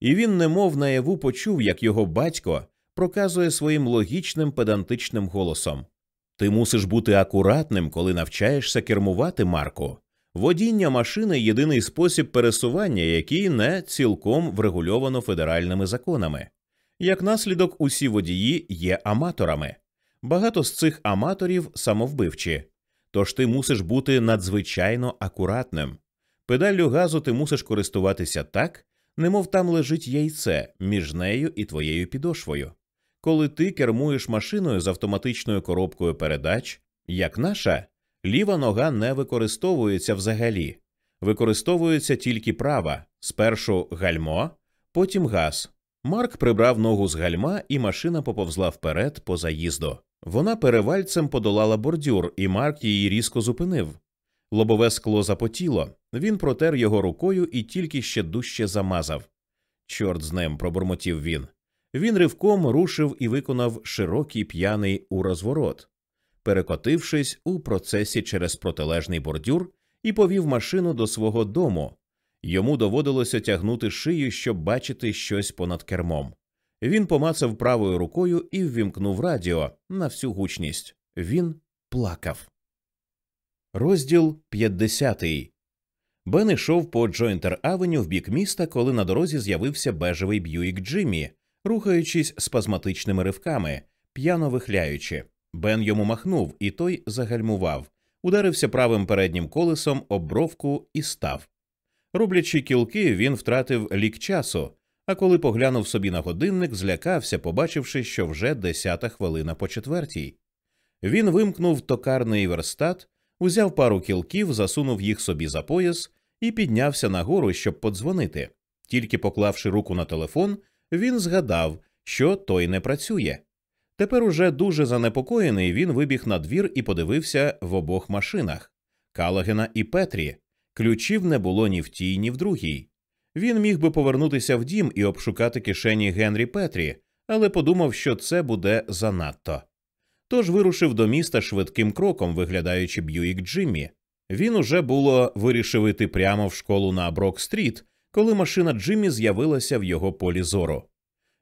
І він, немов наяву, почув, як його батько проказує своїм логічним педантичним голосом Ти мусиш бути акуратним, коли навчаєшся кермувати, Марко. Водіння машини єдиний спосіб пересування, який не цілком врегульовано федеральними законами. Як наслідок, усі водії є аматорами. Багато з цих аматорів самовбивчі, тож ти мусиш бути надзвичайно акуратним. Педаллю газу ти мусиш користуватися так, немов там лежить яйце між нею і твоєю підошвою. Коли ти кермуєш машиною з автоматичною коробкою передач, як наша, ліва нога не використовується взагалі, використовується тільки права спершу гальмо, потім газ. Марк прибрав ногу з гальма, і машина поповзла вперед по заїзду. Вона перевальцем подолала бордюр, і Марк її різко зупинив. Лобове скло запотіло, він протер його рукою і тільки ще дужче замазав. Чорт з ним, пробурмотів він. Він ривком рушив і виконав широкий п'яний у розворот, перекотившись у процесі через протилежний бордюр і повів машину до свого дому. Йому доводилося тягнути шию, щоб бачити щось понад кермом. Він помацав правою рукою і ввімкнув радіо на всю гучність. Він плакав. Розділ 50. Бен ішов по Джойнтер Авеню в бік міста, коли на дорозі з'явився бежевий б'юїк Джиммі, рухаючись спазматичними ривками, п'яно вихляючи. Бен йому махнув, і той загальмував, ударився правим переднім колесом об бровку і став. Роблячи кілки, він втратив лік часу, а коли поглянув собі на годинник, злякався, побачивши, що вже десята хвилина по четвертій. Він вимкнув токарний верстат, узяв пару кілків, засунув їх собі за пояс і піднявся нагору, щоб подзвонити. Тільки поклавши руку на телефон, він згадав, що той не працює. Тепер уже дуже занепокоєний він вибіг на двір і подивився в обох машинах Калагена і Петрі. Ключів не було ні в тій, ні в другій. Він міг би повернутися в дім і обшукати кишені Генрі Петрі, але подумав, що це буде занадто. Тож вирушив до міста швидким кроком, виглядаючи Б'юїк Джиммі. Він уже було вирішив іти прямо в школу на Брок-стріт, коли машина Джиммі з'явилася в його полі зору.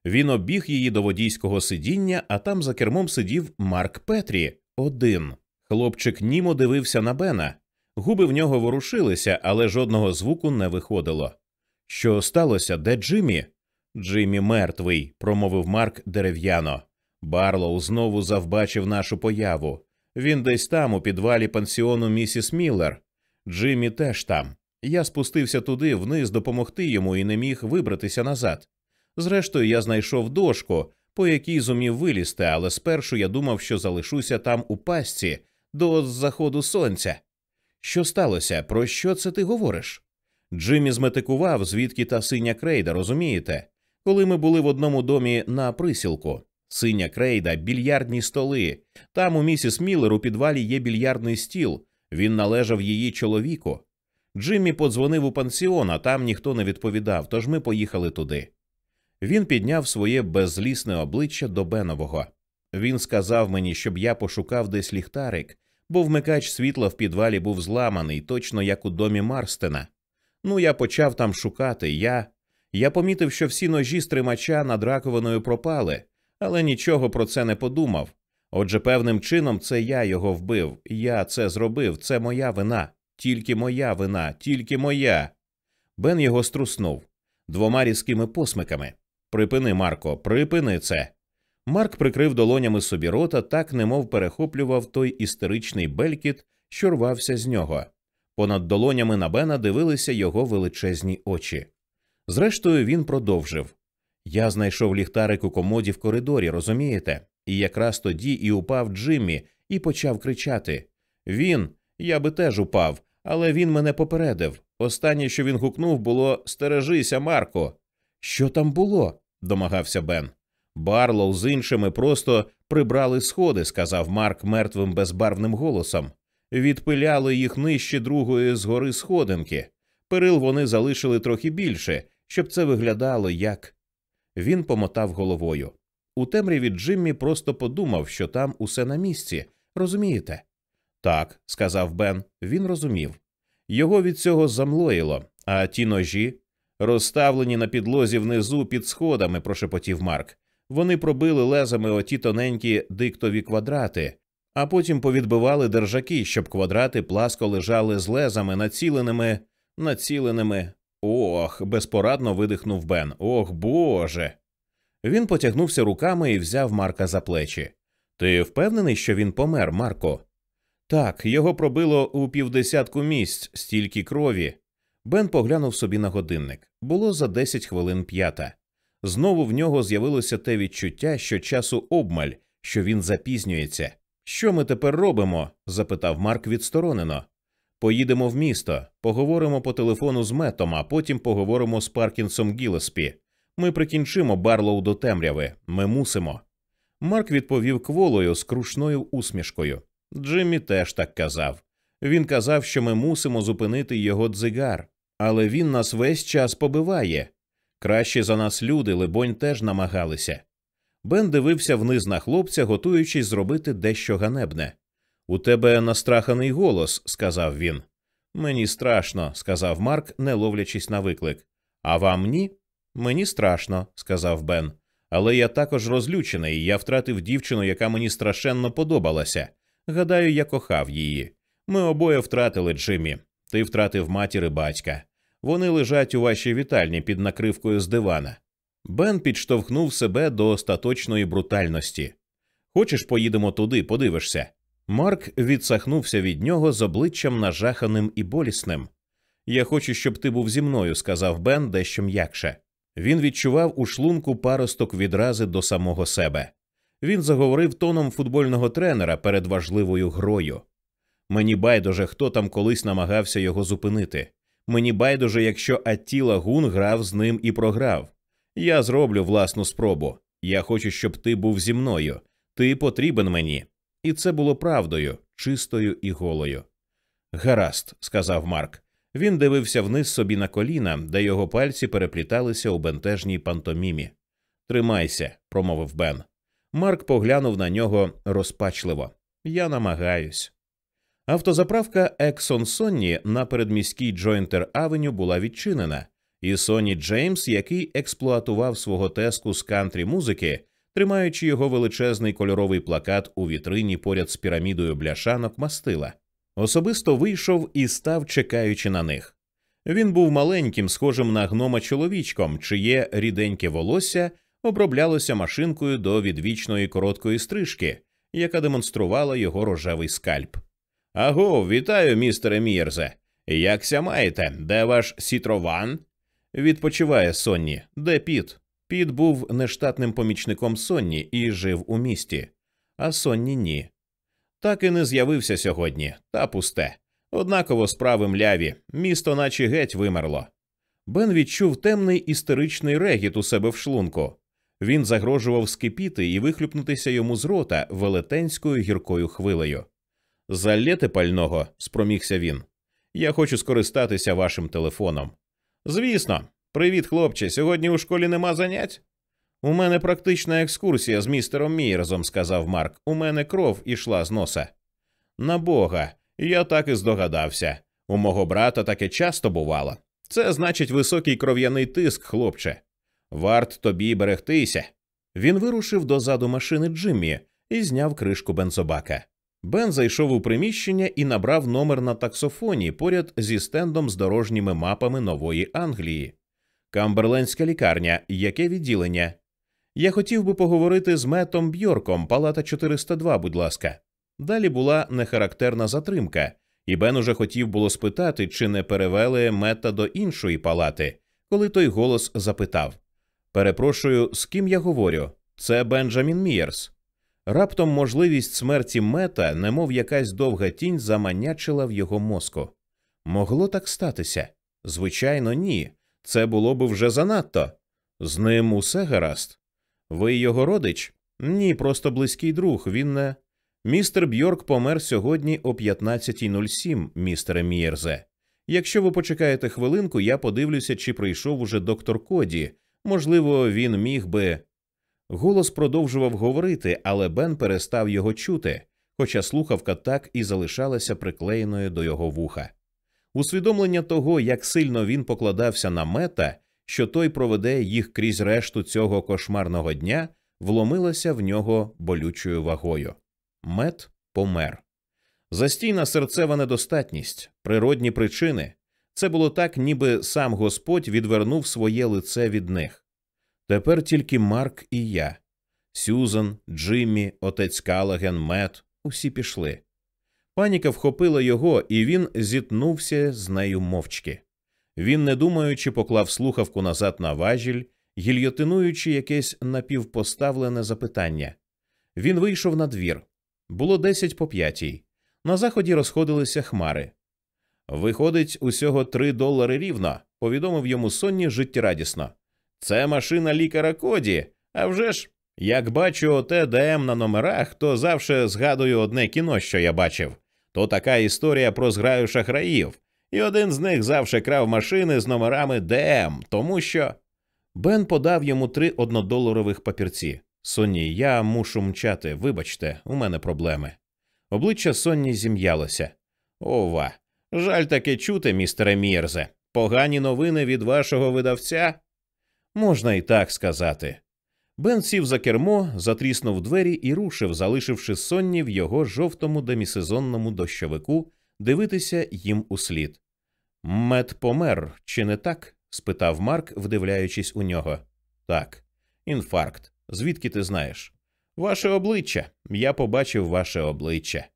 Він обіг її до водійського сидіння, а там за кермом сидів Марк Петрі один. Хлопчик німо дивився на Бена. Губи в нього ворушилися, але жодного звуку не виходило. Що сталося? Де Джиммі? Джиммі мертвий, промовив Марк дерев'яно. Барлоу знову завбачив нашу появу. Він десь там, у підвалі пансіону місіс Міллер. Джиммі теж там. Я спустився туди вниз допомогти йому і не міг вибратися назад. Зрештою, я знайшов дошку, по якій зумів вилізти, але спершу я думав, що залишуся там у пастці до заходу сонця. Що сталося? Про що це ти говориш? Джиммі зметикував, звідки та синя крейда, розумієте? Коли ми були в одному домі на присілку. Синя крейда, більярдні столи. Там у місіс Міллер у підвалі є більярдний стіл. Він належав її чоловіку. Джиммі подзвонив у пансіон, а там ніхто не відповідав, тож ми поїхали туди. Він підняв своє беззлісне обличчя до Бенового. Він сказав мені, щоб я пошукав десь ліхтарик, бо вмикач світла в підвалі був зламаний, точно як у домі Марстена. Ну, я почав там шукати. Я Я помітив, що всі ножі з тримача над раковиною пропали, але нічого про це не подумав. Отже, певним чином це я його вбив, я це зробив, це моя вина, тільки моя вина, тільки моя. Бен його струснув двома різкими посмиками. Припини, Марко, припини це. Марк прикрив долонями собі рота, так немов перехоплював той істеричний белькіт, що рвався з нього. Понад долонями на Бена дивилися його величезні очі. Зрештою, він продовжив Я знайшов ліхтарик у комоді в коридорі, розумієте? І якраз тоді і упав Джиммі і почав кричати. Він, я би теж упав, але він мене попередив. Останнє, що він гукнув, було Стережися, Марко. Що там було? домагався Бен. Барлоу з іншими просто прибрали сходи, сказав Марк мертвим безбарвним голосом. Відпиляли їх нижче другої згори сходинки. Перил вони залишили трохи більше, щоб це виглядало як. Він помотав головою. У темряві Джиммі просто подумав, що там усе на місці, розумієте? Так, сказав Бен, він розумів. Його від цього замлоїло, а ті ножі розставлені на підлозі внизу під сходами, прошепотів Марк. Вони пробили лезами оті тоненькі диктові квадрати, а потім повідбивали держаки, щоб квадрати пласко лежали з лезами, націленими, націленими. Ох, безпорадно видихнув Бен. Ох, Боже. Він потягнувся руками і взяв Марка за плечі. Ти впевнений, що він помер, Марко? Так, його пробило у півдесятку місць, стільки крові. Бен поглянув собі на годинник. Було за десять хвилин п'ята. Знову в нього з'явилося те відчуття, що часу обмаль, що він запізнюється. Що ми тепер робимо? запитав Марк відсторонено. Поїдемо в місто, поговоримо по телефону з метом, а потім поговоримо з Паркінсом Гілеспі. Ми прикінчимо Барлоу до темряви. Ми мусимо. Марк відповів кволою з крушною усмішкою. Джиммі теж так казав. Він казав, що ми мусимо зупинити його дзигар, але він нас весь час побиває. Краще за нас люди, либонь, теж намагалися. Бен дивився вниз на хлопця, готуючись зробити дещо ганебне. У тебе настраханий голос, сказав він. Мені страшно, сказав Марк, не ловлячись на виклик. А вам ні? Мені страшно, сказав Бен. Але я також розлючений, я втратив дівчину, яка мені страшенно подобалася. Гадаю, я кохав її. Ми обоє втратили Джиммі. Ти втратив матір і батька. Вони лежать у вашій вітальні під накривкою з дивана. Бен підштовхнув себе до остаточної брутальності. Хочеш, поїдемо туди, подивишся. Марк відсахнувся від нього з обличчям нажаханим і болісним. Я хочу, щоб ти був зі мною, сказав Бен дещо м'якше. Він відчував у шлунку паросток відрази до самого себе. Він заговорив тоном футбольного тренера перед важливою грою. Мені байдуже, хто там колись намагався його зупинити. Мені байдуже, якщо Аттіла Гун грав з ним і програв. Я зроблю власну спробу. Я хочу, щоб ти був зі мною. Ти потрібен мені. І це було правдою, чистою і голою. Гаразд, сказав Марк. Він дивився вниз собі на коліна, де його пальці перепліталися у бентежній пантомімі. Тримайся, промовив Бен. Марк поглянув на нього розпачливо. Я намагаюсь. Автозаправка Ексон Сонні на передміській Джойнтер Авеню була відчинена, і Сонні Джеймс, який експлуатував свого теску з кантрі музики, тримаючи його величезний кольоровий плакат у вітрині поряд з пірамідою бляшанок, мастила. Особисто вийшов і став, чекаючи на них. Він був маленьким, схожим на гнома чоловічком, чиє ріденьке волосся оброблялося машинкою до відвічної короткої стрижки, яка демонструвала його рожевий скальп. Аго, вітаю, містере Мірзе. Якся маєте? Де ваш сітрован? Відпочиває Сонні. Де Піт? Піт був нештатним помічником Сонні і жив у місті, а Сонні ні. Так і не з'явився сьогодні, та пусте. Однаково справи мляві, місто наче геть вимерло. Бен відчув темний істеричний регіт у себе в шлунку. Він загрожував скипіти і вихлюпнутися йому з рота велетенською гіркою хвилею. Залєте пального, спромігся він. Я хочу скористатися вашим телефоном. Звісно, привіт, хлопче. Сьогодні у школі нема занять? У мене практична екскурсія з містером Мірзом, сказав Марк. У мене кров ішла з носа. На бога, я так і здогадався. У мого брата таке часто бувало. Це значить високий кров'яний тиск, хлопче. Варт тобі берегтися. Він вирушив до заду машини Джиммі і зняв кришку бензобака. Бен зайшов у приміщення і набрав номер на таксофоні поряд зі стендом з дорожніми мапами Нової Англії. Камберлендська лікарня, яке відділення? Я хотів би поговорити з метом Бьорком, палата 402, будь ласка. Далі була нехарактерна затримка, і Бен уже хотів було спитати, чи не перевели мета до іншої палати, коли той голос запитав Перепрошую, з ким я говорю? Це Бенджамін Мієрс. Раптом можливість смерті мета, немов якась довга тінь, заманячила в його мозку. Могло так статися? Звичайно, ні. Це було б вже занадто. З ним усе гаразд. Ви його родич? Ні, просто близький друг. Він не. Містер Бьорк помер сьогодні о 15.07, містере Мієрзе. Якщо ви почекаєте хвилинку, я подивлюся, чи прийшов уже доктор Коді. Можливо, він міг би. Голос продовжував говорити, але Бен перестав його чути, хоча слухавка так і залишалася приклеєною до його вуха. Усвідомлення того, як сильно він покладався на мета, що той проведе їх крізь решту цього кошмарного дня, вломилося в нього болючою вагою. Мет помер. Застійна серцева недостатність, природні причини. Це було так, ніби сам Господь відвернув своє лице від них. Тепер тільки Марк і я. Сюзан, Джиммі, отець Калаген, Мет усі пішли. Паніка вхопила його, і він зітнувся з нею мовчки. Він, не думаючи, поклав слухавку назад на важіль, гільйотинуючи якесь напівпоставлене запитання. Він вийшов на двір. Було десять по п'ятій. На заході розходилися хмари. Виходить, усього три долари рівно, повідомив йому Сонні життєрадісно. Це машина лікаря Коді. А вже ж, як бачу оте ДМ на номерах, то завше згадую одне кіно, що я бачив. То така історія про зграю шахраїв, і один з них завше крав машини з номерами ДМ, тому що. Бен подав йому три однодоларових папірці. Сонні, я мушу мчати, вибачте, у мене проблеми. Обличчя Сонні зім'ялося. Ова, жаль таке чути, містере Мірзе. Погані новини від вашого видавця. Можна і так сказати. Бен сів за кермо, затріснув двері і рушив, залишивши сонні в його жовтому демісезонному дощовику дивитися їм услід. Мед помер, чи не так? спитав Марк, вдивляючись у нього. Так, інфаркт. Звідки ти знаєш? Ваше обличчя. Я побачив ваше обличчя.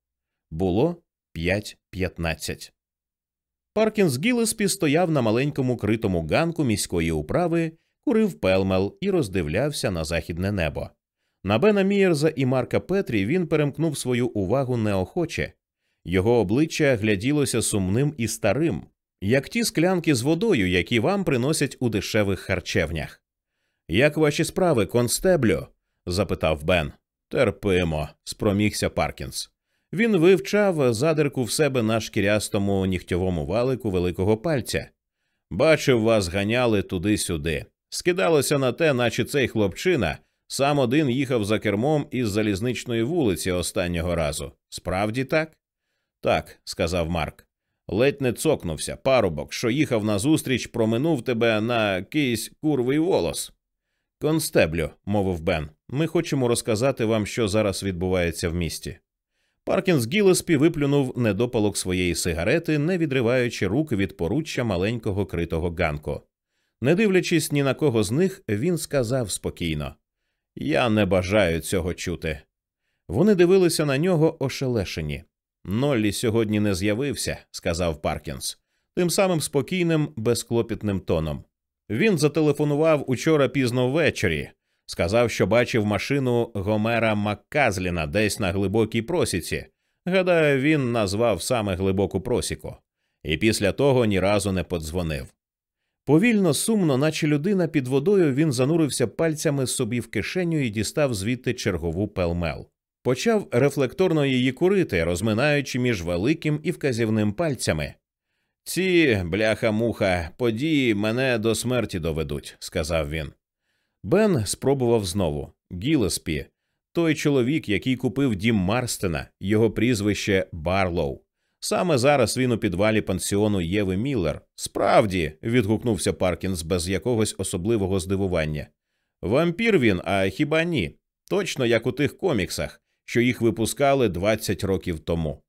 Було 5.15. Паркінс Гілеспі стояв на маленькому критому ганку міської управи курив Pall Mall і роздивлявся на західне небо. На Бена Мієрза і Марка Петрі він перемкнув свою увагу неохоче. Його обличчя гляділося сумним і старим, як ті склянки з водою, які вам приносять у дешевих харчевнях. Як ваші справи, констеблю? запитав Бен. Терпимо, спромігся Паркінс. Він вивчав задирку в себе на шкірястому нігтьовому валику великого пальця. Бачив, вас ганяли туди-сюди. Скидалося на те, наче цей хлопчина сам один їхав за кермом із залізничної вулиці останнього разу. Справді так? Так, сказав Марк. Ледь не цокнувся, парубок, що їхав назустріч, проминув тебе на кийсь курвий волос. Констеблю, мовив Бен, ми хочемо розказати вам, що зараз відбувається в місті. Паркінс Гілеспі виплюнув недопалок своєї сигарети, не відриваючи рук від поруччя маленького критого ганку. Не дивлячись ні на кого з них, він сказав спокійно Я не бажаю цього чути. Вони дивилися на нього ошелешені. Ноллі сьогодні не з'явився, сказав Паркінс, тим самим спокійним, безклопітним тоном. Він зателефонував учора пізно ввечері, сказав, що бачив машину Гомера Макказліна десь на глибокій просіці. Гадаю, він назвав саме глибоку просіку, і після того ні разу не подзвонив. Повільно, сумно, наче людина під водою, він занурився пальцями собі в кишеню і дістав звідти чергову пелмел. Почав рефлекторно її курити, розминаючи між великим і вказівним пальцями. Ці бляха-муха, події мене до смерті доведуть, сказав він. Бен спробував знову Гілеспі, той чоловік, який купив дім Марстена, його прізвище Барлоу. Саме зараз він у підвалі пансіону Єви Міллер. Справді, відгукнувся Паркінс без якогось особливого здивування. Вампір він, а хіба ні? Точно як у тих коміксах, що їх випускали 20 років тому.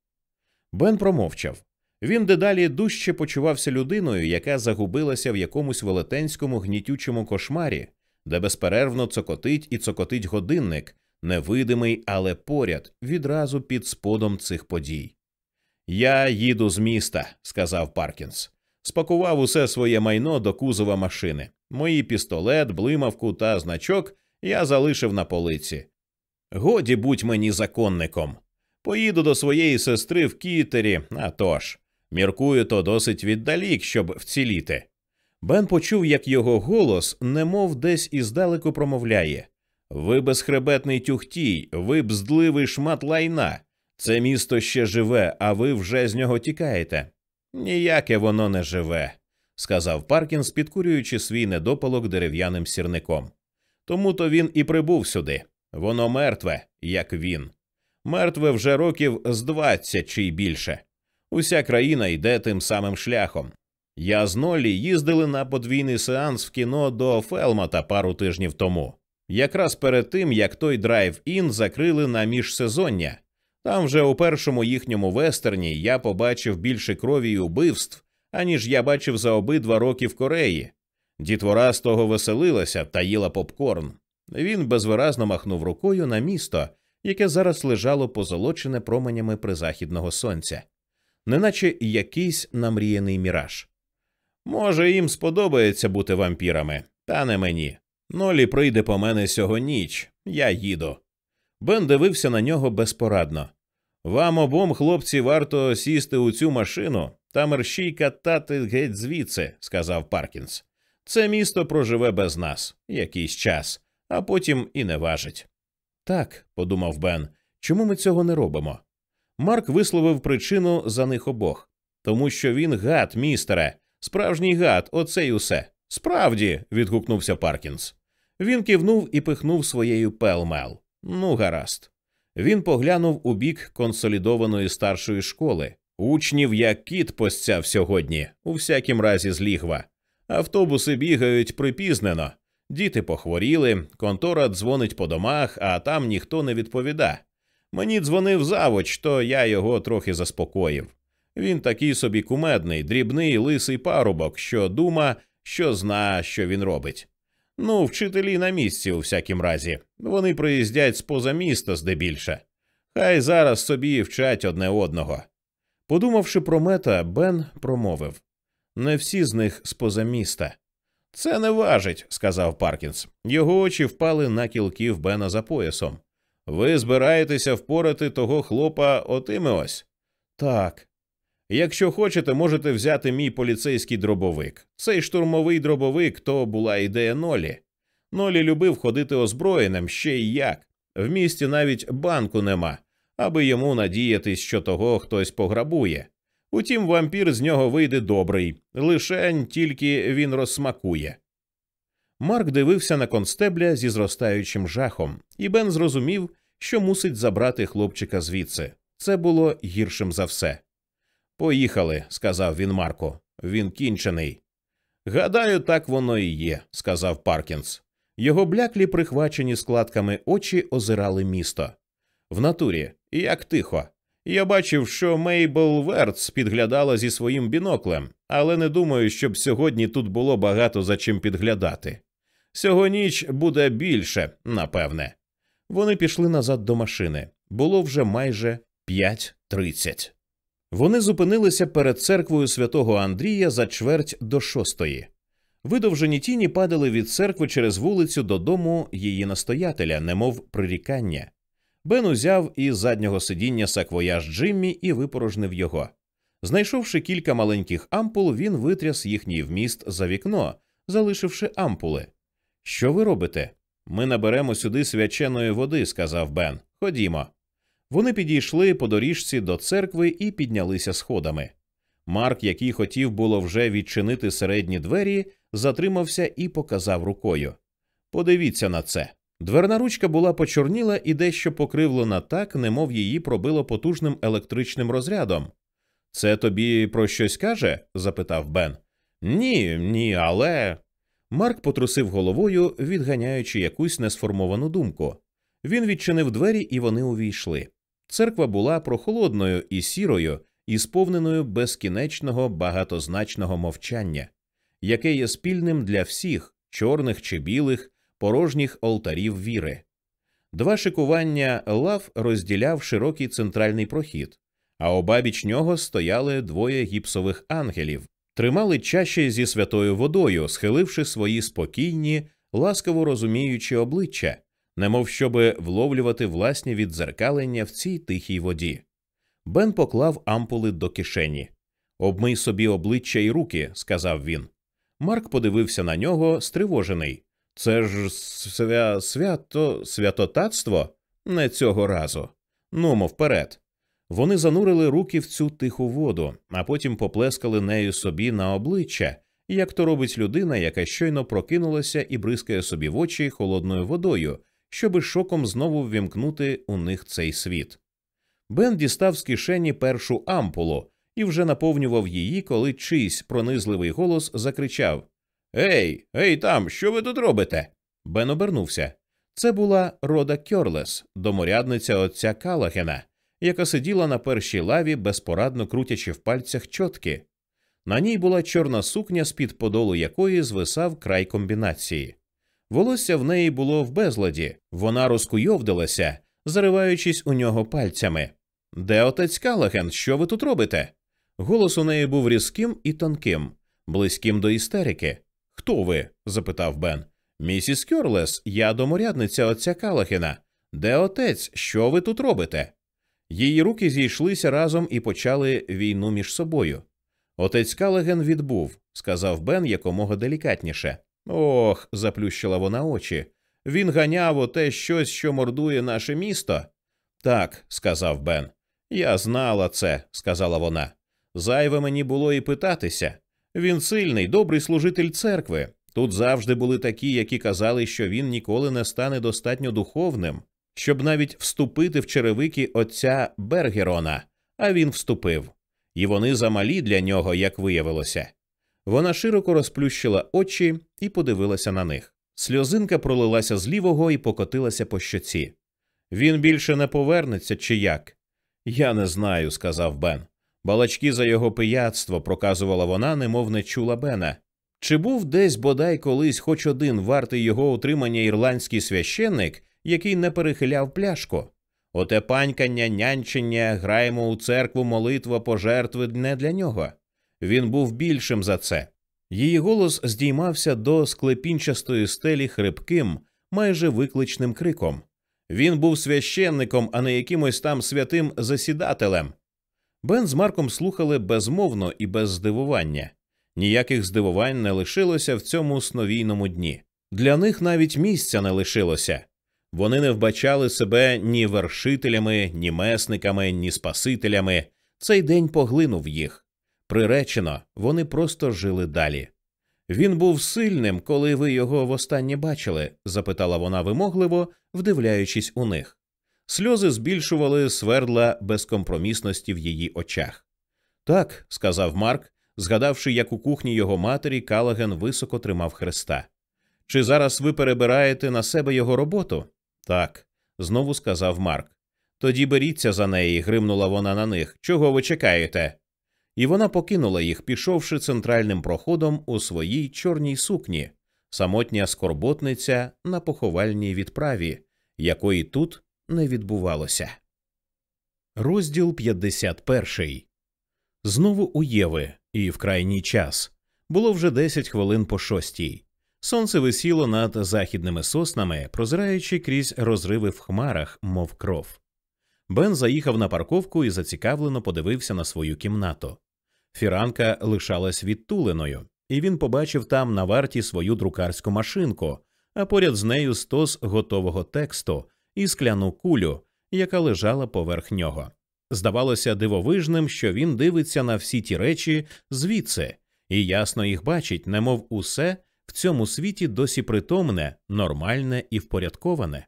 Бен промовчав. Він дедалі дужче почувався людиною, яка загубилася в якомусь велетенському гнітючому кошмарі, де безперервно цокотить і цокотить годинник, невидимий, але поряд, відразу під сподом цих подій. Я їду з міста, сказав Паркінс. Спакував усе своє майно до кузова машини. Мої пістолет, блимавку та значок я залишив на полиці. Годі будь мені законником. Поїду до своєї сестри в кітері, а тож. Міркую, то досить віддалік, щоб вціліти. Бен почув, як його голос, немов десь іздалеку промовляє Ви безхребетний тюхтій, ви бздливий шмат лайна. Це місто ще живе, а ви вже з нього тікаєте. Ніяке воно не живе, сказав Паркінс, підкурюючи свій недопалок дерев'яним сірником. Тому то він і прибув сюди. Воно мертве, як він. Мертве вже років з двадцять чи й більше. Уся країна йде тим самим шляхом. Я з Нолі їздили на подвійний сеанс в кіно до Фелмата пару тижнів тому, якраз перед тим як той драйв-ін закрили на міжсезоння. Там вже у першому їхньому вестерні я побачив більше крові й убивств, аніж я бачив за обидва роки в Кореї. Дітвора з того веселилася та їла попкорн. Він безвиразно махнув рукою на місто, яке зараз лежало позолочене променями призахідного сонця, неначе якийсь намріяний міраж. Може, їм сподобається бути вампірами, та не мені. Нолі прийде по мене сього ніч, я їду. Бен дивився на нього безпорадно. Вам обом, хлопці, варто сісти у цю машину та мерщій катати геть звідси, сказав Паркінс. Це місто проживе без нас якийсь час, а потім і не важить. Так, подумав Бен, чому ми цього не робимо? Марк висловив причину за них обох, тому що він гад, містере, справжній гад, оце й усе. Справді. відгукнувся Паркінс. Він кивнув і пихнув своєю Pall Mall. Ну, гаразд. Він поглянув у бік консолідованої старшої школи. Учнів як кіт посцяв сьогодні, у всякім разі з лігва. Автобуси бігають припізнено. Діти похворіли, контора дзвонить по домах, а там ніхто не відповіда. Мені дзвонив завуч, то я його трохи заспокоїв. Він такий собі кумедний, дрібний лисий парубок, що дума, що зна, що він робить. Ну, вчителі на місці, у всякім разі, вони приїздять з поза міста здебільше. Хай зараз собі вчать одне одного. Подумавши про мета, Бен промовив не всі з них з поза міста. Це не важить, сказав Паркінс. Його очі впали на кілків Бена за поясом. Ви збираєтеся впорати того хлопа отими ось? Так. Якщо хочете, можете взяти мій поліцейський дробовик. Цей штурмовий дробовик то була ідея Нолі. Нолі любив ходити озброєним ще й як. В місті навіть банку нема, аби йому надіятись, що того хтось пограбує. Утім, вампір з нього вийде добрий, лишень тільки він розсмакує. Марк дивився на констебля зі зростаючим жахом, і Бен зрозумів, що мусить забрати хлопчика звідси. Це було гіршим за все. Поїхали, сказав він Марко. Він кінчений. Гадаю, так воно і є, сказав Паркінс. Його бляклі, прихвачені складками очі, озирали місто. В натурі, як тихо. Я бачив, що Мейбл Вертс підглядала зі своїм біноклем, але не думаю, щоб сьогодні тут було багато за чим підглядати. Сьогодніч буде більше, напевне. Вони пішли назад до машини. Було вже майже 5.30. Вони зупинилися перед церквою святого Андрія за чверть до шостої. Видовжені тіні падали від церкви через вулицю додому її настоятеля, немов прирікання. Бен узяв із заднього сидіння саквояж Джиммі і випорожнив його. Знайшовши кілька маленьких ампул, він витряс їхній вміст за вікно, залишивши ампули. Що ви робите? Ми наберемо сюди свяченої води, сказав Бен. Ходімо. Вони підійшли по доріжці до церкви і піднялися сходами. Марк, який хотів було вже відчинити середні двері, затримався і показав рукою. Подивіться на це. Дверна ручка була почорніла і дещо покривлена так, немов її пробило потужним електричним розрядом. Це тобі про щось каже? запитав Бен. Ні, ні, але. Марк потрусив головою, відганяючи якусь несформовану думку. Він відчинив двері, і вони увійшли. Церква була прохолодною і сірою, і сповненою безкінечного багатозначного мовчання, яке є спільним для всіх чорних чи білих, порожніх алтарів віри. Два шикування лав розділяв широкий центральний прохід, а обабіч нього стояли двоє гіпсових ангелів, тримали чаші зі святою водою, схиливши свої спокійні, ласкаво розуміючі обличчя, немов щоби вловлювати власні віддзеркалення в цій тихій воді. Бен поклав ампули до кишені. Обмий собі обличчя і руки, сказав він. Марк подивився на нього, стривожений. Це ж свя... свято святотатство? Не цього разу. Нумо вперед. Вони занурили руки в цю тиху воду, а потім поплескали нею собі на обличчя, як то робить людина, яка щойно прокинулася і бризкає собі в очі холодною водою, щоби шоком знову ввімкнути у них цей світ. Бен дістав з кишені першу ампулу і вже наповнював її, коли чийсь пронизливий голос закричав Ей, ей там, що ви тут робите? Бен обернувся. Це була рода Кьорлес, доморядниця отця Калагена, яка сиділа на першій лаві, безпорадно крутячи в пальцях чотки. На ній була чорна сукня, з під подолу якої звисав край комбінації. Волосся в неї було в безладі, вона розкуйовдилася, зариваючись у нього пальцями. Де отець Калаген? Що ви тут робите? Голос у неї був різким і тонким, близьким до істерики. Хто ви? запитав Бен. Місіс Кьорлес, я доморядниця отця Калагена. Де отець? Що ви тут робите? Її руки зійшлися разом і почали війну між собою. Отець Калаген відбув, сказав Бен якомога делікатніше. Ох, заплющила вона очі. Він ганяв оте щось, що мордує наше місто. Так, сказав Бен. Я знала це, сказала вона. Зайве мені було і питатися. Він сильний, добрий служитель церкви. Тут завжди були такі, які казали, що він ніколи не стане достатньо духовним, щоб навіть вступити в черевики отця Бергерона, а він вступив. І вони замалі для нього, як виявилося. Вона широко розплющила очі і подивилася на них. Сльозинка пролилася з лівого і покотилася по щоці. Він більше не повернеться, чи як? Я не знаю, сказав Бен. Балачки за його пияцтво, проказувала вона, немов не чула Бена. Чи був десь бодай колись хоч один вартий його утримання ірландський священник, який не перехиляв пляшку? Оте панькання, нянчення, граємо у церкву молитва пожертви не для нього. Він був більшим за це. Її голос здіймався до склепінчастої стелі хрипким, майже викличним криком. Він був священником, а не якимось там святим засідателем. Бен з Марком слухали безмовно і без здивування. Ніяких здивувань не лишилося в цьому сновійному дні. Для них навіть місця не лишилося. Вони не вбачали себе ні вершителями, ні месниками, ні спасителями. Цей день поглинув їх. Приречено, вони просто жили далі. Він був сильним, коли ви його востаннє бачили? запитала вона вимогливо, вдивляючись у них. Сльози збільшували свердла безкомпромісності в її очах. Так, сказав Марк, згадавши, як у кухні його матері Калаген високо тримав хреста. Чи зараз ви перебираєте на себе його роботу? Так, знову сказав Марк. Тоді беріться за неї, гримнула вона на них. Чого ви чекаєте? І вона покинула їх, пішовши центральним проходом у своїй чорній сукні, самотня скорботниця на поховальній відправі, якої тут не відбувалося. Розділ 51. Знову у Єви, і в крайній час. Було вже 10 хвилин по шостій. Сонце висіло над західними соснами, прозираючи крізь розриви в хмарах, мов кров. Бен заїхав на парковку і зацікавлено подивився на свою кімнату. Фіранка лишалась відтуленою, і він побачив там на варті свою друкарську машинку, а поряд з нею стос готового тексту і скляну кулю, яка лежала поверх нього. Здавалося дивовижним, що він дивиться на всі ті речі звідси, і ясно їх бачить, немов усе в цьому світі досі притомне, нормальне і впорядковане.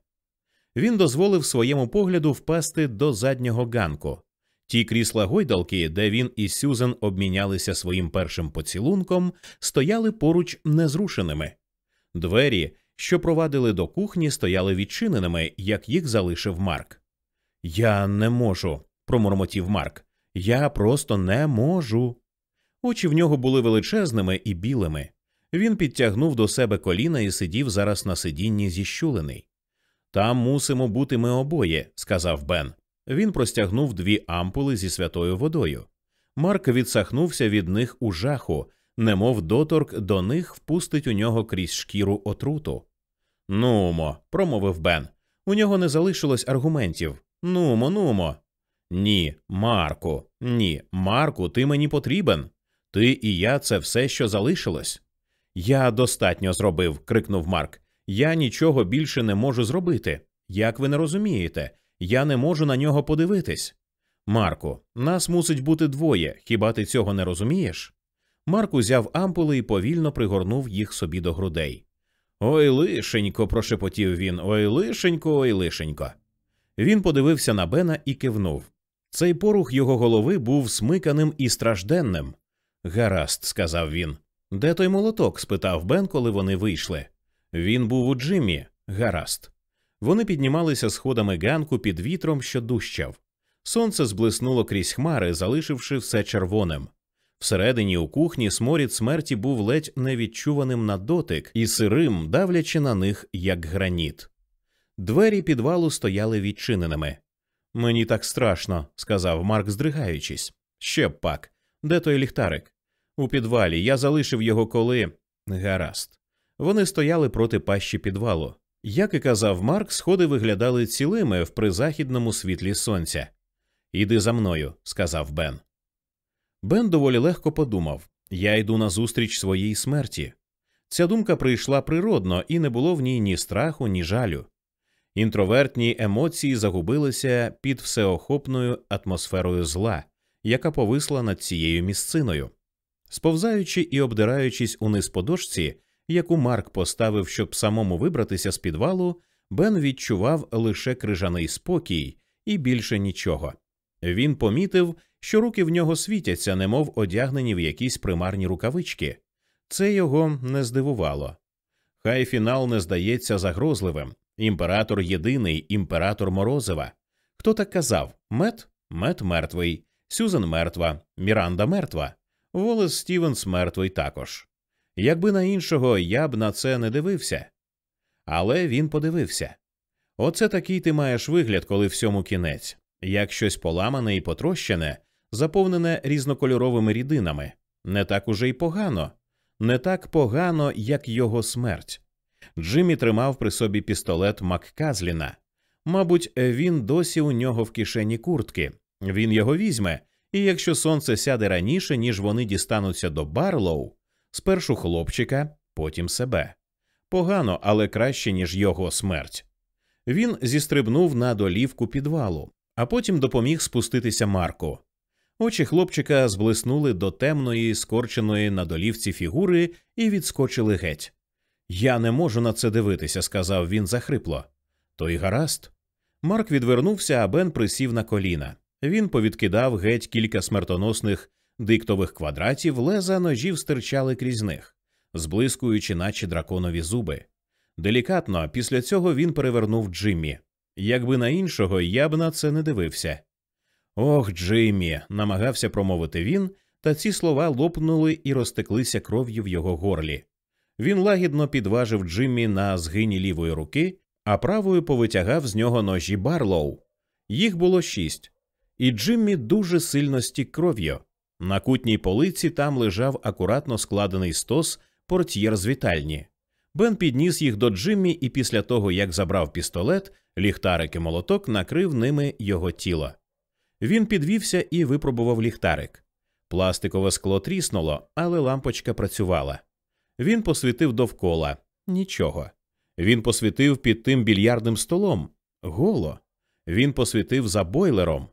Він дозволив своєму погляду впасти до заднього ганку. Ті крісла гойдалки, де він і Сюзен обмінялися своїм першим поцілунком, стояли поруч незрушеними. Двері, що провадили до кухні, стояли відчиненими, як їх залишив Марк. Я не можу, промурмотів Марк. Я просто не можу. Очі в нього були величезними і білими. Він підтягнув до себе коліна і сидів зараз на сидінні зіщулений. Там мусимо бути ми обоє, сказав Бен. Він простягнув дві ампули зі святою водою. Марк відсахнувся від них у жаху, немов доторк до них впустить у нього крізь шкіру отруту. Нумо, промовив Бен. У нього не залишилось аргументів. Нумо, нумо. Ні, Марку, ні, Марку, ти мені потрібен. Ти і я це все, що залишилось. Я достатньо зробив, крикнув Марк. Я нічого більше не можу зробити. Як ви не розумієте, я не можу на нього подивитись. Марку, нас мусить бути двоє. Хіба ти цього не розумієш? Марк узяв ампули і повільно пригорнув їх собі до грудей. Ой, лишенько, прошепотів він. Ой, лишенько, ой, лишенько. Він подивився на Бена і кивнув. Цей порух його голови був смиканим і стражденним. Гаразд, сказав він. Де той молоток? спитав Бен, коли вони вийшли. Він був у Джиммі. Гаразд. Вони піднімалися сходами ганку під вітром, що дущав. Сонце зблиснуло крізь хмари, залишивши все червоним. Всередині у кухні сморід смерті був ледь невідчуваним на дотик і сирим, давлячи на них, як граніт. Двері підвалу стояли відчиненими. Мені так страшно, сказав Марк, здригаючись. Ще б пак. Де той ліхтарик? У підвалі я залишив його коли. Гаразд. Вони стояли проти пащі підвалу. Як і казав Марк, сходи виглядали цілими в призахідному світлі сонця. Іди за мною, сказав Бен. Бен доволі легко подумав я йду назустріч своїй смерті. Ця думка прийшла природно, і не було в ній ні страху, ні жалю. Інтровертні емоції загубилися під всеохопною атмосферою зла, яка повисла над цією місциною. Сповзаючи і обдираючись униз по дошці, яку Марк поставив, щоб самому вибратися з підвалу, Бен відчував лише крижаний спокій і більше нічого. Він помітив, що руки в нього світяться, немов одягнені в якісь примарні рукавички. Це його не здивувало. Хай фінал не здається загрозливим. Імператор єдиний, імператор Морозива. Хто так казав? Мет? Мет мертвий, Сюзан мертва, Міранда мертва, Волес Стівенс мертвий також. Якби на іншого я б на це не дивився. Але він подивився. Оце такий ти маєш вигляд, коли всьому кінець, як щось поламане і потрощене, заповнене різнокольоровими рідинами, не так уже й погано, не так погано, як його смерть. Джиммі тримав при собі пістолет Макказліна. Мабуть, він досі у нього в кишені куртки. Він його візьме, і якщо сонце сяде раніше, ніж вони дістануться до Барлоу, спершу хлопчика, потім себе. Погано, але краще, ніж його смерть. Він зістрибнув на долівку підвалу, а потім допоміг спуститися Марку. Очі хлопчика зблиснули до темної, скорченої на долівці фігури і відскочили геть. Я не можу на це дивитися, сказав він захрипло. То й гаразд. Марк відвернувся, а Бен присів на коліна. Він повідкидав геть кілька смертоносних диктових квадратів, леза ножів стирчали крізь них, зблискуючи, наче драконові зуби. Делікатно, після цього він перевернув Джиммі. Якби на іншого, я б на це не дивився. Ох, Джиммі, намагався промовити він, та ці слова лопнули і розтеклися кров'ю в його горлі. Він лагідно підважив Джиммі на згині лівої руки, а правою повитягав з нього ножі Барлоу. Їх було шість, і Джиммі дуже сильно стік кров'ю. На кутній полиці там лежав акуратно складений стос портьєр з вітальні. Бен підніс їх до Джиммі і після того, як забрав пістолет, ліхтарик і молоток накрив ними його тіло. Він підвівся і випробував ліхтарик. Пластикове скло тріснуло, але лампочка працювала. Він посвітив довкола нічого. Він посвітив під тим більярдним столом голо. Він посвітив за бойлером.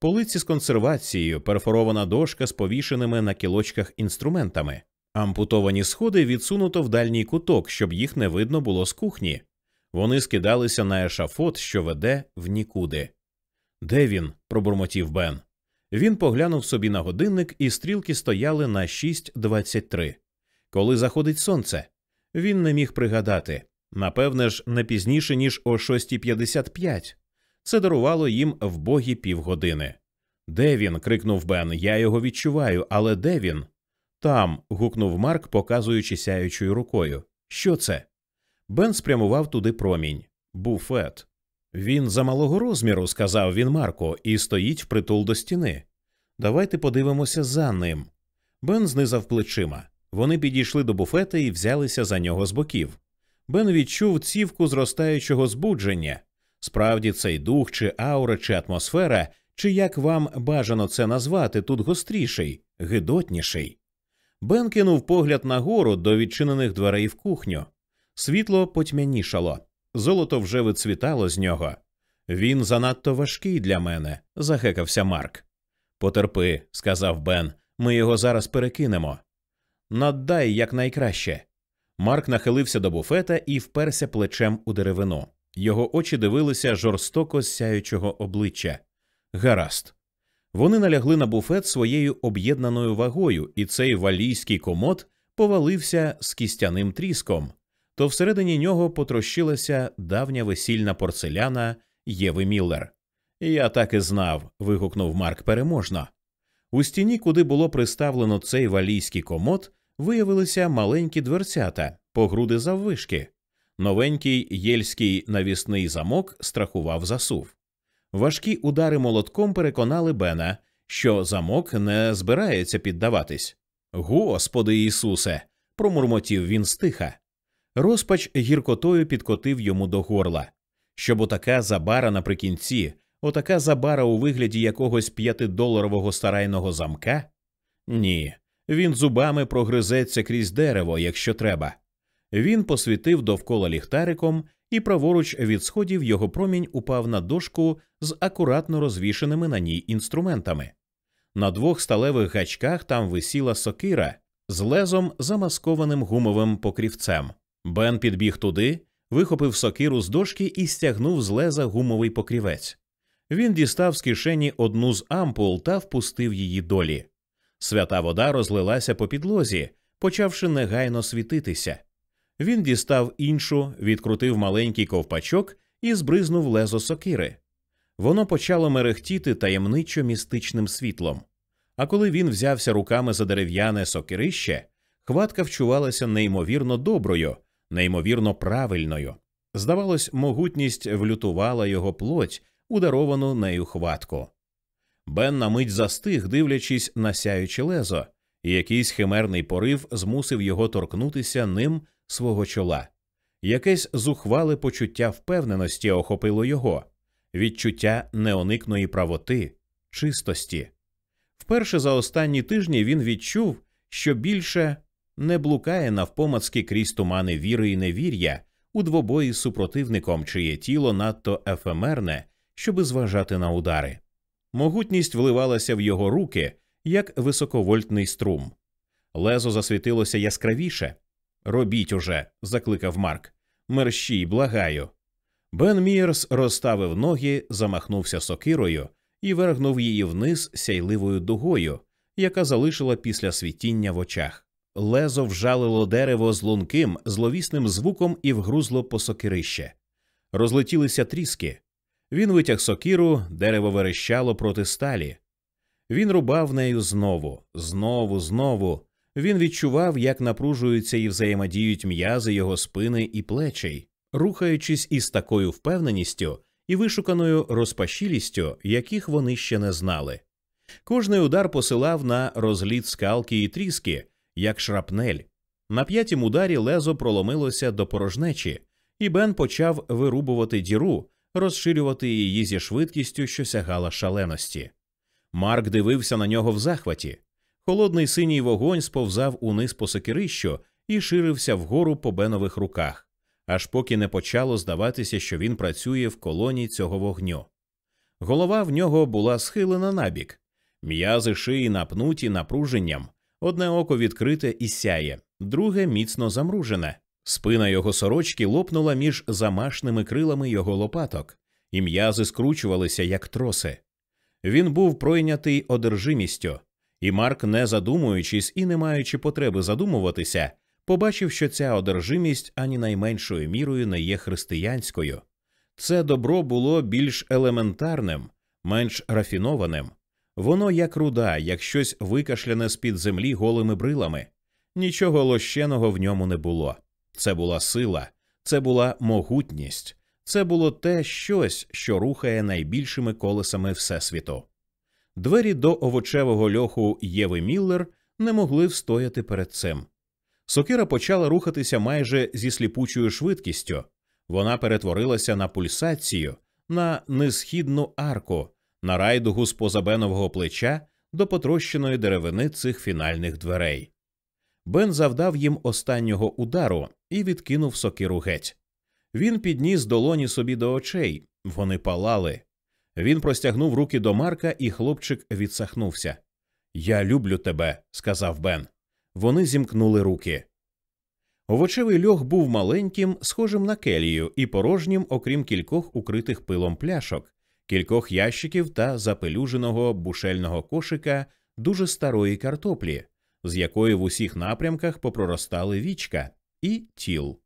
Полиці з консервацією, перфорована дошка з повішеними на кілочках інструментами. Ампутовані сходи відсунуто в дальній куток, щоб їх не видно було з кухні. Вони скидалися на ешафот, що веде в нікуди. Де він? пробурмотів Бен. Він поглянув собі на годинник, і стрілки стояли на 6.23. Коли заходить сонце, він не міг пригадати. Напевне ж, не пізніше, ніж о 6.55. Це дарувало їм вбогі півгодини. Де він? крикнув Бен. Я його відчуваю, але де він? Там. гукнув Марк, показуючи сяючою рукою. Що це? Бен спрямував туди промінь. Буфет. Він за малого розміру, сказав він Марко, і стоїть впритул до стіни. Давайте подивимося за ним. Бен знизав плечима. Вони підійшли до буфета і взялися за нього з боків. Бен відчув цівку зростаючого збудження. Справді, цей дух, чи аура, чи атмосфера, чи як вам бажано це назвати, тут гостріший, гидотніший. Бен кинув погляд нагору до відчинених дверей в кухню. Світло потьмянішало, золото вже вицвітало з нього. Він занадто важкий для мене, захекався Марк. Потерпи, сказав Бен, ми його зараз перекинемо. Наддай якнайкраще. Марк нахилився до буфета і вперся плечем у деревину. Його очі дивилися жорстоко сяючого обличчя. Гаразд. Вони налягли на буфет своєю об'єднаною вагою, і цей валійський комод повалився з кістяним тріском, то всередині нього потрощилася давня весільна порцеляна Єви Міллер. Я так і знав. вигукнув Марк переможно. У стіні, куди було приставлено цей валійський комод, виявилися маленькі дверцята по груди заввишки. Новенький єльський навісний замок страхував засув. Важкі удари молотком переконали Бена, що замок не збирається піддаватись. Господи Ісусе! промурмотів він стиха. Розпач гіркотою підкотив йому до горла. Щоб отака забара наприкінці, отака забара у вигляді якогось п'ятидоларового старайного замка? Ні, він зубами прогризеться крізь дерево, якщо треба. Він посвітив довкола ліхтариком, і праворуч від сходів його промінь упав на дошку з акуратно розвішеними на ній інструментами. На двох сталевих гачках там висіла сокира з лезом, замаскованим гумовим покрівцем. Бен підбіг туди, вихопив сокиру з дошки і стягнув з леза гумовий покрівець. Він дістав з кишені одну з ампул та впустив її долі. Свята вода розлилася по підлозі, почавши негайно світитися. Він дістав іншу, відкрутив маленький ковпачок і збризнув лезо сокири. Воно почало мерехтіти таємничо містичним світлом. А коли він взявся руками за дерев'яне сокирище, хватка вчувалася неймовірно доброю, неймовірно правильною. Здавалось, могутність влютувала його плоть, ударовану нею хватку. Бен на мить застиг, дивлячись на сяюче лезо, і якийсь химерний порив змусив його торкнутися ним свого чола. Якесь зухвале почуття впевненості охопило його, відчуття неоникної правоти, чистості. Вперше за останні тижні він відчув, що більше не блукає навпомацки крізь тумани віри і невір'я у двобої з супротивником, чиє тіло надто ефемерне, щоби зважати на удари. Могутність вливалася в його руки, як високовольтний струм. Лезо засвітилося яскравіше, Робіть уже, закликав Марк. Мерщій, благаю. Бен Мірс розставив ноги, замахнувся сокирою і вергнув її вниз сяйливою дугою, яка залишила після світіння в очах. Лезо вжалило дерево з лунким, зловісним звуком і вгрузло по сокирище. Розлетілися тріски. Він витяг сокиру, дерево верещало проти сталі. Він рубав нею знову, знову, знову. Він відчував, як напружуються і взаємодіють м'язи його спини і плечей, рухаючись із такою впевненістю і вишуканою розпашілістю, яких вони ще не знали. Кожний удар посилав на розліт скалки і тріски, як шрапнель. На п'ятім ударі лезо проломилося до порожнечі, і Бен почав вирубувати діру, розширювати її зі швидкістю, що сягала шаленості. Марк дивився на нього в захваті. Холодний синій вогонь сповзав униз по сокирищу і ширився вгору по бенових руках, аж поки не почало здаватися, що він працює в колоні цього вогню. Голова в нього була схилена набік, м'язи шиї напнуті напруженням, одне око відкрите і сяє, друге міцно замружене. Спина його сорочки лопнула між замашними крилами його лопаток, і м'язи скручувалися, як троси. Він був пройнятий одержимістю, і Марк, не задумуючись і не маючи потреби задумуватися, побачив, що ця одержимість ані найменшою мірою не є християнською. Це добро було більш елементарним, менш рафінованим. Воно як руда, як щось викашляне з під землі голими брилами. Нічого лощеного в ньому не було. Це була сила, це була могутність, це було те щось, що рухає найбільшими колесами Всесвіту. Двері до овочевого льоху Єви Міллер не могли встояти перед цим. Сокира почала рухатися майже зі сліпучою швидкістю. Вона перетворилася на пульсацію, на несхідну арку, на райдугу з позабенового плеча до потрощеної деревини цих фінальних дверей. Бен завдав їм останнього удару і відкинув сокиру геть. Він підніс долоні собі до очей, вони палали. Він простягнув руки до Марка, і хлопчик відсахнувся. Я люблю тебе, сказав Бен. Вони зімкнули руки. Овочевий льох був маленьким, схожим на келію, і порожнім, окрім кількох укритих пилом пляшок, кількох ящиків та запелюженого бушельного кошика дуже старої картоплі, з якої в усіх напрямках попроростали вічка і тіл.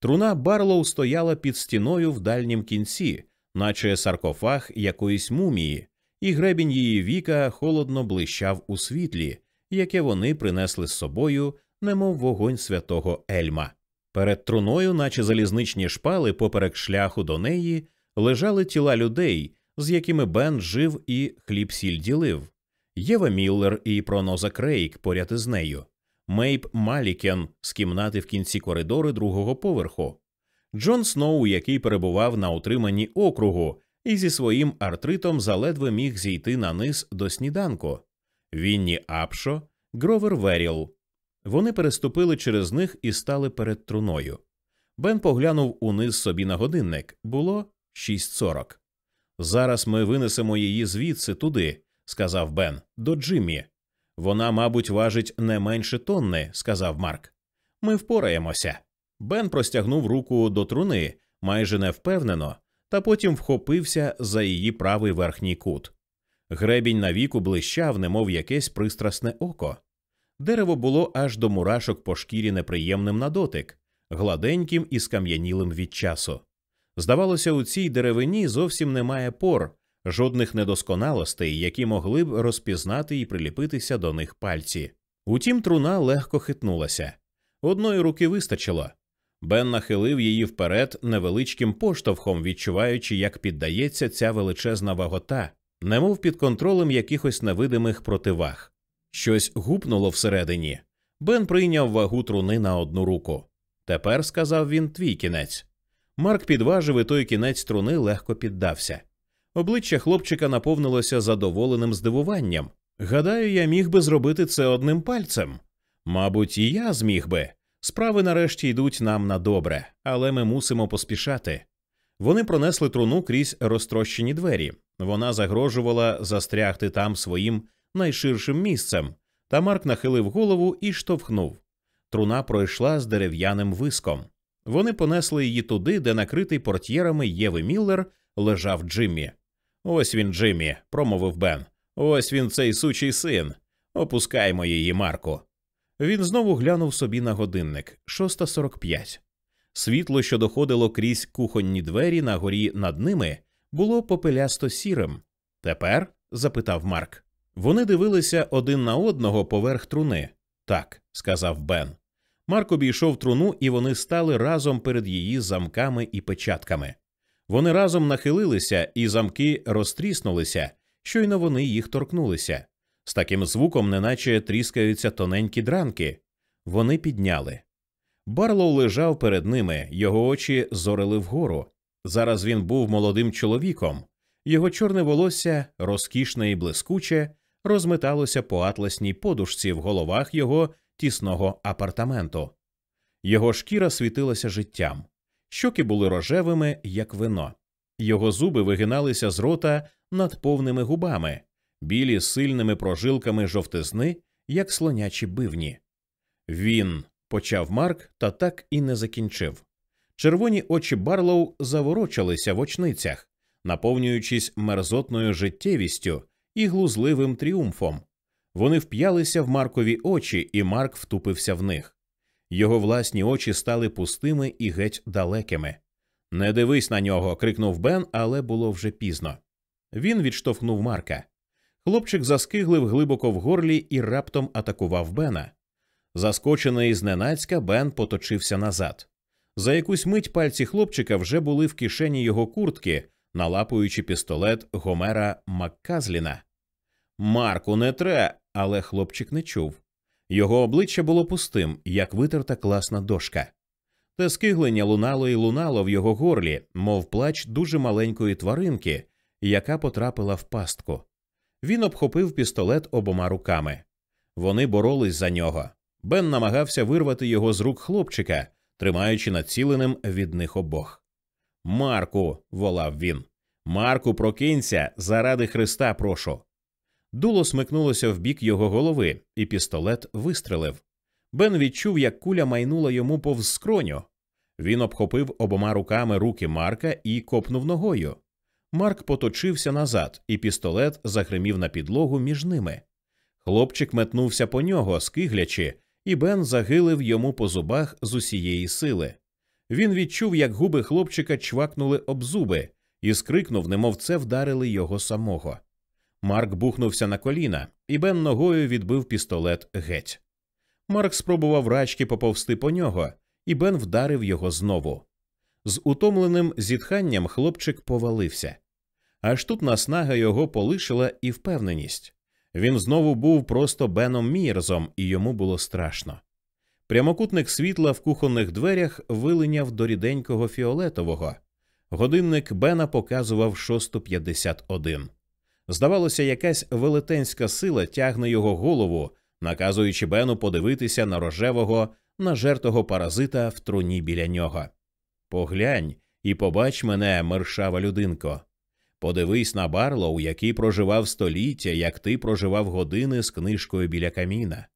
Труна Барлоу стояла під стіною в дальнім кінці, наче саркофаг якоїсь мумії, і гребінь її віка холодно блищав у світлі, яке вони принесли з собою, немов вогонь святого Ельма. Перед труною, наче залізничні шпали, поперек шляху до неї, лежали тіла людей, з якими Бен жив і хліб сіль ділив. Єва Міллер і Проноза Крейк поряд із нею, Мейб Малікен з кімнати в кінці коридору другого поверху, Джон Сноу, який перебував на утриманні округу, і зі своїм артритом заледве міг зійти на низ до сніданку, Вінні Апшо, Гровер Веріл. Вони переступили через них і стали перед труною. Бен поглянув униз собі на годинник було 6.40. Зараз ми винесемо її звідси туди, сказав Бен, до Джиммі. Вона, мабуть, важить не менше тонни, сказав Марк. Ми впораємося. Бен простягнув руку до труни майже невпевнено, та потім вхопився за її правий верхній кут. Гребінь на віку блищав, немов якесь пристрасне око. Дерево було аж до мурашок по шкірі неприємним на дотик, гладеньким і скам'янілим від часу. Здавалося, у цій деревині зовсім немає пор, жодних недосконалостей, які могли б розпізнати і приліпитися до них пальці. Утім, труна легко хитнулася. Одної руки вистачило. Бен нахилив її вперед невеличким поштовхом, відчуваючи, як піддається ця величезна вагота, немов під контролем якихось невидимих противаг. Щось гупнуло всередині. Бен прийняв вагу труни на одну руку. Тепер, сказав він, твій кінець. Марк підважив і той кінець труни легко піддався. Обличчя хлопчика наповнилося задоволеним здивуванням. Гадаю, я міг би зробити це одним пальцем. Мабуть, і я зміг би. Справи нарешті йдуть нам на добре, але ми мусимо поспішати. Вони пронесли труну крізь розтрощені двері. Вона загрожувала застрягти там своїм найширшим місцем, та Марк нахилив голову і штовхнув. Труна пройшла з дерев'яним виском. Вони понесли її туди, де накритий портьєрами Єви Міллер лежав Джиммі. Ось він, Джиммі, промовив Бен. Ось він, цей сучий син. Опускаймо її, Марку. Він знову глянув собі на годинник 6.45. Світло, що доходило крізь кухонні двері на горі над ними, було попелясто сірим. Тепер? запитав Марк. Вони дивилися один на одного поверх труни. Так, сказав Бен. Марк обійшов труну, і вони стали разом перед її замками і печатками. Вони разом нахилилися, і замки розтріснулися, щойно вони їх торкнулися. З таким звуком, неначе тріскаються тоненькі дранки. Вони підняли. Барлоу лежав перед ними, його очі зорили вгору. Зараз він був молодим чоловіком. Його чорне волосся, розкішне і блискуче, розметалося по атласній подушці в головах його тісного апартаменту. Його шкіра світилася життям, щоки були рожевими, як вино, його зуби вигиналися з рота над повними губами, білі з сильними прожилками жовтизни, як слонячі бивні. Він почав Марк, та так і не закінчив. Червоні очі Барлоу заворочалися в очницях, наповнюючись мерзотною життєвістю і глузливим тріумфом. Вони вп'ялися в Маркові очі, і Марк втупився в них. Його власні очі стали пустими і геть далекими. Не дивись на нього. крикнув Бен, але було вже пізно. Він відштовхнув Марка. Хлопчик заскиглив глибоко в горлі і раптом атакував Бена. Заскочений зненацька, Бен поточився назад. За якусь мить пальці хлопчика вже були в кишені його куртки, налапуючи пістолет Гомера Макказліна. Марку, не тре, але хлопчик не чув. Його обличчя було пустим, як витерта класна дошка. Те скиглення лунало і лунало в його горлі, мов плач дуже маленької тваринки, яка потрапила в пастку. Він обхопив пістолет обома руками. Вони боролись за нього. Бен намагався вирвати його з рук хлопчика, тримаючи націленим від них обох. Марку, волав він. Марку, прокинься, заради Христа прошу. Дуло смикнулося в бік його голови, і пістолет вистрелив. Бен відчув, як куля майнула йому повз скроню. Він обхопив обома руками руки Марка і копнув ногою. Марк поточився назад, і пістолет загримів на підлогу між ними. Хлопчик метнувся по нього, скиглячи, і Бен загилив йому по зубах з усієї сили. Він відчув, як губи хлопчика чвакнули об зуби, і скрикнув, немов це вдарили його самого. Марк бухнувся на коліна, і Бен ногою відбив пістолет геть. Марк спробував рачки поповсти по нього, і Бен вдарив його знову. З утомленим зітханням хлопчик повалився. Аж тут наснага його полишила і впевненість. Він знову був просто Беном Мірзом, і йому було страшно. Прямокутник світла в кухонних дверях вилиняв до ріденького фіолетового. Годинник Бена показував 6.51. Здавалося, якась велетенська сила тягне його голову, наказуючи Бену подивитися на рожевого, нажертого паразита в труні біля нього. Поглянь і побач мене, мершава людинко. Подивись на Барлоу, який проживав століття, як ти проживав години з книжкою біля каміна.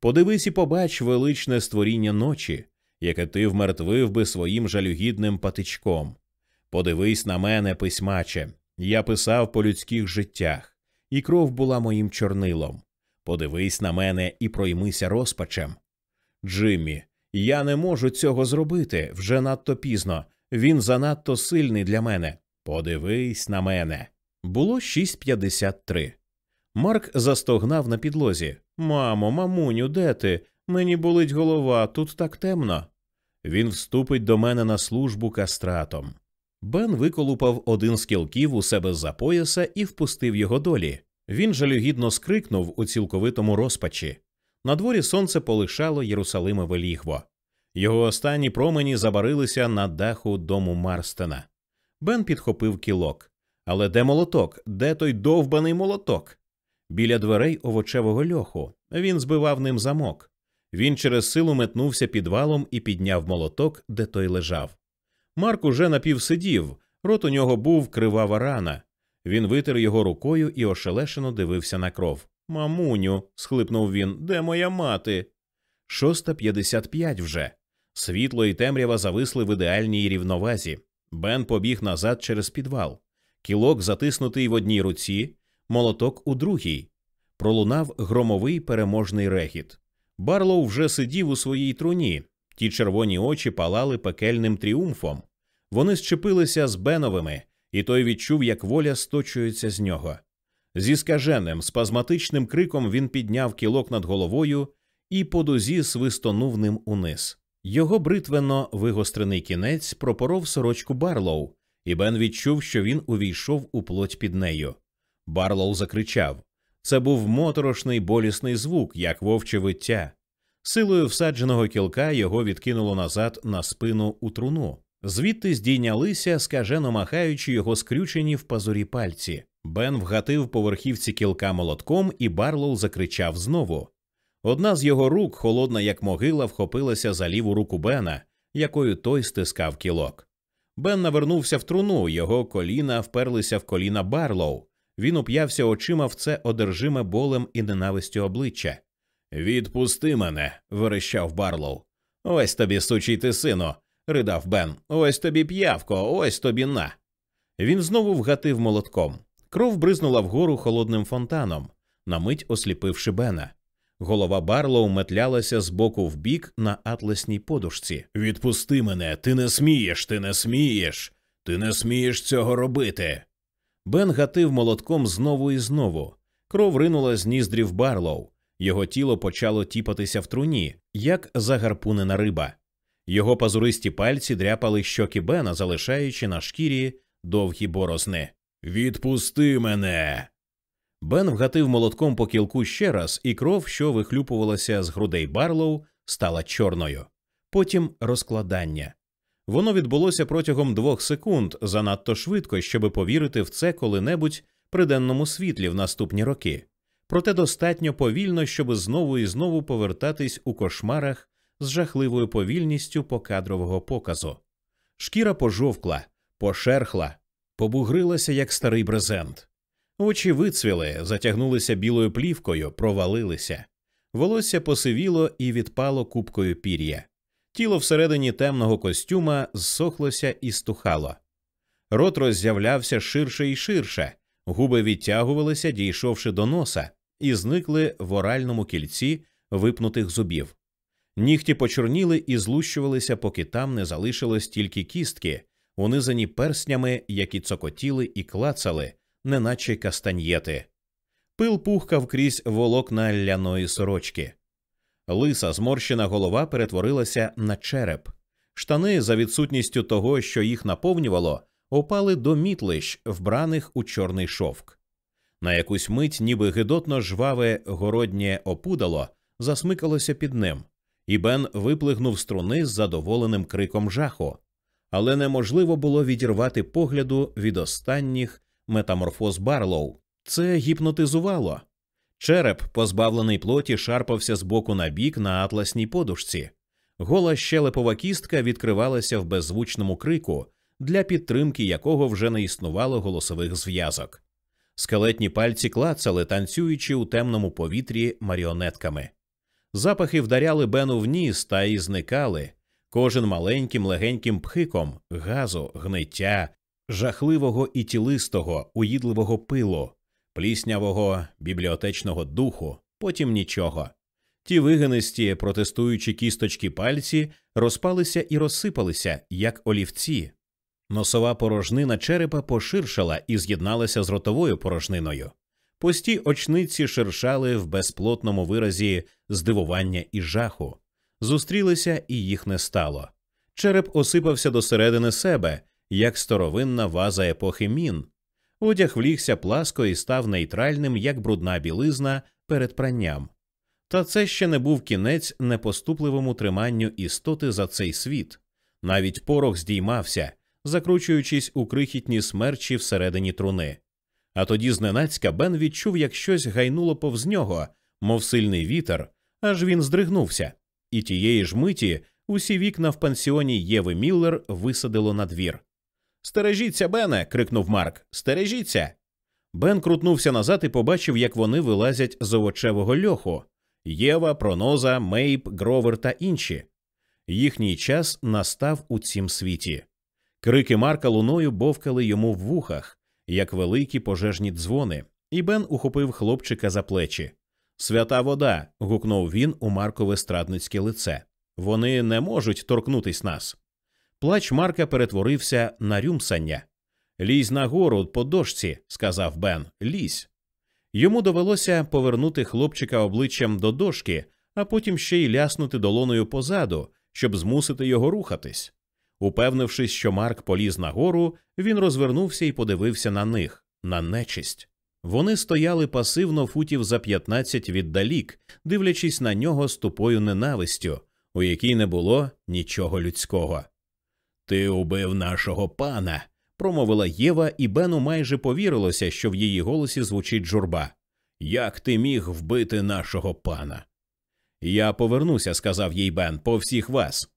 Подивись і побач величне створіння ночі, яке ти вмертвив би своїм жалюгідним патичком. Подивись на мене, письмаче, я писав по людських життях, і кров була моїм чорнилом. Подивись на мене і проймися розпачем. Джиммі, я не можу цього зробити вже надто пізно. Він занадто сильний для мене. Подивись на мене. Було 6.53. Марк застогнав на підлозі. Мамо, мамуню, де ти? Мені болить голова, тут так темно. Він вступить до мене на службу кастратом. Бен виколупав один з кілків у себе за пояса і впустив його долі. Він жалюгідно скрикнув у цілковитому розпачі. На дворі сонце полишало Єрусалимове лігво. Його останні промені забарилися на даху дому Марстена. Бен підхопив кілок. Але де молоток? Де той довбаний молоток? Біля дверей овочевого льоху. Він збивав ним замок. Він через силу метнувся підвалом і підняв молоток, де той лежав. Марк уже напівсидів, рот у нього був кривава рана. Він витер його рукою і ошелешено дивився на кров. Мамуню, схлипнув він, де моя мати? Шоста п'ятдесят п'ять вже. Світло і темрява зависли в ідеальній рівновазі. Бен побіг назад через підвал. Кілок затиснутий в одній руці, молоток у другій. Пролунав громовий переможний регіт. Барлоу вже сидів у своїй труні, ті червоні очі палали пекельним тріумфом. Вони щепилися з Беновими, і той відчув, як воля сточується з нього. Зі скаженим, спазматичним криком він підняв кілок над головою і по дузі свистонув ним униз. Його бритвенно вигострений кінець пропоров сорочку Барлоу, і Бен відчув, що він увійшов у плоть під нею. Барлоу закричав. Це був моторошний болісний звук, як вовче виття. Силою всадженого кілка його відкинуло назад на спину у труну. Звідти здійнялися, скажено махаючи його скрючені в пазурі пальці. Бен вгатив по верхівці кілка молотком, і Барлоу закричав знову. Одна з його рук, холодна як могила, вхопилася за ліву руку Бена, якою той стискав кілок. Бен навернувся в труну, його коліна вперлися в коліна Барлоу. Він уп'явся очима в це одержиме болем і ненавистю обличчя. Відпусти мене, верещав Барлоу. Ось тобі, сучий ти сино, ридав Бен. Ось тобі п'явко, ось тобі на. Він знову вгатив молотком. Кров бризнула вгору холодним фонтаном, на мить осліпивши Бена. Голова Барлоу метлялася з боку в бік на атласній подушці. Відпусти мене, ти не смієш, ти не смієш, ти не смієш цього робити. Бен гатив молотком знову і знову. Кров ринула з ніздрів Барлоу. Його тіло почало тіпатися в труні, як загарпунена риба. Його пазуристі пальці дряпали щоки Бена, залишаючи на шкірі довгі борозни. Відпусти мене. Бен вгатив молотком по кілку ще раз, і кров, що вихлюпувалася з грудей Барлоу, стала чорною. Потім розкладання. Воно відбулося протягом двох секунд занадто швидко, щоби повірити в це коли-небудь при денному світлі в наступні роки. Проте достатньо повільно, щоб знову і знову повертатись у кошмарах з жахливою повільністю покадрового показу. Шкіра пожовкла, пошерхла, побугрилася, як старий брезент. Очі вицвіли, затягнулися білою плівкою, провалилися. Волосся посивіло і відпало купкою пір'я. Тіло всередині темного костюма зсохлося і стухало. Рот роззявлявся ширше і ширше, губи відтягувалися, дійшовши до носа, і зникли в оральному кільці випнутих зубів. Нігті почорніли і злущувалися, поки там не залишилось тільки кістки, унизані перснями, які цокотіли і клацали, неначе кастаньєти. Пил пухкав крізь волокна ляної сорочки. Лиса зморщена голова перетворилася на череп. Штани, за відсутністю того, що їх наповнювало, опали до мітлищ, вбраних у чорний шовк. На якусь мить, ніби гидотно жваве городнє опудало, засмикалося під ним, і Бен виплигнув струни з задоволеним криком жаху. Але неможливо було відірвати погляду від останніх метаморфоз Барлоу. Це гіпнотизувало. Череп, позбавлений плоті, шарпався з боку на бік на атласній подушці. Гола щелепова кістка відкривалася в беззвучному крику, для підтримки якого вже не існувало голосових зв'язок. Скелетні пальці клацали, танцюючи у темному повітрі маріонетками. Запахи вдаряли Бену в ніс та й зникали, кожен маленьким легеньким пхиком газу, гниття, жахливого і тілистого, уїдливого пилу, пліснявого бібліотечного духу, потім нічого. Ті вигинисті, протестуючі кісточки пальці, розпалися і розсипалися, як олівці. Носова порожнина черепа поширшала і з'єдналася з ротовою порожниною. Пусті очниці ширшали в безплотному виразі здивування і жаху. Зустрілися, і їх не стало. Череп осипався до середини себе, як старовинна ваза епохи мін. Одяг влігся пласко і став нейтральним, як брудна білизна перед пранням. Та це ще не був кінець непоступливому триманню істоти за цей світ. Навіть порох здіймався, закручуючись у крихітні смерчі всередині труни. А тоді зненацька Бен відчув, як щось гайнуло повз нього, мов сильний вітер, аж він здригнувся, і тієї ж миті усі вікна в пансіоні Єви Міллер висадило на двір. Стережіться, Бене. крикнув Марк. Стережіться. Бен крутнувся назад і побачив, як вони вилазять з овочевого льоху Єва, Проноза, Мейб, Гровер та інші. Їхній час настав у цім світі. Крики Марка луною бовкали йому в вухах, як великі пожежні дзвони, і Бен ухопив хлопчика за плечі. Свята вода. гукнув він у Маркове страдницьке лице. Вони не можуть торкнутись нас. Плач Марка перетворився на рюмсання. Лізь нагору по дошці, сказав Бен. Лізь. Йому довелося повернути хлопчика обличчям до дошки, а потім ще й ляснути долоною позаду, щоб змусити його рухатись. Упевнившись, що Марк поліз нагору, він розвернувся і подивився на них, на нечисть. Вони стояли пасивно футів за 15 віддалік, дивлячись на нього з тупою ненавистю, у якій не було нічого людського. Ти убив нашого пана, промовила Єва, і Бену майже повірилося, що в її голосі звучить журба. Як ти міг вбити нашого пана? Я повернуся, сказав їй Бен, по всіх вас.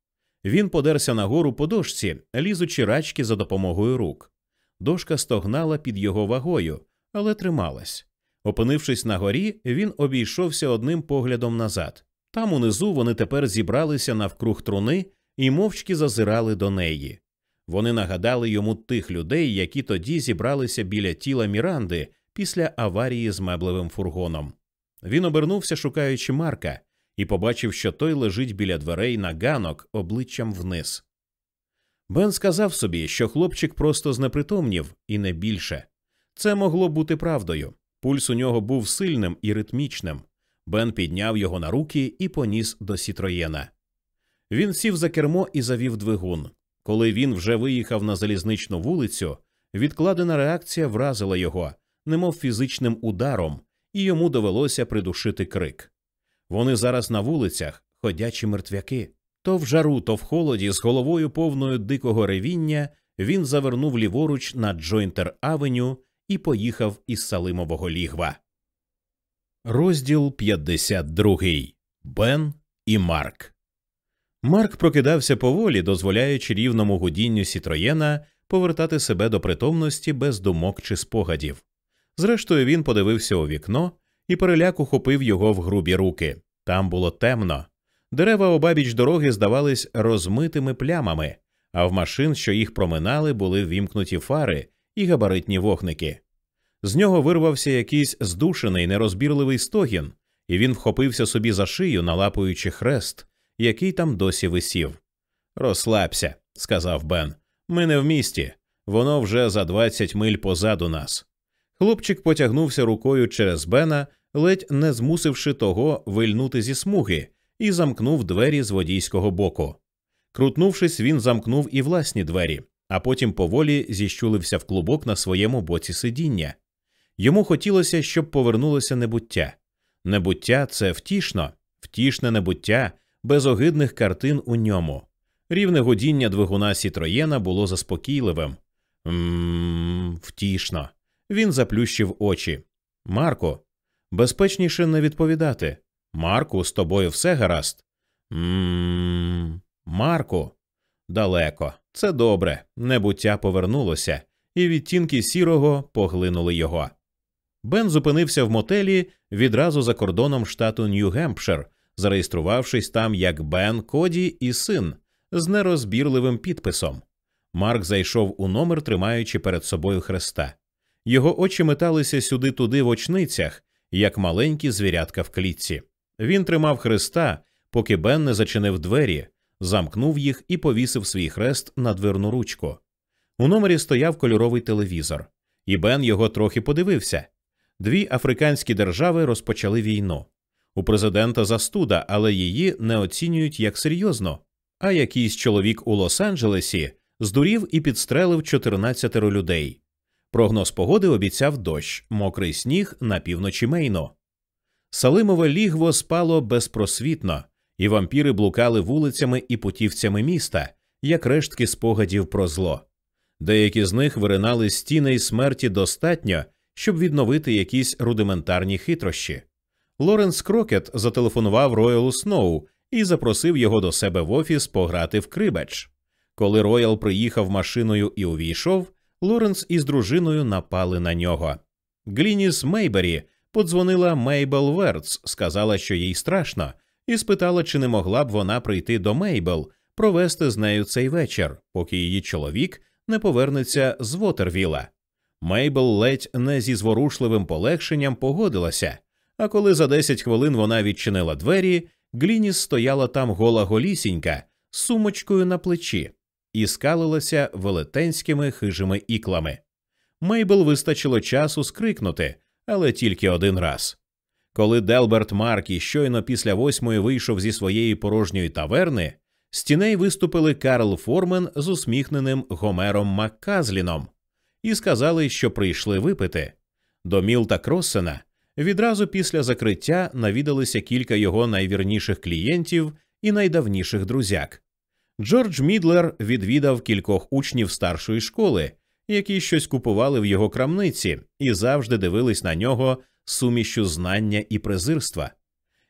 Він подерся нагору по дошці, лізучи рачки за допомогою рук. Дошка стогнала під його вагою, але трималась. Опинившись на горі, він обійшовся одним поглядом назад. Там унизу вони тепер зібралися навкруг труни і мовчки зазирали до неї. Вони нагадали йому тих людей, які тоді зібралися біля тіла Міранди після аварії з меблевим фургоном. Він обернувся, шукаючи Марка, і побачив, що той лежить біля дверей на ганок обличчям вниз. Бен сказав собі, що хлопчик просто знепритомнів і не більше. Це могло бути правдою. Пульс у нього був сильним і ритмічним. Бен підняв його на руки і поніс до Сітроєна. Він сів за кермо і завів двигун. Коли він вже виїхав на залізничну вулицю, відкладена реакція вразила його, немов фізичним ударом, і йому довелося придушити крик. Вони зараз на вулицях, ходячі мертвяки. То в жару, то в холоді, з головою повною дикого ревіння, він завернув ліворуч на Джойнтер Авеню і поїхав із Салимового лігва. Розділ 52. Бен і Марк. Марк прокидався поволі, дозволяючи рівному гудінню Сітроєна повертати себе до притомності без думок чи спогадів. Зрештою, він подивився у вікно і переляк ухопив його в грубі руки. Там було темно. Дерева обабіч дороги здавались розмитими плямами, а в машин, що їх проминали, були вімкнуті фари і габаритні вогники. З нього вирвався якийсь здушений, нерозбірливий стогін, і він вхопився собі за шию, налапуючи хрест, який там досі висів. Розслабся, сказав Бен. Ми не в місті. Воно вже за двадцять миль позаду нас. Хлопчик потягнувся рукою через Бена, ледь не змусивши того вильнути зі смуги, і замкнув двері з водійського боку. Крутнувшись, він замкнув і власні двері, а потім поволі зіщулився в клубок на своєму боці сидіння. Йому хотілося, щоб повернулося небуття. Небуття це втішно, втішне небуття, без огидних картин у ньому. Рівне годіння двигуна Сітроєна було заспокійливим. Мм, втішно. Він заплющив очі. Марко, безпечніше не відповідати. Марку, з тобою все гаразд. Мм, Марко, далеко. Це добре. Небуття повернулося, і відтінки сірого поглинули його. Бен зупинився в мотелі відразу за кордоном штату Нью-Гемпшир, зареєструвавшись там як Бен Коді і син з нерозбірливим підписом. Марк зайшов у номер, тримаючи перед собою хреста. Його очі металися сюди-туди в очницях, як маленькі звірятка в клітці. Він тримав хреста, поки Бен не зачинив двері, замкнув їх і повісив свій хрест на дверну ручку. У номері стояв кольоровий телевізор, і Бен його трохи подивився. Дві африканські держави розпочали війну. У президента застуда, але її не оцінюють як серйозно. А якийсь чоловік у Лос-Анджелесі здурів і підстрелив 14 людей. Прогноз погоди обіцяв дощ, мокрий сніг на півночі Мейно. Салимове лігво спало безпросвітно, і вампіри блукали вулицями і путівцями міста, як рештки спогадів про зло. Деякі з них виринали стіни й смерті достатньо, щоб відновити якісь рудиментарні хитрощі. Лоренс Крокет зателефонував Роялу Сноу і запросив його до себе в офіс пограти в крибач. Коли Роял приїхав машиною і увійшов, Лоренс із дружиною напали на нього. Глініс Мейбері подзвонила Мейбел Верц, сказала, що їй страшно, і спитала, чи не могла б вона прийти до Мейбел, провести з нею цей вечір, поки її чоловік не повернеться з Вотервіла. Мейбел ледь не зі зворушливим полегшенням погодилася. А коли за десять хвилин вона відчинила двері, Глініс стояла там гола голісінька з сумочкою на плечі і скалилася велетенськими хижими іклами. Мейбл вистачило часу скрикнути, але тільки один раз. Коли Делберт Маркі щойно після восьмої вийшов зі своєї порожньої таверни, з тіней виступили Карл Формен з усміхненим Гомером Макказліном і сказали, що прийшли випити. До Мілта Кроссена відразу після закриття навідалися кілька його найвірніших клієнтів і найдавніших друзяк. Джордж Мідлер відвідав кількох учнів старшої школи, які щось купували в його крамниці і завжди дивились на нього сумішю знання і презирства.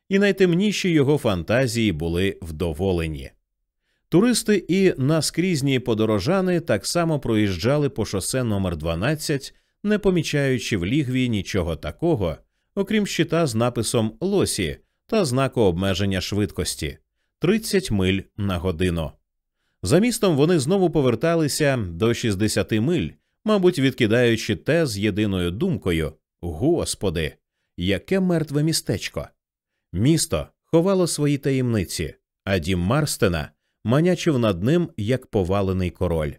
І найтемніші його фантазії були вдоволені. Туристи і наскрізні подорожани так само проїжджали по шосе номер 12 не помічаючи в лігві нічого такого, окрім щита з написом Лосі та знаку обмеження швидкості 30 миль на годину. За містом вони знову поверталися до 60 миль, мабуть, відкидаючи те з єдиною думкою Господи, яке мертве містечко! Місто ховало свої таємниці, а дім Марстена манячив над ним як повалений король.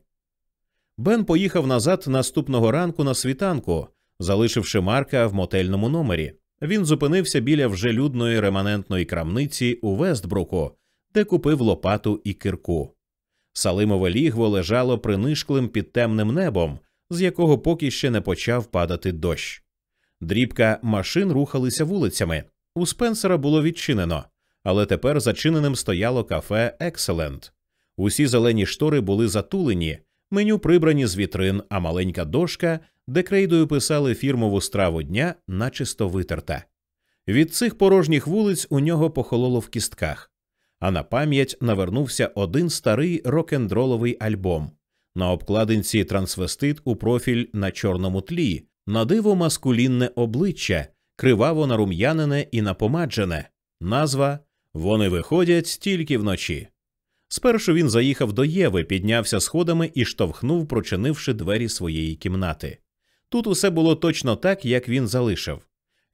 Бен поїхав назад наступного ранку на світанку, залишивши Марка в мотельному номері. Він зупинився біля вже людної реманентної крамниці у Вестбруку, де купив лопату і кирку. Салимове лігво лежало принишклим під темним небом, з якого поки ще не почав падати дощ. Дрібка машин рухалися вулицями. У Спенсера було відчинено, але тепер зачиненим стояло кафе Екселент. Усі зелені штори були затулені, меню прибрані з вітрин, а маленька дошка, де крейдою писали фірмову страву дня, начисто витерта. Від цих порожніх вулиць у нього похололо в кістках, а на пам'ять навернувся один старий рок-н-дроловий альбом. На обкладинці трансвестит у профіль на чорному тлі, на диво маскулінне обличчя, криваво нарум'янене і напомаджене. Назва Вони виходять тільки вночі. Спершу він заїхав до Єви, піднявся сходами і штовхнув, прочинивши двері своєї кімнати. Тут усе було точно так, як він залишив.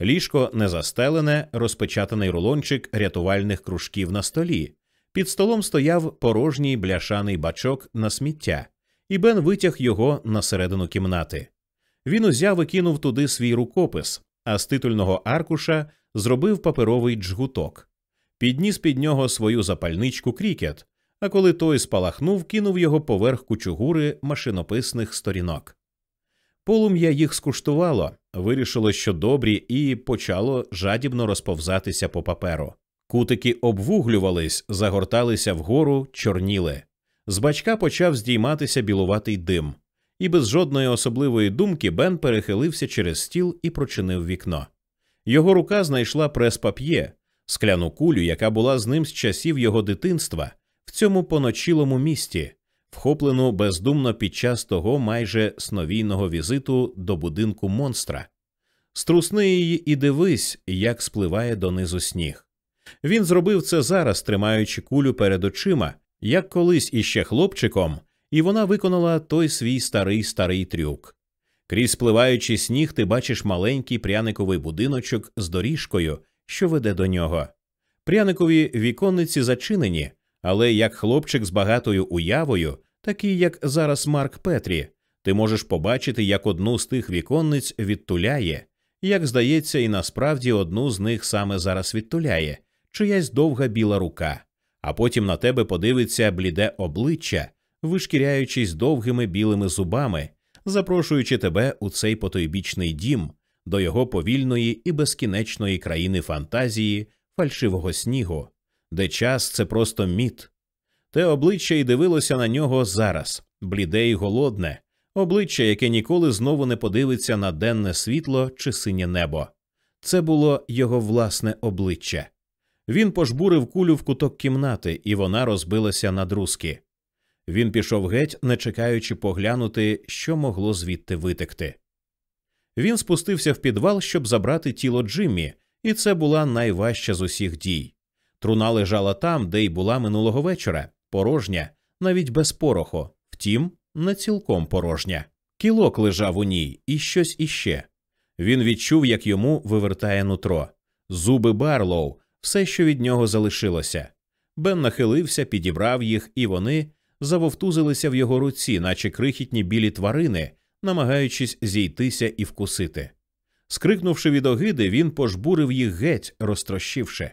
Ліжко незастелене, розпечатаний рулончик рятувальних кружків на столі. Під столом стояв порожній бляшаний бачок на сміття, і Бен витяг його на середину кімнати. Він узяв і кинув туди свій рукопис, а з титульного аркуша зробив паперовий джгуток. Підніс під нього свою запальничку крікет, а коли той спалахнув, кинув його поверх кучугури машинописних сторінок. Полум'я їх скуштувало, вирішило, що добрі, і почало жадібно розповзатися по паперу. Кутики обвуглювались, загорталися вгору, чорніли. З бачка почав здійматися білуватий дим, і без жодної особливої думки Бен перехилився через стіл і прочинив вікно. Його рука знайшла прес-пап'є, скляну кулю, яка була з ним з часів його дитинства, в цьому поночілому місті, вхоплену бездумно під час того майже сновійного візиту до будинку монстра. Струсни її і дивись, як спливає донизу сніг. Він зробив це зараз, тримаючи кулю перед очима, як колись іще хлопчиком, і вона виконала той свій старий старий трюк. Крізь спливаючий сніг, ти бачиш маленький пряниковий будиночок з доріжкою, що веде до нього. Пряникові віконниці зачинені, але як хлопчик з багатою уявою, такий як зараз Марк Петрі, ти можеш побачити, як одну з тих віконниць відтуляє, як здається, і насправді одну з них саме зараз відтуляє, чиясь довга біла рука, а потім на тебе подивиться бліде обличчя, вишкіряючись довгими білими зубами, запрошуючи тебе у цей потойбічний дім, до його повільної і безкінечної країни фантазії, фальшивого снігу де час це просто міт. Те обличчя й дивилося на нього зараз, бліде й голодне, обличчя, яке ніколи знову не подивиться на денне світло чи синє небо. Це було його власне обличчя. Він пожбурив кулю в куток кімнати, і вона розбилася на друзки. Він пішов геть, не чекаючи поглянути, що могло звідти витекти. Він спустився в підвал, щоб забрати тіло Джиммі, і це була найважча з усіх дій. Труна лежала там, де й була минулого вечора, порожня, навіть без пороху, втім, не цілком порожня. Кілок лежав у ній і щось іще. Він відчув, як йому вивертає нутро, зуби Барлоу, все, що від нього залишилося. Бен нахилився, підібрав їх, і вони завовтузилися в його руці, наче крихітні білі тварини, намагаючись зійтися і вкусити. Скрикнувши від огиди, він пожбурив їх геть, розтрощивши.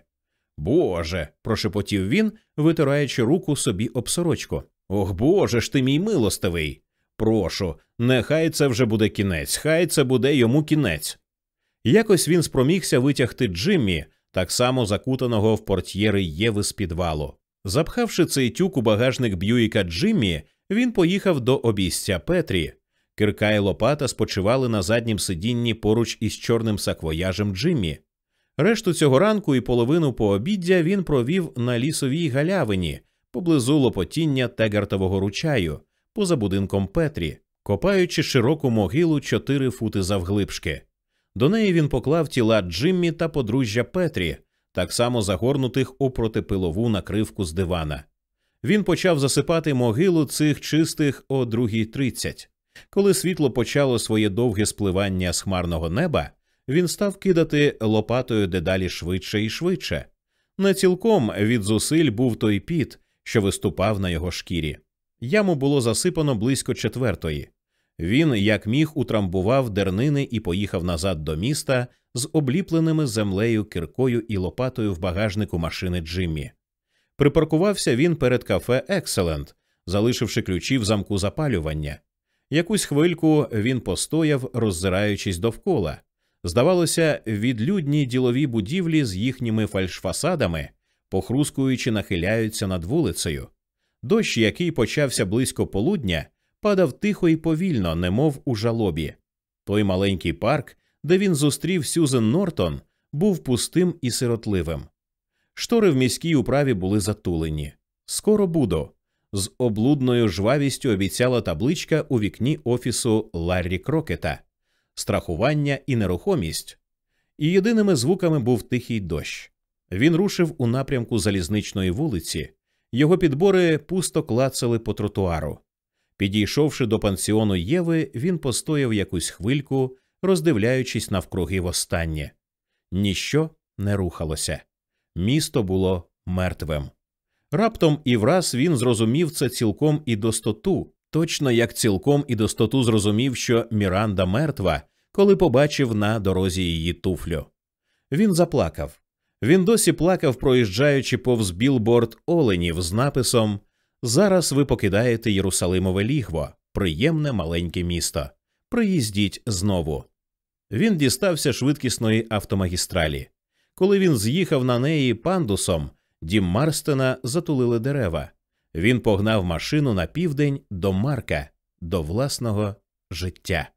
Боже. прошепотів він, витираючи руку собі об сорочку. Ох, Боже ж ти мій милостивий. Прошу, нехай це вже буде кінець, хай це буде йому кінець. Якось він спромігся витягти Джиммі, так само закутаного в портьєри Єви з підвалу. Запхавши цей тюк у багажник Б'юїка Джиммі, він поїхав до обійстя Петрі. Кирка і Лопата спочивали на заднім сидінні поруч із чорним саквояжем Джиммі. Решту цього ранку і половину пообіддя він провів на лісовій галявині поблизу лопотіння Тегартового ручаю, поза будинком Петрі, копаючи широку могилу чотири фути завглибшки. До неї він поклав тіла Джиммі та подружжя Петрі, так само загорнутих у протипилову накривку з дивана. Він почав засипати могилу цих чистих о другій тридцять. Коли світло почало своє довге спливання з хмарного неба, він став кидати лопатою дедалі швидше і швидше. Не цілком від зусиль був той піт, що виступав на його шкірі. Яму було засипано близько четвертої. Він, як міг, утрамбував дернини і поїхав назад до міста з обліпленими землею киркою і лопатою в багажнику машини Джиммі. Припаркувався він перед кафе Екселент, залишивши ключі в замку запалювання. Якусь хвильку він постояв, роззираючись довкола. Здавалося, відлюдні ділові будівлі з їхніми фальшфасадами, похрускуючи, нахиляються над вулицею. Дощ, який почався близько полудня, падав тихо і повільно, немов у жалобі. Той маленький парк, де він зустрів Сюзен Нортон, був пустим і сиротливим. Штори в міській управі були затулені. Скоро буду. З облудною жвавістю обіцяла табличка у вікні офісу Ларрі Крокета, страхування і нерухомість. І єдиними звуками був тихий дощ. Він рушив у напрямку залізничної вулиці, його підбори пусто клацали по тротуару. Підійшовши до пансіону Єви, він постояв якусь хвильку, роздивляючись навкруги востаннє. Ніщо не рухалося. Місто було мертвим. Раптом і враз він зрозумів це цілком і достоту, точно як цілком і достоту зрозумів, що Міранда мертва, коли побачив на дорозі її туфлю. Він заплакав. Він досі плакав, проїжджаючи повз білборд оленів з написом Зараз ви покидаєте Єрусалимове лігво, приємне маленьке місто. Приїздіть знову. Він дістався швидкісної автомагістралі. Коли він з'їхав на неї пандусом, дім Марстена затулили дерева. Він погнав машину на південь до Марка, до власного життя.